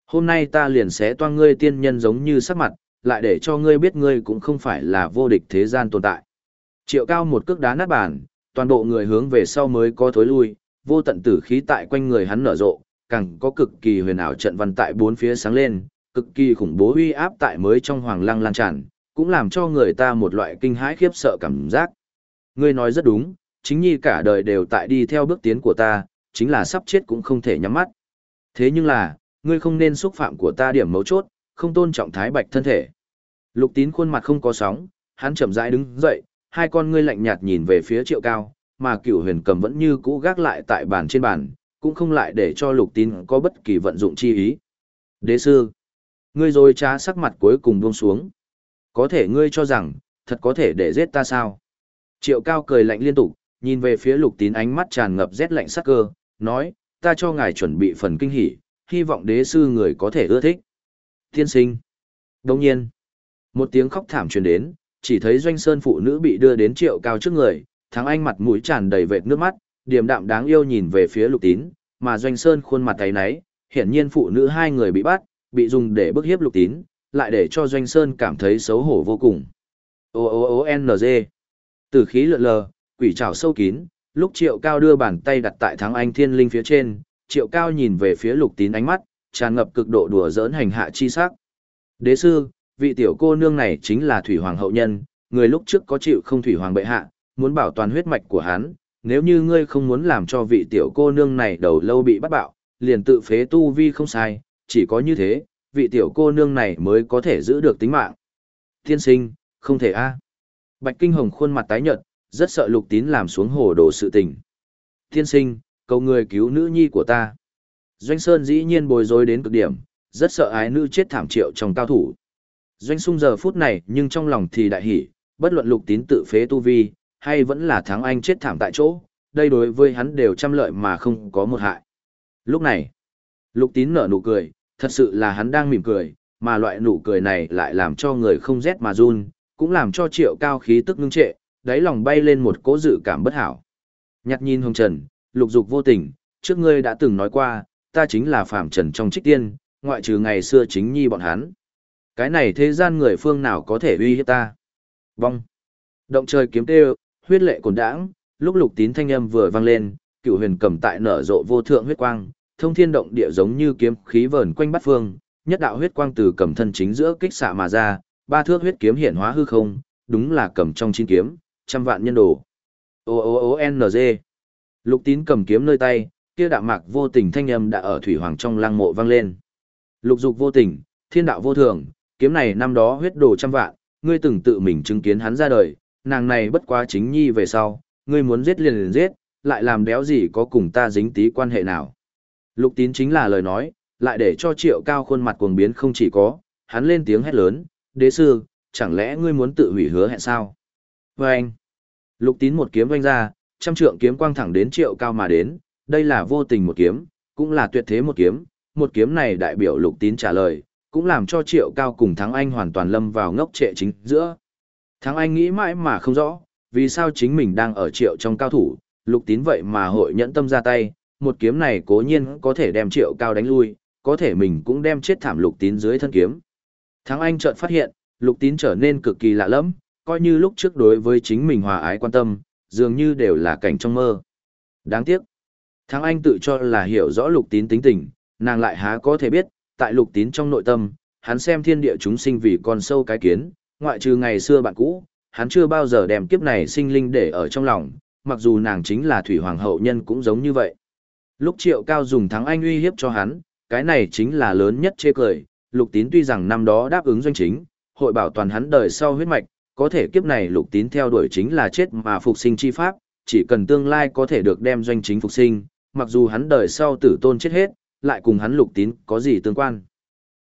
Hôm nay ta liền sẽ toan ngươi tiên nhân giống như sắc mặt, lại để cho ngươi biết ngươi cũng không phải là vô địch thế gian tồn tại. Triệu cao một cước đá nát bàn, toàn bộ người hướng về sau mới có thối lui, vô tận tử khí tại quanh người hắn nở rộ, càng có cực kỳ huyền ảo trận văn tại bốn phía sáng lên, cực kỳ khủng bố uy áp tại mới trong hoàng lăng lan tràn, cũng làm cho người ta một loại kinh hãi khiếp sợ cảm giác. Ngươi nói rất đúng, chính nhi cả đời đều tại đi theo bước tiến của ta, chính là sắp chết cũng không thể nhắm mắt. Thế nhưng là, ngươi không nên xúc phạm của ta điểm mấu chốt, không tôn trọng thái bạch thân thể. Lục tín khuôn mặt không có sóng, hắn chậm rãi đứng dậy, hai con ngươi lạnh nhạt nhìn về phía triệu cao, mà cửu huyền cầm vẫn như cũ gác lại tại bàn trên bàn, cũng không lại để cho lục tín có bất kỳ vận dụng chi ý. Đế sư, ngươi rồi trá sắc mặt cuối cùng buông xuống. Có thể ngươi cho rằng, thật có thể để giết ta sao? Triệu cao cười lạnh liên tục, nhìn về phía lục tín ánh mắt tràn ngập rét lạnh sắc cơ, nói, ta cho ngài chuẩn bị phần kinh hỉ, hy vọng đế sư người có thể ưa thích. Tiên sinh. Đồng nhiên, một tiếng khóc thảm truyền đến, chỉ thấy doanh sơn phụ nữ bị đưa đến triệu cao trước người, thắng anh mặt mũi tràn đầy vệt nước mắt, điềm đạm đáng yêu nhìn về phía lục tín, mà doanh sơn khuôn mặt tay náy, hiển nhiên phụ nữ hai người bị bắt, bị dùng để bức hiếp lục tín, lại để cho doanh sơn cảm thấy xấu hổ vô cùng. O O O N G. Từ khí lượn lờ, quỷ trảo sâu kín, lúc triệu cao đưa bàn tay đặt tại thắng anh thiên linh phía trên, triệu cao nhìn về phía lục tín ánh mắt, tràn ngập cực độ đùa giỡn hành hạ chi sắc. Đế sư, vị tiểu cô nương này chính là thủy hoàng hậu nhân, người lúc trước có chịu không thủy hoàng bệ hạ, muốn bảo toàn huyết mạch của hắn, nếu như ngươi không muốn làm cho vị tiểu cô nương này đầu lâu bị bắt bạo, liền tự phế tu vi không sai, chỉ có như thế, vị tiểu cô nương này mới có thể giữ được tính mạng. Thiên sinh, không thể a. Bạch Kinh Hồng khuôn mặt tái nhợt, rất sợ Lục Tín làm xuống hồ đồ sự tình. Thiên sinh, cầu người cứu nữ nhi của ta. Doanh Sơn dĩ nhiên bối rối đến cực điểm, rất sợ ái nữ chết thảm triệu trong cao thủ. Doanh sung giờ phút này nhưng trong lòng thì đại hỉ, bất luận lục tín tự phế tu vi, hay vẫn là thắng anh chết thảm tại chỗ, đây đối với hắn đều trăm lợi mà không có một hại. Lúc này, lục tín nở nụ cười, thật sự là hắn đang mỉm cười, mà loại nụ cười này lại làm cho người không rét mà run, cũng làm cho triệu cao khí tức ngưng trệ, đáy lòng bay lên một cố dự cảm bất hảo. Nhặt nhìn hồng trần, lục dục vô tình, trước ngươi đã từng nói qua, ta chính là phạm trần trong trích tiên, ngoại trừ ngày xưa chính nhi bọn hắn. Cái này thế gian người phương nào có thể uy hiếp ta? Vong. Động trời kiếm tê huyết lệ cồn đãng, lúc lục tín thanh âm vừa vang lên, cựu huyền cầm tại nở rộ vô thượng huyết quang, thông thiên động địa giống như kiếm khí vờn quanh bát phương, nhất đạo huyết quang từ cầm thân chính giữa kích xạ mà ra, ba thước huyết kiếm hiển hóa hư không, đúng là cầm trong chín kiếm, trăm vạn nhân đồ. O O O N G. Lục tín cầm kiếm nơi tay, kia đạo mạc vô tình thanh âm đã ở thủy hoàng trong lang mộ vang lên. Lục dục vô tình, thiên đạo vô thường, kiếm này năm đó huyết đồ trăm vạn, ngươi từng tự mình chứng kiến hắn ra đời, nàng này bất quá chính nhi về sau, ngươi muốn giết liền liền giết, lại làm đéo gì có cùng ta dính tí quan hệ nào. Lục tín chính là lời nói, lại để cho triệu cao khuôn mặt cuồng biến không chỉ có, hắn lên tiếng hét lớn, đế sư, chẳng lẽ ngươi muốn tự hủy hứa hẹn sao? Và anh, lục tín một kiếm vanh ra, trăm trượng kiếm quang thẳng đến triệu cao mà đến, đây là vô tình một kiếm, cũng là tuyệt thế một kiếm, một kiếm này đại biểu lục tín trả lời, cũng làm cho triệu cao cùng Thắng Anh hoàn toàn lâm vào ngốc trệ chính giữa. Thắng Anh nghĩ mãi mà không rõ, vì sao chính mình đang ở triệu trong cao thủ, lục tín vậy mà hội nhẫn tâm ra tay, một kiếm này cố nhiên có thể đem triệu cao đánh lui, có thể mình cũng đem chết thảm lục tín dưới thân kiếm. Thắng Anh chợt phát hiện, lục tín trở nên cực kỳ lạ lẫm, coi như lúc trước đối với chính mình hòa ái quan tâm, dường như đều là cảnh trong mơ. Đáng tiếc. Thắng Anh tự cho là hiểu rõ lục tín tính tình, nàng lại há có thể biết, tại lục tín trong nội tâm, hắn xem thiên địa chúng sinh vì con sâu cái kiến, ngoại trừ ngày xưa bạn cũ, hắn chưa bao giờ đem kiếp này sinh linh để ở trong lòng, mặc dù nàng chính là thủy hoàng hậu nhân cũng giống như vậy. Lúc triệu cao dùng thắng anh uy hiếp cho hắn, cái này chính là lớn nhất chê cười, lục tín tuy rằng năm đó đáp ứng doanh chính, hội bảo toàn hắn đời sau huyết mạch, có thể kiếp này lục tín theo đuổi chính là chết mà phục sinh chi pháp, chỉ cần tương lai có thể được đem doanh chính phục sinh, mặc dù hắn đời sau tử tôn chết hết, lại cùng hắn lục tín có gì tương quan.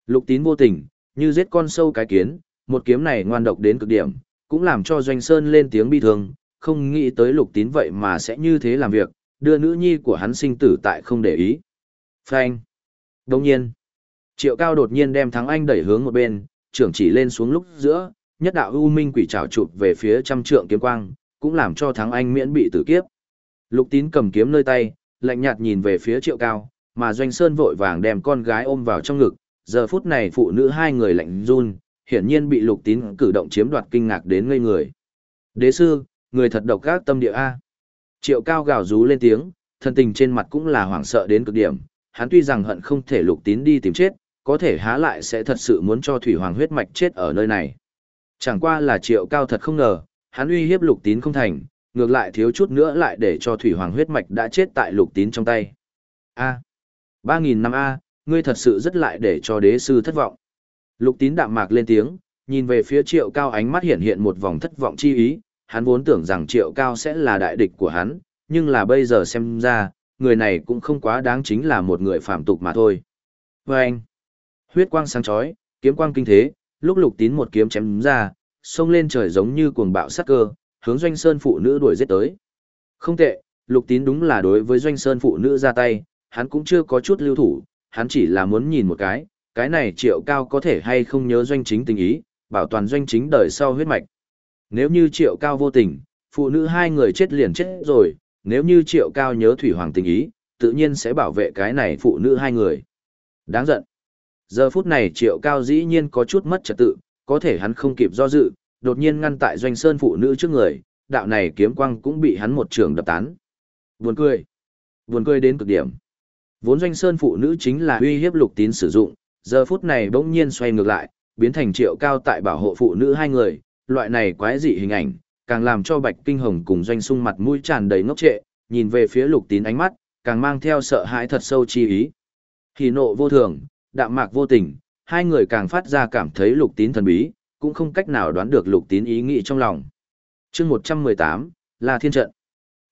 Lục tín vô tình, như giết con sâu cái kiến, một kiếm này ngoan độc đến cực điểm, cũng làm cho Doanh Sơn lên tiếng bi thương, không nghĩ tới lục tín vậy mà sẽ như thế làm việc, đưa nữ nhi của hắn sinh tử tại không để ý. Phanh. Đồng nhiên, triệu cao đột nhiên đem thắng anh đẩy hướng một bên, trưởng chỉ lên xuống lúc giữa, nhất đạo u minh quỷ trảo chụp về phía trăm trượng kiếm quang, cũng làm cho thắng anh miễn bị tử kiếp. Lục tín cầm kiếm nơi tay, lạnh nhạt nhìn về phía triệu cao, mà Doanh Sơn vội vàng đem con gái ôm vào trong ngực, giờ phút này phụ nữ hai người lạnh run, hiển nhiên bị lục tín cử động chiếm đoạt kinh ngạc đến ngây người. Đế sư, người thật độc ác tâm địa A. Triệu cao gào rú lên tiếng, thân tình trên mặt cũng là hoảng sợ đến cực điểm, hắn tuy rằng hận không thể lục tín đi tìm chết, có thể há lại sẽ thật sự muốn cho thủy hoàng huyết mạch chết ở nơi này. Chẳng qua là triệu cao thật không ngờ, hắn uy hiếp lục tín không thành, ngược lại thiếu chút nữa lại để cho thủy hoàng huyết mạch đã chết tại lục tín trong tay. A. Ba nghìn năm A, ngươi thật sự rất lại để cho đế sư thất vọng. Lục tín đạm mạc lên tiếng, nhìn về phía triệu cao ánh mắt hiện hiện một vòng thất vọng chi ý, hắn vốn tưởng rằng triệu cao sẽ là đại địch của hắn, nhưng là bây giờ xem ra, người này cũng không quá đáng chính là một người phạm tục mà thôi. vê anh, huyết quang sáng chói, kiếm quang kinh thế, lúc lục tín một kiếm chém ra, xông lên trời giống như cuồng bạo sát cơ, hướng doanh sơn phụ nữ đuổi giết tới. Không tệ, lục tín đúng là đối với doanh sơn phụ nữ ra tay, hắn cũng chưa có chút lưu thủ, hắn chỉ là muốn nhìn một cái, cái này triệu cao có thể hay không nhớ doanh chính tình ý, bảo toàn doanh chính đời sau huyết mạch. Nếu như triệu cao vô tình, phụ nữ hai người chết liền chết rồi, nếu như triệu cao nhớ thủy hoàng tình ý, tự nhiên sẽ bảo vệ cái này phụ nữ hai người. Đáng giận. Giờ phút này triệu cao dĩ nhiên có chút mất trật tự, có thể hắn không kịp do dự, đột nhiên ngăn tại doanh sơn phụ nữ trước người, đạo này kiếm quang cũng bị hắn một trường đập tán. Buồn cười. Buồn cười đến cực điểm. Vốn doanh sơn phụ nữ chính là uy hiếp lục tín sử dụng, giờ phút này bỗng nhiên xoay ngược lại, biến thành triệu cao tại bảo hộ phụ nữ hai người, loại này quái dị hình ảnh, càng làm cho Bạch Kinh Hồng cùng doanh sung mặt mũi tràn đầy ngốc trệ, nhìn về phía lục tín ánh mắt, càng mang theo sợ hãi thật sâu chi ý. Hỉ nộ vô thường, đạm mạc vô tình, hai người càng phát ra cảm thấy lục tín thần bí, cũng không cách nào đoán được lục tín ý nghĩ trong lòng. chương 118, là thiên trận.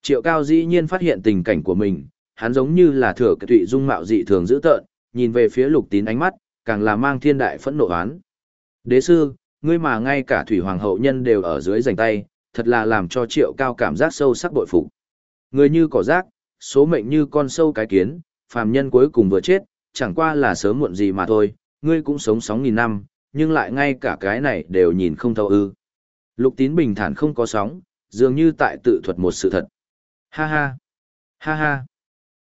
Triệu cao dĩ nhiên phát hiện tình cảnh của mình, hắn giống như là thừa cái tụy dung mạo dị thường dữ tợn, nhìn về phía lục tín ánh mắt, càng là mang thiên đại phẫn nộ oán Đế sư, ngươi mà ngay cả thủy hoàng hậu nhân đều ở dưới giành tay, thật là làm cho triệu cao cảm giác sâu sắc bội phục. Người như cỏ rác, số mệnh như con sâu cái kiến, phàm nhân cuối cùng vừa chết, chẳng qua là sớm muộn gì mà thôi, ngươi cũng sống sóng nghìn năm, nhưng lại ngay cả cái này đều nhìn không thấu ư. Lục tín bình thản không có sóng, dường như tại tự thuật một sự thật. Ha ha, ha ha.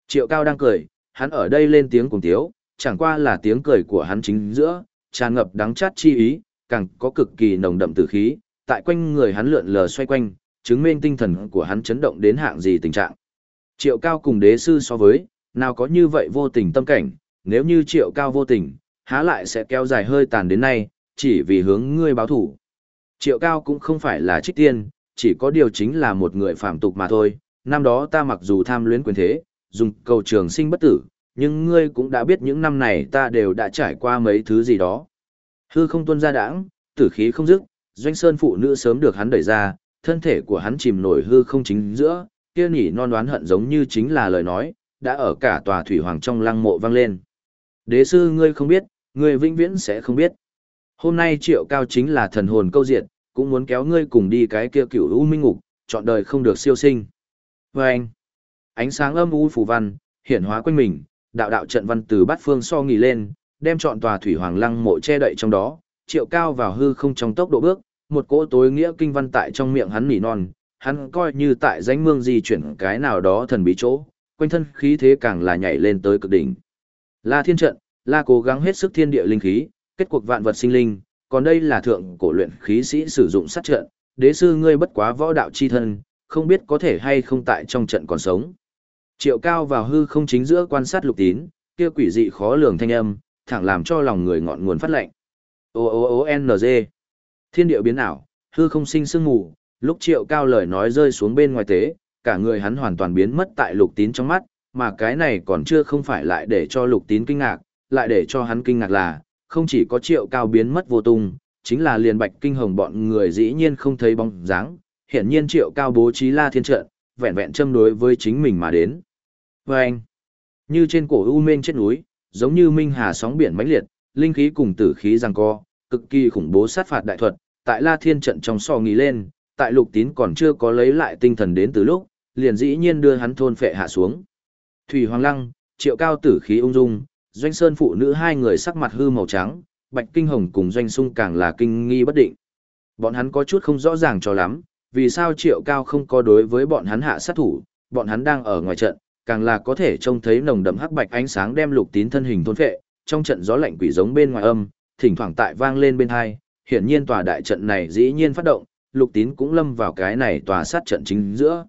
Triệu cao đang cười, hắn ở đây lên tiếng cùng tiếu, chẳng qua là tiếng cười của hắn chính giữa, tràn ngập đắng chát chi ý, càng có cực kỳ nồng đậm tử khí, tại quanh người hắn lượn lờ xoay quanh, chứng minh tinh thần của hắn chấn động đến hạng gì tình trạng. Triệu cao cùng đế sư so với, nào có như vậy vô tình tâm cảnh, nếu như triệu cao vô tình, há lại sẽ kéo dài hơi tàn đến nay, chỉ vì hướng ngươi báo thủ. Triệu cao cũng không phải là trích tiên, chỉ có điều chính là một người phạm tục mà thôi, năm đó ta mặc dù tham luyến quyền thế, dùng cầu trường sinh bất tử, nhưng ngươi cũng đã biết những năm này ta đều đã trải qua mấy thứ gì đó. Hư không tuân ra đãng, tử khí không dứt, doanh sơn phụ nữ sớm được hắn đẩy ra, thân thể của hắn chìm nổi hư không chính giữa, kia nhỉ non đoán hận giống như chính là lời nói, đã ở cả tòa thủy hoàng trong lăng mộ vang lên. Đế sư ngươi không biết, ngươi vĩnh viễn sẽ không biết. Hôm nay triệu cao chính là thần hồn câu diệt cũng muốn kéo ngươi cùng đi cái kia cửu u minh ngục, chọn đời không được siêu sinh. Và anh, ánh sáng âm u phù văn, hiển hóa quanh mình, đạo đạo trận văn từ bát phương so nghỉ lên, đem chọn tòa thủy hoàng lăng mộ che đậy trong đó, triệu cao vào hư không trong tốc độ bước, một cỗ tối nghĩa kinh văn tại trong miệng hắn nỉ non, hắn coi như tại danh mương di chuyển cái nào đó thần bí chỗ, quanh thân khí thế càng là nhảy lên tới cực đỉnh. La thiên trận, la cố gắng hết sức thiên địa linh khí, kết cuộc vạn vật sinh linh, còn đây là thượng cổ luyện khí sĩ sử dụng sát trận, đế sư ngươi bất quá võ đạo chi thân, không biết có thể hay không tại trong trận còn sống. Triệu cao vào hư không chính giữa quan sát lục tín, kia quỷ dị khó lường thanh âm, thẳng làm cho lòng người ngọn nguồn phát lệnh. O O O N G. Thiên điệu biến ảo, hư không sinh sương mù, lúc triệu cao lời nói rơi xuống bên ngoài tế, cả người hắn hoàn toàn biến mất tại lục tín trong mắt, mà cái này còn chưa không phải lại để cho lục tín kinh ngạc, lại để cho hắn kinh ngạc là, không chỉ có triệu cao biến mất vô tung, chính là liền bạch kinh hồng bọn người dĩ nhiên không thấy bóng dáng, hiển nhiên triệu cao bố trí la thiên trận, vẹn vẹn châm đối với chính mình mà đến. Và anh, như trên cổ u mênh trên núi, giống như minh hà sóng biển mãnh liệt, linh khí cùng tử khí giằng co, cực kỳ khủng bố sát phạt đại thuật, tại La Thiên trận trong so nghỉ lên, tại Lục Tín còn chưa có lấy lại tinh thần đến từ lúc, liền dĩ nhiên đưa hắn thôn phệ hạ xuống. Thủy Hoàng Lăng, Triệu Cao tử khí ung dung, Doanh Sơn phụ nữ hai người sắc mặt hư màu trắng, Bạch Kinh Hồng cùng Doanh Sung càng là kinh nghi bất định. Bọn hắn có chút không rõ ràng cho lắm, vì sao Triệu Cao không có đối với bọn hắn hạ sát thủ, bọn hắn đang ở ngoài trận, càng là có thể trông thấy nồng đậm hắc bạch ánh sáng đem Lục Tín thân hình thôn phệ, trong trận gió lạnh quỷ giống bên ngoài âm, thỉnh thoảng tại vang lên bên hai, hiển nhiên tòa đại trận này dĩ nhiên phát động, lục tín cũng lâm vào cái này tòa sát trận chính giữa.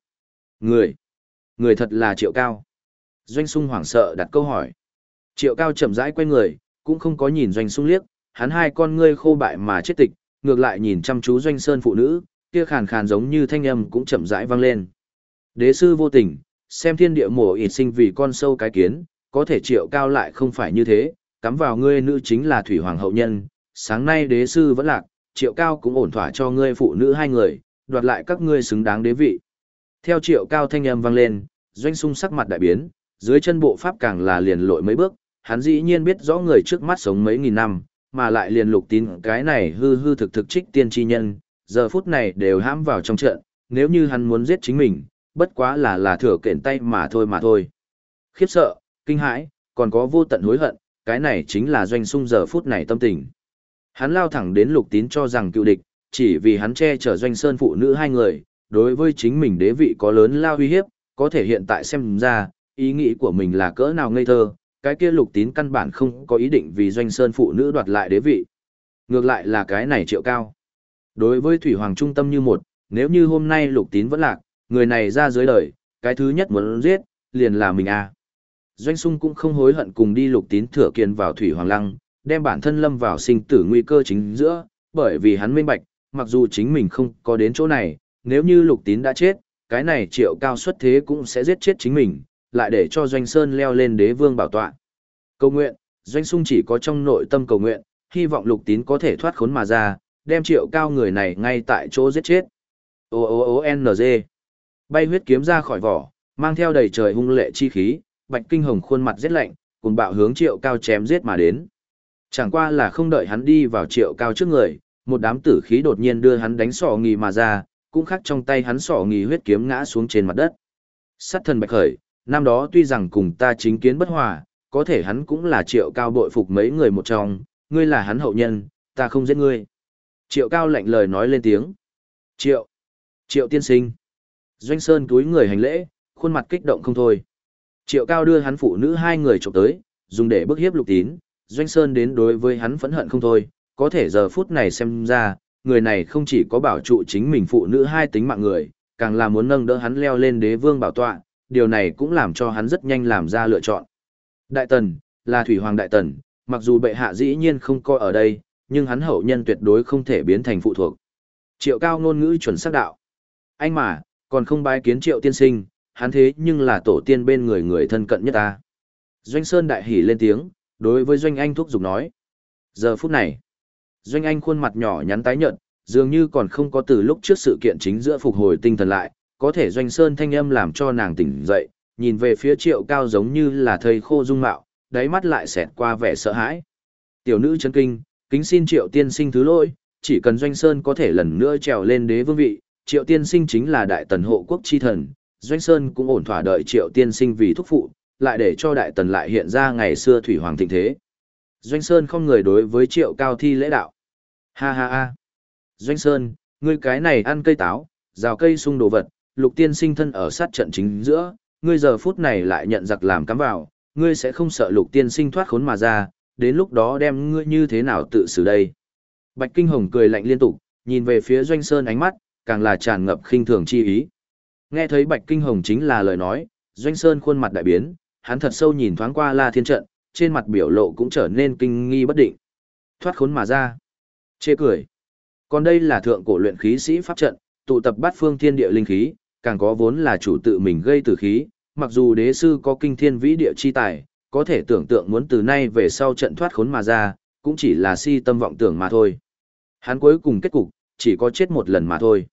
Người, người thật là triệu cao. Doanh sung hoảng sợ đặt câu hỏi. Triệu cao chậm rãi quay người, cũng không có nhìn doanh sung liếc, hắn hai con ngươi khô bại mà chết tịch, ngược lại nhìn chăm chú doanh sơn phụ nữ, kia khàn khàn giống như thanh âm cũng chậm rãi vang lên. Đế sư vô tình, xem thiên địa mổ ịt sinh vì con sâu cái kiến, có thể triệu cao lại không phải như thế, cắm vào ngươi nữ chính là thủy hoàng hậu nhân, sáng nay đế sư vẫn lạc, triệu cao cũng ổn thỏa cho ngươi phụ nữ hai người, đoạt lại các ngươi xứng đáng đế vị. Theo triệu cao thanh âm vang lên, doanh sung sắc mặt đại biến, dưới chân bộ pháp càng là liền lội mấy bước, hắn dĩ nhiên biết rõ người trước mắt sống mấy nghìn năm, mà lại liền lục tín cái này hư hư thực thực trích tiên tri nhân, giờ phút này đều hãm vào trong trận, nếu như hắn muốn giết chính mình, bất quá là là thừa kện tay mà thôi mà thôi. Khiếp sợ, kinh hãi, còn có vô tận hối hận, cái này chính là doanh sung giờ phút này tâm tình. Hắn lao thẳng đến lục tín cho rằng cựu địch, chỉ vì hắn che chở doanh sơn phụ nữ hai người, đối với chính mình đế vị có lớn lao uy hiếp, có thể hiện tại xem ra, ý nghĩ của mình là cỡ nào ngây thơ, cái kia lục tín căn bản không có ý định vì doanh sơn phụ nữ đoạt lại đế vị. Ngược lại là cái này triệu cao. Đối với thủy hoàng trung tâm như một, nếu như hôm nay lục tín vẫn lạc, người này ra dưới đời, cái thứ nhất muốn giết, liền là mình à. Doanh sung cũng không hối hận cùng đi lục tín thừa kiên vào thủy hoàng lăng, đem bản thân lâm vào sinh tử nguy cơ chính giữa, bởi vì hắn minh bạch, mặc dù chính mình không có đến chỗ này, nếu như lục tín đã chết, cái này triệu cao xuất thế cũng sẽ giết chết chính mình, lại để cho Doanh Sơn leo lên đế vương bảo tọa. Cầu nguyện, Doanh Sung chỉ có trong nội tâm cầu nguyện, hy vọng lục tín có thể thoát khốn mà ra, đem triệu cao người này ngay tại chỗ giết chết. O O O N G. Bay huyết kiếm ra khỏi vỏ, mang theo đầy trời hung lệ chi khí, Bạch Kinh Hồng khuôn mặt giết lạnh, cùng bạo hướng triệu cao chém giết mà đến. Chẳng qua là không đợi hắn đi vào triệu cao trước người, một đám tử khí đột nhiên đưa hắn đánh sọ nghì mà ra, cũng khắc trong tay hắn sọ nghì huyết kiếm ngã xuống trên mặt đất. Sát thần bạch khởi, năm đó tuy rằng cùng ta chính kiến bất hòa, có thể hắn cũng là triệu cao bội phục mấy người một trong, ngươi là hắn hậu nhân, ta không giết ngươi. Triệu cao lạnh lời nói lên tiếng. Triệu, triệu tiên sinh. Doanh Sơn túi người hành lễ, khuôn mặt kích động không thôi. Triệu cao đưa hắn phụ nữ hai người trộm tới, dùng để bức hiếp lục tín, Doanh Sơn đến đối với hắn phẫn hận không thôi, có thể giờ phút này xem ra, người này không chỉ có bảo trụ chính mình phụ nữ hai tính mạng người, càng là muốn nâng đỡ hắn leo lên đế vương bảo tọa, điều này cũng làm cho hắn rất nhanh làm ra lựa chọn. Đại tần, là thủy hoàng đại tần, mặc dù bệ hạ dĩ nhiên không coi ở đây, nhưng hắn hậu nhân tuyệt đối không thể biến thành phụ thuộc. Triệu cao ngôn ngữ chuẩn xác đạo. Anh mà, còn không bái kiến triệu tiên sinh, hắn thế nhưng là tổ tiên bên người người thân cận nhất ta. Doanh Sơn đại hỉ lên tiếng, đối với Doanh Anh thúc giục nói. Giờ phút này, Doanh Anh khuôn mặt nhỏ nhắn tái nhợt, dường như còn không có từ lúc trước sự kiện chính giữa phục hồi tinh thần lại, có thể Doanh Sơn thanh âm làm cho nàng tỉnh dậy, nhìn về phía triệu cao giống như là thầy khô dung mạo, đáy mắt lại xẹt qua vẻ sợ hãi. Tiểu nữ chân kinh, kính xin triệu tiên sinh thứ lỗi, chỉ cần Doanh Sơn có thể lần nữa trèo lên đế vương vị, triệu tiên sinh chính là đại tần hộ quốc chi thần, Doanh Sơn cũng ổn thỏa đợi triệu tiên sinh vì thúc phụ, lại để cho đại tần lại hiện ra ngày xưa thủy hoàng thịnh thế. Doanh Sơn không người đối với triệu cao thi lễ đạo. Ha ha ha. Doanh Sơn, ngươi cái này ăn cây táo, rào cây sung đồ vật, lục tiên sinh thân ở sát trận chính giữa, ngươi giờ phút này lại nhận giặc làm cắm vào, ngươi sẽ không sợ lục tiên sinh thoát khốn mà ra, đến lúc đó đem ngươi như thế nào tự xử đây. Bạch Kinh Hồng cười lạnh liên tục, nhìn về phía Doanh Sơn ánh mắt, càng là tràn ngập khinh thường chi ý. Nghe thấy Bạch Kinh Hồng chính là lời nói, Doanh Sơn khuôn mặt đại biến, hắn thật sâu nhìn thoáng qua La Thiên Trận, trên mặt biểu lộ cũng trở nên kinh nghi bất định. Thoát khốn mà ra. Chê cười. Còn đây là thượng cổ luyện khí sĩ pháp trận, tụ tập bát phương thiên địa linh khí, càng có vốn là chủ tự mình gây tử khí, mặc dù đế sư có kinh thiên vĩ địa chi tài, có thể tưởng tượng muốn từ nay về sau trận thoát khốn mà ra, cũng chỉ là si tâm vọng tưởng mà thôi. Hắn cuối cùng kết cục, chỉ có chết một lần mà thôi.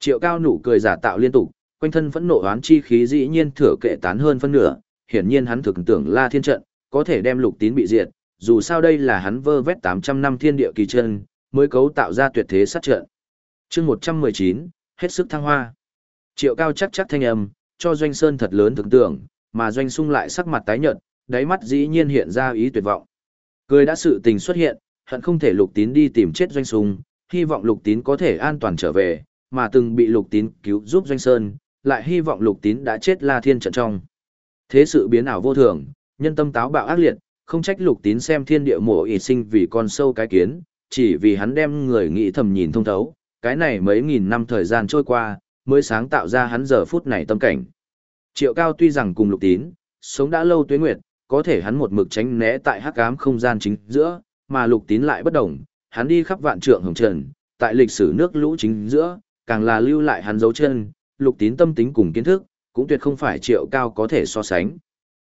Triệu cao nụ cười giả tạo liên tục, quanh thân phẫn nộ oán chi khí dĩ nhiên thừa kệ tán hơn phân nửa, hiển nhiên hắn thực tưởng La Thiên trận, có thể đem lục tín bị diệt, dù sao đây là hắn vơ vét 800 năm thiên địa kỳ chân, mới cấu tạo ra tuyệt thế sát trận. Chương 119, hết sức thăng hoa. Triệu Cao chắc chắc thanh âm, cho Doanh Sơn thật lớn tưởng tượng, mà Doanh Sung lại sắc mặt tái nhợt, đáy mắt dĩ nhiên hiện ra ý tuyệt vọng. Cười đã sự tình xuất hiện, hận không thể Lục Tín đi tìm chết Doanh Sung, hy vọng Lục Tín có thể an toàn trở về, mà từng bị Lục Tín cứu giúp Doanh Sơn, lại hy vọng Lục Tín đã chết La Thiên trận trong. Thế sự biến ảo vô thường, nhân tâm táo bạo ác liệt, không trách Lục Tín xem thiên địa mổ ỉ sinh vì con sâu cái kiến, chỉ vì hắn đem người nghĩ thầm nhìn thông thấu, cái này mấy nghìn năm thời gian trôi qua, mới sáng tạo ra hắn giờ phút này tâm cảnh. Triệu Cao tuy rằng cùng Lục Tín, sống đã lâu tuế nguyệt, có thể hắn một mực tránh né tại hắc ám không gian chính giữa, mà Lục Tín lại bất động, hắn đi khắp vạn trượng hồng trần, tại lịch sử nước lũ chính giữa, càng là lưu lại hắn dấu chân, Lục Tín tâm tính cùng kiến thức, cũng tuyệt không phải Triệu Cao có thể so sánh.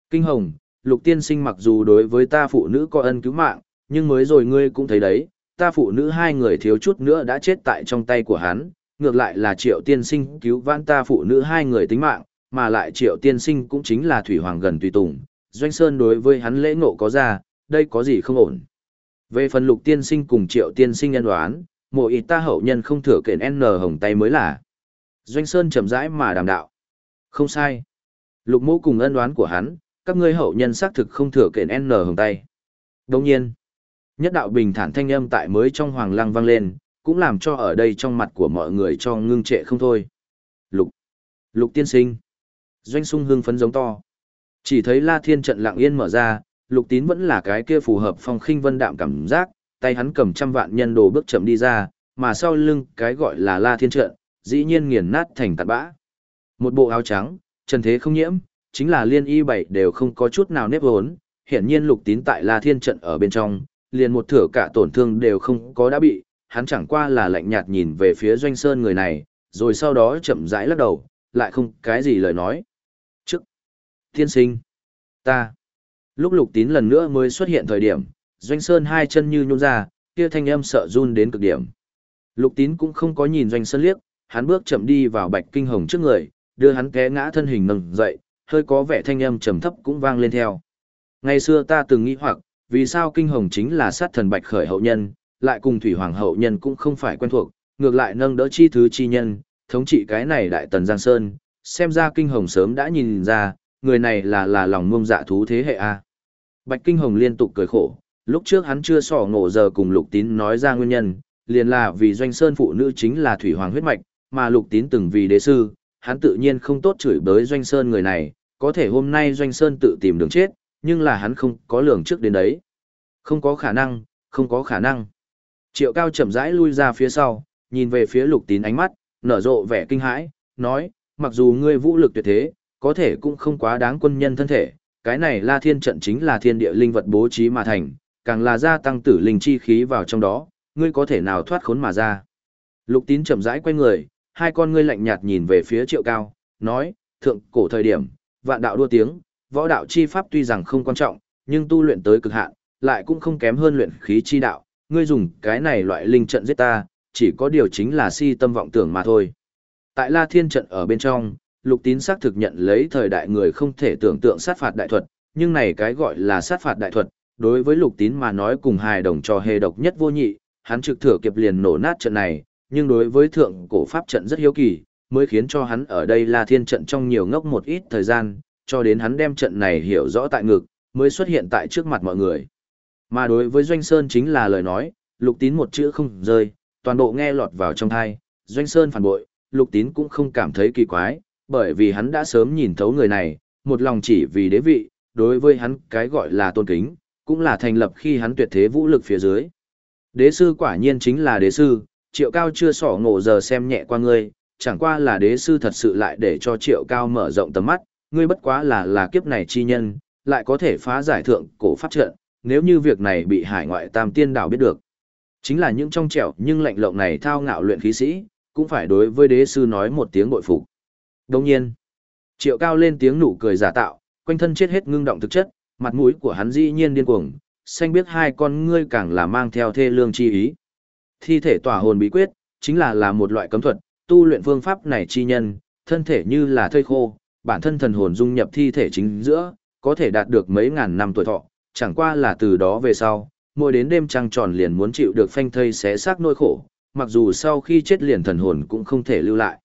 Kinh Hồng, Lục Tiên Sinh mặc dù đối với ta phụ nữ có ân cứu mạng, nhưng mới rồi ngươi cũng thấy đấy, ta phụ nữ hai người thiếu chút nữa đã chết tại trong tay của hắn, ngược lại là triệu tiên sinh cứu vãn ta phụ nữ hai người tính mạng, mà lại triệu tiên sinh cũng chính là thủy hoàng gần tùy tùng, doanh sơn đối với hắn lễ ngộ có ra, đây có gì không ổn. Về phần lục tiên sinh cùng triệu tiên sinh nhân đoán, mộ ý ta hậu nhân không thừa kện N hồng tay mới là. Doanh Sơn chậm rãi mà đàm đạo. Không sai. Lục mô cùng ân đoán của hắn, các ngươi hậu nhân xác thực không thừa kện N hồng tay. Đồng nhiên, nhất đạo bình thản thanh âm tại mới trong hoàng lăng vang lên, cũng làm cho ở đây trong mặt của mọi người cho ngưng trệ không thôi. Lục. Lục tiên sinh. Doanh sung hương phấn giống to. Chỉ thấy La Thiên trận lặng yên mở ra, Lục Tín vẫn là cái kia phù hợp phong khinh vân đạm cảm giác, tay hắn cầm trăm vạn nhân đồ bước chậm đi ra, mà sau lưng cái gọi là La Thiên trận, dĩ nhiên nghiền nát thành tạt bã. Một bộ áo trắng, trần thế không nhiễm, chính là liên y bảy đều không có chút nào nếp hốn, hiển nhiên Lục Tín tại La Thiên trận ở bên trong, liền một thửa cả tổn thương đều không có đã bị, hắn chẳng qua là lạnh nhạt nhìn về phía Doanh Sơn người này, rồi sau đó chậm rãi lắc đầu, lại không cái gì lời nói. Tiên thiên sinh, ta, Lúc lục tín lần nữa mới xuất hiện thời điểm, doanh sơn hai chân như nhún ra, kia thanh âm sợ run đến cực điểm. Lục tín cũng không có nhìn doanh sơn liếc, hắn bước chậm đi vào bạch kinh hồng trước người, đưa hắn té ngã thân hình nâng dậy, hơi có vẻ thanh âm trầm thấp cũng vang lên theo. Ngày xưa ta từng nghĩ hoặc, vì sao kinh hồng chính là sát thần bạch khởi hậu nhân, lại cùng thủy hoàng hậu nhân cũng không phải quen thuộc, ngược lại nâng đỡ chi thứ chi nhân, thống trị cái này đại tần Giang Sơn, xem ra kinh hồng sớm đã nhìn ra, người này là là lòng ngông dạ thú thế hệ A. Bạch Kinh Hồng liên tục cười khổ, lúc trước hắn chưa sỏ ngộ giờ cùng Lục Tín nói ra nguyên nhân, liền là vì doanh sơn phụ nữ chính là thủy hoàng huyết mạch, mà Lục Tín từng vì đế sư, hắn tự nhiên không tốt chửi bới doanh sơn người này, có thể hôm nay doanh sơn tự tìm đường chết, nhưng là hắn không có lường trước đến đấy. Không có khả năng, không có khả năng. Triệu Cao chậm rãi lui ra phía sau, nhìn về phía Lục Tín ánh mắt, nở rộ vẻ kinh hãi, nói, mặc dù ngươi vũ lực tuyệt thế, có thể cũng không quá đáng quân nhân thân thể, cái này La Thiên trận chính là thiên địa linh vật bố trí mà thành, càng là gia tăng tử linh chi khí vào trong đó, ngươi có thể nào thoát khốn mà ra. Lục Tín chậm rãi quay người, hai con ngươi lạnh nhạt nhìn về phía Triệu Cao, nói, thượng cổ thời điểm, vạn đạo đua tiếng, võ đạo chi pháp tuy rằng không quan trọng, nhưng tu luyện tới cực hạn, lại cũng không kém hơn luyện khí chi đạo, ngươi dùng cái này loại linh trận giết ta, chỉ có điều chính là si tâm vọng tưởng mà thôi. Tại La Thiên trận ở bên trong, lục tín xác thực nhận lấy thời đại người không thể tưởng tượng sát phạt đại thuật, nhưng này cái gọi là sát phạt đại thuật, đối với lục tín mà nói cùng hài đồng trò hề độc nhất vô nhị, hắn trực thừa kịp liền nổ nát trận này, nhưng đối với thượng cổ pháp trận rất hiếu kỳ, mới khiến cho hắn ở đây là thiên trận trong nhiều ngốc một ít thời gian, cho đến hắn đem trận này hiểu rõ tại ngực, mới xuất hiện tại trước mặt mọi người. Mà đối với Doanh Sơn chính là lời nói, lục tín một chữ không rơi, toàn bộ nghe lọt vào trong thai, Doanh Sơn phản bội, lục tín cũng không cảm thấy kỳ quái, bởi vì hắn đã sớm nhìn thấu người này, một lòng chỉ vì đế vị, đối với hắn cái gọi là tôn kính, cũng là thành lập khi hắn tuyệt thế vũ lực phía dưới. Đế sư quả nhiên chính là đế sư, triệu cao chưa sỏ ngộ giờ xem nhẹ qua ngươi, chẳng qua là đế sư thật sự lại để cho triệu cao mở rộng tầm mắt, ngươi bất quá là là kiếp này chi nhân, lại có thể phá giải thượng cổ pháp trận, nếu như việc này bị hải ngoại tam tiên đảo biết được. Chính là những trong trẻo nhưng lạnh lộng này thao ngạo luyện khí sĩ, cũng phải đối với đế sư nói một tiếng bội phục. Đồng nhiên, triệu cao lên tiếng nụ cười giả tạo, quanh thân chết hết ngưng động thực chất, mặt mũi của hắn dĩ nhiên điên cuồng, xanh biết hai con ngươi càng là mang theo thê lương chi ý. Thi thể tỏa hồn bí quyết, chính là là một loại cấm thuật, tu luyện phương pháp này chi nhân, thân thể như là thây khô, bản thân thần hồn dung nhập thi thể chính giữa, có thể đạt được mấy ngàn năm tuổi thọ, chẳng qua là từ đó về sau, mỗi đến đêm trăng tròn liền muốn chịu được phanh thây xé xác nỗi khổ, mặc dù sau khi chết liền thần hồn cũng không thể lưu lại.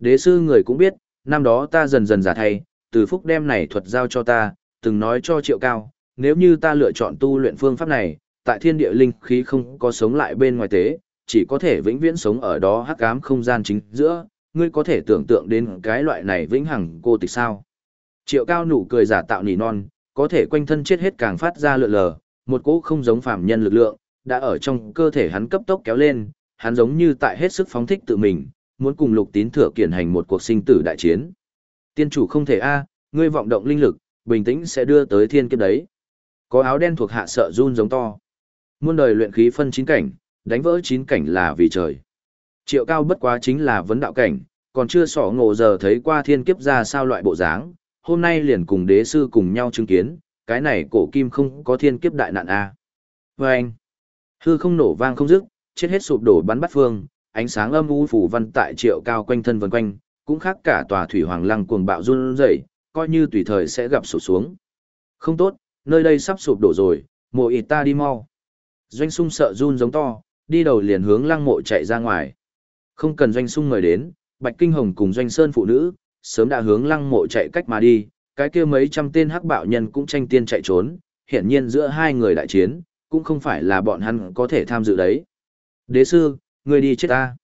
Đế sư người cũng biết, năm đó ta dần dần giả thay, từ phúc đem này thuật giao cho ta, từng nói cho triệu cao, nếu như ta lựa chọn tu luyện phương pháp này, tại thiên địa linh khí không có sống lại bên ngoài tế, chỉ có thể vĩnh viễn sống ở đó hắc ám không gian chính giữa, ngươi có thể tưởng tượng đến cái loại này vĩnh hằng cô tịch sao. Triệu cao nụ cười giả tạo nỉ non, có thể quanh thân chết hết càng phát ra lượn lờ, một cỗ không giống phàm nhân lực lượng, đã ở trong cơ thể hắn cấp tốc kéo lên, hắn giống như tại hết sức phóng thích tự mình, muốn cùng lục tín thừa kiển hành một cuộc sinh tử đại chiến. Tiên chủ không thể a, ngươi vọng động linh lực, bình tĩnh sẽ đưa tới thiên kiếp đấy. Có áo đen thuộc hạ sợ run giống to. Muôn đời luyện khí phân chín cảnh, đánh vỡ chín cảnh là vì trời. Triệu cao bất quá chính là vấn đạo cảnh, còn chưa sỏ ngộ giờ thấy qua thiên kiếp ra sao loại bộ dáng, hôm nay liền cùng đế sư cùng nhau chứng kiến, cái này cổ kim không có thiên kiếp đại nạn a. Và anh, hư không nổ vang không dứt, chết hết sụp đổ bắn bắt phương, ánh sáng âm u phủ văn tại triệu cao quanh thân vần quanh, cũng khác cả tòa thủy hoàng lăng cuồng bạo run rẩy, coi như tùy thời sẽ gặp sụp xuống. Không tốt, nơi đây sắp sụp đổ rồi, mộ ịt ta đi mau. Doanh sung sợ run giống to, đi đầu liền hướng lăng mộ chạy ra ngoài. Không cần doanh sung người đến, Bạch Kinh Hồng cùng doanh sơn phụ nữ, sớm đã hướng lăng mộ chạy cách mà đi, cái kia mấy trăm tên hắc bạo nhân cũng tranh tiên chạy trốn, hiển nhiên giữa hai người đại chiến, cũng không phải là bọn hắn có thể tham dự đấy. Đế sư, người đi chết ta.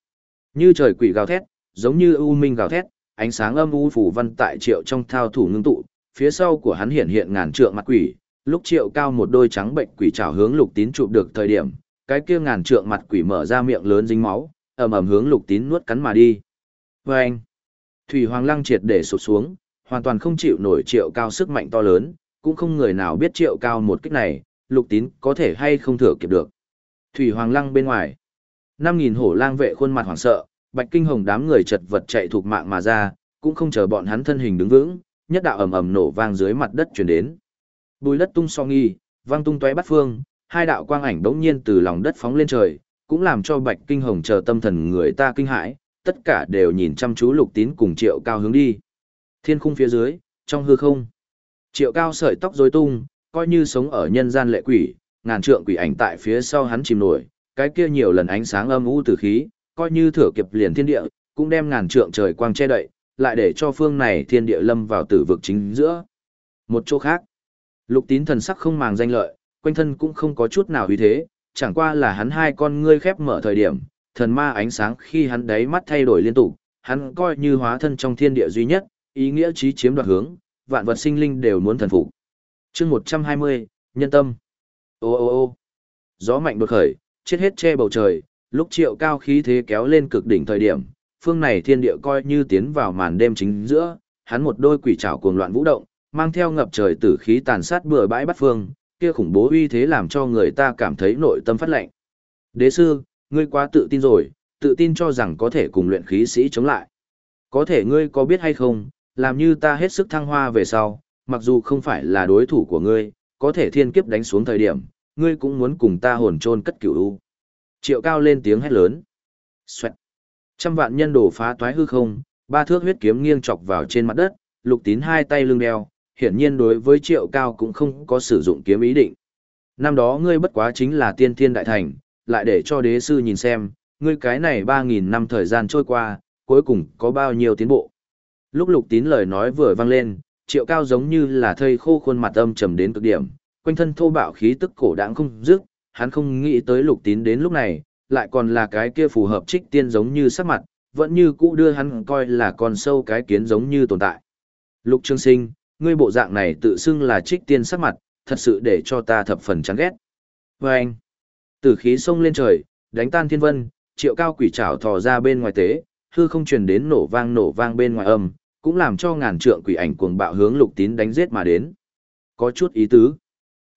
Như trời quỷ gào thét, giống như u minh gào thét, ánh sáng âm u phủ văn tại triệu trong thao thủ ngưng tụ, phía sau của hắn hiện hiện ngàn trượng mặt quỷ, lúc triệu cao một đôi trắng bệnh quỷ trảo hướng lục tín chụp được thời điểm, cái kia ngàn trượng mặt quỷ mở ra miệng lớn dính máu, ầm ầm hướng lục tín nuốt cắn mà đi. Vâng! Thủy Hoàng Lăng triệt để sụp xuống, hoàn toàn không chịu nổi triệu cao sức mạnh to lớn, cũng không người nào biết triệu cao một kích này, lục tín có thể hay không thừa kịp được. Thủy Hoàng Lăng bên ngoài. 5.000 hổ lang vệ khuôn mặt hoảng sợ, bạch kinh hồng đám người chật vật chạy thuộc mạng mà ra, cũng không chờ bọn hắn thân hình đứng vững, nhất đạo ầm ầm nổ vang dưới mặt đất chuyển đến. Bùi đất tung so nghi, vang tung tóe bắt phương, hai đạo quang ảnh đống nhiên từ lòng đất phóng lên trời, cũng làm cho bạch kinh hồng chờ tâm thần người ta kinh hãi, tất cả đều nhìn chăm chú lục tín cùng triệu cao hướng đi. Thiên khung phía dưới, trong hư không. Triệu cao sợi tóc rối tung, coi như sống ở nhân gian lệ quỷ, ngàn trượng quỷ ảnh tại phía sau hắn chìm nổi, cái kia nhiều lần ánh sáng âm u từ khí, coi như thừa kịp liền thiên địa, cũng đem ngàn trượng trời quang che đậy, lại để cho phương này thiên địa lâm vào tử vực chính giữa. Một chỗ khác, lục tín thần sắc không màng danh lợi, quanh thân cũng không có chút nào uy thế, chẳng qua là hắn hai con ngươi khép mở thời điểm, thần ma ánh sáng khi hắn đáy mắt thay đổi liên tục, hắn coi như hóa thân trong thiên địa duy nhất, ý nghĩa trí chiếm đoạt hướng, vạn vật sinh linh đều muốn thần phục. Chương 120, nhân tâm. Ô ô ô. Gió mạnh đột khởi, chết hết che bầu trời, lúc triệu cao khí thế kéo lên cực đỉnh thời điểm, phương này thiên địa coi như tiến vào màn đêm chính giữa, hắn một đôi quỷ trảo cuồng loạn vũ động, mang theo ngập trời tử khí tàn sát bừa bãi bắt phương, kia khủng bố uy thế làm cho người ta cảm thấy nội tâm phát lạnh. Đế sư, ngươi quá tự tin rồi, tự tin cho rằng có thể cùng luyện khí sĩ chống lại. Có thể ngươi có biết hay không, làm như ta hết sức thăng hoa về sau, mặc dù không phải là đối thủ của ngươi, có thể thiên kiếp đánh xuống thời điểm, ngươi cũng muốn cùng ta hồn chôn cất cửu u. Triệu cao lên tiếng hét lớn. Xoẹt. Trăm vạn nhân đổ phá toái hư không, ba thước huyết kiếm nghiêng chọc vào trên mặt đất, lục tín hai tay lưng đeo, hiển nhiên đối với triệu cao cũng không có sử dụng kiếm ý định. Năm đó ngươi bất quá chính là tiên thiên đại thành, lại để cho đế sư nhìn xem, ngươi cái này ba nghìn năm thời gian trôi qua, cuối cùng có bao nhiêu tiến bộ. Lúc lục tín lời nói vừa vang lên, triệu cao giống như là thây khô khuôn mặt âm trầm đến cực điểm, quanh thân thô bạo khí tức cổ đáng không dứt, hắn không nghĩ tới lục tín đến lúc này, lại còn là cái kia phù hợp trích tiên giống như sắc mặt, vẫn như cũ đưa hắn coi là con sâu cái kiến giống như tồn tại. Lục Trương Sinh, ngươi bộ dạng này tự xưng là trích tiên sắc mặt, thật sự để cho ta thập phần chán ghét. Và anh, tử khí sông lên trời, đánh tan thiên vân, triệu cao quỷ trảo thò ra bên ngoài tế, hư không truyền đến nổ vang nổ vang bên ngoài âm, cũng làm cho ngàn trượng quỷ ảnh cuồng bạo hướng lục tín đánh giết mà đến. Có chút ý tứ.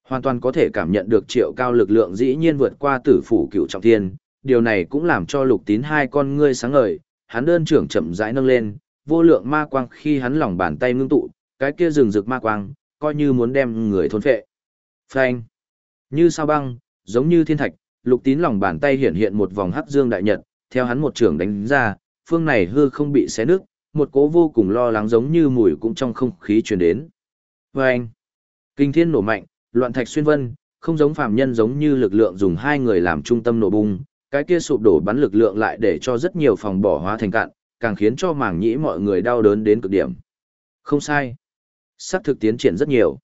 Hoàn toàn có thể cảm nhận được triệu cao lực lượng dĩ nhiên vượt qua tử phủ cựu trọng thiên, điều này cũng làm cho lục tín hai con ngươi sáng ngời, hắn đơn trưởng chậm rãi nâng lên, vô lượng ma quang khi hắn lòng bàn tay ngưng tụ, cái kia rừng rực ma quang, coi như muốn đem người thôn phệ. Phanh! Như sao băng, giống như thiên thạch, lục tín lòng bàn tay hiện hiện một vòng hắc dương đại nhật, theo hắn một trưởng đánh ra, phương này hư không bị xé nước, một cố vô cùng lo lắng giống như mùi cũng trong không khí truyền đến. Phanh! Kinh thiên nổ mạnh, loạn thạch xuyên vân, không giống phàm nhân giống như lực lượng dùng hai người làm trung tâm nổ bung, cái kia sụp đổ bắn lực lượng lại để cho rất nhiều phòng bỏ hóa thành cạn, càng khiến cho màng nhĩ mọi người đau đớn đến cực điểm. Không sai. Sắc thực tiến triển rất nhiều.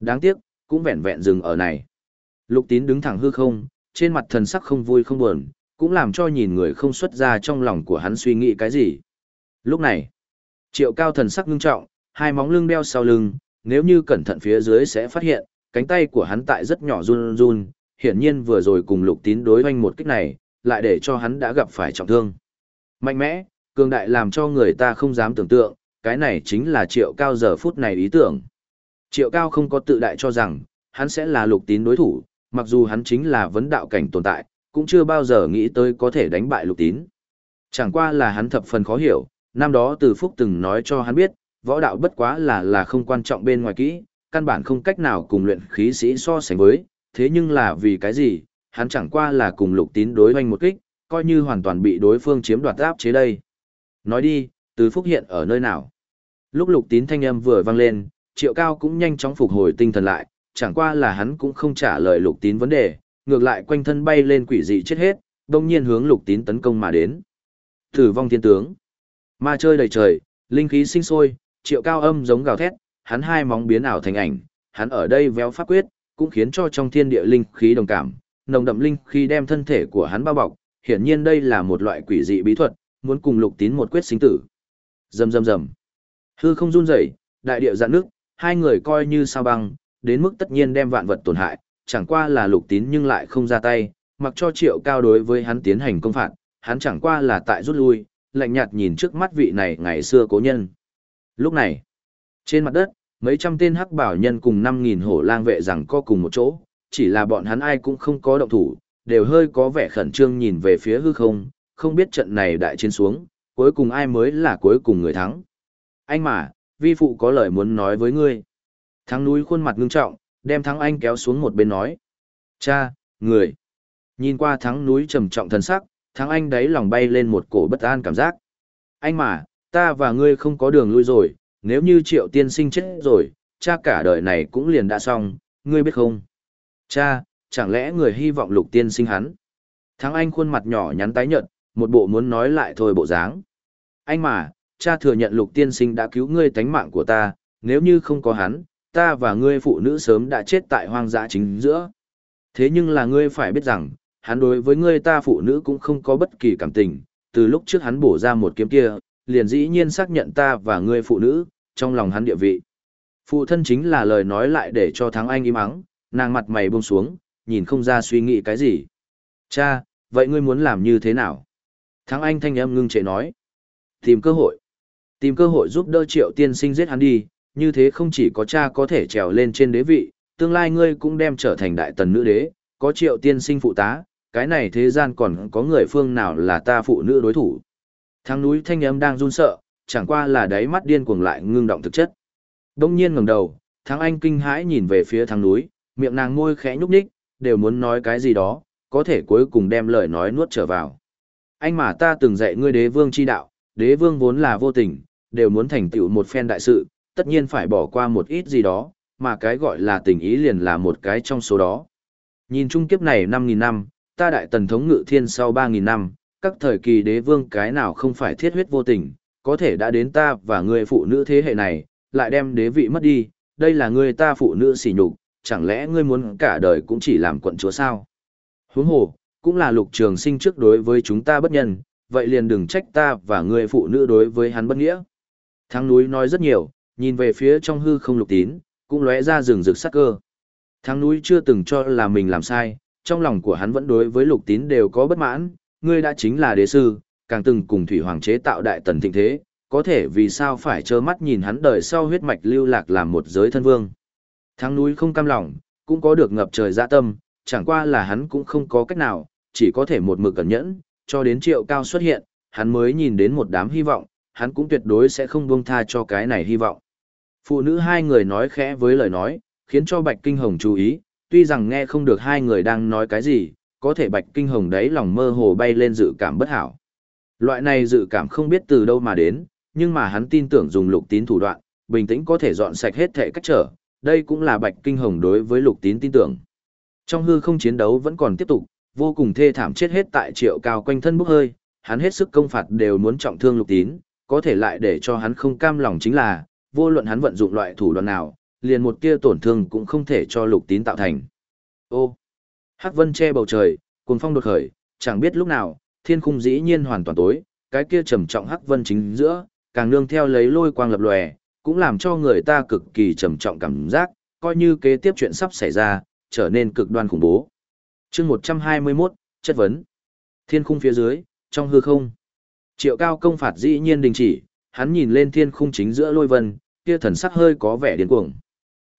Đáng tiếc, cũng vẹn vẹn dừng ở này. Lục tín đứng thẳng hư không, trên mặt thần sắc không vui không buồn, cũng làm cho nhìn người không xuất ra trong lòng của hắn suy nghĩ cái gì. Lúc này, triệu cao thần sắc ngưng trọng, hai móng lưng đeo sau lưng, nếu như cẩn thận phía dưới sẽ phát hiện, cánh tay của hắn tại rất nhỏ run run, hiển nhiên vừa rồi cùng lục tín đối hoanh một kích này, lại để cho hắn đã gặp phải trọng thương. Mạnh mẽ, cường đại làm cho người ta không dám tưởng tượng, cái này chính là triệu cao giờ phút này ý tưởng. Triệu cao không có tự đại cho rằng, hắn sẽ là lục tín đối thủ, mặc dù hắn chính là vấn đạo cảnh tồn tại, cũng chưa bao giờ nghĩ tới có thể đánh bại lục tín. Chẳng qua là hắn thập phần khó hiểu, năm đó từ phúc từng nói cho hắn biết, võ đạo bất quá là là không quan trọng bên ngoài kỹ, căn bản không cách nào cùng luyện khí sĩ so sánh với, thế nhưng là vì cái gì, hắn chẳng qua là cùng lục tín đối hoành một kích, coi như hoàn toàn bị đối phương chiếm đoạt áp chế đây. Nói đi, Từ Phúc hiện ở nơi nào? Lúc lục tín thanh âm vừa vang lên, triệu cao cũng nhanh chóng phục hồi tinh thần lại, chẳng qua là hắn cũng không trả lời lục tín vấn đề, ngược lại quanh thân bay lên quỷ dị chết hết, đồng nhiên hướng lục tín tấn công mà đến. Tử vong thiên tướng. Ma chơi đầy trời, linh khí sinh sôi, triệu cao âm giống gào thét, hắn hai móng biến ảo thành ảnh, hắn ở đây véo pháp quyết, cũng khiến cho trong thiên địa linh khí đồng cảm, nồng đậm linh khí đem thân thể của hắn bao bọc, hiển nhiên đây là một loại quỷ dị bí thuật, muốn cùng lục tín một quyết sinh tử. Rầm rầm rầm. Hư không run rẩy, đại địa dạn nước, hai người coi như sao băng, đến mức tất nhiên đem vạn vật tổn hại, chẳng qua là lục tín nhưng lại không ra tay, mặc cho triệu cao đối với hắn tiến hành công phạt, hắn chẳng qua là tại rút lui, lạnh nhạt nhìn trước mắt vị này ngày xưa cố nhân. Lúc này, trên mặt đất, mấy trăm tên hắc bảo nhân cùng năm nghìn hổ lang vệ rằng co cùng một chỗ, chỉ là bọn hắn ai cũng không có động thủ, đều hơi có vẻ khẩn trương nhìn về phía hư không, không biết trận này đại chiến xuống, cuối cùng ai mới là cuối cùng người thắng. Anh mà, vi phụ có lời muốn nói với ngươi. Thắng núi khuôn mặt ngưng trọng, đem thắng anh kéo xuống một bên nói. Cha, người. Nhìn qua thắng núi trầm trọng thần sắc, thắng anh đáy lòng bay lên một cổ bất an cảm giác. Anh mà, ta và ngươi không có đường lui rồi, nếu như triệu tiên sinh chết rồi, cha cả đời này cũng liền đã xong, ngươi biết không? Cha, chẳng lẽ người hy vọng lục tiên sinh hắn? Thắng anh khuôn mặt nhỏ nhắn tái nhợt, một bộ muốn nói lại thôi bộ dáng. Anh mà, cha thừa nhận lục tiên sinh đã cứu ngươi tánh mạng của ta, nếu như không có hắn, ta và ngươi phụ nữ sớm đã chết tại hoang dã chính giữa. Thế nhưng là ngươi phải biết rằng, hắn đối với ngươi ta phụ nữ cũng không có bất kỳ cảm tình, từ lúc trước hắn bổ ra một kiếm kia, liền dĩ nhiên xác nhận ta và ngươi phụ nữ, trong lòng hắn địa vị. Phụ thân chính là lời nói lại để cho thắng anh im ắng, nàng mặt mày buông xuống, nhìn không ra suy nghĩ cái gì. Cha, vậy ngươi muốn làm như thế nào? Thắng anh thanh âm ngưng trệ nói. Tìm cơ hội. Tìm cơ hội giúp đỡ triệu tiên sinh giết hắn đi, như thế không chỉ có cha có thể trèo lên trên đế vị, tương lai ngươi cũng đem trở thành đại tần nữ đế, có triệu tiên sinh phụ tá, cái này thế gian còn có người phương nào là ta phụ nữ đối thủ. Thang núi thanh âm đang run sợ, chẳng qua là đáy mắt điên cuồng lại ngưng động thực chất. Đông nhiên ngẩng đầu, thang anh kinh hãi nhìn về phía thang núi, miệng nàng môi khẽ nhúc nhích, đều muốn nói cái gì đó, có thể cuối cùng đem lời nói nuốt trở vào. Anh mà ta từng dạy ngươi đế vương chi đạo, đế vương vốn là vô tình, đều muốn thành tựu một phen đại sự, tất nhiên phải bỏ qua một ít gì đó, mà cái gọi là tình ý liền là một cái trong số đó. Nhìn chung kiếp này 5.000 năm, ta đại tần thống ngự thiên sau 3.000 năm, các thời kỳ đế vương cái nào không phải thiết huyết vô tình, có thể đã đến ta và người phụ nữ thế hệ này, lại đem đế vị mất đi, đây là người ta phụ nữ sỉ nhục, chẳng lẽ ngươi muốn cả đời cũng chỉ làm quận chúa sao? Huống hồ, cũng là lục trường sinh trước đối với chúng ta bất nhân, vậy liền đừng trách ta và người phụ nữ đối với hắn bất nghĩa. Thắng núi nói rất nhiều, nhìn về phía trong hư không lục tín, cũng lóe ra rừng rực sắc cơ. Thắng núi chưa từng cho là mình làm sai, trong lòng của hắn vẫn đối với lục tín đều có bất mãn, ngươi đã chính là đế sư, càng từng cùng thủy hoàng chế tạo đại tần thịnh thế, có thể vì sao phải trơ mắt nhìn hắn đời sau huyết mạch lưu lạc làm một giới thân vương. Thắng núi không cam lòng, cũng có được ngập trời dạ tâm, chẳng qua là hắn cũng không có cách nào, chỉ có thể một mực cẩn nhẫn, cho đến triệu cao xuất hiện, hắn mới nhìn đến một đám hy vọng, hắn cũng tuyệt đối sẽ không buông tha cho cái này hy vọng. Phụ nữ hai người nói khẽ với lời nói, khiến cho Bạch Kinh Hồng chú ý, tuy rằng nghe không được hai người đang nói cái gì, có thể Bạch Kinh Hồng đấy lòng mơ hồ bay lên dự cảm bất hảo. Loại này dự cảm không biết từ đâu mà đến, nhưng mà hắn tin tưởng dùng lục tín thủ đoạn, bình tĩnh có thể dọn sạch hết thể cách trở, đây cũng là Bạch Kinh Hồng đối với lục tín tin tưởng. Trong hư không chiến đấu vẫn còn tiếp tục, vô cùng thê thảm chết hết tại triệu cao quanh thân bốc hơi, hắn hết sức công phạt đều muốn trọng thương lục tín, có thể lại để cho hắn không cam lòng chính là, vô luận hắn vận dụng loại thủ đoạn nào, liền một tia tổn thương cũng không thể cho lục tín tạo thành. Ô! Hắc vân che bầu trời, cuồng phong đột khởi, chẳng biết lúc nào, thiên khung dĩ nhiên hoàn toàn tối, cái kia trầm trọng hắc vân chính giữa, càng nương theo lấy lôi quang lập lòe, cũng làm cho người ta cực kỳ trầm trọng cảm giác, coi như kế tiếp chuyện sắp xảy ra, trở nên cực đoan khủng bố. chương 121, chất vấn. Thiên khung phía dưới, trong hư không. Triệu cao công phạt dĩ nhiên đình chỉ, hắn nhìn lên thiên khung chính giữa lôi vân, kia thần sắc hơi có vẻ điên cuồng.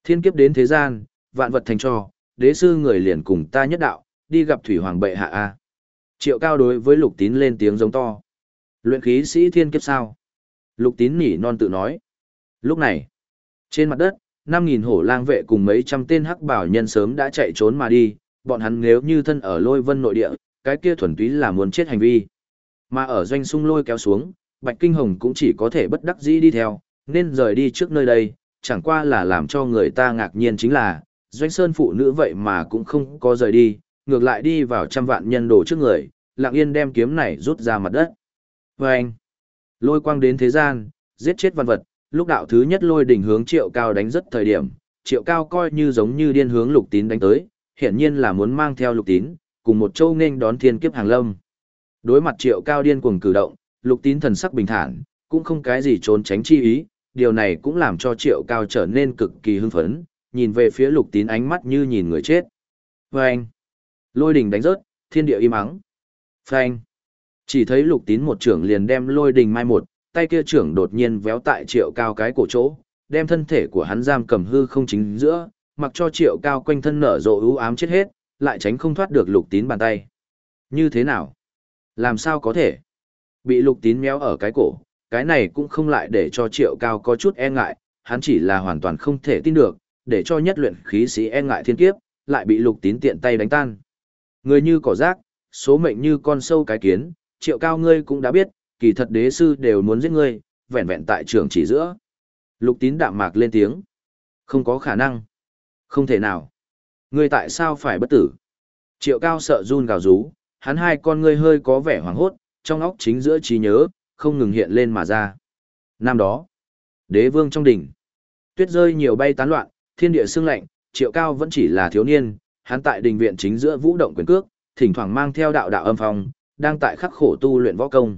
Thiên kiếp đến thế gian, vạn vật thành trò đế sư người liền cùng ta nhất đạo, đi gặp thủy hoàng bệ hạ a. Triệu cao đối với lục tín lên tiếng giống to. Luyện khí sĩ thiên kiếp sao? Lục tín nỉ non tự nói. Lúc này, trên mặt đất, 5.000 hổ lang vệ cùng mấy trăm tên hắc bảo nhân sớm đã chạy trốn mà đi, bọn hắn nếu như thân ở lôi vân nội địa, cái kia thuần túy là muốn chết hành vi. Mà ở doanh sung lôi kéo xuống, Bạch Kinh Hồng cũng chỉ có thể bất đắc dĩ đi theo, nên rời đi trước nơi đây, chẳng qua là làm cho người ta ngạc nhiên chính là, doanh sơn phụ nữ vậy mà cũng không có rời đi, ngược lại đi vào trăm vạn nhân đồ trước người, lặng yên đem kiếm này rút ra mặt đất. Và anh, lôi quang đến thế gian, giết chết văn vật, lúc đạo thứ nhất lôi đỉnh hướng triệu cao đánh rất thời điểm, triệu cao coi như giống như điên hướng lục tín đánh tới, hiển nhiên là muốn mang theo lục tín, cùng một châu nghênh đón thiên kiếp hàng lâm. Đối mặt triệu cao điên cuồng cử động, lục tín thần sắc bình thản, cũng không cái gì trốn tránh chi ý, điều này cũng làm cho triệu cao trở nên cực kỳ hưng phấn, nhìn về phía lục tín ánh mắt như nhìn người chết. Vâng! Lôi đình đánh rớt, thiên địa im ắng. Phanh! Chỉ thấy lục tín một trưởng liền đem lôi đình mai một, tay kia trưởng đột nhiên véo tại triệu cao cái cổ chỗ, đem thân thể của hắn giam cầm hư không chính giữa, mặc cho triệu cao quanh thân nở rộ ưu ám chết hết, lại tránh không thoát được lục tín bàn tay. Như thế nào? Làm sao có thể? Bị lục tín méo ở cái cổ, cái này cũng không lại để cho triệu cao có chút e ngại, hắn chỉ là hoàn toàn không thể tin được, để cho nhất luyện khí sĩ e ngại thiên kiếp, lại bị lục tín tiện tay đánh tan. Người như cỏ rác, số mệnh như con sâu cái kiến, triệu cao ngươi cũng đã biết, kỳ thật đế sư đều muốn giết ngươi, vẹn vẹn tại trường chỉ giữa. Lục tín đạm mạc lên tiếng. Không có khả năng. Không thể nào. Ngươi tại sao phải bất tử? Triệu cao sợ run gào rú, hắn hai con ngươi hơi có vẻ hoảng hốt, trong óc chính giữa trí nhớ, không ngừng hiện lên mà ra. Năm đó, đế vương trong đỉnh, tuyết rơi nhiều bay tán loạn, thiên địa sương lạnh, triệu cao vẫn chỉ là thiếu niên, hắn tại đình viện chính giữa vũ động quyền cước, thỉnh thoảng mang theo đạo đạo âm phong, đang tại khắc khổ tu luyện võ công.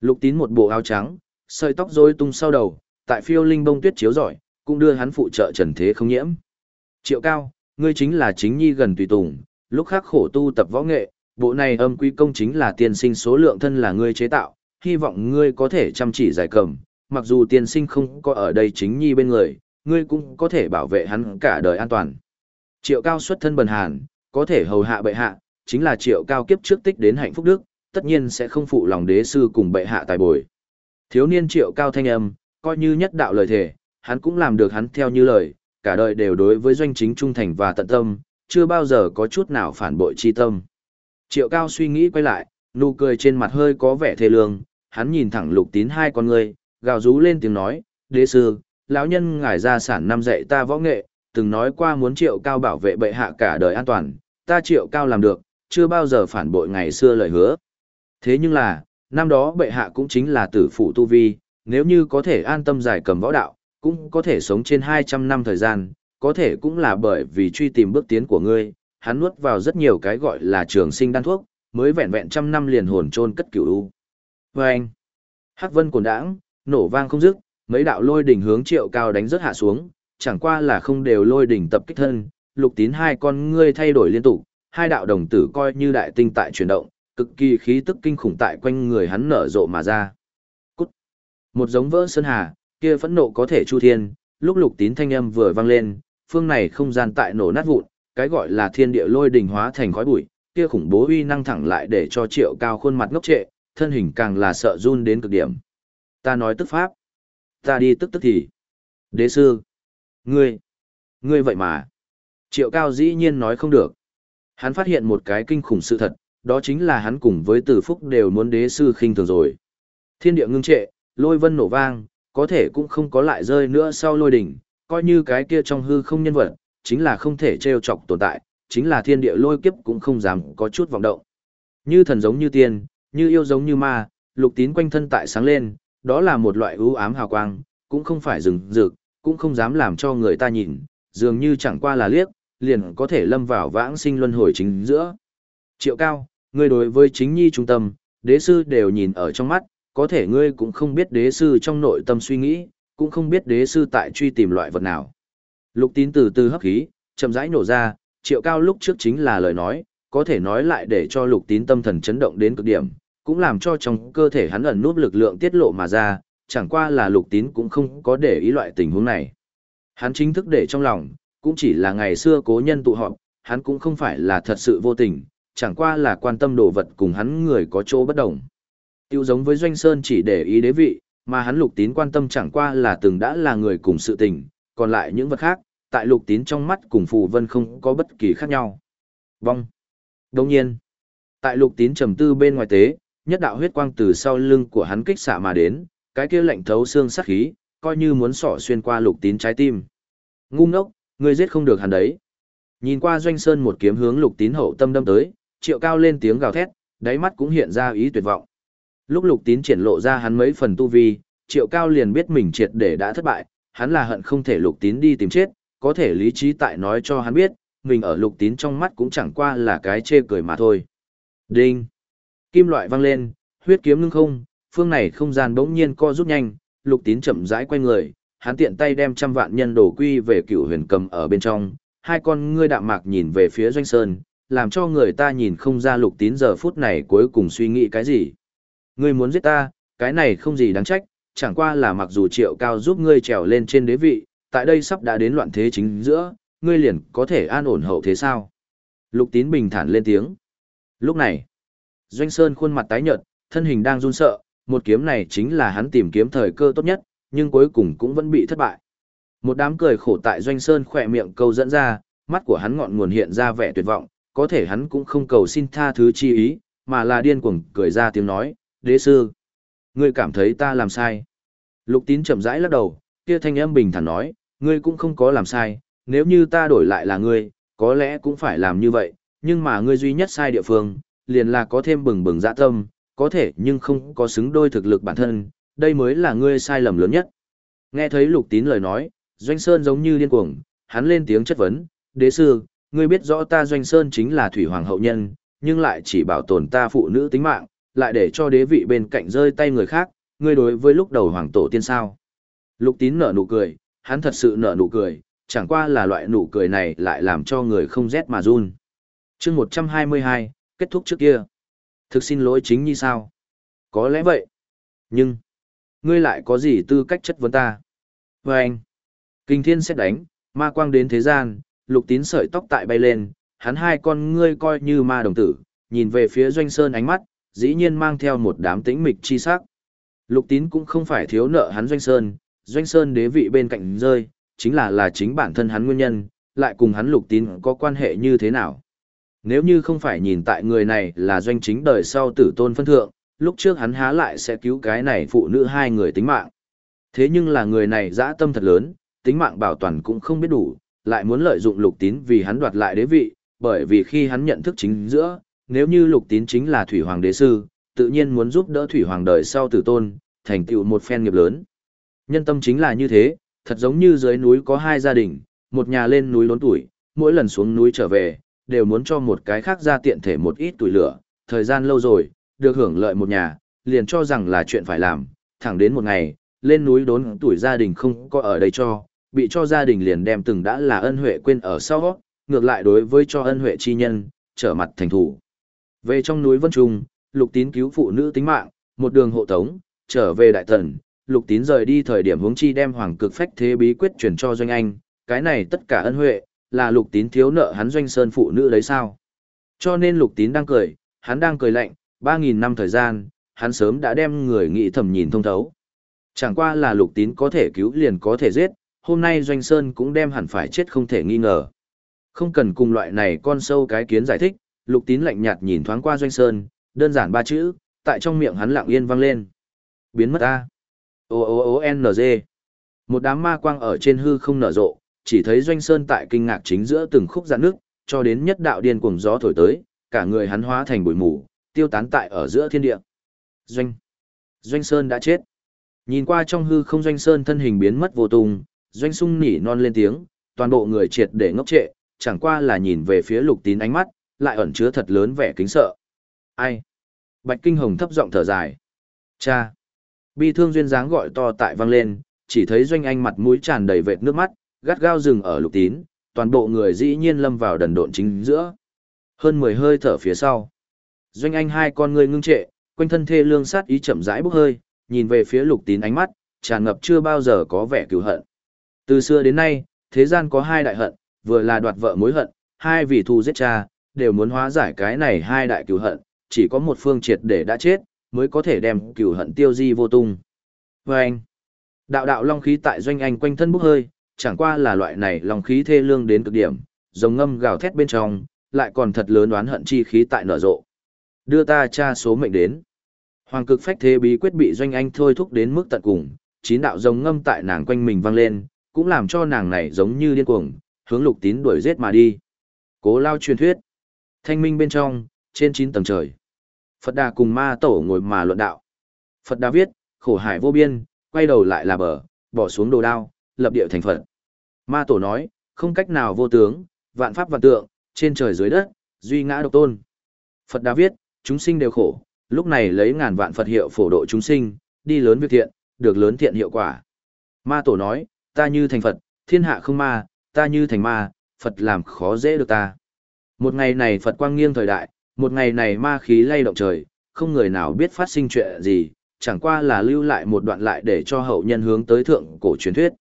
Lục tín một bộ áo trắng, sợi tóc rối tung sau đầu, tại phiêu linh bông tuyết chiếu giỏi, cũng đưa hắn phụ trợ trần thế không nhiễm. Triệu cao, ngươi chính là chính nhi gần tùy tùng, lúc khắc khổ tu tập võ nghệ, bộ này âm quy công chính là tiên sinh số lượng thân là ngươi chế tạo, hy vọng ngươi có thể chăm chỉ giải cầm, mặc dù tiên sinh không có ở đây chính nhi bên người, ngươi cũng có thể bảo vệ hắn cả đời an toàn. Triệu cao xuất thân bần hàn, có thể hầu hạ bệ hạ, chính là triệu cao kiếp trước tích đến hạnh phúc đức, tất nhiên sẽ không phụ lòng đế sư cùng bệ hạ tài bồi. Thiếu niên triệu cao thanh âm, coi như nhất đạo lời thể, hắn cũng làm được hắn theo như lời, cả đời đều đối với doanh chính trung thành và tận tâm, chưa bao giờ có chút nào phản bội chi tâm. Triệu cao suy nghĩ quay lại, nụ cười trên mặt hơi có vẻ thê lương, hắn nhìn thẳng lục tín hai con người, gào rú lên tiếng nói, đế sư, lão nhân ngài gia sản năm dạy ta võ nghệ, từng nói qua muốn triệu cao bảo vệ bệ hạ cả đời an toàn, ta triệu cao làm được, chưa bao giờ phản bội ngày xưa lời hứa. Thế nhưng là, năm đó bệ hạ cũng chính là tử phụ tu vi, nếu như có thể an tâm giải cầm võ đạo, cũng có thể sống trên 200 năm thời gian, có thể cũng là bởi vì truy tìm bước tiến của ngươi, hắn nuốt vào rất nhiều cái gọi là trường sinh đan thuốc, mới vẹn vẹn trăm năm liền hồn trôn cất cửu u. Vâng! anh, Hắc Vân cồn đãng, nổ vang không dứt, mấy đạo lôi đỉnh hướng triệu cao đánh rất hạ xuống, chẳng qua là không đều lôi đỉnh tập kích thân, lục tín hai con ngươi thay đổi liên tục, hai đạo đồng tử coi như đại tinh tại chuyển động, cực kỳ khí tức kinh khủng tại quanh người hắn nở rộ mà ra. Cút! Một giống vỡ sơn hà, kia phẫn nộ có thể chu thiên, lúc lục tín thanh âm vừa vang lên, phương này không gian tại nổ nát vụn, cái gọi là thiên địa lôi đỉnh hóa thành khói bụi, kia khủng bố uy năng thẳng lại để cho triệu cao khuôn mặt ngốc trệ, thân hình càng là sợ run đến cực điểm. Ta nói tức pháp. Ta đi tức tức thì. Đế sư. Ngươi. Ngươi vậy mà. Triệu cao dĩ nhiên nói không được. Hắn phát hiện một cái kinh khủng sự thật, đó chính là hắn cùng với tử phúc đều muốn đế sư khinh thường rồi. Thiên địa ngưng trệ, lôi vân nổ vang, có thể cũng không có lại rơi nữa sau lôi đỉnh, coi như cái kia trong hư không nhân vật, chính là không thể trêu chọc tồn tại, chính là thiên địa lôi kiếp cũng không dám có chút vọng động. Như thần giống như tiên, như yêu giống như ma, lục tín quanh thân tại sáng lên, đó là một loại ưu ám hào quang, cũng không phải rừng rực, cũng không dám làm cho người ta nhìn, dường như chẳng qua là liếc, liền có thể lâm vào vãng sinh luân hồi chính giữa. Triệu cao, ngươi đối với chính nhi trung tâm, đế sư đều nhìn ở trong mắt, có thể ngươi cũng không biết đế sư trong nội tâm suy nghĩ, cũng không biết đế sư tại truy tìm loại vật nào. Lục tín từ từ hấp khí, chậm rãi nổ ra, triệu cao lúc trước chính là lời nói, có thể nói lại để cho lục tín tâm thần chấn động đến cực điểm, cũng làm cho trong cơ thể hắn ẩn núp lực lượng tiết lộ mà ra, chẳng qua là lục tín cũng không có để ý loại tình huống này. Hắn chính thức để trong lòng, cũng chỉ là ngày xưa cố nhân tụ họp, hắn cũng không phải là thật sự vô tình, chẳng qua là quan tâm đồ vật cùng hắn người có chỗ bất đồng. Tiêu giống với Doanh Sơn chỉ để ý đế vị, mà hắn lục tín quan tâm chẳng qua là từng đã là người cùng sự tình, còn lại những vật khác, tại lục tín trong mắt cùng phù vân không có bất kỳ khác nhau. Vong. Đồng nhiên, tại lục tín trầm tư bên ngoài tế, nhất đạo huyết quang từ sau lưng của hắn kích xạ mà đến, cái kia lạnh thấu xương sắc khí, coi như muốn xỏ xuyên qua lục tín trái tim. Ngu ngốc, ngươi giết không được hắn đấy. Nhìn qua doanh sơn một kiếm hướng lục tín hậu tâm đâm tới, triệu cao lên tiếng gào thét, đáy mắt cũng hiện ra ý tuyệt vọng. Lúc lục tín triển lộ ra hắn mấy phần tu vi, triệu cao liền biết mình triệt để đã thất bại, hắn là hận không thể lục tín đi tìm chết, có thể lý trí tại nói cho hắn biết, mình ở lục tín trong mắt cũng chẳng qua là cái chê cười mà thôi. Đinh! Kim loại văng lên, huyết kiếm ngưng không, phương này không gian bỗng nhiên co rút nhanh, lục tín chậm rãi quay người, hắn tiện tay đem trăm vạn nhân đổ quy về cựu huyền cầm ở bên trong, hai con ngươi đạm mạc nhìn về phía doanh sơn, làm cho người ta nhìn không ra lục tín giờ phút này cuối cùng suy nghĩ cái gì. Ngươi muốn giết ta, cái này không gì đáng trách, chẳng qua là mặc dù triệu cao giúp ngươi trèo lên trên đế vị, tại đây sắp đã đến loạn thế chính giữa, ngươi liền có thể an ổn hậu thế sao? Lục tín bình thản lên tiếng. Lúc này, Doanh Sơn khuôn mặt tái nhợt, thân hình đang run sợ, một kiếm này chính là hắn tìm kiếm thời cơ tốt nhất, nhưng cuối cùng cũng vẫn bị thất bại. Một đám cười khổ tại Doanh Sơn khỏe miệng câu dẫn ra, mắt của hắn ngọn nguồn hiện ra vẻ tuyệt vọng, có thể hắn cũng không cầu xin tha thứ chi ý, mà là điên cuồng cười ra tiếng nói, đế sư. Ngươi cảm thấy ta làm sai. Lục tín chậm rãi lắc đầu, kia thanh âm bình thản nói, ngươi cũng không có làm sai, nếu như ta đổi lại là ngươi, có lẽ cũng phải làm như vậy, nhưng mà ngươi duy nhất sai địa phương, liền là có thêm bừng bừng dạ tâm, có thể nhưng không có xứng đôi thực lực bản thân, đây mới là ngươi sai lầm lớn nhất. Nghe thấy lục tín lời nói, Doanh Sơn giống như điên cuồng, hắn lên tiếng chất vấn, đế sư, ngươi biết rõ ta Doanh Sơn chính là thủy hoàng hậu nhân, nhưng lại chỉ bảo tồn ta phụ nữ tính mạng, lại để cho đế vị bên cạnh rơi tay người khác, ngươi đối với lúc đầu hoàng tổ tiên sao. Lục tín nở nụ cười, hắn thật sự nở nụ cười, chẳng qua là loại nụ cười này lại làm cho người không rét mà run. chương 122, kết thúc trước kia. Thực xin lỗi chính như sao? Có lẽ vậy. Nhưng, ngươi lại có gì tư cách chất vấn ta? Và anh, kinh thiên sẽ đánh, ma quang đến thế gian, lục tín sợi tóc tại bay lên, hắn hai con ngươi coi như ma đồng tử, nhìn về phía doanh sơn ánh mắt, dĩ nhiên mang theo một đám tĩnh mịch chi sắc. Lục tín cũng không phải thiếu nợ hắn doanh sơn, doanh sơn đế vị bên cạnh rơi, chính là là chính bản thân hắn nguyên nhân, lại cùng hắn lục tín có quan hệ như thế nào. Nếu như không phải nhìn tại người này là doanh chính đời sau tử tôn phân thượng, lúc trước hắn há lại sẽ cứu cái này phụ nữ hai người tính mạng. Thế nhưng là người này dã tâm thật lớn, tính mạng bảo toàn cũng không biết đủ, lại muốn lợi dụng lục tín vì hắn đoạt lại đế vị, bởi vì khi hắn nhận thức chính giữa, nếu như lục tín chính là thủy hoàng đế sư, tự nhiên muốn giúp đỡ thủy hoàng đời sau tử tôn, thành tựu một phen nghiệp lớn. Nhân tâm chính là như thế, thật giống như dưới núi có hai gia đình, một nhà lên núi lớn tuổi, mỗi lần xuống núi trở về, đều muốn cho một cái khác ra tiện thể một ít tuổi lửa, thời gian lâu rồi, được hưởng lợi một nhà, liền cho rằng là chuyện phải làm, thẳng đến một ngày, lên núi đốn tuổi gia đình không có ở đây cho, bị cho gia đình liền đem từng đã là ân huệ quên ở sau, ngược lại đối với cho ân huệ chi nhân, trở mặt thành thủ. Về trong núi Vân Trung, Lục Tín cứu phụ nữ tính mạng, một đường hộ tống, trở về đại tần, Lục Tín rời đi thời điểm hướng chi đem hoàng cực phách thế bí quyết truyền cho doanh anh, cái này tất cả ân huệ, là lục tín thiếu nợ hắn doanh sơn phụ nữ đấy sao. Cho nên lục tín đang cười, hắn đang cười lạnh, ba nghìn năm thời gian, hắn sớm đã đem người nghĩ thầm nhìn thông thấu. Chẳng qua là lục tín có thể cứu liền có thể giết, hôm nay doanh sơn cũng đem hẳn phải chết không thể nghi ngờ. Không cần cùng loại này con sâu cái kiến giải thích, lục tín lạnh nhạt nhìn thoáng qua doanh sơn, đơn giản ba chữ, tại trong miệng hắn lặng yên vang lên. Biến mất ta. O O O N G. Một đám ma quang ở trên hư không nở rộ, chỉ thấy doanh sơn tại kinh ngạc chính giữa từng khúc dạn nước, cho đến nhất đạo điên cuồng gió thổi tới, cả người hắn hóa thành bụi mù, tiêu tán tại ở giữa thiên địa. Doanh. Doanh Sơn đã chết. Nhìn qua trong hư không Doanh Sơn thân hình biến mất vô tung, Doanh Sung nỉ non lên tiếng, toàn bộ người triệt để ngốc trệ, chẳng qua là nhìn về phía lục tín ánh mắt, lại ẩn chứa thật lớn vẻ kính sợ. Ai? Bạch Kinh Hồng thấp giọng thở dài. Cha. Bi thương duyên dáng gọi to tại vang lên, chỉ thấy Doanh Anh mặt mũi tràn đầy vệt nước mắt, gắt gao rừng ở lục tín, toàn bộ người dĩ nhiên lâm vào đần độn chính giữa. Hơn 10 hơi thở phía sau. Doanh anh hai con người ngưng trệ, quanh thân thê lương sát ý chậm rãi bốc hơi, nhìn về phía lục tín ánh mắt, tràn ngập chưa bao giờ có vẻ cựu hận. Từ xưa đến nay, thế gian có hai đại hận, vừa là đoạt vợ mối hận, hai vì thù giết cha, đều muốn hóa giải cái này hai đại cựu hận, chỉ có một phương triệt để đã chết, mới có thể đem cửu hận tiêu di vô tung. Và anh, đạo đạo long khí tại doanh anh quanh thân bốc hơi, chẳng qua là loại này lòng khí thê lương đến cực điểm, giống ngâm gào thét bên trong, lại còn thật lớn oán hận chi khí tại nở rộ. Đưa ta cha số mệnh đến. Hoàng cực phách thế bí quyết bị doanh anh thôi thúc đến mức tận cùng, chín đạo rồng ngâm tại nàng quanh mình vang lên, cũng làm cho nàng này giống như điên cuồng, hướng lục tín đuổi giết mà đi. Cố lao truyền thuyết. Thanh minh bên trong, trên chín tầng trời. Phật Đà cùng ma tổ ngồi mà luận đạo. Phật Đà viết, khổ hải vô biên, quay đầu lại là bờ, bỏ xuống đồ đao, lập địa thành Phật. Ma tổ nói, không cách nào vô tướng, vạn pháp vạn tượng, trên trời dưới đất, duy ngã độc tôn. Phật đã viết, chúng sinh đều khổ, lúc này lấy ngàn vạn Phật hiệu phổ độ chúng sinh, đi lớn việc thiện, được lớn thiện hiệu quả. Ma tổ nói, ta như thành Phật, thiên hạ không ma, ta như thành ma, Phật làm khó dễ được ta. Một ngày này Phật quang nghiêng thời đại, một ngày này ma khí lay động trời, không người nào biết phát sinh chuyện gì, chẳng qua là lưu lại một đoạn lại để cho hậu nhân hướng tới thượng cổ truyền thuyết.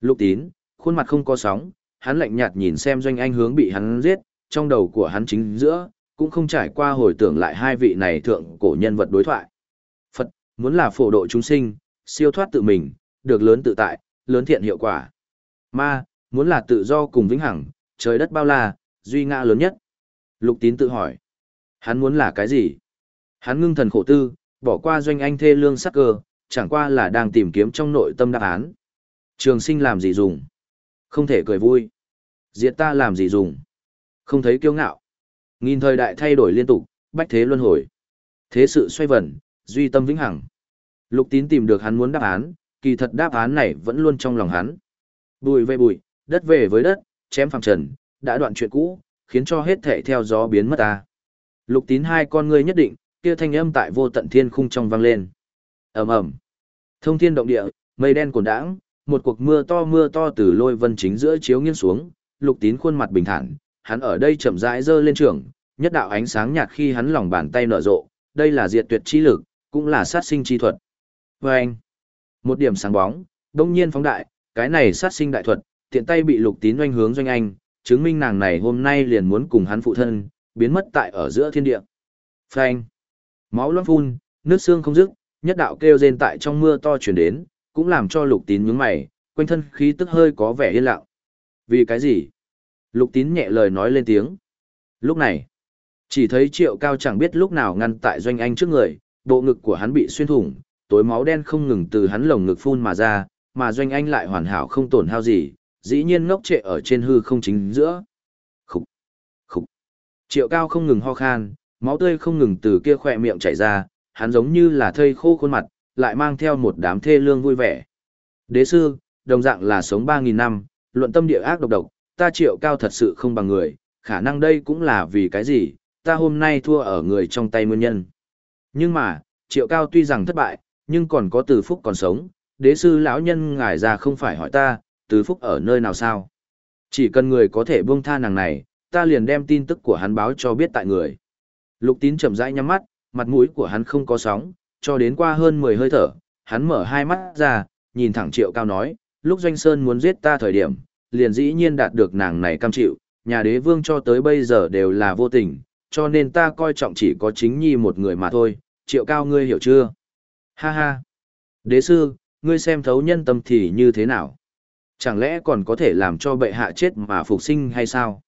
Lục tín, khuôn mặt không có sóng, hắn lạnh nhạt nhìn xem doanh anh hướng bị hắn giết, trong đầu của hắn chính giữa, cũng không trải qua hồi tưởng lại hai vị này thượng cổ nhân vật đối thoại. Phật, muốn là phổ độ chúng sinh, siêu thoát tự mình, được lớn tự tại, lớn thiện hiệu quả. Ma, muốn là tự do cùng vĩnh hằng, trời đất bao la, duy ngã lớn nhất. Lục tín tự hỏi, hắn muốn là cái gì? Hắn ngưng thần khổ tư, bỏ qua doanh anh thê lương sắc cơ, chẳng qua là đang tìm kiếm trong nội tâm đáp án. Trường sinh làm gì dùng? Không thể cười vui. Diệt ta làm gì dùng? Không thấy kiêu ngạo. Nghìn thời đại thay đổi liên tục, bách thế luân hồi. Thế sự xoay vần, duy tâm vĩnh hằng. Lục tín tìm được hắn muốn đáp án, kỳ thật đáp án này vẫn luôn trong lòng hắn. Bùi về bụi, đất về với đất, chém phẳng trần, đã đoạn chuyện cũ, khiến cho hết thể theo gió biến mất ta. Lục tín hai con ngươi nhất định, kia thanh âm tại vô tận thiên khung trong vang lên. ầm ầm, thông thiên động địa, mây đen cuồn đãng, một cuộc mưa to mưa to từ lôi vân chính giữa chiếu nghiêng xuống. Lục tín khuôn mặt bình thản, hắn ở đây chậm rãi giơ lên trường, nhất đạo ánh sáng nhạt khi hắn lòng bàn tay nở rộ, đây là diệt tuyệt chi lực, cũng là sát sinh chi thuật. Và anh, một điểm sáng bóng, đông nhiên phóng đại, cái này sát sinh đại thuật, tiện tay bị lục tín doanh hướng doanh anh, chứng minh nàng này hôm nay liền muốn cùng hắn phụ thân, biến mất tại ở giữa thiên địa. Phanh, máu loang phun, nước xương không dứt, nhất đạo kêu rên tại trong mưa to chuyển đến, cũng làm cho lục tín nhướng mày, quanh thân khí tức hơi có vẻ yên lặng. Vì cái gì? Lục tín nhẹ lời nói lên tiếng. Lúc này, chỉ thấy triệu cao chẳng biết lúc nào ngăn tại doanh anh trước người, bộ ngực của hắn bị xuyên thủng, tối máu đen không ngừng từ hắn lồng ngực phun mà ra, mà doanh anh lại hoàn hảo không tổn hao gì, dĩ nhiên ngốc trệ ở trên hư không chính giữa. Khúc, khúc. Triệu cao không ngừng ho khan, máu tươi không ngừng từ kia khỏe miệng chảy ra, hắn giống như là thây khô khuôn mặt, lại mang theo một đám thê lương vui vẻ. Đế sư, đồng dạng là sống 3.000 năm, luận tâm địa ác độc độc, ta triệu cao thật sự không bằng người, khả năng đây cũng là vì cái gì, ta hôm nay thua ở người trong tay nguyên nhân. Nhưng mà, triệu cao tuy rằng thất bại, nhưng còn có từ phúc còn sống, đế sư lão nhân ngài ra không phải hỏi ta, từ phúc ở nơi nào sao. Chỉ cần người có thể buông tha nàng này, ta liền đem tin tức của hắn báo cho biết tại người. Lục tín chậm rãi nhắm mắt, mặt mũi của hắn không có sóng, cho đến qua hơn 10 hơi thở, hắn mở hai mắt ra, nhìn thẳng triệu cao nói, lúc doanh sơn muốn giết ta thời điểm, liền dĩ nhiên đạt được nàng này cam chịu, nhà đế vương cho tới bây giờ đều là vô tình, cho nên ta coi trọng chỉ có chính nhi một người mà thôi, triệu cao ngươi hiểu chưa? Ha ha! Đế sư, ngươi xem thấu nhân tâm thì như thế nào? Chẳng lẽ còn có thể làm cho bệ hạ chết mà phục sinh hay sao?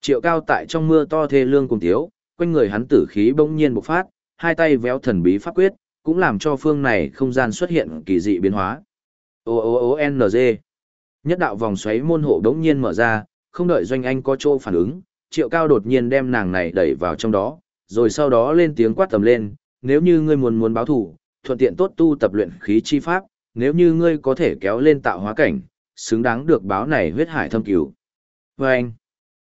Triệu cao tại trong mưa to thê lương cùng tiếu, quanh người hắn tử khí bỗng nhiên bộc phát, hai tay véo thần bí pháp quyết, cũng làm cho phương này không gian xuất hiện kỳ dị biến hóa. O O O N G Nhất đạo vòng xoáy môn hộ đống nhiên mở ra, không đợi doanh anh có chỗ phản ứng, triệu cao đột nhiên đem nàng này đẩy vào trong đó, rồi sau đó lên tiếng quát tầm lên, nếu như ngươi muốn muốn báo thủ, thuận tiện tốt tu tập luyện khí chi pháp, nếu như ngươi có thể kéo lên tạo hóa cảnh, xứng đáng được báo này huyết hải thâm cứu. Và vâng. anh,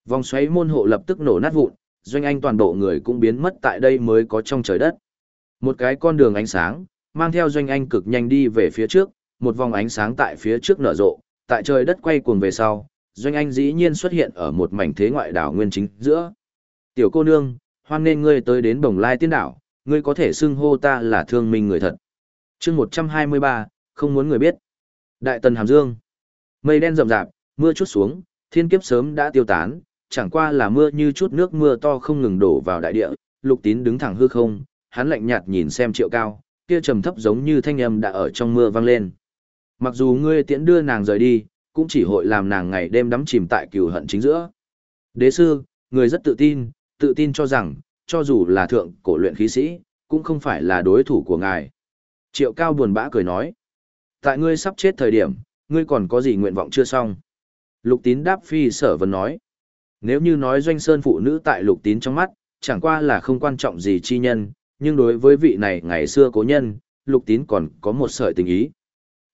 vòng xoáy môn hộ lập tức nổ nát vụn, doanh anh toàn bộ người cũng biến mất tại đây mới có trong trời đất. Một cái con đường ánh sáng, mang theo doanh anh cực nhanh đi về phía trước, một vòng ánh sáng tại phía trước nở rộ, tại trời đất quay cuồng về sau, Doanh Anh dĩ nhiên xuất hiện ở một mảnh thế ngoại đảo nguyên chính giữa. Tiểu cô nương, hoan nên ngươi tới đến bồng lai tiên đảo, ngươi có thể xưng hô ta là thương minh người thật. chương 123, không muốn người biết. Đại tần Hàm Dương. Mây đen rậm rạp, mưa chút xuống, thiên kiếp sớm đã tiêu tán, chẳng qua là mưa như chút nước mưa to không ngừng đổ vào đại địa. Lục tín đứng thẳng hư không, hắn lạnh nhạt nhìn xem triệu cao, kia trầm thấp giống như thanh âm đã ở trong mưa vang lên. Mặc dù ngươi tiễn đưa nàng rời đi, cũng chỉ hội làm nàng ngày đêm đắm chìm tại cừu hận chính giữa. Đế sư, người rất tự tin, tự tin cho rằng, cho dù là thượng cổ luyện khí sĩ, cũng không phải là đối thủ của ngài. Triệu Cao buồn bã cười nói. Tại ngươi sắp chết thời điểm, ngươi còn có gì nguyện vọng chưa xong? Lục tín đáp phi sở vấn nói. Nếu như nói doanh sơn phụ nữ tại lục tín trong mắt, chẳng qua là không quan trọng gì chi nhân, nhưng đối với vị này ngày xưa cố nhân, lục tín còn có một sợi tình ý.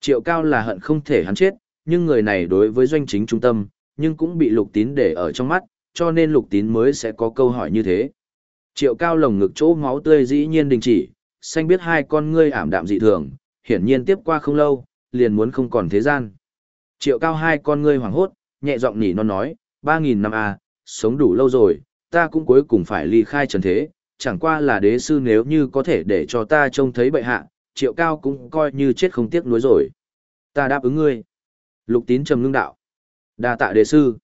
Triệu cao là hận không thể hắn chết, nhưng người này đối với doanh chính trung tâm, nhưng cũng bị lục tín để ở trong mắt, cho nên lục tín mới sẽ có câu hỏi như thế. Triệu cao lồng ngực chỗ máu tươi dĩ nhiên đình chỉ, xanh biết hai con ngươi ảm đạm dị thường, hiển nhiên tiếp qua không lâu, liền muốn không còn thế gian. Triệu cao hai con ngươi hoảng hốt, nhẹ giọng nỉ non nói, ba nghìn năm a, sống đủ lâu rồi, ta cũng cuối cùng phải ly khai trần thế, chẳng qua là đế sư nếu như có thể để cho ta trông thấy bệ hạ, triệu cao cũng coi như chết không tiếc nuối rồi. Ta đáp ứng ngươi. Lục tín trầm ngưng đạo. đa tạ đế sư.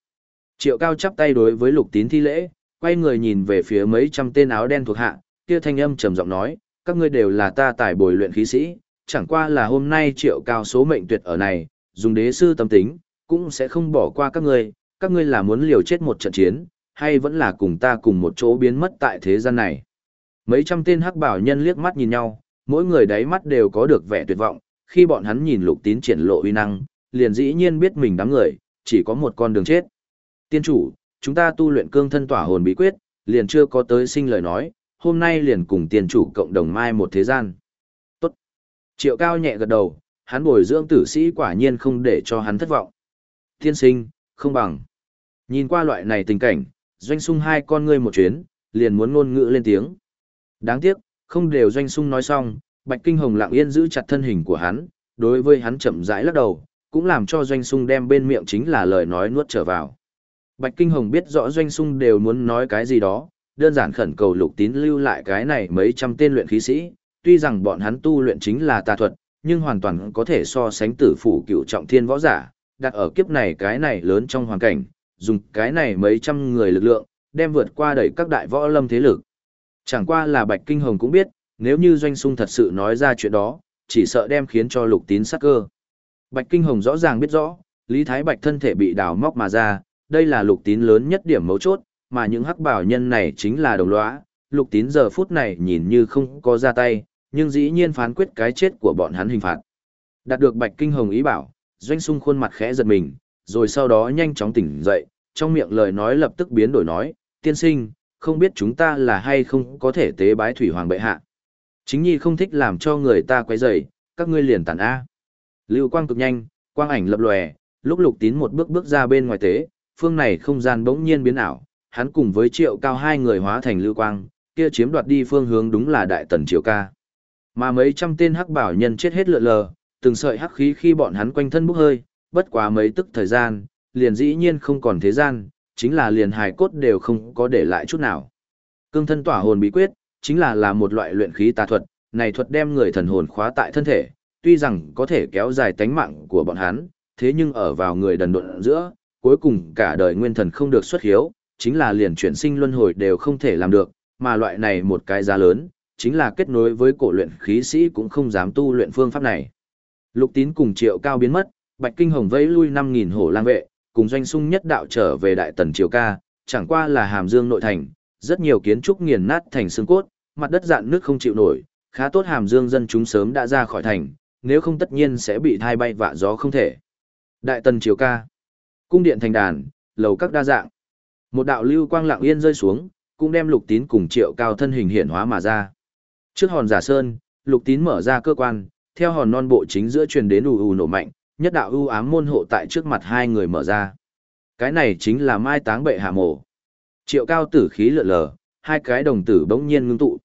Triệu cao chắp tay đối với lục tín thi lễ, quay người nhìn về phía mấy trăm tên áo đen thuộc hạ, kia thanh âm trầm giọng nói, các ngươi đều là ta tài bồi luyện khí sĩ, chẳng qua là hôm nay triệu cao số mệnh tuyệt ở này, dùng đế sư tâm tính, cũng sẽ không bỏ qua các ngươi, các ngươi là muốn liều chết một trận chiến, hay vẫn là cùng ta cùng một chỗ biến mất tại thế gian này. Mấy trăm tên hắc bảo nhân liếc mắt nhìn nhau, mỗi người đáy mắt đều có được vẻ tuyệt vọng, khi bọn hắn nhìn lục tín triển lộ uy năng, liền dĩ nhiên biết mình đám người, chỉ có một con đường chết. Tiên chủ, chúng ta tu luyện cương thân tỏa hồn bí quyết, liền chưa có tới sinh lời nói, hôm nay liền cùng tiên chủ cộng đồng mai một thế gian. Tốt. Triệu cao nhẹ gật đầu, hắn bồi dưỡng tử sĩ quả nhiên không để cho hắn thất vọng. Tiên sinh, không bằng. Nhìn qua loại này tình cảnh, doanh sung hai con ngươi một chuyến, liền muốn ngôn ngữ lên tiếng. Đáng tiếc, không đều doanh sung nói xong, Bạch Kinh Hồng lặng yên giữ chặt thân hình của hắn, đối với hắn chậm rãi lắc đầu, cũng làm cho doanh sung đem bên miệng chính là lời nói nuốt trở vào. Bạch Kinh Hồng biết rõ doanh sung đều muốn nói cái gì đó, đơn giản khẩn cầu lục tín lưu lại cái này mấy trăm tên luyện khí sĩ, tuy rằng bọn hắn tu luyện chính là tà thuật, nhưng hoàn toàn có thể so sánh tử phủ cựu trọng thiên võ giả, đặt ở kiếp này cái này lớn trong hoàn cảnh, dùng cái này mấy trăm người lực lượng, đem vượt qua đẩy các đại võ lâm thế lực. Chẳng qua là Bạch Kinh Hồng cũng biết, nếu như Doanh Sung thật sự nói ra chuyện đó, chỉ sợ đem khiến cho lục tín sắc cơ. Bạch Kinh Hồng rõ ràng biết rõ, Lý Thái Bạch thân thể bị đào móc mà ra, đây là lục tín lớn nhất điểm mấu chốt, mà những hắc bảo nhân này chính là đồng lõa. Lục tín giờ phút này nhìn như không có ra tay, nhưng dĩ nhiên phán quyết cái chết của bọn hắn hình phạt. Đạt được Bạch Kinh Hồng ý bảo, Doanh Sung khuôn mặt khẽ giật mình, rồi sau đó nhanh chóng tỉnh dậy, trong miệng lời nói lập tức biến đổi nói, tiên sinh, không biết chúng ta là hay không có thể tế bái thủy hoàng bệ hạ. Chính nhi không thích làm cho người ta quấy rầy, các ngươi liền tản A. Lưu quang cực nhanh, quang ảnh lập lòe, lúc lục tín một bước bước ra bên ngoài tế, phương này không gian bỗng nhiên biến ảo, hắn cùng với triệu cao hai người hóa thành lưu quang, kia chiếm đoạt đi phương hướng đúng là đại tần triệu ca. Mà mấy trăm tên hắc bảo nhân chết hết lượn lờ, từng sợi hắc khí khi bọn hắn quanh thân bốc hơi, bất quá mấy tức thời gian, liền dĩ nhiên không còn thế gian, chính là liền hài cốt đều không có để lại chút nào. Cương thân tỏa hồn bí quyết, chính là là một loại luyện khí tà thuật, này thuật đem người thần hồn khóa tại thân thể, tuy rằng có thể kéo dài tánh mạng của bọn hắn, thế nhưng ở vào người đần độn giữa, cuối cùng cả đời nguyên thần không được xuất hiếu, chính là liền chuyển sinh luân hồi đều không thể làm được, mà loại này một cái giá lớn, chính là kết nối với cổ luyện khí sĩ cũng không dám tu luyện phương pháp này. Lục tín cùng triệu cao biến mất, Bạch Kinh Hồng vẫy lui 5.000 hổ lang vệ, cùng doanh sung nhất đạo trở về đại tần triều ca, chẳng qua là hàm dương nội thành, rất nhiều kiến trúc nghiền nát thành xương cốt, mặt đất dạn nước không chịu nổi, khá tốt hàm dương dân chúng sớm đã ra khỏi thành, nếu không tất nhiên sẽ bị thai bay vạ gió không thể. Đại tần triều ca, cung điện thành đàn, lầu các đa dạng. Một đạo lưu quang lặng yên rơi xuống, cũng đem lục tín cùng triệu cao thân hình hiện hóa mà ra. Trước hòn giả sơn, lục tín mở ra cơ quan, theo hòn non bộ chính giữa truyền đến ù ù nổ mạnh, nhất đạo ưu ám môn hộ tại trước mặt hai người mở ra. Cái này chính là mai táng bệ hạ mộ. Triệu cao tử khí lượn lờ, hai cái đồng tử bỗng nhiên ngưng tụ.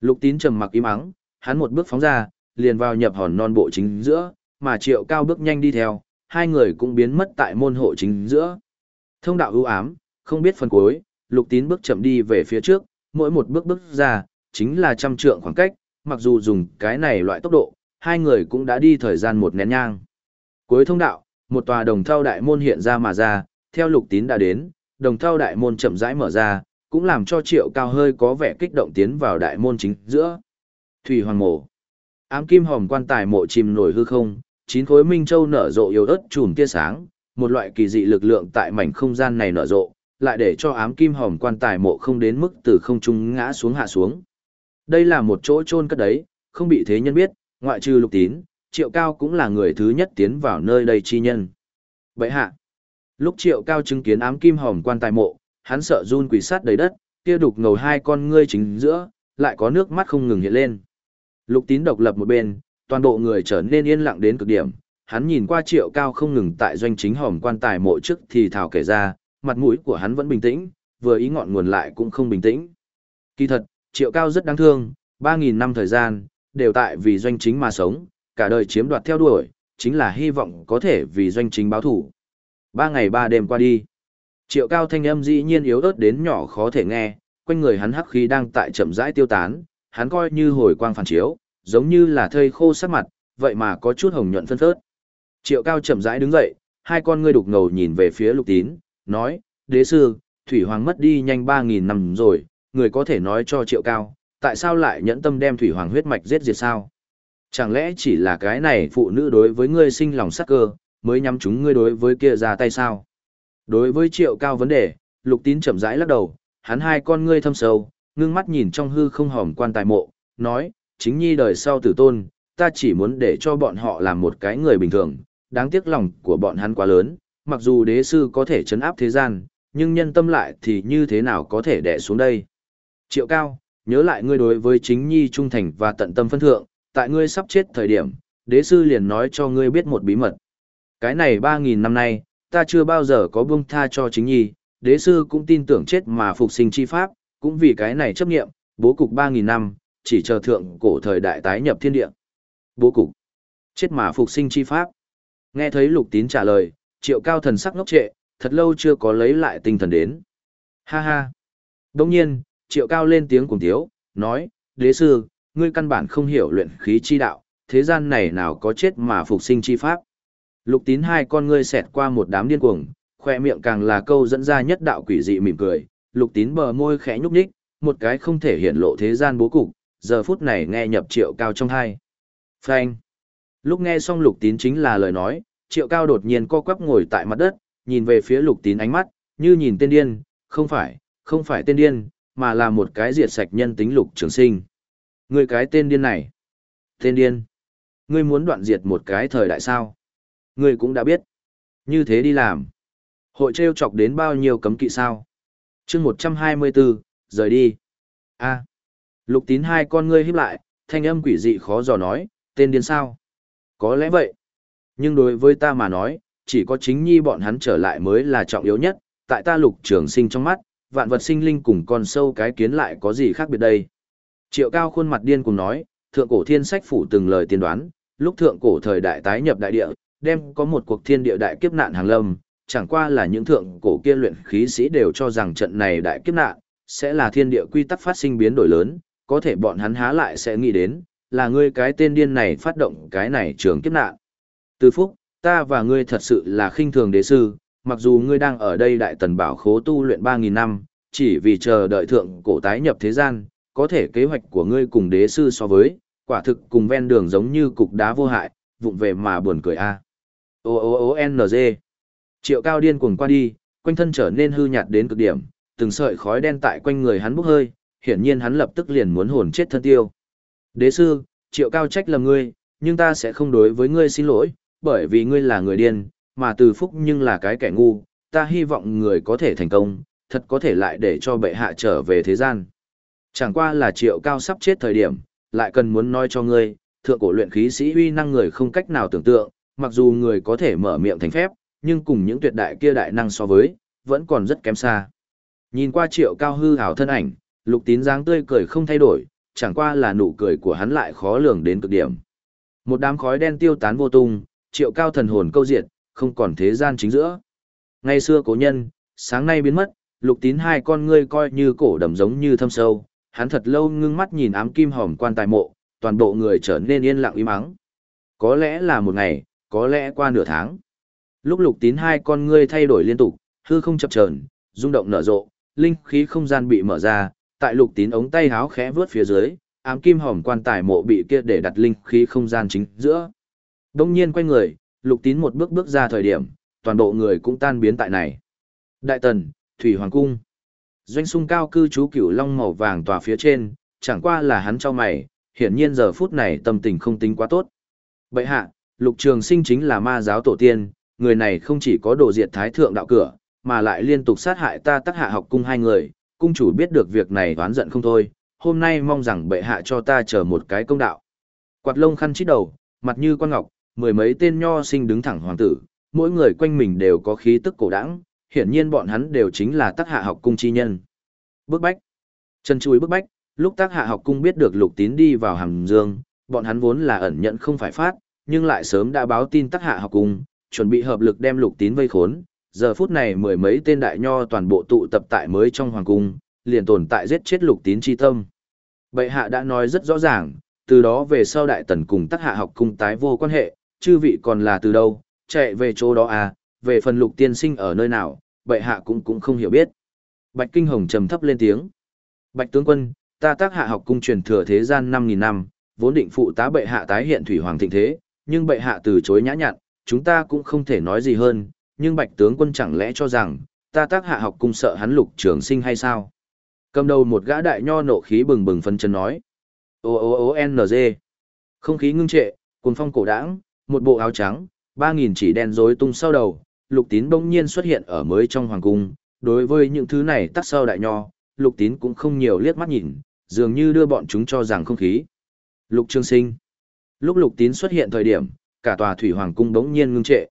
Lục tín trầm mặc im ắng, hắn một bước phóng ra, liền vào nhập hòn non bộ chính giữa, mà triệu cao bước nhanh đi theo, hai người cũng biến mất tại môn hộ chính giữa. Thông đạo ưu ám, không biết phần cuối, lục tín bước chậm đi về phía trước, mỗi một bước bước ra, chính là trăm trượng khoảng cách, mặc dù dùng cái này loại tốc độ, hai người cũng đã đi thời gian một nén nhang. Cuối thông đạo, một tòa đồng thau đại môn hiện ra mà ra, theo lục tín đã đến, đồng thau đại môn chậm rãi mở ra, cũng làm cho triệu cao hơi có vẻ kích động tiến vào đại môn chính giữa. Thủy Hoàng Mộ Ám kim hòm quan tài mộ chìm nổi hư không, chín khối minh châu nở rộ yếu ớt chùm tia sáng, một loại kỳ dị lực lượng tại mảnh không gian này nở rộ, lại để cho ám kim hòm quan tài mộ không đến mức từ không trung ngã xuống hạ xuống. Đây là một chỗ chôn cất đấy, không bị thế nhân biết, ngoại trừ lục tín, triệu cao cũng là người thứ nhất tiến vào nơi đây chi nhân. bệ hạ, lúc triệu cao chứng kiến ám kim hòm quan tài mộ, hắn sợ run quỷ sát đầy đất, kia đục ngầu hai con ngươi chính giữa, lại có nước mắt không ngừng hiện lên. Lục tín độc lập một bên, toàn bộ người trở nên yên lặng đến cực điểm, hắn nhìn qua triệu cao không ngừng tại doanh chính hòm quan tài mộ trước thì thảo kể ra, mặt mũi của hắn vẫn bình tĩnh, vừa ý ngọn nguồn lại cũng không bình tĩnh. Kỳ thật, triệu cao rất đáng thương, 3.000 năm thời gian, đều tại vì doanh chính mà sống, cả đời chiếm đoạt theo đuổi, chính là hy vọng có thể vì doanh chính báo thủ. Ba ngày ba đêm qua đi, triệu cao thanh âm dĩ nhiên yếu ớt đến nhỏ khó thể nghe, quanh người hắn hắc khí đang tại chậm rãi tiêu tán, hắn coi như hồi quang phản chiếu, giống như là thây khô sắc mặt, vậy mà có chút hồng nhuận phân phớt. Triệu cao chậm rãi đứng dậy, hai con ngươi đục ngầu nhìn về phía lục tín, nói, đế sư, thủy hoàng mất đi nhanh 3.000 năm rồi, người có thể nói cho triệu cao, tại sao lại nhẫn tâm đem thủy hoàng huyết mạch giết diệt sao? Chẳng lẽ chỉ là cái này phụ nữ đối với ngươi sinh lòng sắc cơ, mới nhắm chúng ngươi đối với kia ra tay sao? Đối với triệu cao vấn đề, lục tín chậm rãi lắc đầu, hắn hai con ngươi thâm sâu, ngưng mắt nhìn trong hư không hòm quan tài mộ, nói, chính nhi đời sau tử tôn, ta chỉ muốn để cho bọn họ làm một cái người bình thường, đáng tiếc lòng của bọn hắn quá lớn, mặc dù đế sư có thể chấn áp thế gian, nhưng nhân tâm lại thì như thế nào có thể đè xuống đây. Triệu cao, nhớ lại ngươi đối với chính nhi trung thành và tận tâm phân thượng, tại ngươi sắp chết thời điểm, đế sư liền nói cho ngươi biết một bí mật. Cái này 3.000 năm nay, ta chưa bao giờ có buông tha cho chính nhi, đế sư cũng tin tưởng chết mà phục sinh chi pháp, cũng vì cái này chấp nghiệm, bố cục 3.000 năm, chỉ chờ thượng cổ thời đại tái nhập thiên địa. Bố cục, chết mà phục sinh chi pháp. Nghe thấy lục tín trả lời, triệu cao thần sắc ngốc trệ, thật lâu chưa có lấy lại tinh thần đến. Ha ha. Đông nhiên, triệu cao lên tiếng cùng thiếu, nói, đế sư, ngươi căn bản không hiểu luyện khí chi đạo, thế gian này nào có chết mà phục sinh chi pháp. Lục tín hai con ngươi xẹt qua một đám điên cuồng, khoe miệng càng là câu dẫn ra nhất đạo quỷ dị mỉm cười, lục tín bờ môi khẽ nhúc nhích, một cái không thể hiện lộ thế gian bố cục, giờ phút này nghe nhập triệu cao trong hai. Phanh. Lúc nghe xong lục tín chính là lời nói, triệu cao đột nhiên co quắp ngồi tại mặt đất, nhìn về phía lục tín ánh mắt, như nhìn tên điên, không phải, không phải tên điên, mà là một cái diệt sạch nhân tính lục trường sinh. Người cái tên điên này. Tên điên. Ngươi muốn đoạn diệt một cái thời đại sao? Ngươi cũng đã biết. Như thế đi làm. Hội trêu chọc đến bao nhiêu cấm kỵ sao? chương 124, rời đi. a Lục tín hai con ngươi híp lại, thanh âm quỷ dị khó dò nói, tên điên sao? Có lẽ vậy. Nhưng đối với ta mà nói, chỉ có chính nhi bọn hắn trở lại mới là trọng yếu nhất, tại ta lục trường sinh trong mắt, vạn vật sinh linh cùng con sâu cái kiến lại có gì khác biệt đây. Triệu cao khuôn mặt điên cùng nói, thượng cổ thiên sách phủ từng lời tiên đoán, lúc thượng cổ thời đại tái nhập đại địa, đem có một cuộc thiên địa đại kiếp nạn hàng lâm, chẳng qua là những thượng cổ kia luyện khí sĩ đều cho rằng trận này đại kiếp nạn, sẽ là thiên địa quy tắc phát sinh biến đổi lớn, có thể bọn hắn há lại sẽ nghĩ đến, là ngươi cái tên điên này phát động cái này trường kiếp nạn. Từ phúc, ta và ngươi thật sự là khinh thường đế sư, mặc dù ngươi đang ở đây đại tần bảo khố tu luyện 3.000 năm, chỉ vì chờ đợi thượng cổ tái nhập thế gian, có thể kế hoạch của ngươi cùng đế sư so với, quả thực cùng ven đường giống như cục đá vô hại, vụng về mà buồn cười a. O O O N G. Triệu cao điên cuồng qua đi, quanh thân trở nên hư nhạt đến cực điểm, từng sợi khói đen tại quanh người hắn bốc hơi, hiển nhiên hắn lập tức liền muốn hồn chết thân tiêu. Đế sư, triệu cao trách lầm ngươi, nhưng ta sẽ không đối với ngươi xin lỗi, bởi vì ngươi là người điên, mà từ phúc nhưng là cái kẻ ngu, ta hy vọng người có thể thành công, thật có thể lại để cho bệ hạ trở về thế gian. Chẳng qua là triệu cao sắp chết thời điểm, lại cần muốn nói cho ngươi, thượng cổ luyện khí sĩ uy năng người không cách nào tưởng tượng, mặc dù người có thể mở miệng thành phép, nhưng cùng những tuyệt đại kia đại năng so với, vẫn còn rất kém xa. Nhìn qua triệu cao hư hào thân ảnh, lục tín dáng tươi cười không thay đổi, chẳng qua là nụ cười của hắn lại khó lường đến cực điểm. Một đám khói đen tiêu tán vô tung, triệu cao thần hồn câu diệt, không còn thế gian chính giữa. Ngày xưa cố nhân, sáng nay biến mất, lục tín hai con ngươi coi như cổ đầm giống như thâm sâu, hắn thật lâu ngưng mắt nhìn ám kim hòm quan tài mộ, toàn bộ người trở nên yên lặng im ắng. Có lẽ là một ngày, có lẽ qua nửa tháng. Lúc lục tín hai con ngươi thay đổi liên tục, hư không chập chờn, rung động nở rộ, linh khí không gian bị mở ra, tại lục tín ống tay háo khẽ vướt phía dưới, ám kim hòm quan tài mộ bị kia để đặt linh khí không gian chính giữa. Đông nhiên quay người, lục tín một bước bước ra thời điểm, toàn bộ người cũng tan biến tại này. Đại tần, Thủy Hoàng Cung. Doanh sung cao cư trú cửu long màu vàng tòa phía trên, chẳng qua là hắn cho mày, hiển nhiên giờ phút này tâm tình không tính quá tốt. Bậy hạ, lục trường sinh chính là ma giáo tổ tiên, người này không chỉ có đồ diệt thái thượng đạo cửa, mà lại liên tục sát hại ta tắc hạ học cung hai người, cung chủ biết được việc này oán giận không thôi, hôm nay mong rằng bệ hạ cho ta chờ một cái công đạo. Quạt lông khăn chít đầu, mặt như quan ngọc, mười mấy tên nho sinh đứng thẳng hoàng tử, mỗi người quanh mình đều có khí tức cổ đẳng, hiển nhiên bọn hắn đều chính là tác hạ học cung chi nhân. Bước bách. Chân chui bước bách, lúc tác hạ học cung biết được lục tín đi vào hàm dương, bọn hắn vốn là ẩn nhận không phải phát, nhưng lại sớm đã báo tin tác hạ học cung, chuẩn bị hợp lực đem lục tín vây khốn. Giờ phút này mười mấy tên đại nho toàn bộ tụ tập tại mới trong hoàng cung, liền tồn tại giết chết lục tín chi tâm. Bệ hạ đã nói rất rõ ràng, từ đó về sau đại tần cùng tác hạ học cung tái vô quan hệ, chư vị còn là từ đâu, chạy về chỗ đó à, về phần lục tiên sinh ở nơi nào, bệ hạ cũng cũng không hiểu biết. Bạch Kinh Hồng trầm thấp lên tiếng. Bạch tướng quân, ta tác hạ học cung truyền thừa thế gian 5.000 năm, vốn định phụ tá bệ hạ tái hiện thủy hoàng thịnh thế, nhưng bệ hạ từ chối nhã nhặn, chúng ta cũng không thể nói gì hơn, nhưng bạch tướng quân chẳng lẽ cho rằng, ta tác hạ học cung sợ hắn lục trường sinh hay sao? Cầm đầu một gã đại nho nộ khí bừng bừng phân chân nói. Ô ô ô NG. Không khí ngưng trệ, cuồng phong cổ đãng, một bộ áo trắng, ba nghìn chỉ đen rối tung sau đầu, lục tín bỗng nhiên xuất hiện ở mới trong hoàng cung. Đối với những thứ này tắc sau đại nho, lục tín cũng không nhiều liếc mắt nhìn, dường như đưa bọn chúng cho rằng không khí. Lục trương sinh. Lúc lục tín xuất hiện thời điểm, cả tòa thủy hoàng cung bỗng nhiên ngưng trệ.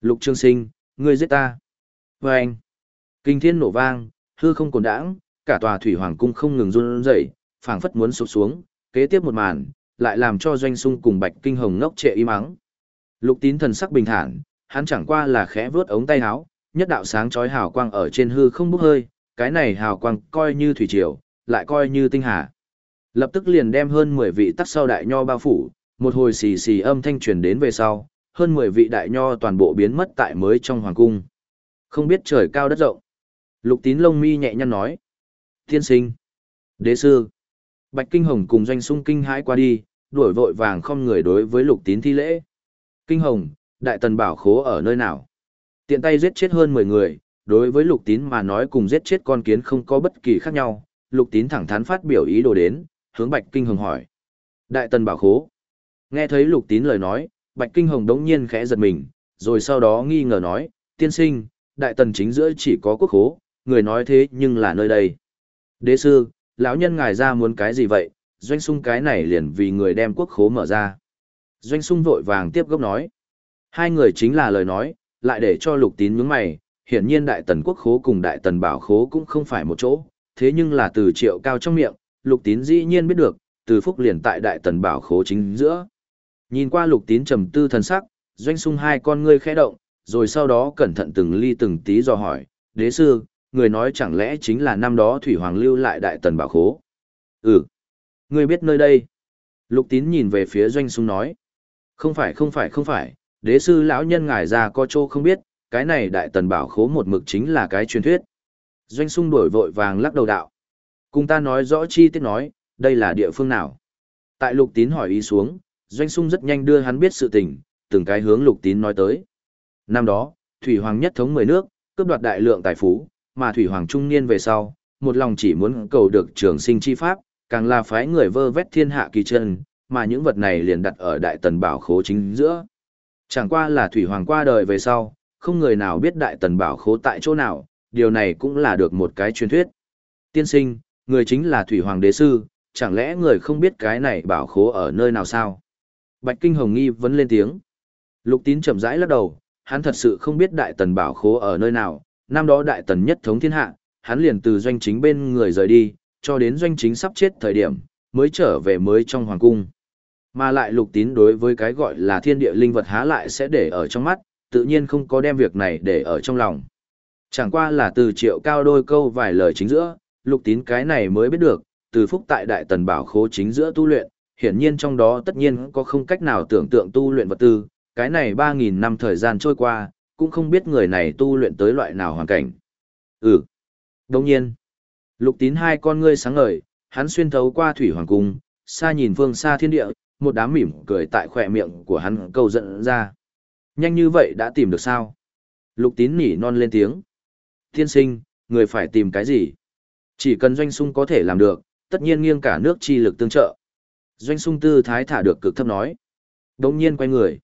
Lục trương sinh, ngươi giết ta. vê anh. Kinh thiên nổ vang, hư không cồn đãng, cả tòa thủy hoàng cung không ngừng run rẩy, phảng phất muốn sụp xuống, kế tiếp một màn, lại làm cho doanh sung cùng bạch kinh hồng ngốc trệ im ắng. Lục tín thần sắc bình thản, hắn chẳng qua là khẽ vướt ống tay áo, nhất đạo sáng chói hào quang ở trên hư không bốc hơi, cái này hào quang coi như thủy triều, lại coi như tinh hà. Lập tức liền đem hơn 10 vị tắc sau đại nho bao phủ, một hồi xì xì âm thanh truyền đến về sau, hơn 10 vị đại nho toàn bộ biến mất tại mới trong hoàng cung. Không biết trời cao đất rộng. Lục tín lông mi nhẹ nhăn nói. Thiên sinh. Đế sư. Bạch Kinh Hồng cùng doanh sung kinh hãi qua đi, đuổi vội vàng không người đối với lục tín thi lễ. Kinh Hồng, đại tần bảo khố ở nơi nào? Tiện tay giết chết hơn 10 người, đối với lục tín mà nói cùng giết chết con kiến không có bất kỳ khác nhau. Lục tín thẳng thắn phát biểu ý đồ đến, hướng Bạch Kinh Hồng hỏi. Đại tần bảo khố. Nghe thấy lục tín lời nói, Bạch Kinh Hồng đống nhiên khẽ giật mình, rồi sau đó nghi ngờ nói, tiên sinh, đại tần chính giữa chỉ có quốc khố, người nói thế nhưng là nơi đây. Đế sư, lão nhân ngài ra muốn cái gì vậy, doanh sung cái này liền vì người đem quốc khố mở ra. Doanh sung vội vàng tiếp gốc nói. Hai người chính là lời nói, lại để cho lục tín nhướng mày, hiển nhiên đại tần quốc khố cùng đại tần bảo khố cũng không phải một chỗ, thế nhưng là từ triệu cao trong miệng, lục tín dĩ nhiên biết được, từ phúc liền tại đại tần bảo khố chính giữa. Nhìn qua lục tín trầm tư thần sắc, doanh sung hai con ngươi khẽ động, rồi sau đó cẩn thận từng ly từng tí dò hỏi, đế sư, người nói chẳng lẽ chính là năm đó Thủy Hoàng lưu lại đại tần bảo khố. Ừ. Người biết nơi đây. Lục tín nhìn về phía doanh sung nói. Không phải không phải không phải, đế sư lão nhân ngài ra có chỗ không biết, cái này đại tần bảo khố một mực chính là cái truyền thuyết. Doanh sung đổi vội vàng lắc đầu đạo. Cùng ta nói rõ chi tiết nói, đây là địa phương nào. Tại lục tín hỏi ý xuống, doanh sung rất nhanh đưa hắn biết sự tình, từng cái hướng lục tín nói tới. Năm đó, Thủy Hoàng nhất thống mười nước, cướp đoạt đại lượng tài phú, mà Thủy Hoàng trung niên về sau, một lòng chỉ muốn cầu được trường sinh chi pháp, càng là phái người vơ vét thiên hạ kỳ chân, mà những vật này liền đặt ở đại tần bảo khố chính giữa. Chẳng qua là Thủy Hoàng qua đời về sau, không người nào biết đại tần bảo khố tại chỗ nào, điều này cũng là được một cái truyền thuyết. Tiên sinh, người chính là Thủy Hoàng đế sư, chẳng lẽ người không biết cái này bảo khố ở nơi nào sao? Bạch Kinh Hồng nghi vẫn lên tiếng. Lục tín chậm rãi lắc đầu, hắn thật sự không biết đại tần bảo khố ở nơi nào, năm đó đại tần nhất thống thiên hạ, hắn liền từ doanh chính bên người rời đi, cho đến doanh chính sắp chết thời điểm, mới trở về mới trong hoàng cung. Mà lại lục tín đối với cái gọi là thiên địa linh vật há lại sẽ để ở trong mắt, tự nhiên không có đem việc này để ở trong lòng. Chẳng qua là từ triệu cao đôi câu vài lời chính giữa, lục tín cái này mới biết được, từ phúc tại đại tần bảo khố chính giữa tu luyện, hiển nhiên trong đó tất nhiên có không cách nào tưởng tượng tu luyện vật tư, cái này 3.000 năm thời gian trôi qua, cũng không biết người này tu luyện tới loại nào hoàn cảnh. Ừ. Đồng nhiên, lục tín hai con ngươi sáng ngời, hắn xuyên thấu qua thủy hoàng cung, xa nhìn phương xa thiên địa, một đám mỉm cười tại khỏe miệng của hắn câu dẫn ra. Nhanh như vậy đã tìm được sao? Lục tín nỉ non lên tiếng. Thiên sinh, người phải tìm cái gì? Chỉ cần doanh sung có thể làm được, tất nhiên nghiêng cả nước chi lực tương trợ. Doanh sung tư thái thả được cực thấp nói. Đông nhiên quay người.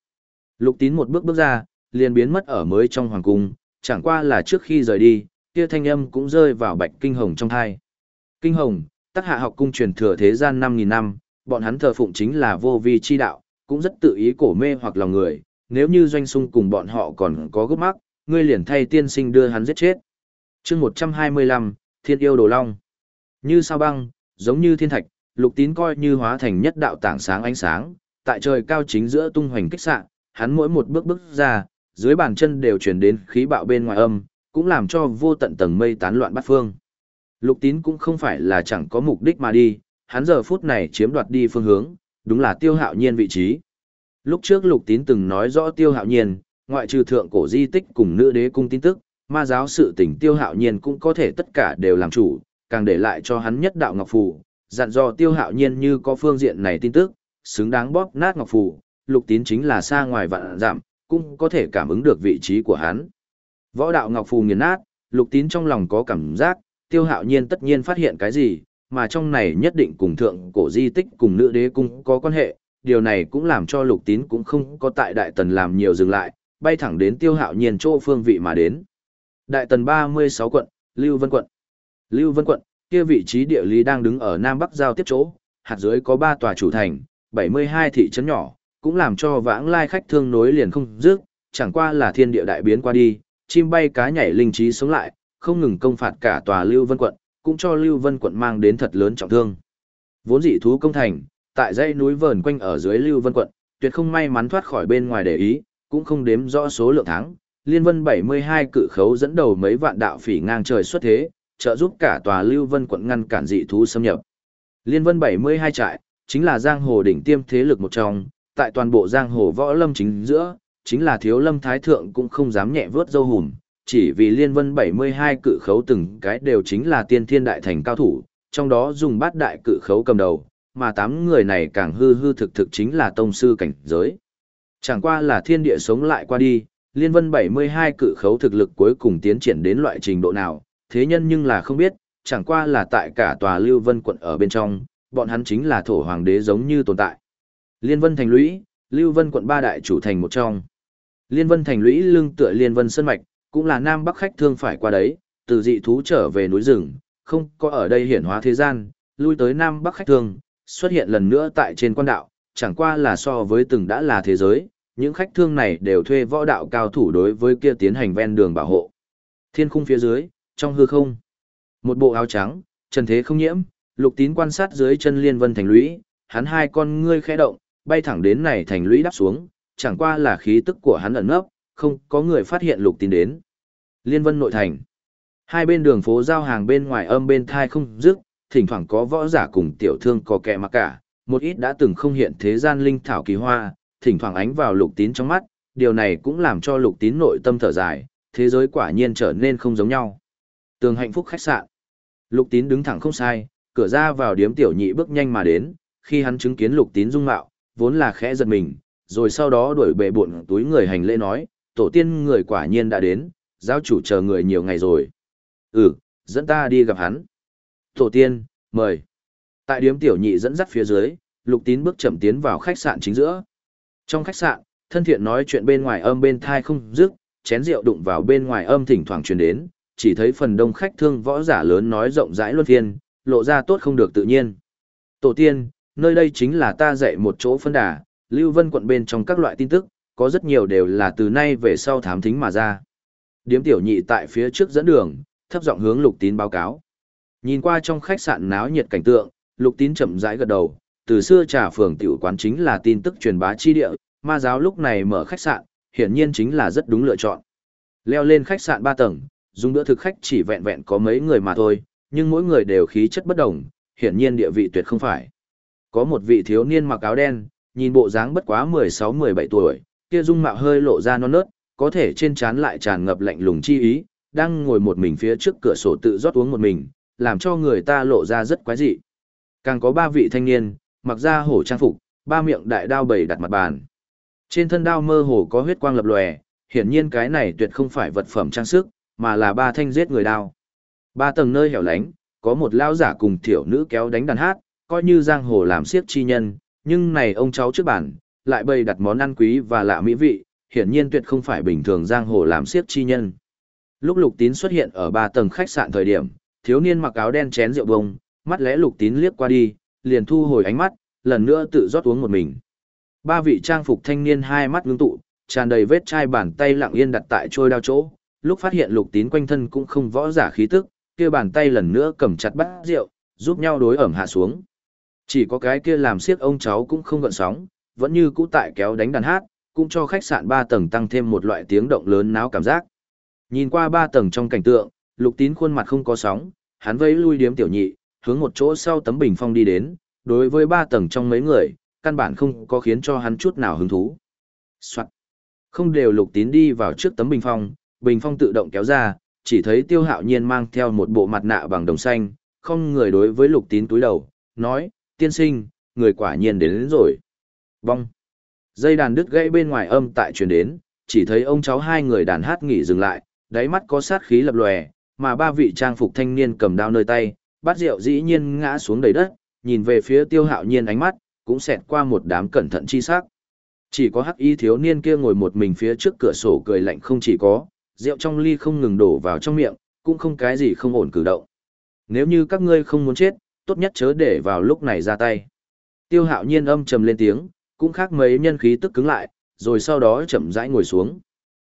Lục tín một bước bước ra, liền biến mất ở mới trong hoàng cung, chẳng qua là trước khi rời đi, kia thanh âm cũng rơi vào bạch kinh hồng trong thai. Kinh hồng, tác hạ học cung truyền thừa thế gian 5.000 năm, bọn hắn thờ phụng chính là vô vi chi đạo, cũng rất tự ý cổ mê hoặc lòng người, nếu như doanh sung cùng bọn họ còn có gấp mắc, ngươi liền thay tiên sinh đưa hắn giết chết. chương 125, Thiên yêu đồ long. Như sao băng, giống như thiên thạch, lục tín coi như hóa thành nhất đạo tảng sáng ánh sáng, tại trời cao chính giữa tung hoành kích sạng, hắn mỗi một bước bước ra, dưới bàn chân đều truyền đến khí bạo bên ngoài âm, cũng làm cho vô tận tầng mây tán loạn bát phương. Lục tín cũng không phải là chẳng có mục đích mà đi, hắn giờ phút này chiếm đoạt đi phương hướng, đúng là tiêu hạo nhiên vị trí. Lúc trước lục tín từng nói rõ tiêu hạo nhiên, ngoại trừ thượng cổ di tích cùng nữ đế cung tin tức, ma giáo sự tình tiêu hạo nhiên cũng có thể tất cả đều làm chủ, càng để lại cho hắn nhất đạo ngọc phù, dặn dò tiêu hạo nhiên như có phương diện này tin tức, xứng đáng bóp nát ngọc phù, lục tín chính là xa ngoài vạn giảm, cũng có thể cảm ứng được vị trí của hắn. Võ đạo ngọc phù nghiền nát, lục tín trong lòng có cảm giác, tiêu hạo nhiên tất nhiên phát hiện cái gì, mà trong này nhất định cùng thượng cổ di tích cùng nữ đế cung có quan hệ, điều này cũng làm cho lục tín cũng không có tại đại tần làm nhiều dừng lại, bay thẳng đến tiêu hạo nhiên chỗ phương vị mà đến. Đại tần 36 quận, Lưu Vân quận. Lưu Vân quận, kia vị trí địa lý đang đứng ở Nam Bắc giao tiếp chỗ, hạt dưới có 3 tòa chủ thành, 72 thị trấn nhỏ, cũng làm cho vãng lai khách thương nối liền không dứt, chẳng qua là thiên địa đại biến qua đi, chim bay cá nhảy linh trí sống lại, không ngừng công phạt cả tòa Lưu Vân quận, cũng cho Lưu Vân quận mang đến thật lớn trọng thương. Vốn dị thú công thành, tại dãy núi vờn quanh ở dưới Lưu Vân quận, tuyệt không may mắn thoát khỏi bên ngoài để ý, cũng không đếm rõ số lượng tháng. Liên Vân 72 cự khấu dẫn đầu mấy vạn đạo phỉ ngang trời xuất thế, trợ giúp cả tòa Lưu Vân quận ngăn cản dị thú xâm nhập. Liên Vân 72 trại, chính là giang hồ đỉnh tiêm thế lực một trong, tại toàn bộ giang hồ võ lâm chính giữa, chính là thiếu lâm thái thượng cũng không dám nhẹ vớt dâu hùm, chỉ vì liên vân 72 cự khấu từng cái đều chính là tiên thiên đại thành cao thủ, trong đó dùng bát đại cự khấu cầm đầu, mà tám người này càng hư hư thực thực chính là tông sư cảnh giới. Chẳng qua là thiên địa sống lại qua đi, liên vân 72 cự khấu thực lực cuối cùng tiến triển đến loại trình độ nào, thế nhân nhưng là không biết, chẳng qua là tại cả tòa lưu vân quận ở bên trong, bọn hắn chính là thổ hoàng đế giống như tồn tại. Liên vân thành lũy, lưu vân quận ba đại chủ thành một trong. Liên vân thành lũy lưng tựa liên vân sơn mạch, cũng là nam bắc khách thương phải qua đấy, từ dị thú trở về núi rừng, không có ở đây hiển hóa thế gian, lui tới nam bắc khách thương, xuất hiện lần nữa tại trên quan đạo, chẳng qua là so với từng đã là thế giới, những khách thương này đều thuê võ đạo cao thủ đối với kia tiến hành ven đường bảo hộ. Thiên khung phía dưới, trong hư không, một bộ áo trắng, trần thế không nhiễm, lục tín quan sát dưới chân liên vân thành lũy, hắn hai con ngươi khẽ động, bay thẳng đến này thành lũy đáp xuống, chẳng qua là khí tức của hắn ẩn nấp, không có người phát hiện lục tín đến. Liên vân nội thành. Hai bên đường phố giao hàng bên ngoài âm bên thai không dứt, thỉnh thoảng có võ giả cùng tiểu thương có kẻ mặc cả, một ít đã từng không hiện thế gian linh thảo kỳ hoa, thỉnh thoảng ánh vào lục tín trong mắt, điều này cũng làm cho lục tín nội tâm thở dài, thế giới quả nhiên trở nên không giống nhau. Tường hạnh phúc khách sạn. Lục tín đứng thẳng không sai, cửa ra vào điếm tiểu nhị bước nhanh mà đến, khi hắn chứng kiến lục tín dung mạo, vốn là khẽ giật mình, rồi sau đó đuổi bệ bộn túi người hành lễ nói, tổ tiên người quả nhiên đã đến, giáo chủ chờ người nhiều ngày rồi. Ừ, dẫn ta đi gặp hắn. Tổ tiên, mời. Tại điếm tiểu nhị dẫn dắt phía dưới, lục tín bước chậm tiến vào khách sạn chính giữa. Trong khách sạn, thân thiện nói chuyện bên ngoài âm bên thai không dứt, chén rượu đụng vào bên ngoài âm thỉnh thoảng truyền đến, chỉ thấy phần đông khách thương võ giả lớn nói rộng rãi luân phiên, lộ ra tốt không được tự nhiên. Tổ tiên, nơi đây chính là ta dạy một chỗ phân đà, Lưu Vân quận bên trong các loại tin tức, có rất nhiều đều là từ nay về sau thám thính mà ra. Điếm tiểu nhị tại phía trước dẫn đường, thấp giọng hướng lục tín báo cáo. Nhìn qua trong khách sạn náo nhiệt cảnh tượng, lục tín chậm rãi gật đầu, từ xưa trà phường tiểu quán chính là tin tức truyền bá chi địa, ma giáo lúc này mở khách sạn, hiển nhiên chính là rất đúng lựa chọn. Leo lên khách sạn ba tầng, dùng bữa thực khách chỉ vẹn vẹn có mấy người mà thôi, nhưng mỗi người đều khí chất bất đồng, hiển nhiên địa vị tuyệt không phải. Có một vị thiếu niên mặc áo đen, nhìn bộ dáng bất quá 16-17 tuổi, kia dung mạo hơi lộ ra non nớt, có thể trên trán lại tràn ngập lạnh lùng chi ý, đang ngồi một mình phía trước cửa sổ tự rót uống một mình, làm cho người ta lộ ra rất quái dị. Càng có ba vị thanh niên, mặc ra hổ trang phục, ba miệng đại đao bầy đặt mặt bàn. Trên thân đao mơ hồ có huyết quang lập lòe, hiển nhiên cái này tuyệt không phải vật phẩm trang sức, mà là ba thanh giết người đao. Ba tầng nơi hẻo lánh, có một lão giả cùng tiểu nữ kéo đánh đàn hát, coi như giang hồ làm siếc chi nhân, nhưng này ông cháu trước bản, lại bày đặt món ăn quý và lạ mỹ vị, hiển nhiên tuyệt không phải bình thường giang hồ làm siếc chi nhân. Lúc Lục Tín xuất hiện ở ba tầng khách sạn thời điểm, thiếu niên mặc áo đen chén rượu bông, mắt lẽ Lục Tín liếc qua đi, liền thu hồi ánh mắt, lần nữa tự rót uống một mình. Ba vị trang phục thanh niên hai mắt ngưng tụ, tràn đầy vết chai bàn tay lặng yên đặt tại trôi đao chỗ, lúc phát hiện Lục Tín quanh thân cũng không võ giả khí tức, kia bàn tay lần nữa cầm chặt bát rượu, giúp nhau đối ẩm hạ xuống. Chỉ có cái kia làm siếc ông cháu cũng không gợn sóng, vẫn như cũ tại kéo đánh đàn hát, cũng cho khách sạn ba tầng tăng thêm một loại tiếng động lớn náo cảm giác. Nhìn qua ba tầng trong cảnh tượng, lục tín khuôn mặt không có sóng, hắn vẫy lui điếm tiểu nhị, hướng một chỗ sau tấm bình phong đi đến, đối với ba tầng trong mấy người, căn bản không có khiến cho hắn chút nào hứng thú. Soạn. Không đều lục tín đi vào trước tấm bình phong, bình phong tự động kéo ra, chỉ thấy tiêu hạo nhiên mang theo một bộ mặt nạ bằng đồng xanh, không người đối với lục tín túi đầu, nói, tiên sinh, người quả nhiên đến, đến rồi. Bong. Dây đàn đứt gãy bên ngoài âm tại truyền đến, chỉ thấy ông cháu hai người đàn hát nghỉ dừng lại, đáy mắt có sát khí lập lòe, mà ba vị trang phục thanh niên cầm đao nơi tay, bát rượu dĩ nhiên ngã xuống đầy đất, nhìn về phía tiêu hạo nhiên ánh mắt, cũng xẹt qua một đám cẩn thận chi sắc. Chỉ có hắc y thiếu niên kia ngồi một mình phía trước cửa sổ cười lạnh không chỉ có, rượu trong ly không ngừng đổ vào trong miệng, cũng không cái gì không ổn cử động. Nếu như các ngươi không muốn chết, tốt nhất chớ để vào lúc này ra tay. Tiêu hạo nhiên âm trầm lên tiếng, cũng khác mấy nhân khí tức cứng lại, rồi sau đó chậm rãi ngồi xuống.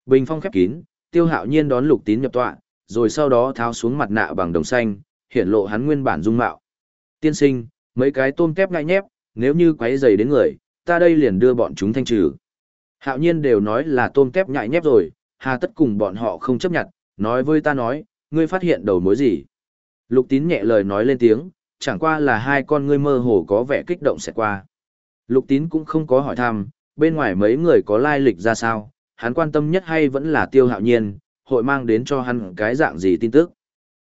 Bình phong khép kín, tiêu hạo nhiên đón lục tín nhập tọa, rồi sau đó tháo xuống mặt nạ bằng đồng xanh, hiển lộ hắn nguyên bản dung mạo. Tiên sinh, mấy cái tôm tép ngại nhép, nếu như quấy dày đến người, ta đây liền đưa bọn chúng thanh trừ. Hạo nhiên đều nói là tôm tép nhại nhép rồi, hà tất cùng bọn họ không chấp nhận, nói với ta nói, ngươi phát hiện đầu mối gì. Lục tín nhẹ lời nói lên tiếng, chẳng qua là hai con ngươi mơ hồ có vẻ kích động sẽ qua. Lục tín cũng không có hỏi thăm, bên ngoài mấy người có lai lịch ra sao, hắn quan tâm nhất hay vẫn là tiêu hạo nhiên, hội mang đến cho hắn cái dạng gì tin tức.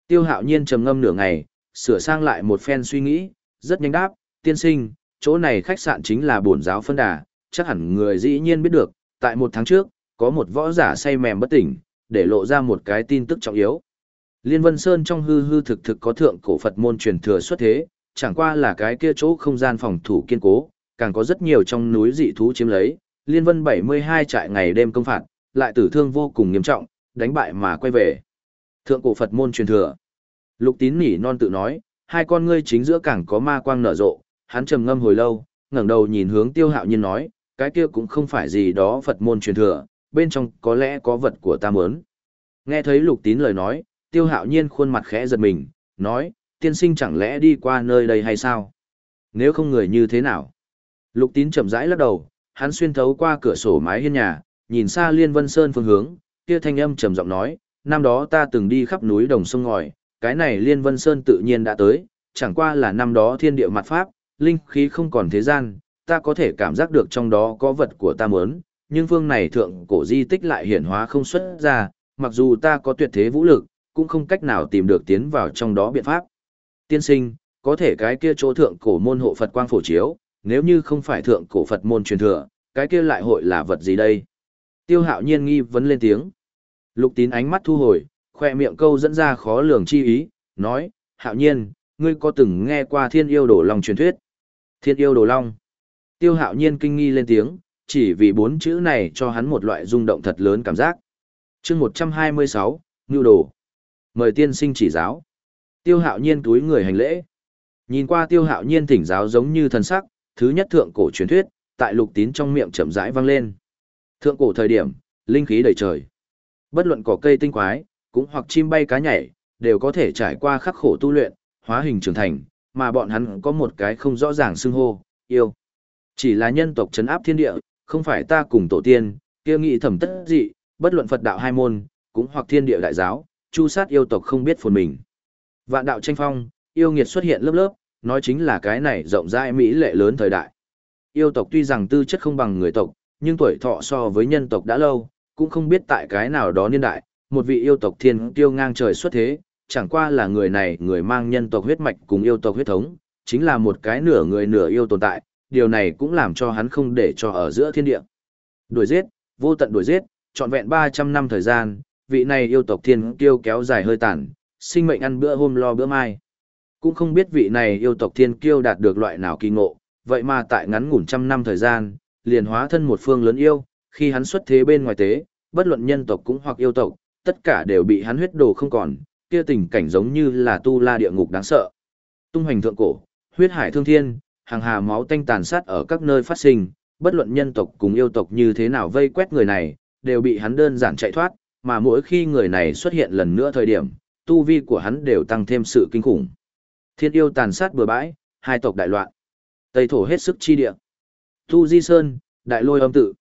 Tiêu hạo nhiên trầm ngâm nửa ngày, sửa sang lại một phen suy nghĩ, rất nhanh đáp, tiên sinh, chỗ này khách sạn chính là bổn giáo phân đà, chắc hẳn người dĩ nhiên biết được, tại một tháng trước, có một võ giả say mềm bất tỉnh, để lộ ra một cái tin tức trọng yếu. Liên Vân Sơn trong hư hư thực thực có thượng cổ Phật môn truyền thừa xuất thế, chẳng qua là cái kia chỗ không gian phòng thủ kiên cố, càng có rất nhiều trong núi dị thú chiếm lấy. Liên Vân 72 trại ngày đêm công phạt, lại tử thương vô cùng nghiêm trọng, đánh bại mà quay về. Thượng cổ Phật môn truyền thừa. Lục Tín nỉ non tự nói, hai con ngươi chính giữa càng có ma quang nở rộ, hắn trầm ngâm hồi lâu, ngẩng đầu nhìn hướng Tiêu Hạo Nhiên nói, cái kia cũng không phải gì đó Phật môn truyền thừa, bên trong có lẽ có vật của ta muốn. Nghe thấy Lục Tín lời nói, tiêu hạo nhiên khuôn mặt khẽ giật mình, nói, tiên sinh chẳng lẽ đi qua nơi đây hay sao? Nếu không người như thế nào? Lục tín chậm rãi lắc đầu, hắn xuyên thấu qua cửa sổ mái hiên nhà, nhìn xa liên vân sơn phương hướng, kia thanh âm trầm giọng nói, năm đó ta từng đi khắp núi đồng sông ngòi, cái này liên vân sơn tự nhiên đã tới, chẳng qua là năm đó thiên địa mặt pháp, linh khí không còn thế gian, ta có thể cảm giác được trong đó có vật của ta muốn, nhưng phương này thượng cổ di tích lại hiển hóa không xuất ra, mặc dù ta có tuyệt thế vũ lực, cũng không cách nào tìm được tiến vào trong đó biện pháp. Tiên sinh, có thể cái kia chỗ thượng cổ môn hộ Phật quang phổ chiếu, nếu như không phải thượng cổ Phật môn truyền thừa, cái kia lại hội là vật gì đây? Tiêu hạo nhiên nghi vấn lên tiếng. Lục tín ánh mắt thu hồi, khoe miệng câu dẫn ra khó lường chi ý, nói, hạo nhiên, ngươi có từng nghe qua thiên yêu đổ long truyền thuyết? Thiên yêu đổ long. Tiêu hạo nhiên kinh nghi lên tiếng, chỉ vì bốn chữ này cho hắn một loại rung động thật lớn cảm giác. chương 126, Ngưu Đồ. Mời tiên sinh chỉ giáo. Tiêu hạo nhiên túi người hành lễ. Nhìn qua tiêu hạo nhiên thỉnh giáo giống như thần sắc, thứ nhất thượng cổ truyền thuyết, tại lục tín trong miệng chậm rãi vang lên. Thượng cổ thời điểm, linh khí đầy trời. Bất luận cỏ cây tinh quái, cũng hoặc chim bay cá nhảy, đều có thể trải qua khắc khổ tu luyện, hóa hình trưởng thành, mà bọn hắn có một cái không rõ ràng xưng hô, yêu. Chỉ là nhân tộc chấn áp thiên địa, không phải ta cùng tổ tiên, kia nghị thẩm tất dị, bất luận Phật đạo hai môn, cũng hoặc thiên địa đại giáo, chu sát yêu tộc không biết phồn mình. Vạn đạo tranh phong, yêu nghiệt xuất hiện lớp lớp, nói chính là cái này rộng rãi mỹ lệ lớn thời đại. Yêu tộc tuy rằng tư chất không bằng người tộc, nhưng tuổi thọ so với nhân tộc đã lâu, cũng không biết tại cái nào đó niên đại, một vị yêu tộc thiên tiêu ngang trời xuất thế, chẳng qua là người này người mang nhân tộc huyết mạch cùng yêu tộc huyết thống, chính là một cái nửa người nửa yêu tồn tại, điều này cũng làm cho hắn không để cho ở giữa thiên địa. Đuổi giết, vô tận đuổi giết, trọn vẹn 300 năm thời gian, vị này yêu tộc thiên tiêu kéo dài hơi tàn, sinh mệnh ăn bữa hôm lo bữa mai. Cũng không biết vị này yêu tộc thiên kiêu đạt được loại nào kỳ ngộ, vậy mà tại ngắn ngủn trăm năm thời gian, liền hóa thân một phương lớn yêu, khi hắn xuất thế bên ngoài tế, bất luận nhân tộc cũng hoặc yêu tộc, tất cả đều bị hắn huyết đồ không còn, kia tình cảnh giống như là tu la địa ngục đáng sợ. Tung hoành thượng cổ, huyết hải thương thiên, hàng hà máu tanh tàn sát ở các nơi phát sinh, bất luận nhân tộc cùng yêu tộc như thế nào vây quét người này, đều bị hắn đơn giản chạy thoát, mà mỗi khi người này xuất hiện lần nữa thời điểm, tu vi của hắn đều tăng thêm sự kinh khủng. Thiên yêu tàn sát bừa bãi, hai tộc đại loạn. Tây thổ hết sức chi địa. thu Di Sơn, đại lôi âm tự.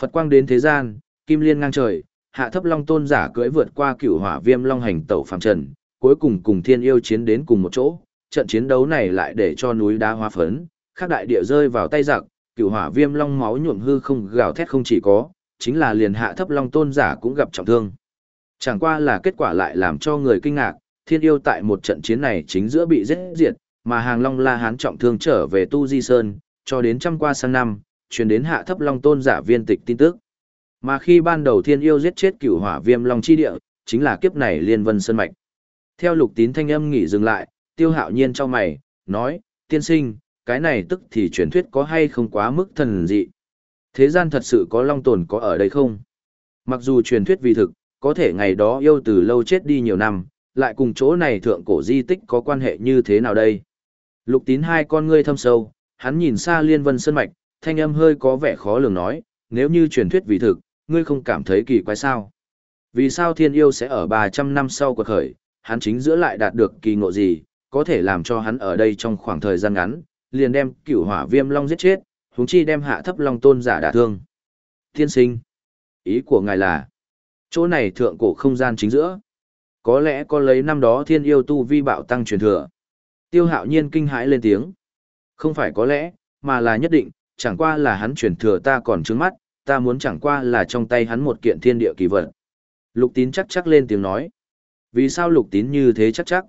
Phật quang đến thế gian, kim liên ngang trời, hạ thấp long tôn giả cưỡi vượt qua cửu hỏa viêm long hành tẩu phàm trần, cuối cùng cùng thiên yêu chiến đến cùng một chỗ. Trận chiến đấu này lại để cho núi đá hóa phấn, các đại địa rơi vào tay giặc, cửu hỏa viêm long máu nhuộm hư không gào thét không chỉ có, chính là liền hạ thấp long tôn giả cũng gặp trọng thương. Chẳng qua là kết quả lại làm cho người kinh ngạc, thiên yêu tại một trận chiến này chính giữa bị giết diệt, mà hàng long la hán trọng thương trở về Tu Di Sơn, cho đến trăm qua sang năm, truyền đến hạ thấp long tôn giả viên tịch tin tức. Mà khi ban đầu thiên yêu giết chết cửu hỏa viêm long chi địa, chính là kiếp này liên vân sơn mạch. Theo lục tín thanh âm nghỉ dừng lại, tiêu hạo nhiên cho mày, nói, tiên sinh, cái này tức thì truyền thuyết có hay không quá mức thần dị. Thế gian thật sự có long tồn có ở đây không? Mặc dù truyền thuyết vì thực, có thể ngày đó yêu từ lâu chết đi nhiều năm, lại cùng chỗ này thượng cổ di tích có quan hệ như thế nào đây? Lục tín hai con ngươi thâm sâu, hắn nhìn xa liên vân sơn mạch, thanh âm hơi có vẻ khó lường nói, nếu như truyền thuyết vì thực, ngươi không cảm thấy kỳ quái sao? Vì sao thiên yêu sẽ ở 300 năm sau cuộc khởi, hắn chính giữa lại đạt được kỳ ngộ gì, có thể làm cho hắn ở đây trong khoảng thời gian ngắn, liền đem cửu hỏa viêm long giết chết, huống chi đem hạ thấp long tôn giả đả thương. Thiên sinh, ý của ngài là, chỗ này thượng cổ không gian chính giữa, có lẽ có lấy năm đó thiên yêu tu vi bạo tăng truyền thừa. Tiêu hạo nhiên kinh hãi lên tiếng. Không phải có lẽ, mà là nhất định, chẳng qua là hắn truyền thừa ta còn trướng mắt, ta muốn chẳng qua là trong tay hắn một kiện thiên địa kỳ vật. Lục tín chắc chắc lên tiếng nói. Vì sao lục tín như thế chắc chắc?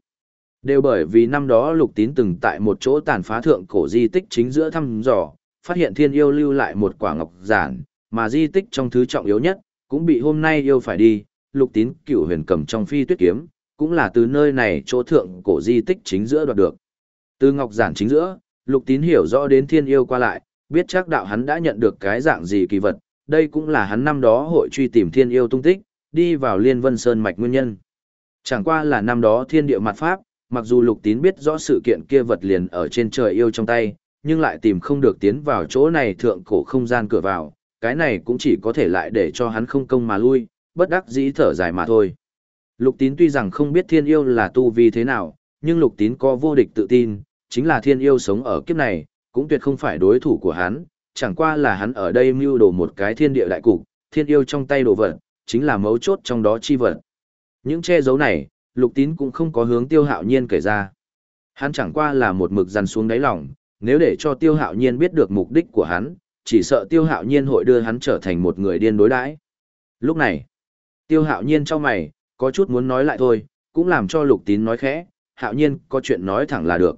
Đều bởi vì năm đó lục tín từng tại một chỗ tàn phá thượng cổ di tích chính giữa thăm dò, phát hiện thiên yêu lưu lại một quả ngọc giản, mà di tích trong thứ trọng yếu nhất, cũng bị hôm nay yêu phải đi, lục tín cựu huyền cầm trong phi tuyết kiếm, cũng là từ nơi này chỗ thượng cổ di tích chính giữa đoạt được. Từ ngọc giản chính giữa, lục tín hiểu rõ đến thiên yêu qua lại, biết chắc đạo hắn đã nhận được cái dạng gì kỳ vật, đây cũng là hắn năm đó hội truy tìm thiên yêu tung tích, đi vào liên vân sơn mạch nguyên nhân. Chẳng qua là năm đó thiên địa mặt pháp, mặc dù lục tín biết rõ sự kiện kia vật liền ở trên trời yêu trong tay, nhưng lại tìm không được tiến vào chỗ này thượng cổ không gian cửa vào, cái này cũng chỉ có thể lại để cho hắn không công mà lui, bất đắc dĩ thở dài mà thôi. Lục tín tuy rằng không biết thiên yêu là tu vi thế nào, nhưng lục tín có vô địch tự tin, chính là thiên yêu sống ở kiếp này, cũng tuyệt không phải đối thủ của hắn, chẳng qua là hắn ở đây mưu đồ một cái thiên địa đại cục, thiên yêu trong tay đồ vật, chính là mấu chốt trong đó chi vật. Những che giấu này, lục tín cũng không có hướng tiêu hạo nhiên kể ra. Hắn chẳng qua là một mực dằn xuống đáy lòng, nếu để cho tiêu hạo nhiên biết được mục đích của hắn, chỉ sợ tiêu hạo nhiên hội đưa hắn trở thành một người điên đối đãi. Lúc này, tiêu hạo nhiên cho mày, có chút muốn nói lại thôi, cũng làm cho lục tín nói khẽ, hạo nhiên có chuyện nói thẳng là được.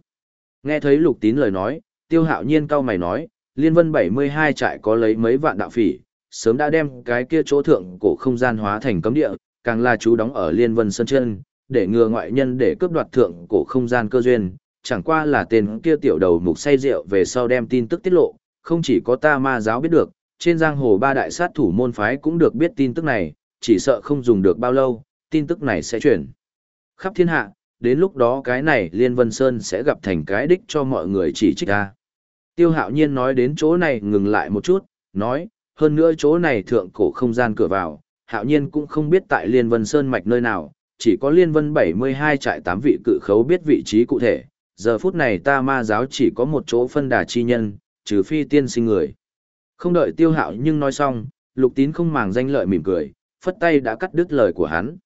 Nghe thấy lục tín lời nói, tiêu hạo nhiên cau mày nói, liên vân 72 trại có lấy mấy vạn đạo phỉ, sớm đã đem cái kia chỗ thượng cổ không gian hóa thành cấm địa, càng là chú đóng ở liên vân sân chân, để ngừa ngoại nhân để cướp đoạt thượng cổ không gian cơ duyên, chẳng qua là tên kia tiểu đầu mục say rượu về sau đem tin tức tiết lộ, không chỉ có ta ma giáo biết được, trên giang hồ ba đại sát thủ môn phái cũng được biết tin tức này, chỉ sợ không dùng được bao lâu, tin tức này sẽ chuyển khắp thiên hạ, đến lúc đó cái này Liên Vân Sơn sẽ gặp thành cái đích cho mọi người chỉ trích ra. Tiêu hạo nhiên nói đến chỗ này ngừng lại một chút, nói, hơn nữa chỗ này thượng cổ không gian cửa vào, hạo nhiên cũng không biết tại Liên Vân Sơn mạch nơi nào, chỉ có Liên Vân 72 trại 8 vị cự khấu biết vị trí cụ thể, giờ phút này ta ma giáo chỉ có một chỗ phân đà chi nhân, trừ phi tiên sinh người. Không đợi tiêu hạo nhưng nói xong, lục tín không màng danh lợi mỉm cười, phất tay đã cắt đứt lời của hắn.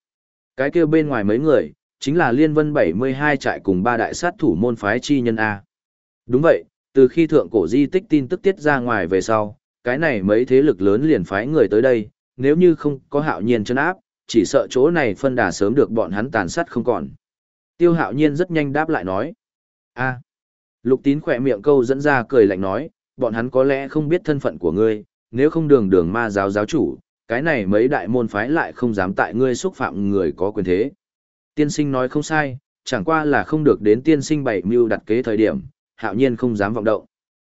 Cái kia bên ngoài mấy người, chính là Liên Vân 72 trại cùng ba đại sát thủ môn phái chi nhân A. Đúng vậy, từ khi thượng cổ di tích tin tức tiết ra ngoài về sau, cái này mấy thế lực lớn liền phái người tới đây, nếu như không có hạo nhiên chân áp, chỉ sợ chỗ này phân đà sớm được bọn hắn tàn sát không còn. Tiêu hạo nhiên rất nhanh đáp lại nói. a lục tín khỏe miệng câu dẫn ra cười lạnh nói, bọn hắn có lẽ không biết thân phận của ngươi, nếu không đường đường ma giáo giáo chủ, cái này mấy đại môn phái lại không dám tại ngươi xúc phạm người có quyền thế. Tiên sinh nói không sai, chẳng qua là không được đến tiên sinh bảy mưu đặt kế thời điểm, hạo nhiên không dám vọng động.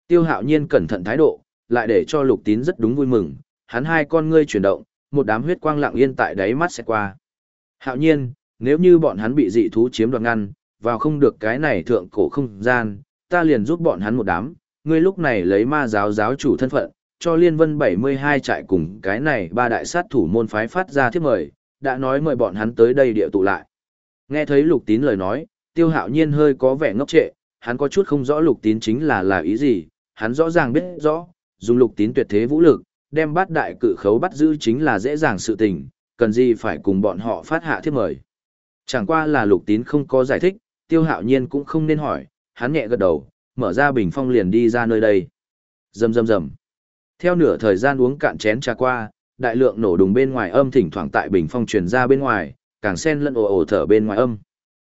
Tiêu hạo nhiên cẩn thận thái độ, lại để cho lục tín rất đúng vui mừng, hắn hai con ngươi chuyển động, một đám huyết quang lặng yên tại đáy mắt sẽ qua. Hạo nhiên, nếu như bọn hắn bị dị thú chiếm đoạt ngăn, vào không được cái này thượng cổ không gian, ta liền giúp bọn hắn một đám, ngươi lúc này lấy ma giáo giáo chủ thân phận, cho Liên Vân 72 trại cùng cái này ba đại sát thủ môn phái phát ra thiếp mời, đã nói mời bọn hắn tới đây địa tụ lại. Nghe thấy lục tín lời nói, tiêu hạo nhiên hơi có vẻ ngốc trệ, hắn có chút không rõ lục tín chính là là ý gì, hắn rõ ràng biết rõ, dùng lục tín tuyệt thế vũ lực, đem bát đại cự khấu bắt giữ chính là dễ dàng sự tình, cần gì phải cùng bọn họ phát hạ thiếp mời. Chẳng qua là lục tín không có giải thích, tiêu hạo nhiên cũng không nên hỏi, hắn nhẹ gật đầu, mở ra bình phong liền đi ra nơi đây. Rầm rầm rầm. Theo nửa thời gian uống cạn chén trà qua, đại lượng nổ đùng bên ngoài âm thỉnh thoảng tại bình phong truyền ra bên ngoài, càng xen lẫn ồ ồ thở bên ngoài âm.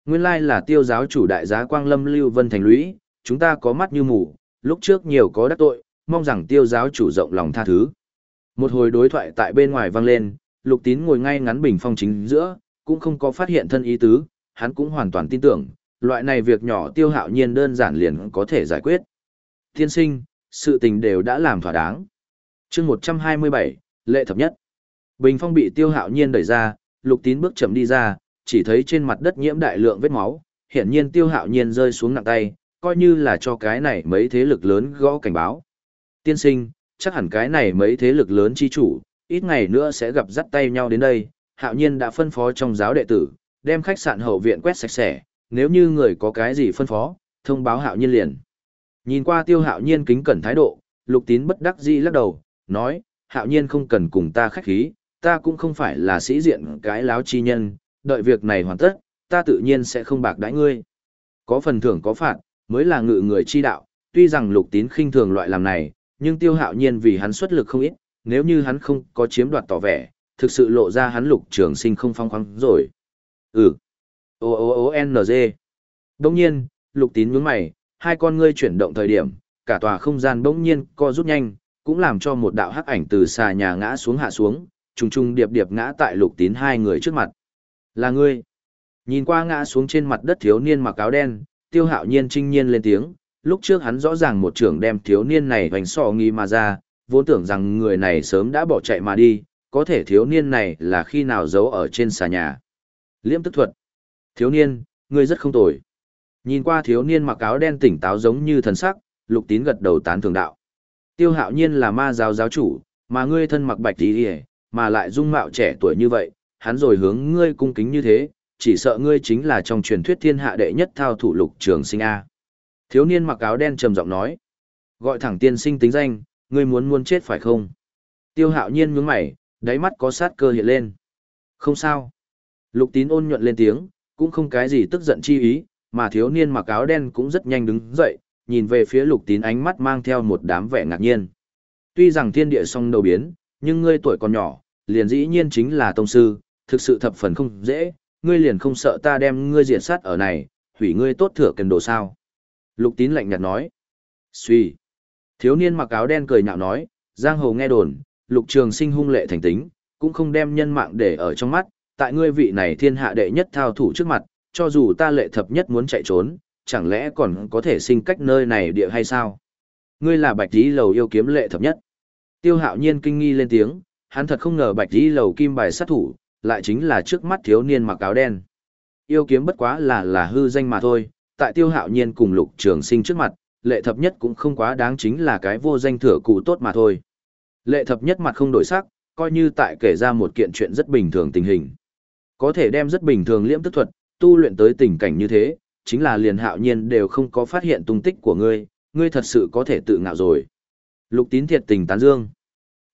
Nguyên lai là tiêu giáo chủ đại giá Quang Lâm Lưu Vân Thành lũy, chúng ta có mắt như mù, lúc trước nhiều có đắc tội, mong rằng tiêu giáo chủ rộng lòng tha thứ. Một hồi đối thoại tại bên ngoài vang lên, lục tín ngồi ngay ngắn bình phong chính giữa, cũng không có phát hiện thân ý tứ, hắn cũng hoàn toàn tin tưởng, loại này việc nhỏ tiêu hạo nhiên đơn giản liền có thể giải quyết. Tiên sinh, sự tình đều đã làm thỏa đáng. chương 127, lệ thập nhất. Bình phong bị tiêu hạo nhiên đẩy ra, lục tín bước chậm đi ra, chỉ thấy trên mặt đất nhiễm đại lượng vết máu, hiển nhiên tiêu hạo nhiên rơi xuống nặng tay, coi như là cho cái này mấy thế lực lớn gõ cảnh báo. Tiên sinh, chắc hẳn cái này mấy thế lực lớn chi chủ, ít ngày nữa sẽ gặp dắt tay nhau đến đây, hạo nhiên đã phân phó trong giáo đệ tử, đem khách sạn hậu viện quét sạch sẽ, nếu như người có cái gì phân phó, thông báo hạo nhiên liền. Nhìn qua tiêu hạo nhiên kính cẩn thái độ, lục tín bất đắc dĩ lắc đầu, nói, hạo nhiên không cần cùng ta khách khí, ta cũng không phải là sĩ diện cái láo chi nhân, đợi việc này hoàn tất, ta tự nhiên sẽ không bạc đãi ngươi. Có phần thưởng có phạt, mới là ngự người chi đạo, tuy rằng lục tín khinh thường loại làm này, nhưng tiêu hạo nhiên vì hắn xuất lực không ít, nếu như hắn không có chiếm đoạt tỏ vẻ, thực sự lộ ra hắn lục trường sinh không phong khoáng rồi. Ừ. O O O N G. Đông nhiên, lục tín nhướng mày, hai con ngươi chuyển động thời điểm, cả tòa không gian bỗng nhiên co rút nhanh, cũng làm cho một đạo hắc ảnh từ xà nhà ngã xuống hạ xuống, trùng trùng điệp điệp ngã tại lục tín hai người trước mặt. Là ngươi. Nhìn qua ngã xuống trên mặt đất thiếu niên mặc áo đen, tiêu hạo nhiên trinh nhiên lên tiếng, lúc trước hắn rõ ràng một trưởng đem thiếu niên này hoành sọ nghi mà ra, vốn tưởng rằng người này sớm đã bỏ chạy mà đi, có thể thiếu niên này là khi nào giấu ở trên xà nhà. Liễm tức thuật. Thiếu niên, ngươi rất không tồi. Nhìn qua thiếu niên mặc áo đen tỉnh táo giống như thần sắc, lục tín gật đầu tán thường đạo. Tiêu hạo nhiên là ma giáo giáo chủ, mà ngươi thân mặc bạch tí hề, mà lại dung mạo trẻ tuổi như vậy, hắn rồi hướng ngươi cung kính như thế, chỉ sợ ngươi chính là trong truyền thuyết thiên hạ đệ nhất thao thủ lục trường sinh A. Thiếu niên mặc áo đen trầm giọng nói. Gọi thẳng tiên sinh tính danh, ngươi muốn muốn chết phải không? Tiêu hạo nhiên nhướng mày, đáy mắt có sát cơ hiện lên. Không sao. Lục tín ôn nhuận lên tiếng, cũng không cái gì tức giận chi ý, mà thiếu niên mặc áo đen cũng rất nhanh đứng dậy, nhìn về phía lục tín ánh mắt mang theo một đám vẻ ngạc nhiên. Tuy rằng thiên địa song đầu biến, nhưng ngươi tuổi còn nhỏ, liền dĩ nhiên chính là tông sư, thực sự thập phần không dễ, ngươi liền không sợ ta đem ngươi diệt sát ở này, hủy ngươi tốt thừa cần đồ sao. Lục tín lạnh nhạt nói. Suy. Thiếu niên mặc áo đen cười nhạo nói, giang hồ nghe đồn, lục trường sinh hung lệ thành tính, cũng không đem nhân mạng để ở trong mắt, tại ngươi vị này thiên hạ đệ nhất thao thủ trước mặt, cho dù ta lệ thập nhất muốn chạy trốn, chẳng lẽ còn có thể sinh cách nơi này địa hay sao? Ngươi là bạch tí lầu yêu kiếm lệ thập nhất. Tiêu hạo nhiên kinh nghi lên tiếng, hắn thật không ngờ bạch tí lầu kim bài sát thủ, lại chính là trước mắt thiếu niên mặc áo đen. Yêu kiếm bất quá là là hư danh mà thôi, tại tiêu hạo nhiên cùng lục trường sinh trước mặt, lệ thập nhất cũng không quá đáng chính là cái vô danh thừa cụ tốt mà thôi. Lệ thập nhất mặt không đổi sắc, coi như tại kể ra một kiện chuyện rất bình thường tình hình. Có thể đem rất bình thường liễm tức thuật, tu luyện tới tình cảnh như thế, chính là liền hạo nhiên đều không có phát hiện tung tích của ngươi, ngươi thật sự có thể tự ngạo rồi. Lục tín thiệt tình tán dương.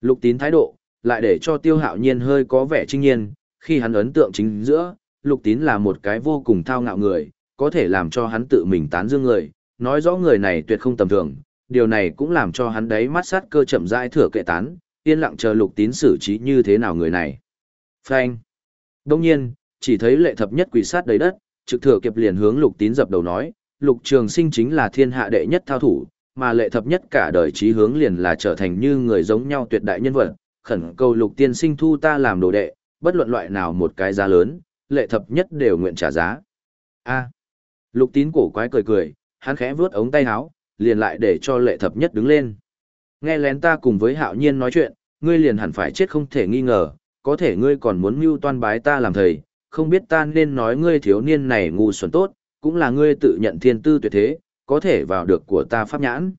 Lục tín thái độ, lại để cho tiêu hạo nhiên hơi có vẻ trinh nhiên, khi hắn ấn tượng chính giữa, lục tín là một cái vô cùng thao ngạo người, có thể làm cho hắn tự mình tán dương người, nói rõ người này tuyệt không tầm thường, điều này cũng làm cho hắn đấy mắt sát cơ chậm rãi thừa kệ tán, yên lặng chờ lục tín xử trí như thế nào người này. Phanh. Đông nhiên, chỉ thấy lệ thập nhất quỷ sát đầy đất, trực thừa kiệp liền hướng lục tín dập đầu nói, lục trường sinh chính là thiên hạ đệ nhất thao thủ, mà lệ thập nhất cả đời trí hướng liền là trở thành như người giống nhau tuyệt đại nhân vật, khẩn cầu lục tiên sinh thu ta làm đồ đệ, bất luận loại nào một cái giá lớn, lệ thập nhất đều nguyện trả giá. a Lục tín cổ quái cười cười, hắn khẽ vuốt ống tay áo, liền lại để cho lệ thập nhất đứng lên. Nghe lén ta cùng với hạo nhiên nói chuyện, ngươi liền hẳn phải chết không thể nghi ngờ, có thể ngươi còn muốn mưu toan bái ta làm thầy, không biết ta nên nói ngươi thiếu niên này ngu xuẩn tốt, cũng là ngươi tự nhận thiên tư tuyệt thế, có thể vào được của ta pháp nhãn.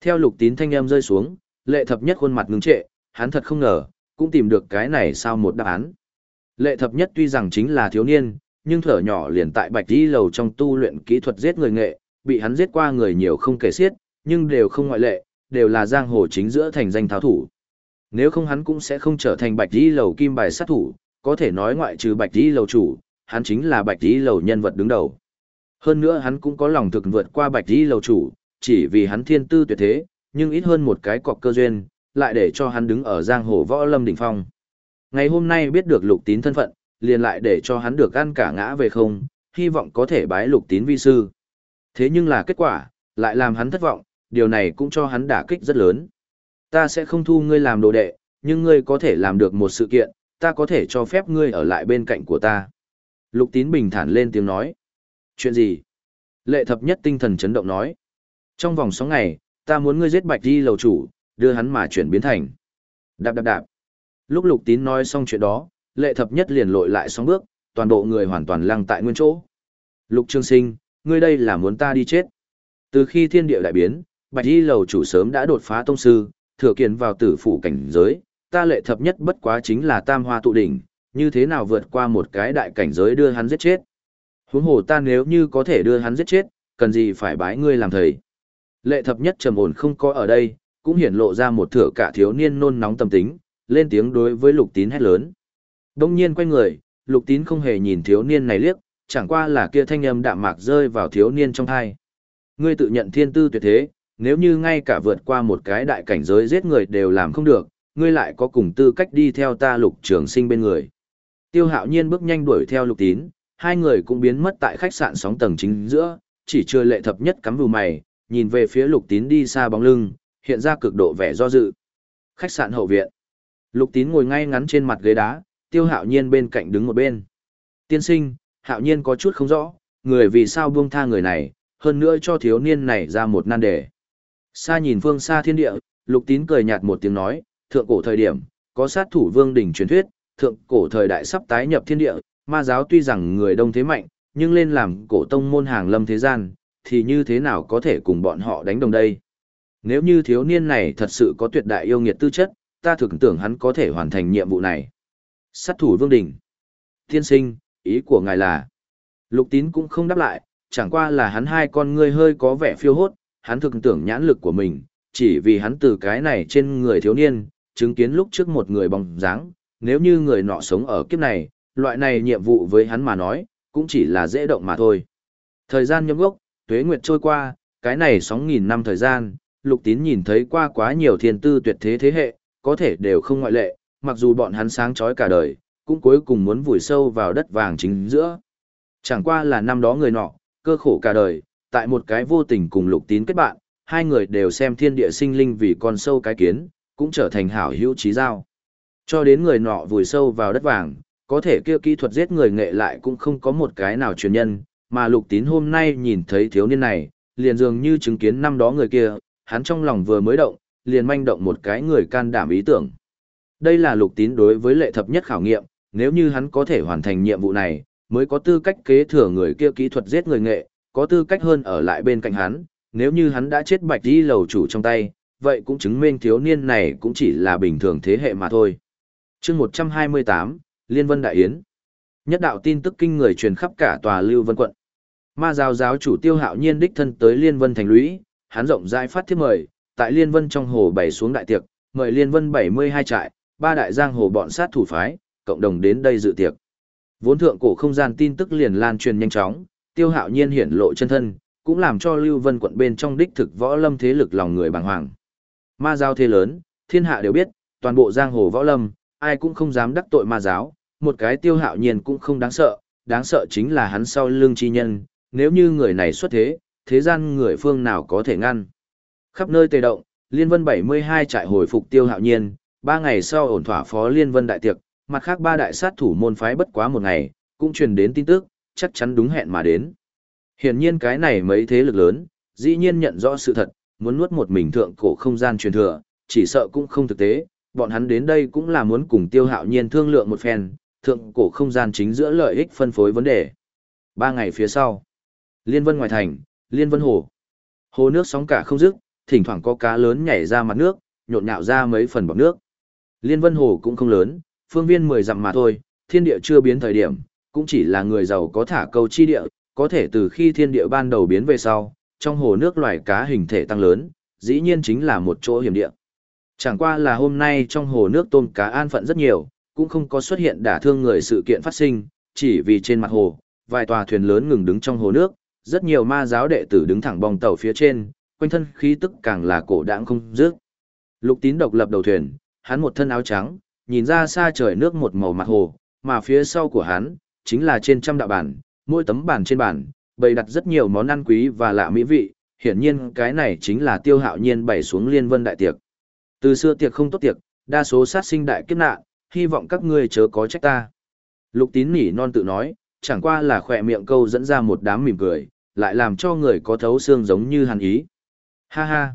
Theo lục tín thanh âm rơi xuống, lệ thập nhất khuôn mặt ngưng trệ, hắn thật không ngờ, cũng tìm được cái này sao một đáp án. Lệ thập nhất tuy rằng chính là thiếu niên, nhưng thở nhỏ liền tại bạch đi lầu trong tu luyện kỹ thuật giết người nghệ, bị hắn giết qua người nhiều không kể xiết, nhưng đều không ngoại lệ, đều là giang hồ chính giữa thành danh tháo thủ. Nếu không hắn cũng sẽ không trở thành bạch đi lầu kim bài sát thủ, có thể nói ngoại trừ bạch đi lầu chủ, hắn chính là bạch đi lầu nhân vật đứng đầu. Hơn nữa hắn cũng có lòng thực vượt qua bạch đi lầu chủ, chỉ vì hắn thiên tư tuyệt thế, nhưng ít hơn một cái cọc cơ duyên, lại để cho hắn đứng ở giang hồ võ lâm đỉnh phong. Ngày hôm nay biết được lục tín thân phận, liền lại để cho hắn được ăn cả ngã về không, hy vọng có thể bái lục tín vi sư. Thế nhưng là kết quả, lại làm hắn thất vọng, điều này cũng cho hắn đả kích rất lớn. Ta sẽ không thu ngươi làm đồ đệ, nhưng ngươi có thể làm được một sự kiện, ta có thể cho phép ngươi ở lại bên cạnh của ta. Lục tín bình thản lên tiếng nói. Chuyện gì? Lệ thập nhất tinh thần chấn động nói. Trong vòng 6 ngày, ta muốn ngươi giết bạch đi lầu chủ, đưa hắn mà chuyển biến thành. Đạp đạp đạp. Lúc lục tín nói xong chuyện đó, lệ thập nhất liền lội lại sóng bước, toàn bộ người hoàn toàn lăng tại nguyên chỗ. Lục trương sinh, ngươi đây là muốn ta đi chết. Từ khi thiên địa đại biến, bạch đi lầu chủ sớm đã đột phá tông sư, thừa kiến vào tử phủ cảnh giới, ta lệ thập nhất bất quá chính là tam hoa tụ đỉnh, như thế nào vượt qua một cái đại cảnh giới đưa hắn giết chết. Huống hồ ta nếu như có thể đưa hắn giết chết, cần gì phải bái ngươi làm thầy. Lệ thập nhất trầm ổn không có ở đây, cũng hiển lộ ra một thửa cả thiếu niên nôn nóng tâm tính, lên tiếng đối với lục tín hét lớn. Đông nhiên quay người, lục tín không hề nhìn thiếu niên này liếc, chẳng qua là kia thanh âm đạm mạc rơi vào thiếu niên trong thai. Ngươi tự nhận thiên tư tuyệt thế, nếu như ngay cả vượt qua một cái đại cảnh giới giết người đều làm không được, ngươi lại có cùng tư cách đi theo ta lục trường sinh bên người. Tiêu hạo nhiên bước nhanh đuổi theo lục tín, hai người cũng biến mất tại khách sạn sóng tầng chính giữa, chỉ chưa lệ thập nhất cắm vù mày, nhìn về phía lục tín đi xa bóng lưng, hiện ra cực độ vẻ do dự. Khách sạn hậu viện. Lục tín ngồi ngay ngắn trên mặt ghế đá, tiêu hạo nhiên bên cạnh đứng một bên. Tiên sinh, hạo nhiên có chút không rõ, người vì sao buông tha người này, hơn nữa cho thiếu niên này ra một nan đề. Xa nhìn phương xa thiên địa, lục tín cười nhạt một tiếng nói, thượng cổ thời điểm, có sát thủ vương đỉnh truyền thuyết, thượng cổ thời đại sắp tái nhập thiên địa, ma giáo tuy rằng người đông thế mạnh, nhưng lên làm cổ tông môn hàng lâm thế gian, thì như thế nào có thể cùng bọn họ đánh đồng đây? Nếu như thiếu niên này thật sự có tuyệt đại yêu nghiệt tư chất, ta thực tưởng hắn có thể hoàn thành nhiệm vụ này. Sát thủ vương đỉnh. Thiên sinh, ý của ngài là. Lục tín cũng không đáp lại, chẳng qua là hắn hai con ngươi hơi có vẻ phiêu hốt, hắn thực tưởng nhãn lực của mình, chỉ vì hắn từ cái này trên người thiếu niên, chứng kiến lúc trước một người bóng dáng, nếu như người nọ sống ở kiếp này, loại này nhiệm vụ với hắn mà nói, cũng chỉ là dễ động mà thôi. Thời gian nhâm gốc, tuế nguyệt trôi qua, cái này sóng nghìn năm thời gian, lục tín nhìn thấy qua quá nhiều thiên tư tuyệt thế thế hệ, có thể đều không ngoại lệ, mặc dù bọn hắn sáng chói cả đời, cũng cuối cùng muốn vùi sâu vào đất vàng chính giữa. Chẳng qua là năm đó người nọ, cơ khổ cả đời, tại một cái vô tình cùng lục tín kết bạn, hai người đều xem thiên địa sinh linh vì con sâu cái kiến, cũng trở thành hảo hữu trí giao. Cho đến người nọ vùi sâu vào đất vàng, có thể kia kỹ thuật giết người nghệ lại cũng không có một cái nào truyền nhân, mà lục tín hôm nay nhìn thấy thiếu niên này, liền dường như chứng kiến năm đó người kia, hắn trong lòng vừa mới động, liền manh động một cái người can đảm ý tưởng. Đây là lục tín đối với lệ thập nhất khảo nghiệm, nếu như hắn có thể hoàn thành nhiệm vụ này, mới có tư cách kế thừa người kia kỹ thuật giết người nghệ, có tư cách hơn ở lại bên cạnh hắn, nếu như hắn đã chết bạch đi lầu chủ trong tay, vậy cũng chứng minh thiếu niên này cũng chỉ là bình thường thế hệ mà thôi. chương 128, Liên Vân Đại Yến Nhất đạo tin tức kinh người truyền khắp cả tòa Lưu Vân quận. Ma giáo giáo chủ Tiêu Hạo Nhiên đích thân tới Liên Vân thành lũy, hắn rộng rãi phát thiết mời, tại Liên Vân trong hồ bày xuống đại tiệc, mời Liên Vân 72 trại, ba đại giang hồ bọn sát thủ phái, cộng đồng đến đây dự tiệc. Vốn thượng cổ không gian tin tức liền lan truyền nhanh chóng, Tiêu Hạo Nhiên hiển lộ chân thân, cũng làm cho Lưu Vân quận bên trong đích thực võ lâm thế lực lòng người bàng hoàng. Ma giáo thế lớn, thiên hạ đều biết, toàn bộ giang hồ võ lâm, ai cũng không dám đắc tội ma giáo, một cái Tiêu Hạo Nhiên cũng không đáng sợ, đáng sợ chính là hắn sau lưng chi nhân, nếu như người này xuất thế, thế gian người phương nào có thể ngăn. Khắp nơi tề động, Liên Vân 72 trại hồi phục Tiêu Hạo Nhiên, ba ngày sau ổn thỏa phó Liên Vân đại tiệc, mặt khác ba đại sát thủ môn phái bất quá một ngày, cũng truyền đến tin tức, chắc chắn đúng hẹn mà đến. Hiển nhiên cái này mấy thế lực lớn, dĩ nhiên nhận rõ sự thật, muốn nuốt một mình thượng cổ không gian truyền thừa, chỉ sợ cũng không thực tế, bọn hắn đến đây cũng là muốn cùng tiêu hạo nhiên thương lượng một phen, thượng cổ không gian chính giữa lợi ích phân phối vấn đề. Ba ngày phía sau, Liên Vân ngoài thành, Liên Vân Hồ. Hồ nước sóng cả không dứt, thỉnh thoảng có cá lớn nhảy ra mặt nước, nhộn nhạo ra mấy phần bọt nước. Liên Vân Hồ cũng không lớn, phương viên 10 dặm mà thôi, thiên địa chưa biến thời điểm, cũng chỉ là người giàu có thả câu chi địa, có thể từ khi thiên địa ban đầu biến về sau, trong hồ nước loài cá hình thể tăng lớn, dĩ nhiên chính là một chỗ hiểm địa. Chẳng qua là hôm nay trong hồ nước tôm cá an phận rất nhiều, cũng không có xuất hiện đả thương người sự kiện phát sinh, chỉ vì trên mặt hồ, vài tòa thuyền lớn ngừng đứng trong hồ nước, rất nhiều ma giáo đệ tử đứng thẳng bong tàu phía trên, quanh thân khí tức càng là cổ đãng không dứt. Lục Tín độc lập đầu thuyền, hắn một thân áo trắng, nhìn ra xa trời nước một màu mặt hồ, mà phía sau của hắn chính là trên trăm đạo bản, mỗi tấm bản trên bản bày đặt rất nhiều món ăn quý và lạ mỹ vị, hiển nhiên cái này chính là Tiêu Hạo Nhiên bày xuống Liên Vân đại tiệc. Từ xưa tiệc không tốt tiệc, đa số sát sinh đại kiếp nạn, hy vọng các ngươi chớ có trách ta. Lục tín nỉ non tự nói, chẳng qua là khỏe miệng câu dẫn ra một đám mỉm cười, lại làm cho người có thấu xương giống như hàn ý. Ha ha!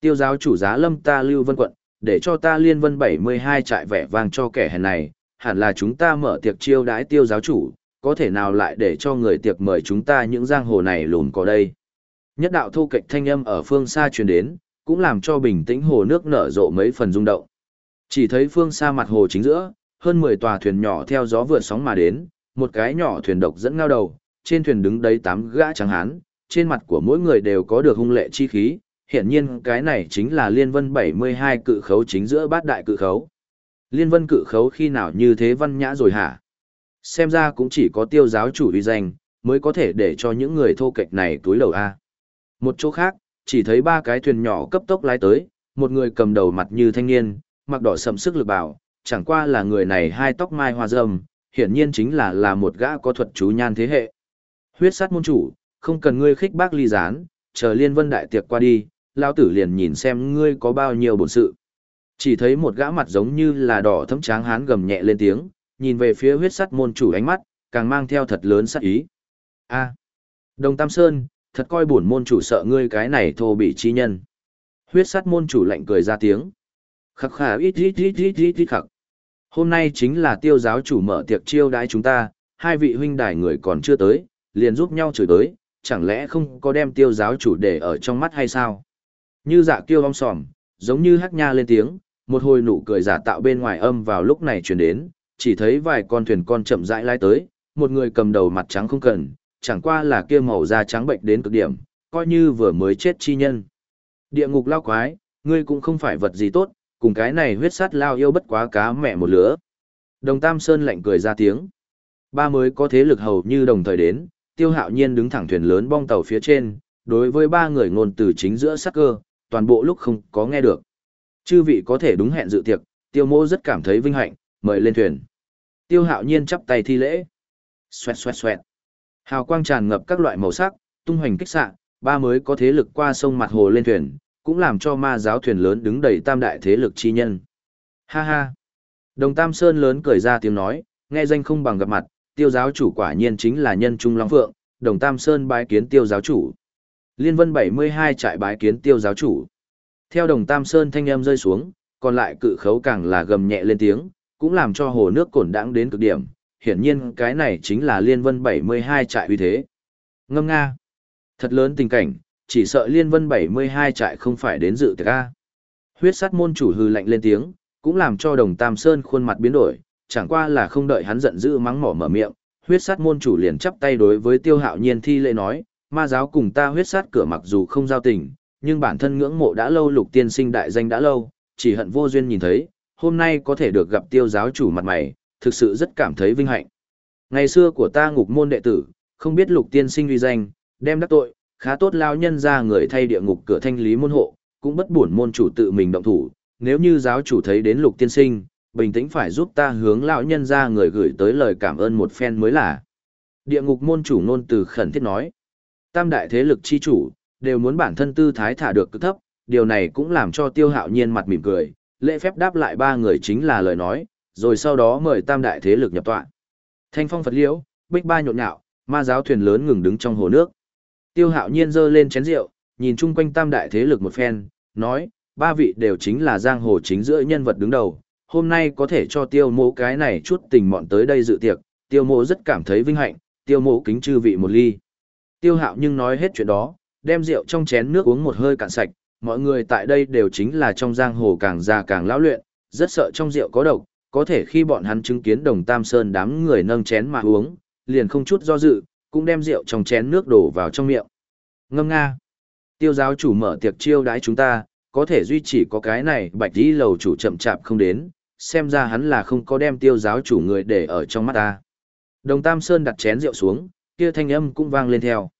Tiêu giáo chủ giá lâm ta lưu vân quận, để cho ta liên vân 72 trại vẻ vàng cho kẻ hèn này, hẳn là chúng ta mở tiệc chiêu đãi tiêu giáo chủ, có thể nào lại để cho người tiệc mời chúng ta những giang hồ này lùn có đây. Nhất đạo thu kịch thanh âm ở phương xa truyền đến, cũng làm cho bình tĩnh hồ nước nở rộ mấy phần rung động. Chỉ thấy phương xa mặt hồ chính giữa, hơn 10 tòa thuyền nhỏ theo gió vượt sóng mà đến, một cái nhỏ thuyền độc dẫn ngao đầu, trên thuyền đứng đấy tám gã trắng hán, trên mặt của mỗi người đều có được hung lệ chi khí, hiển nhiên cái này chính là Liên Vân 72 cự khấu chính giữa bát đại cự khấu. Liên Vân cự khấu khi nào như thế văn nhã rồi hả? Xem ra cũng chỉ có tiêu giáo chủ uy danh, mới có thể để cho những người thô kệch này túi đầu a. Một chỗ khác, chỉ thấy ba cái thuyền nhỏ cấp tốc lái tới, một người cầm đầu mặt như thanh niên, mặc đỏ sầm sức lực bảo, chẳng qua là người này hai tóc mai hoa râm, hiển nhiên chính là là một gã có thuật chú nhan thế hệ. Huyết sát môn chủ, không cần ngươi khích bác ly gián, chờ liên vân đại tiệc qua đi, lao tử liền nhìn xem ngươi có bao nhiêu bổn sự. Chỉ thấy một gã mặt giống như là đỏ thấm tráng hán gầm nhẹ lên tiếng, nhìn về phía huyết sắt môn chủ ánh mắt, càng mang theo thật lớn sát ý. A, Đồng Tam Sơn, thật coi buồn môn chủ sợ ngươi cái này thô bị chi nhân. Huyết sắt môn chủ lạnh cười ra tiếng. Khắc khả ít ít ít ít ít ít khắc. Hôm nay chính là tiêu giáo chủ mở tiệc chiêu đãi chúng ta, hai vị huynh đài người còn chưa tới, liền giúp nhau chửi tới, chẳng lẽ không có đem tiêu giáo chủ để ở trong mắt hay sao? Như dạ kiêu vong sòm, giống như hắc nha lên tiếng, một hồi nụ cười giả tạo bên ngoài âm vào lúc này truyền đến, chỉ thấy vài con thuyền con chậm rãi lai tới, một người cầm đầu mặt trắng không cần, chẳng qua là kia màu da trắng bệnh đến cực điểm, coi như vừa mới chết chi nhân. Địa ngục lao quái, ngươi cũng không phải vật gì tốt, cùng cái này huyết sát lao yêu bất quá cá mẹ một lứa. Đồng Tam Sơn lạnh cười ra tiếng. Ba mới có thế lực hầu như đồng thời đến, tiêu hạo nhiên đứng thẳng thuyền lớn bong tàu phía trên, đối với ba người ngôn từ chính giữa sắc cơ, toàn bộ lúc không có nghe được. Chư vị có thể đúng hẹn dự tiệc, tiêu mô rất cảm thấy vinh hạnh, mời lên thuyền. Tiêu hạo nhiên chắp tay thi lễ. Xoẹt xoẹt xoẹt. Hào quang tràn ngập các loại màu sắc, tung hoành kích xạ, ba mới có thế lực qua sông mặt hồ lên thuyền, cũng làm cho ma giáo thuyền lớn đứng đầy tam đại thế lực chi nhân. Ha ha. Đồng Tam Sơn lớn cười ra tiếng nói, nghe danh không bằng gặp mặt, tiêu giáo chủ quả nhiên chính là nhân trung long phượng, đồng Tam Sơn bái kiến tiêu giáo chủ. Liên vân 72 trại bái kiến tiêu giáo chủ. Theo đồng Tam Sơn thanh âm rơi xuống, còn lại cự khấu càng là gầm nhẹ lên tiếng, cũng làm cho hồ nước cổn đãng đến cực điểm. Hiển nhiên cái này chính là liên vân 72 trại uy thế. Ngâm nga. Thật lớn tình cảnh, chỉ sợ liên vân 72 trại không phải đến dự tiệc A. Huyết sát môn chủ hư lạnh lên tiếng, cũng làm cho đồng Tam Sơn khuôn mặt biến đổi, chẳng qua là không đợi hắn giận dữ mắng mỏ mở miệng, huyết sát môn chủ liền chắp tay đối với tiêu hạo nhiên thi lễ nói, ma giáo cùng ta huyết sát cửa mặc dù không giao tình, nhưng bản thân ngưỡng mộ đã lâu lục tiên sinh đại danh đã lâu, chỉ hận vô duyên nhìn thấy, hôm nay có thể được gặp tiêu giáo chủ mặt mày, thực sự rất cảm thấy vinh hạnh. Ngày xưa của ta ngục môn đệ tử, không biết lục tiên sinh uy danh, đem đắc tội, khá tốt lao nhân ra người thay địa ngục cửa thanh lý môn hộ, cũng bất buồn môn chủ tự mình động thủ, nếu như giáo chủ thấy đến lục tiên sinh, bình tĩnh phải giúp ta hướng lão nhân ra người gửi tới lời cảm ơn một phen mới là. Địa ngục môn chủ nôn từ khẩn thiết nói, tam đại thế lực chi chủ, đều muốn bản thân tư thái thả được cực thấp, điều này cũng làm cho tiêu hạo nhiên mặt mỉm cười, lễ phép đáp lại ba người chính là lời nói, rồi sau đó mời tam đại thế lực nhập tọa. Thanh phong Phật liễu, bích ba nhộn nhạo, Ma giáo thuyền lớn ngừng đứng trong hồ nước. Tiêu hạo nhiên giơ lên chén rượu, nhìn chung quanh tam đại thế lực một phen, nói, ba vị đều chính là giang hồ chính giữa nhân vật đứng đầu, hôm nay có thể cho tiêu mộ cái này chút tình mọn tới đây dự tiệc, tiêu mộ rất cảm thấy vinh hạnh, tiêu mộ kính chư vị một ly. Tiêu hạo nhưng nói hết chuyện đó, đem rượu trong chén nước uống một hơi cạn sạch, mọi người tại đây đều chính là trong giang hồ càng già càng lão luyện, rất sợ trong rượu có độc, có thể khi bọn hắn chứng kiến đồng tam sơn đám người nâng chén mà uống, liền không chút do dự, cũng đem rượu trong chén nước đổ vào trong miệng. Ngâm nga. Tiêu giáo chủ mở tiệc chiêu đãi chúng ta, có thể duy trì có cái này bạch đi lầu chủ chậm chạp không đến, xem ra hắn là không có đem tiêu giáo chủ người để ở trong mắt ta. Đồng Tam Sơn đặt chén rượu xuống, kia thanh âm cũng vang lên theo.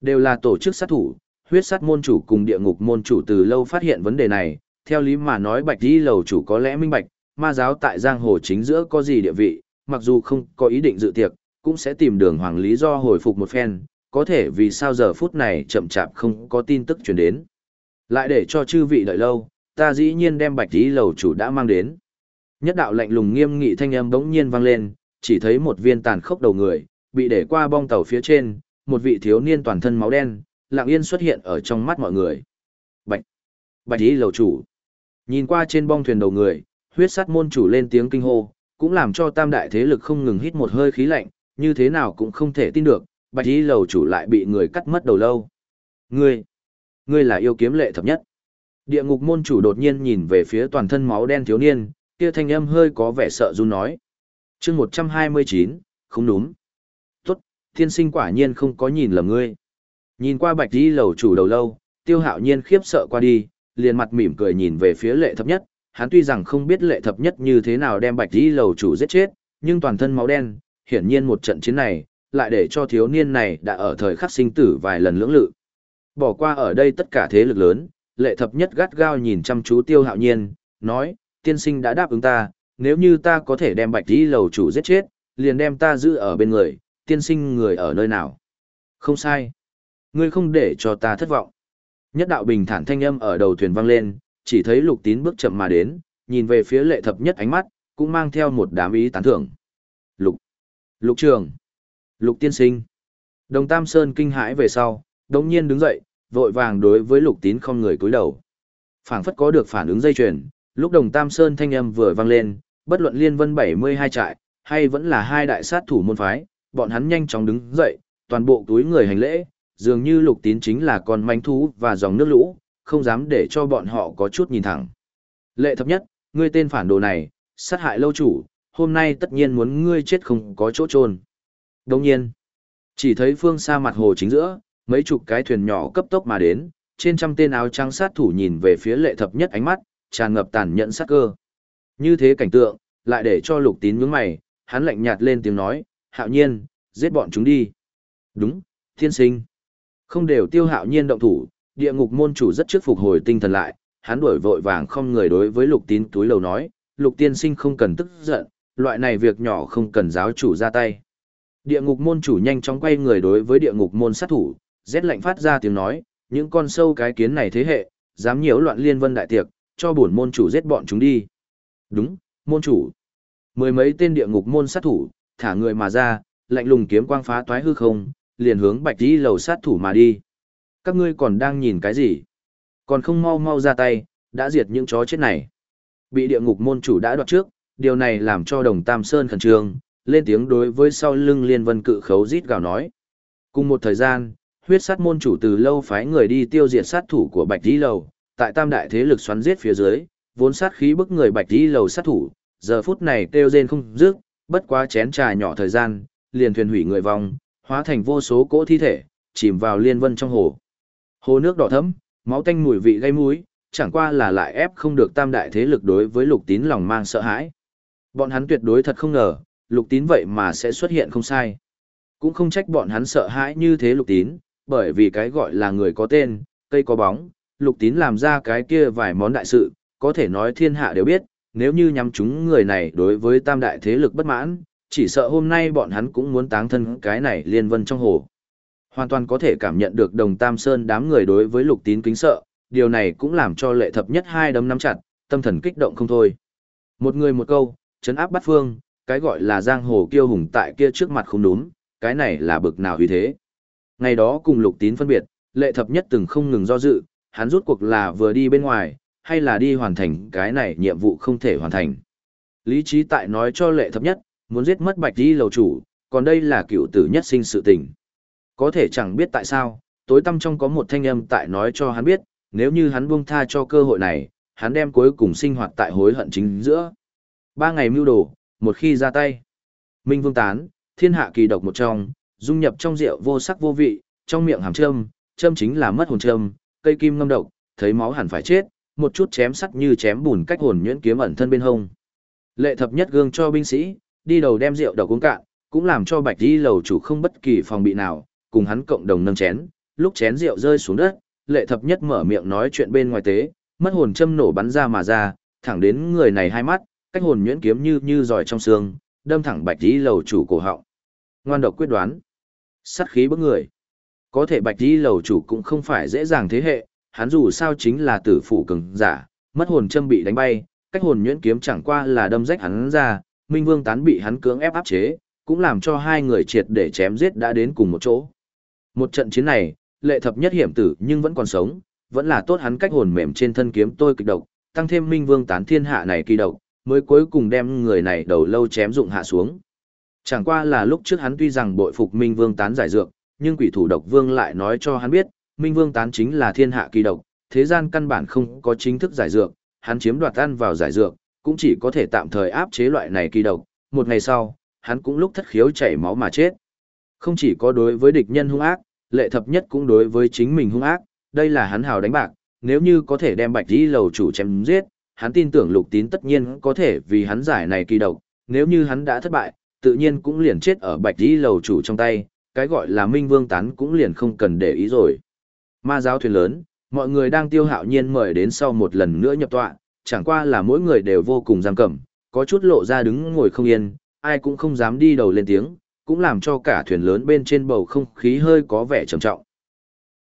Đều là tổ chức sát thủ, huyết sát môn chủ cùng địa ngục môn chủ từ lâu phát hiện vấn đề này, theo lý mà nói bạch đi lầu chủ có lẽ minh bạch, ma giáo tại giang hồ chính giữa có gì địa vị, mặc dù không có ý định dự tiệc, cũng sẽ tìm đường hoàng lý do hồi phục một phen, có thể vì sao giờ phút này chậm chạp không có tin tức truyền đến. Lại để cho chư vị đợi lâu, ta dĩ nhiên đem bạch tí lầu chủ đã mang đến. Nhất đạo lạnh lùng nghiêm nghị thanh âm bỗng nhiên vang lên, chỉ thấy một viên tàn khốc đầu người, bị để qua bong tàu phía trên, một vị thiếu niên toàn thân máu đen, lặng yên xuất hiện ở trong mắt mọi người. Bạch! Bạch ý lầu chủ! Nhìn qua trên bong thuyền đầu người, huyết sát môn chủ lên tiếng kinh hô, cũng làm cho tam đại thế lực không ngừng hít một hơi khí lạnh, như thế nào cũng không thể tin được, bạch y lầu chủ lại bị người cắt mất đầu lâu. Ngươi, ngươi là yêu kiếm lệ thập nhất. Địa ngục môn chủ đột nhiên nhìn về phía toàn thân máu đen thiếu niên, kia thanh âm hơi có vẻ sợ run nói. chương 129, không đúng. Tốt, thiên sinh quả nhiên không có nhìn lầm ngươi. Nhìn qua bạch đi lầu chủ đầu lâu, tiêu hạo nhiên khiếp sợ qua đi, liền mặt mỉm cười nhìn về phía lệ thập nhất. Hắn tuy rằng không biết lệ thập nhất như thế nào đem bạch đi lầu chủ giết chết, nhưng toàn thân máu đen, hiển nhiên một trận chiến này, lại để cho thiếu niên này đã ở thời khắc sinh tử vài lần lưỡng lự. Bỏ qua ở đây tất cả thế lực lớn, lệ thập nhất gắt gao nhìn chăm chú tiêu hạo nhiên, nói, tiên sinh đã đáp ứng ta, nếu như ta có thể đem bạch đi lầu chủ giết chết, liền đem ta giữ ở bên người, tiên sinh người ở nơi nào. Không sai. Ngươi không để cho ta thất vọng. Nhất đạo bình thản thanh âm ở đầu thuyền vang lên, chỉ thấy lục tín bước chậm mà đến, nhìn về phía lệ thập nhất ánh mắt, cũng mang theo một đám ý tán thưởng. Lục. Lục trường. Lục tiên sinh. Đồng Tam Sơn kinh hãi về sau, đồng nhiên đứng dậy, vội vàng đối với lục tín không người cúi đầu. phảng phất có được phản ứng dây chuyền, lúc đồng Tam Sơn thanh âm vừa vang lên, bất luận liên vân 72 trại, hay vẫn là hai đại sát thủ môn phái, bọn hắn nhanh chóng đứng dậy, toàn bộ túi người hành lễ, dường như lục tín chính là con manh thú và dòng nước lũ, không dám để cho bọn họ có chút nhìn thẳng. Lệ thập nhất, ngươi tên phản đồ này, sát hại lâu chủ, hôm nay tất nhiên muốn ngươi chết không có chỗ trôn. Đồng nhiên, chỉ thấy phương xa mặt hồ chính giữa, mấy chục cái thuyền nhỏ cấp tốc mà đến, trên trăm tên áo trắng sát thủ nhìn về phía lệ thập nhất ánh mắt, tràn ngập tàn nhẫn sát cơ. Như thế cảnh tượng, lại để cho lục tín nhướng mày, hắn lạnh nhạt lên tiếng nói, hạo nhiên, giết bọn chúng đi. Đúng, thiên sinh. Không đều tiêu hạo nhiên động thủ, địa ngục môn chủ rất trước phục hồi tinh thần lại, hắn đuổi vội vàng không người đối với lục tín túi lầu nói, lục tiên sinh không cần tức giận, loại này việc nhỏ không cần giáo chủ ra tay. Địa ngục môn chủ nhanh chóng quay người đối với địa ngục môn sát thủ, rét lạnh phát ra tiếng nói, những con sâu cái kiến này thế hệ, dám nhiễu loạn liên vân đại tiệc, cho bổn môn chủ giết bọn chúng đi. Đúng, môn chủ. Mười mấy tên địa ngục môn sát thủ, thả người mà ra, lạnh lùng kiếm quang phá toái hư không, liền hướng bạch đi lầu sát thủ mà đi. Các ngươi còn đang nhìn cái gì? Còn không mau mau ra tay, đã diệt những chó chết này. Bị địa ngục môn chủ đã đoạt trước, điều này làm cho đồng Tam Sơn khẩn trương, lên tiếng đối với sau lưng liên vân cự khấu rít gào nói. Cùng một thời gian, huyết sát môn chủ từ lâu phái người đi tiêu diệt sát thủ của Bạch Di Lầu, tại tam đại thế lực xoắn giết phía dưới, vốn sát khí bức người Bạch Di Lầu sát thủ, giờ phút này kêu rên không dứt, bất quá chén trà nhỏ thời gian, liền thuyền hủy người vong, hóa thành vô số cỗ thi thể, chìm vào liên vân trong hồ. Hồ nước đỏ thẫm, máu tanh mùi vị gây mũi, chẳng qua là lại ép không được tam đại thế lực đối với lục tín lòng mang sợ hãi. Bọn hắn tuyệt đối thật không ngờ, lục tín vậy mà sẽ xuất hiện không sai. Cũng không trách bọn hắn sợ hãi như thế lục tín, bởi vì cái gọi là người có tên, cây có bóng, lục tín làm ra cái kia vài món đại sự, có thể nói thiên hạ đều biết, nếu như nhắm chúng người này đối với tam đại thế lực bất mãn, chỉ sợ hôm nay bọn hắn cũng muốn táng thân cái này liên vân trong hồ. Hoàn toàn có thể cảm nhận được đồng tam sơn đám người đối với lục tín kính sợ, điều này cũng làm cho lệ thập nhất hai đấm nắm chặt, tâm thần kích động không thôi. Một người một câu, chấn áp bắt phương, cái gọi là giang hồ kiêu hùng tại kia trước mặt không đúng, cái này là bực nào vì thế. Ngày đó cùng lục tín phân biệt, lệ thập nhất từng không ngừng do dự, hắn rút cuộc là vừa đi bên ngoài, hay là đi hoàn thành cái này nhiệm vụ không thể hoàn thành. Lý trí tại nói cho lệ thập nhất, muốn giết mất bạch đi lầu chủ, còn đây là cựu tử nhất sinh sự tình. Có thể chẳng biết tại sao, tối tâm trong có một thanh âm tại nói cho hắn biết, nếu như hắn buông tha cho cơ hội này, hắn đem cuối cùng sinh hoạt tại hối hận chính giữa. Ba ngày mưu đồ, một khi ra tay. Minh Vương Tán, thiên hạ kỳ độc một trong, dung nhập trong rượu vô sắc vô vị, trong miệng hàm châm, châm chính là mất hồn châm, cây kim ngâm độc, thấy máu hẳn phải chết, một chút chém sắt như chém bùn cách hồn nhuyễn kiếm ẩn thân bên hông. Lệ thập nhất gương cho binh sĩ, đi đầu đem rượu độc uống cạn, cũng làm cho Bạch y lầu chủ không bất kỳ phòng bị nào, cùng hắn cộng đồng nâng chén, lúc chén rượu rơi xuống đất, Lệ thập nhất mở miệng nói chuyện bên ngoài tế, mất hồn châm nổ bắn ra mà ra, thẳng đến người này hai mắt, cách hồn nhuyễn kiếm như như giỏi trong xương, đâm thẳng Bạch y lầu chủ cổ họng. Ngoan độc quyết đoán, sát khí bức người. Có thể Bạch y lầu chủ cũng không phải dễ dàng thế hệ, hắn dù sao chính là tử phủ cường giả, mất hồn châm bị đánh bay, cách hồn nhuyễn kiếm chẳng qua là đâm rách hắn ra, Minh Vương tán bị hắn cưỡng ép áp chế, cũng làm cho hai người triệt để chém giết đã đến cùng một chỗ. Một trận chiến này, lệ thập nhất hiểm tử nhưng vẫn còn sống, vẫn là tốt hắn cách hồn mềm trên thân kiếm tôi kịch độc, tăng thêm Minh Vương tán thiên hạ này kỳ độc, mới cuối cùng đem người này đầu lâu chém dụng hạ xuống. Chẳng qua là lúc trước hắn tuy rằng bội phục Minh Vương tán giải dược, nhưng quỷ thủ độc vương lại nói cho hắn biết, Minh Vương tán chính là thiên hạ kỳ độc, thế gian căn bản không có chính thức giải dược, hắn chiếm đoạt ăn vào giải dược, cũng chỉ có thể tạm thời áp chế loại này kỳ độc, một ngày sau, hắn cũng lúc thất khiếu chảy máu mà chết. Không chỉ có đối với địch nhân hung ác, lệ thập nhất cũng đối với chính mình hung ác, đây là hắn hào đánh bạc, nếu như có thể đem bạch đi lầu chủ chém giết, hắn tin tưởng lục tín tất nhiên có thể vì hắn giải này kỳ độc, nếu như hắn đã thất bại, tự nhiên cũng liền chết ở bạch đi lầu chủ trong tay, cái gọi là minh vương tán cũng liền không cần để ý rồi. Ma giáo thuyền lớn, mọi người đang tiêu hạo nhiên mời đến sau một lần nữa nhập tọa, chẳng qua là mỗi người đều vô cùng giam cẩm, có chút lộ ra đứng ngồi không yên, ai cũng không dám đi đầu lên tiếng, cũng làm cho cả thuyền lớn bên trên bầu không khí hơi có vẻ trầm trọng.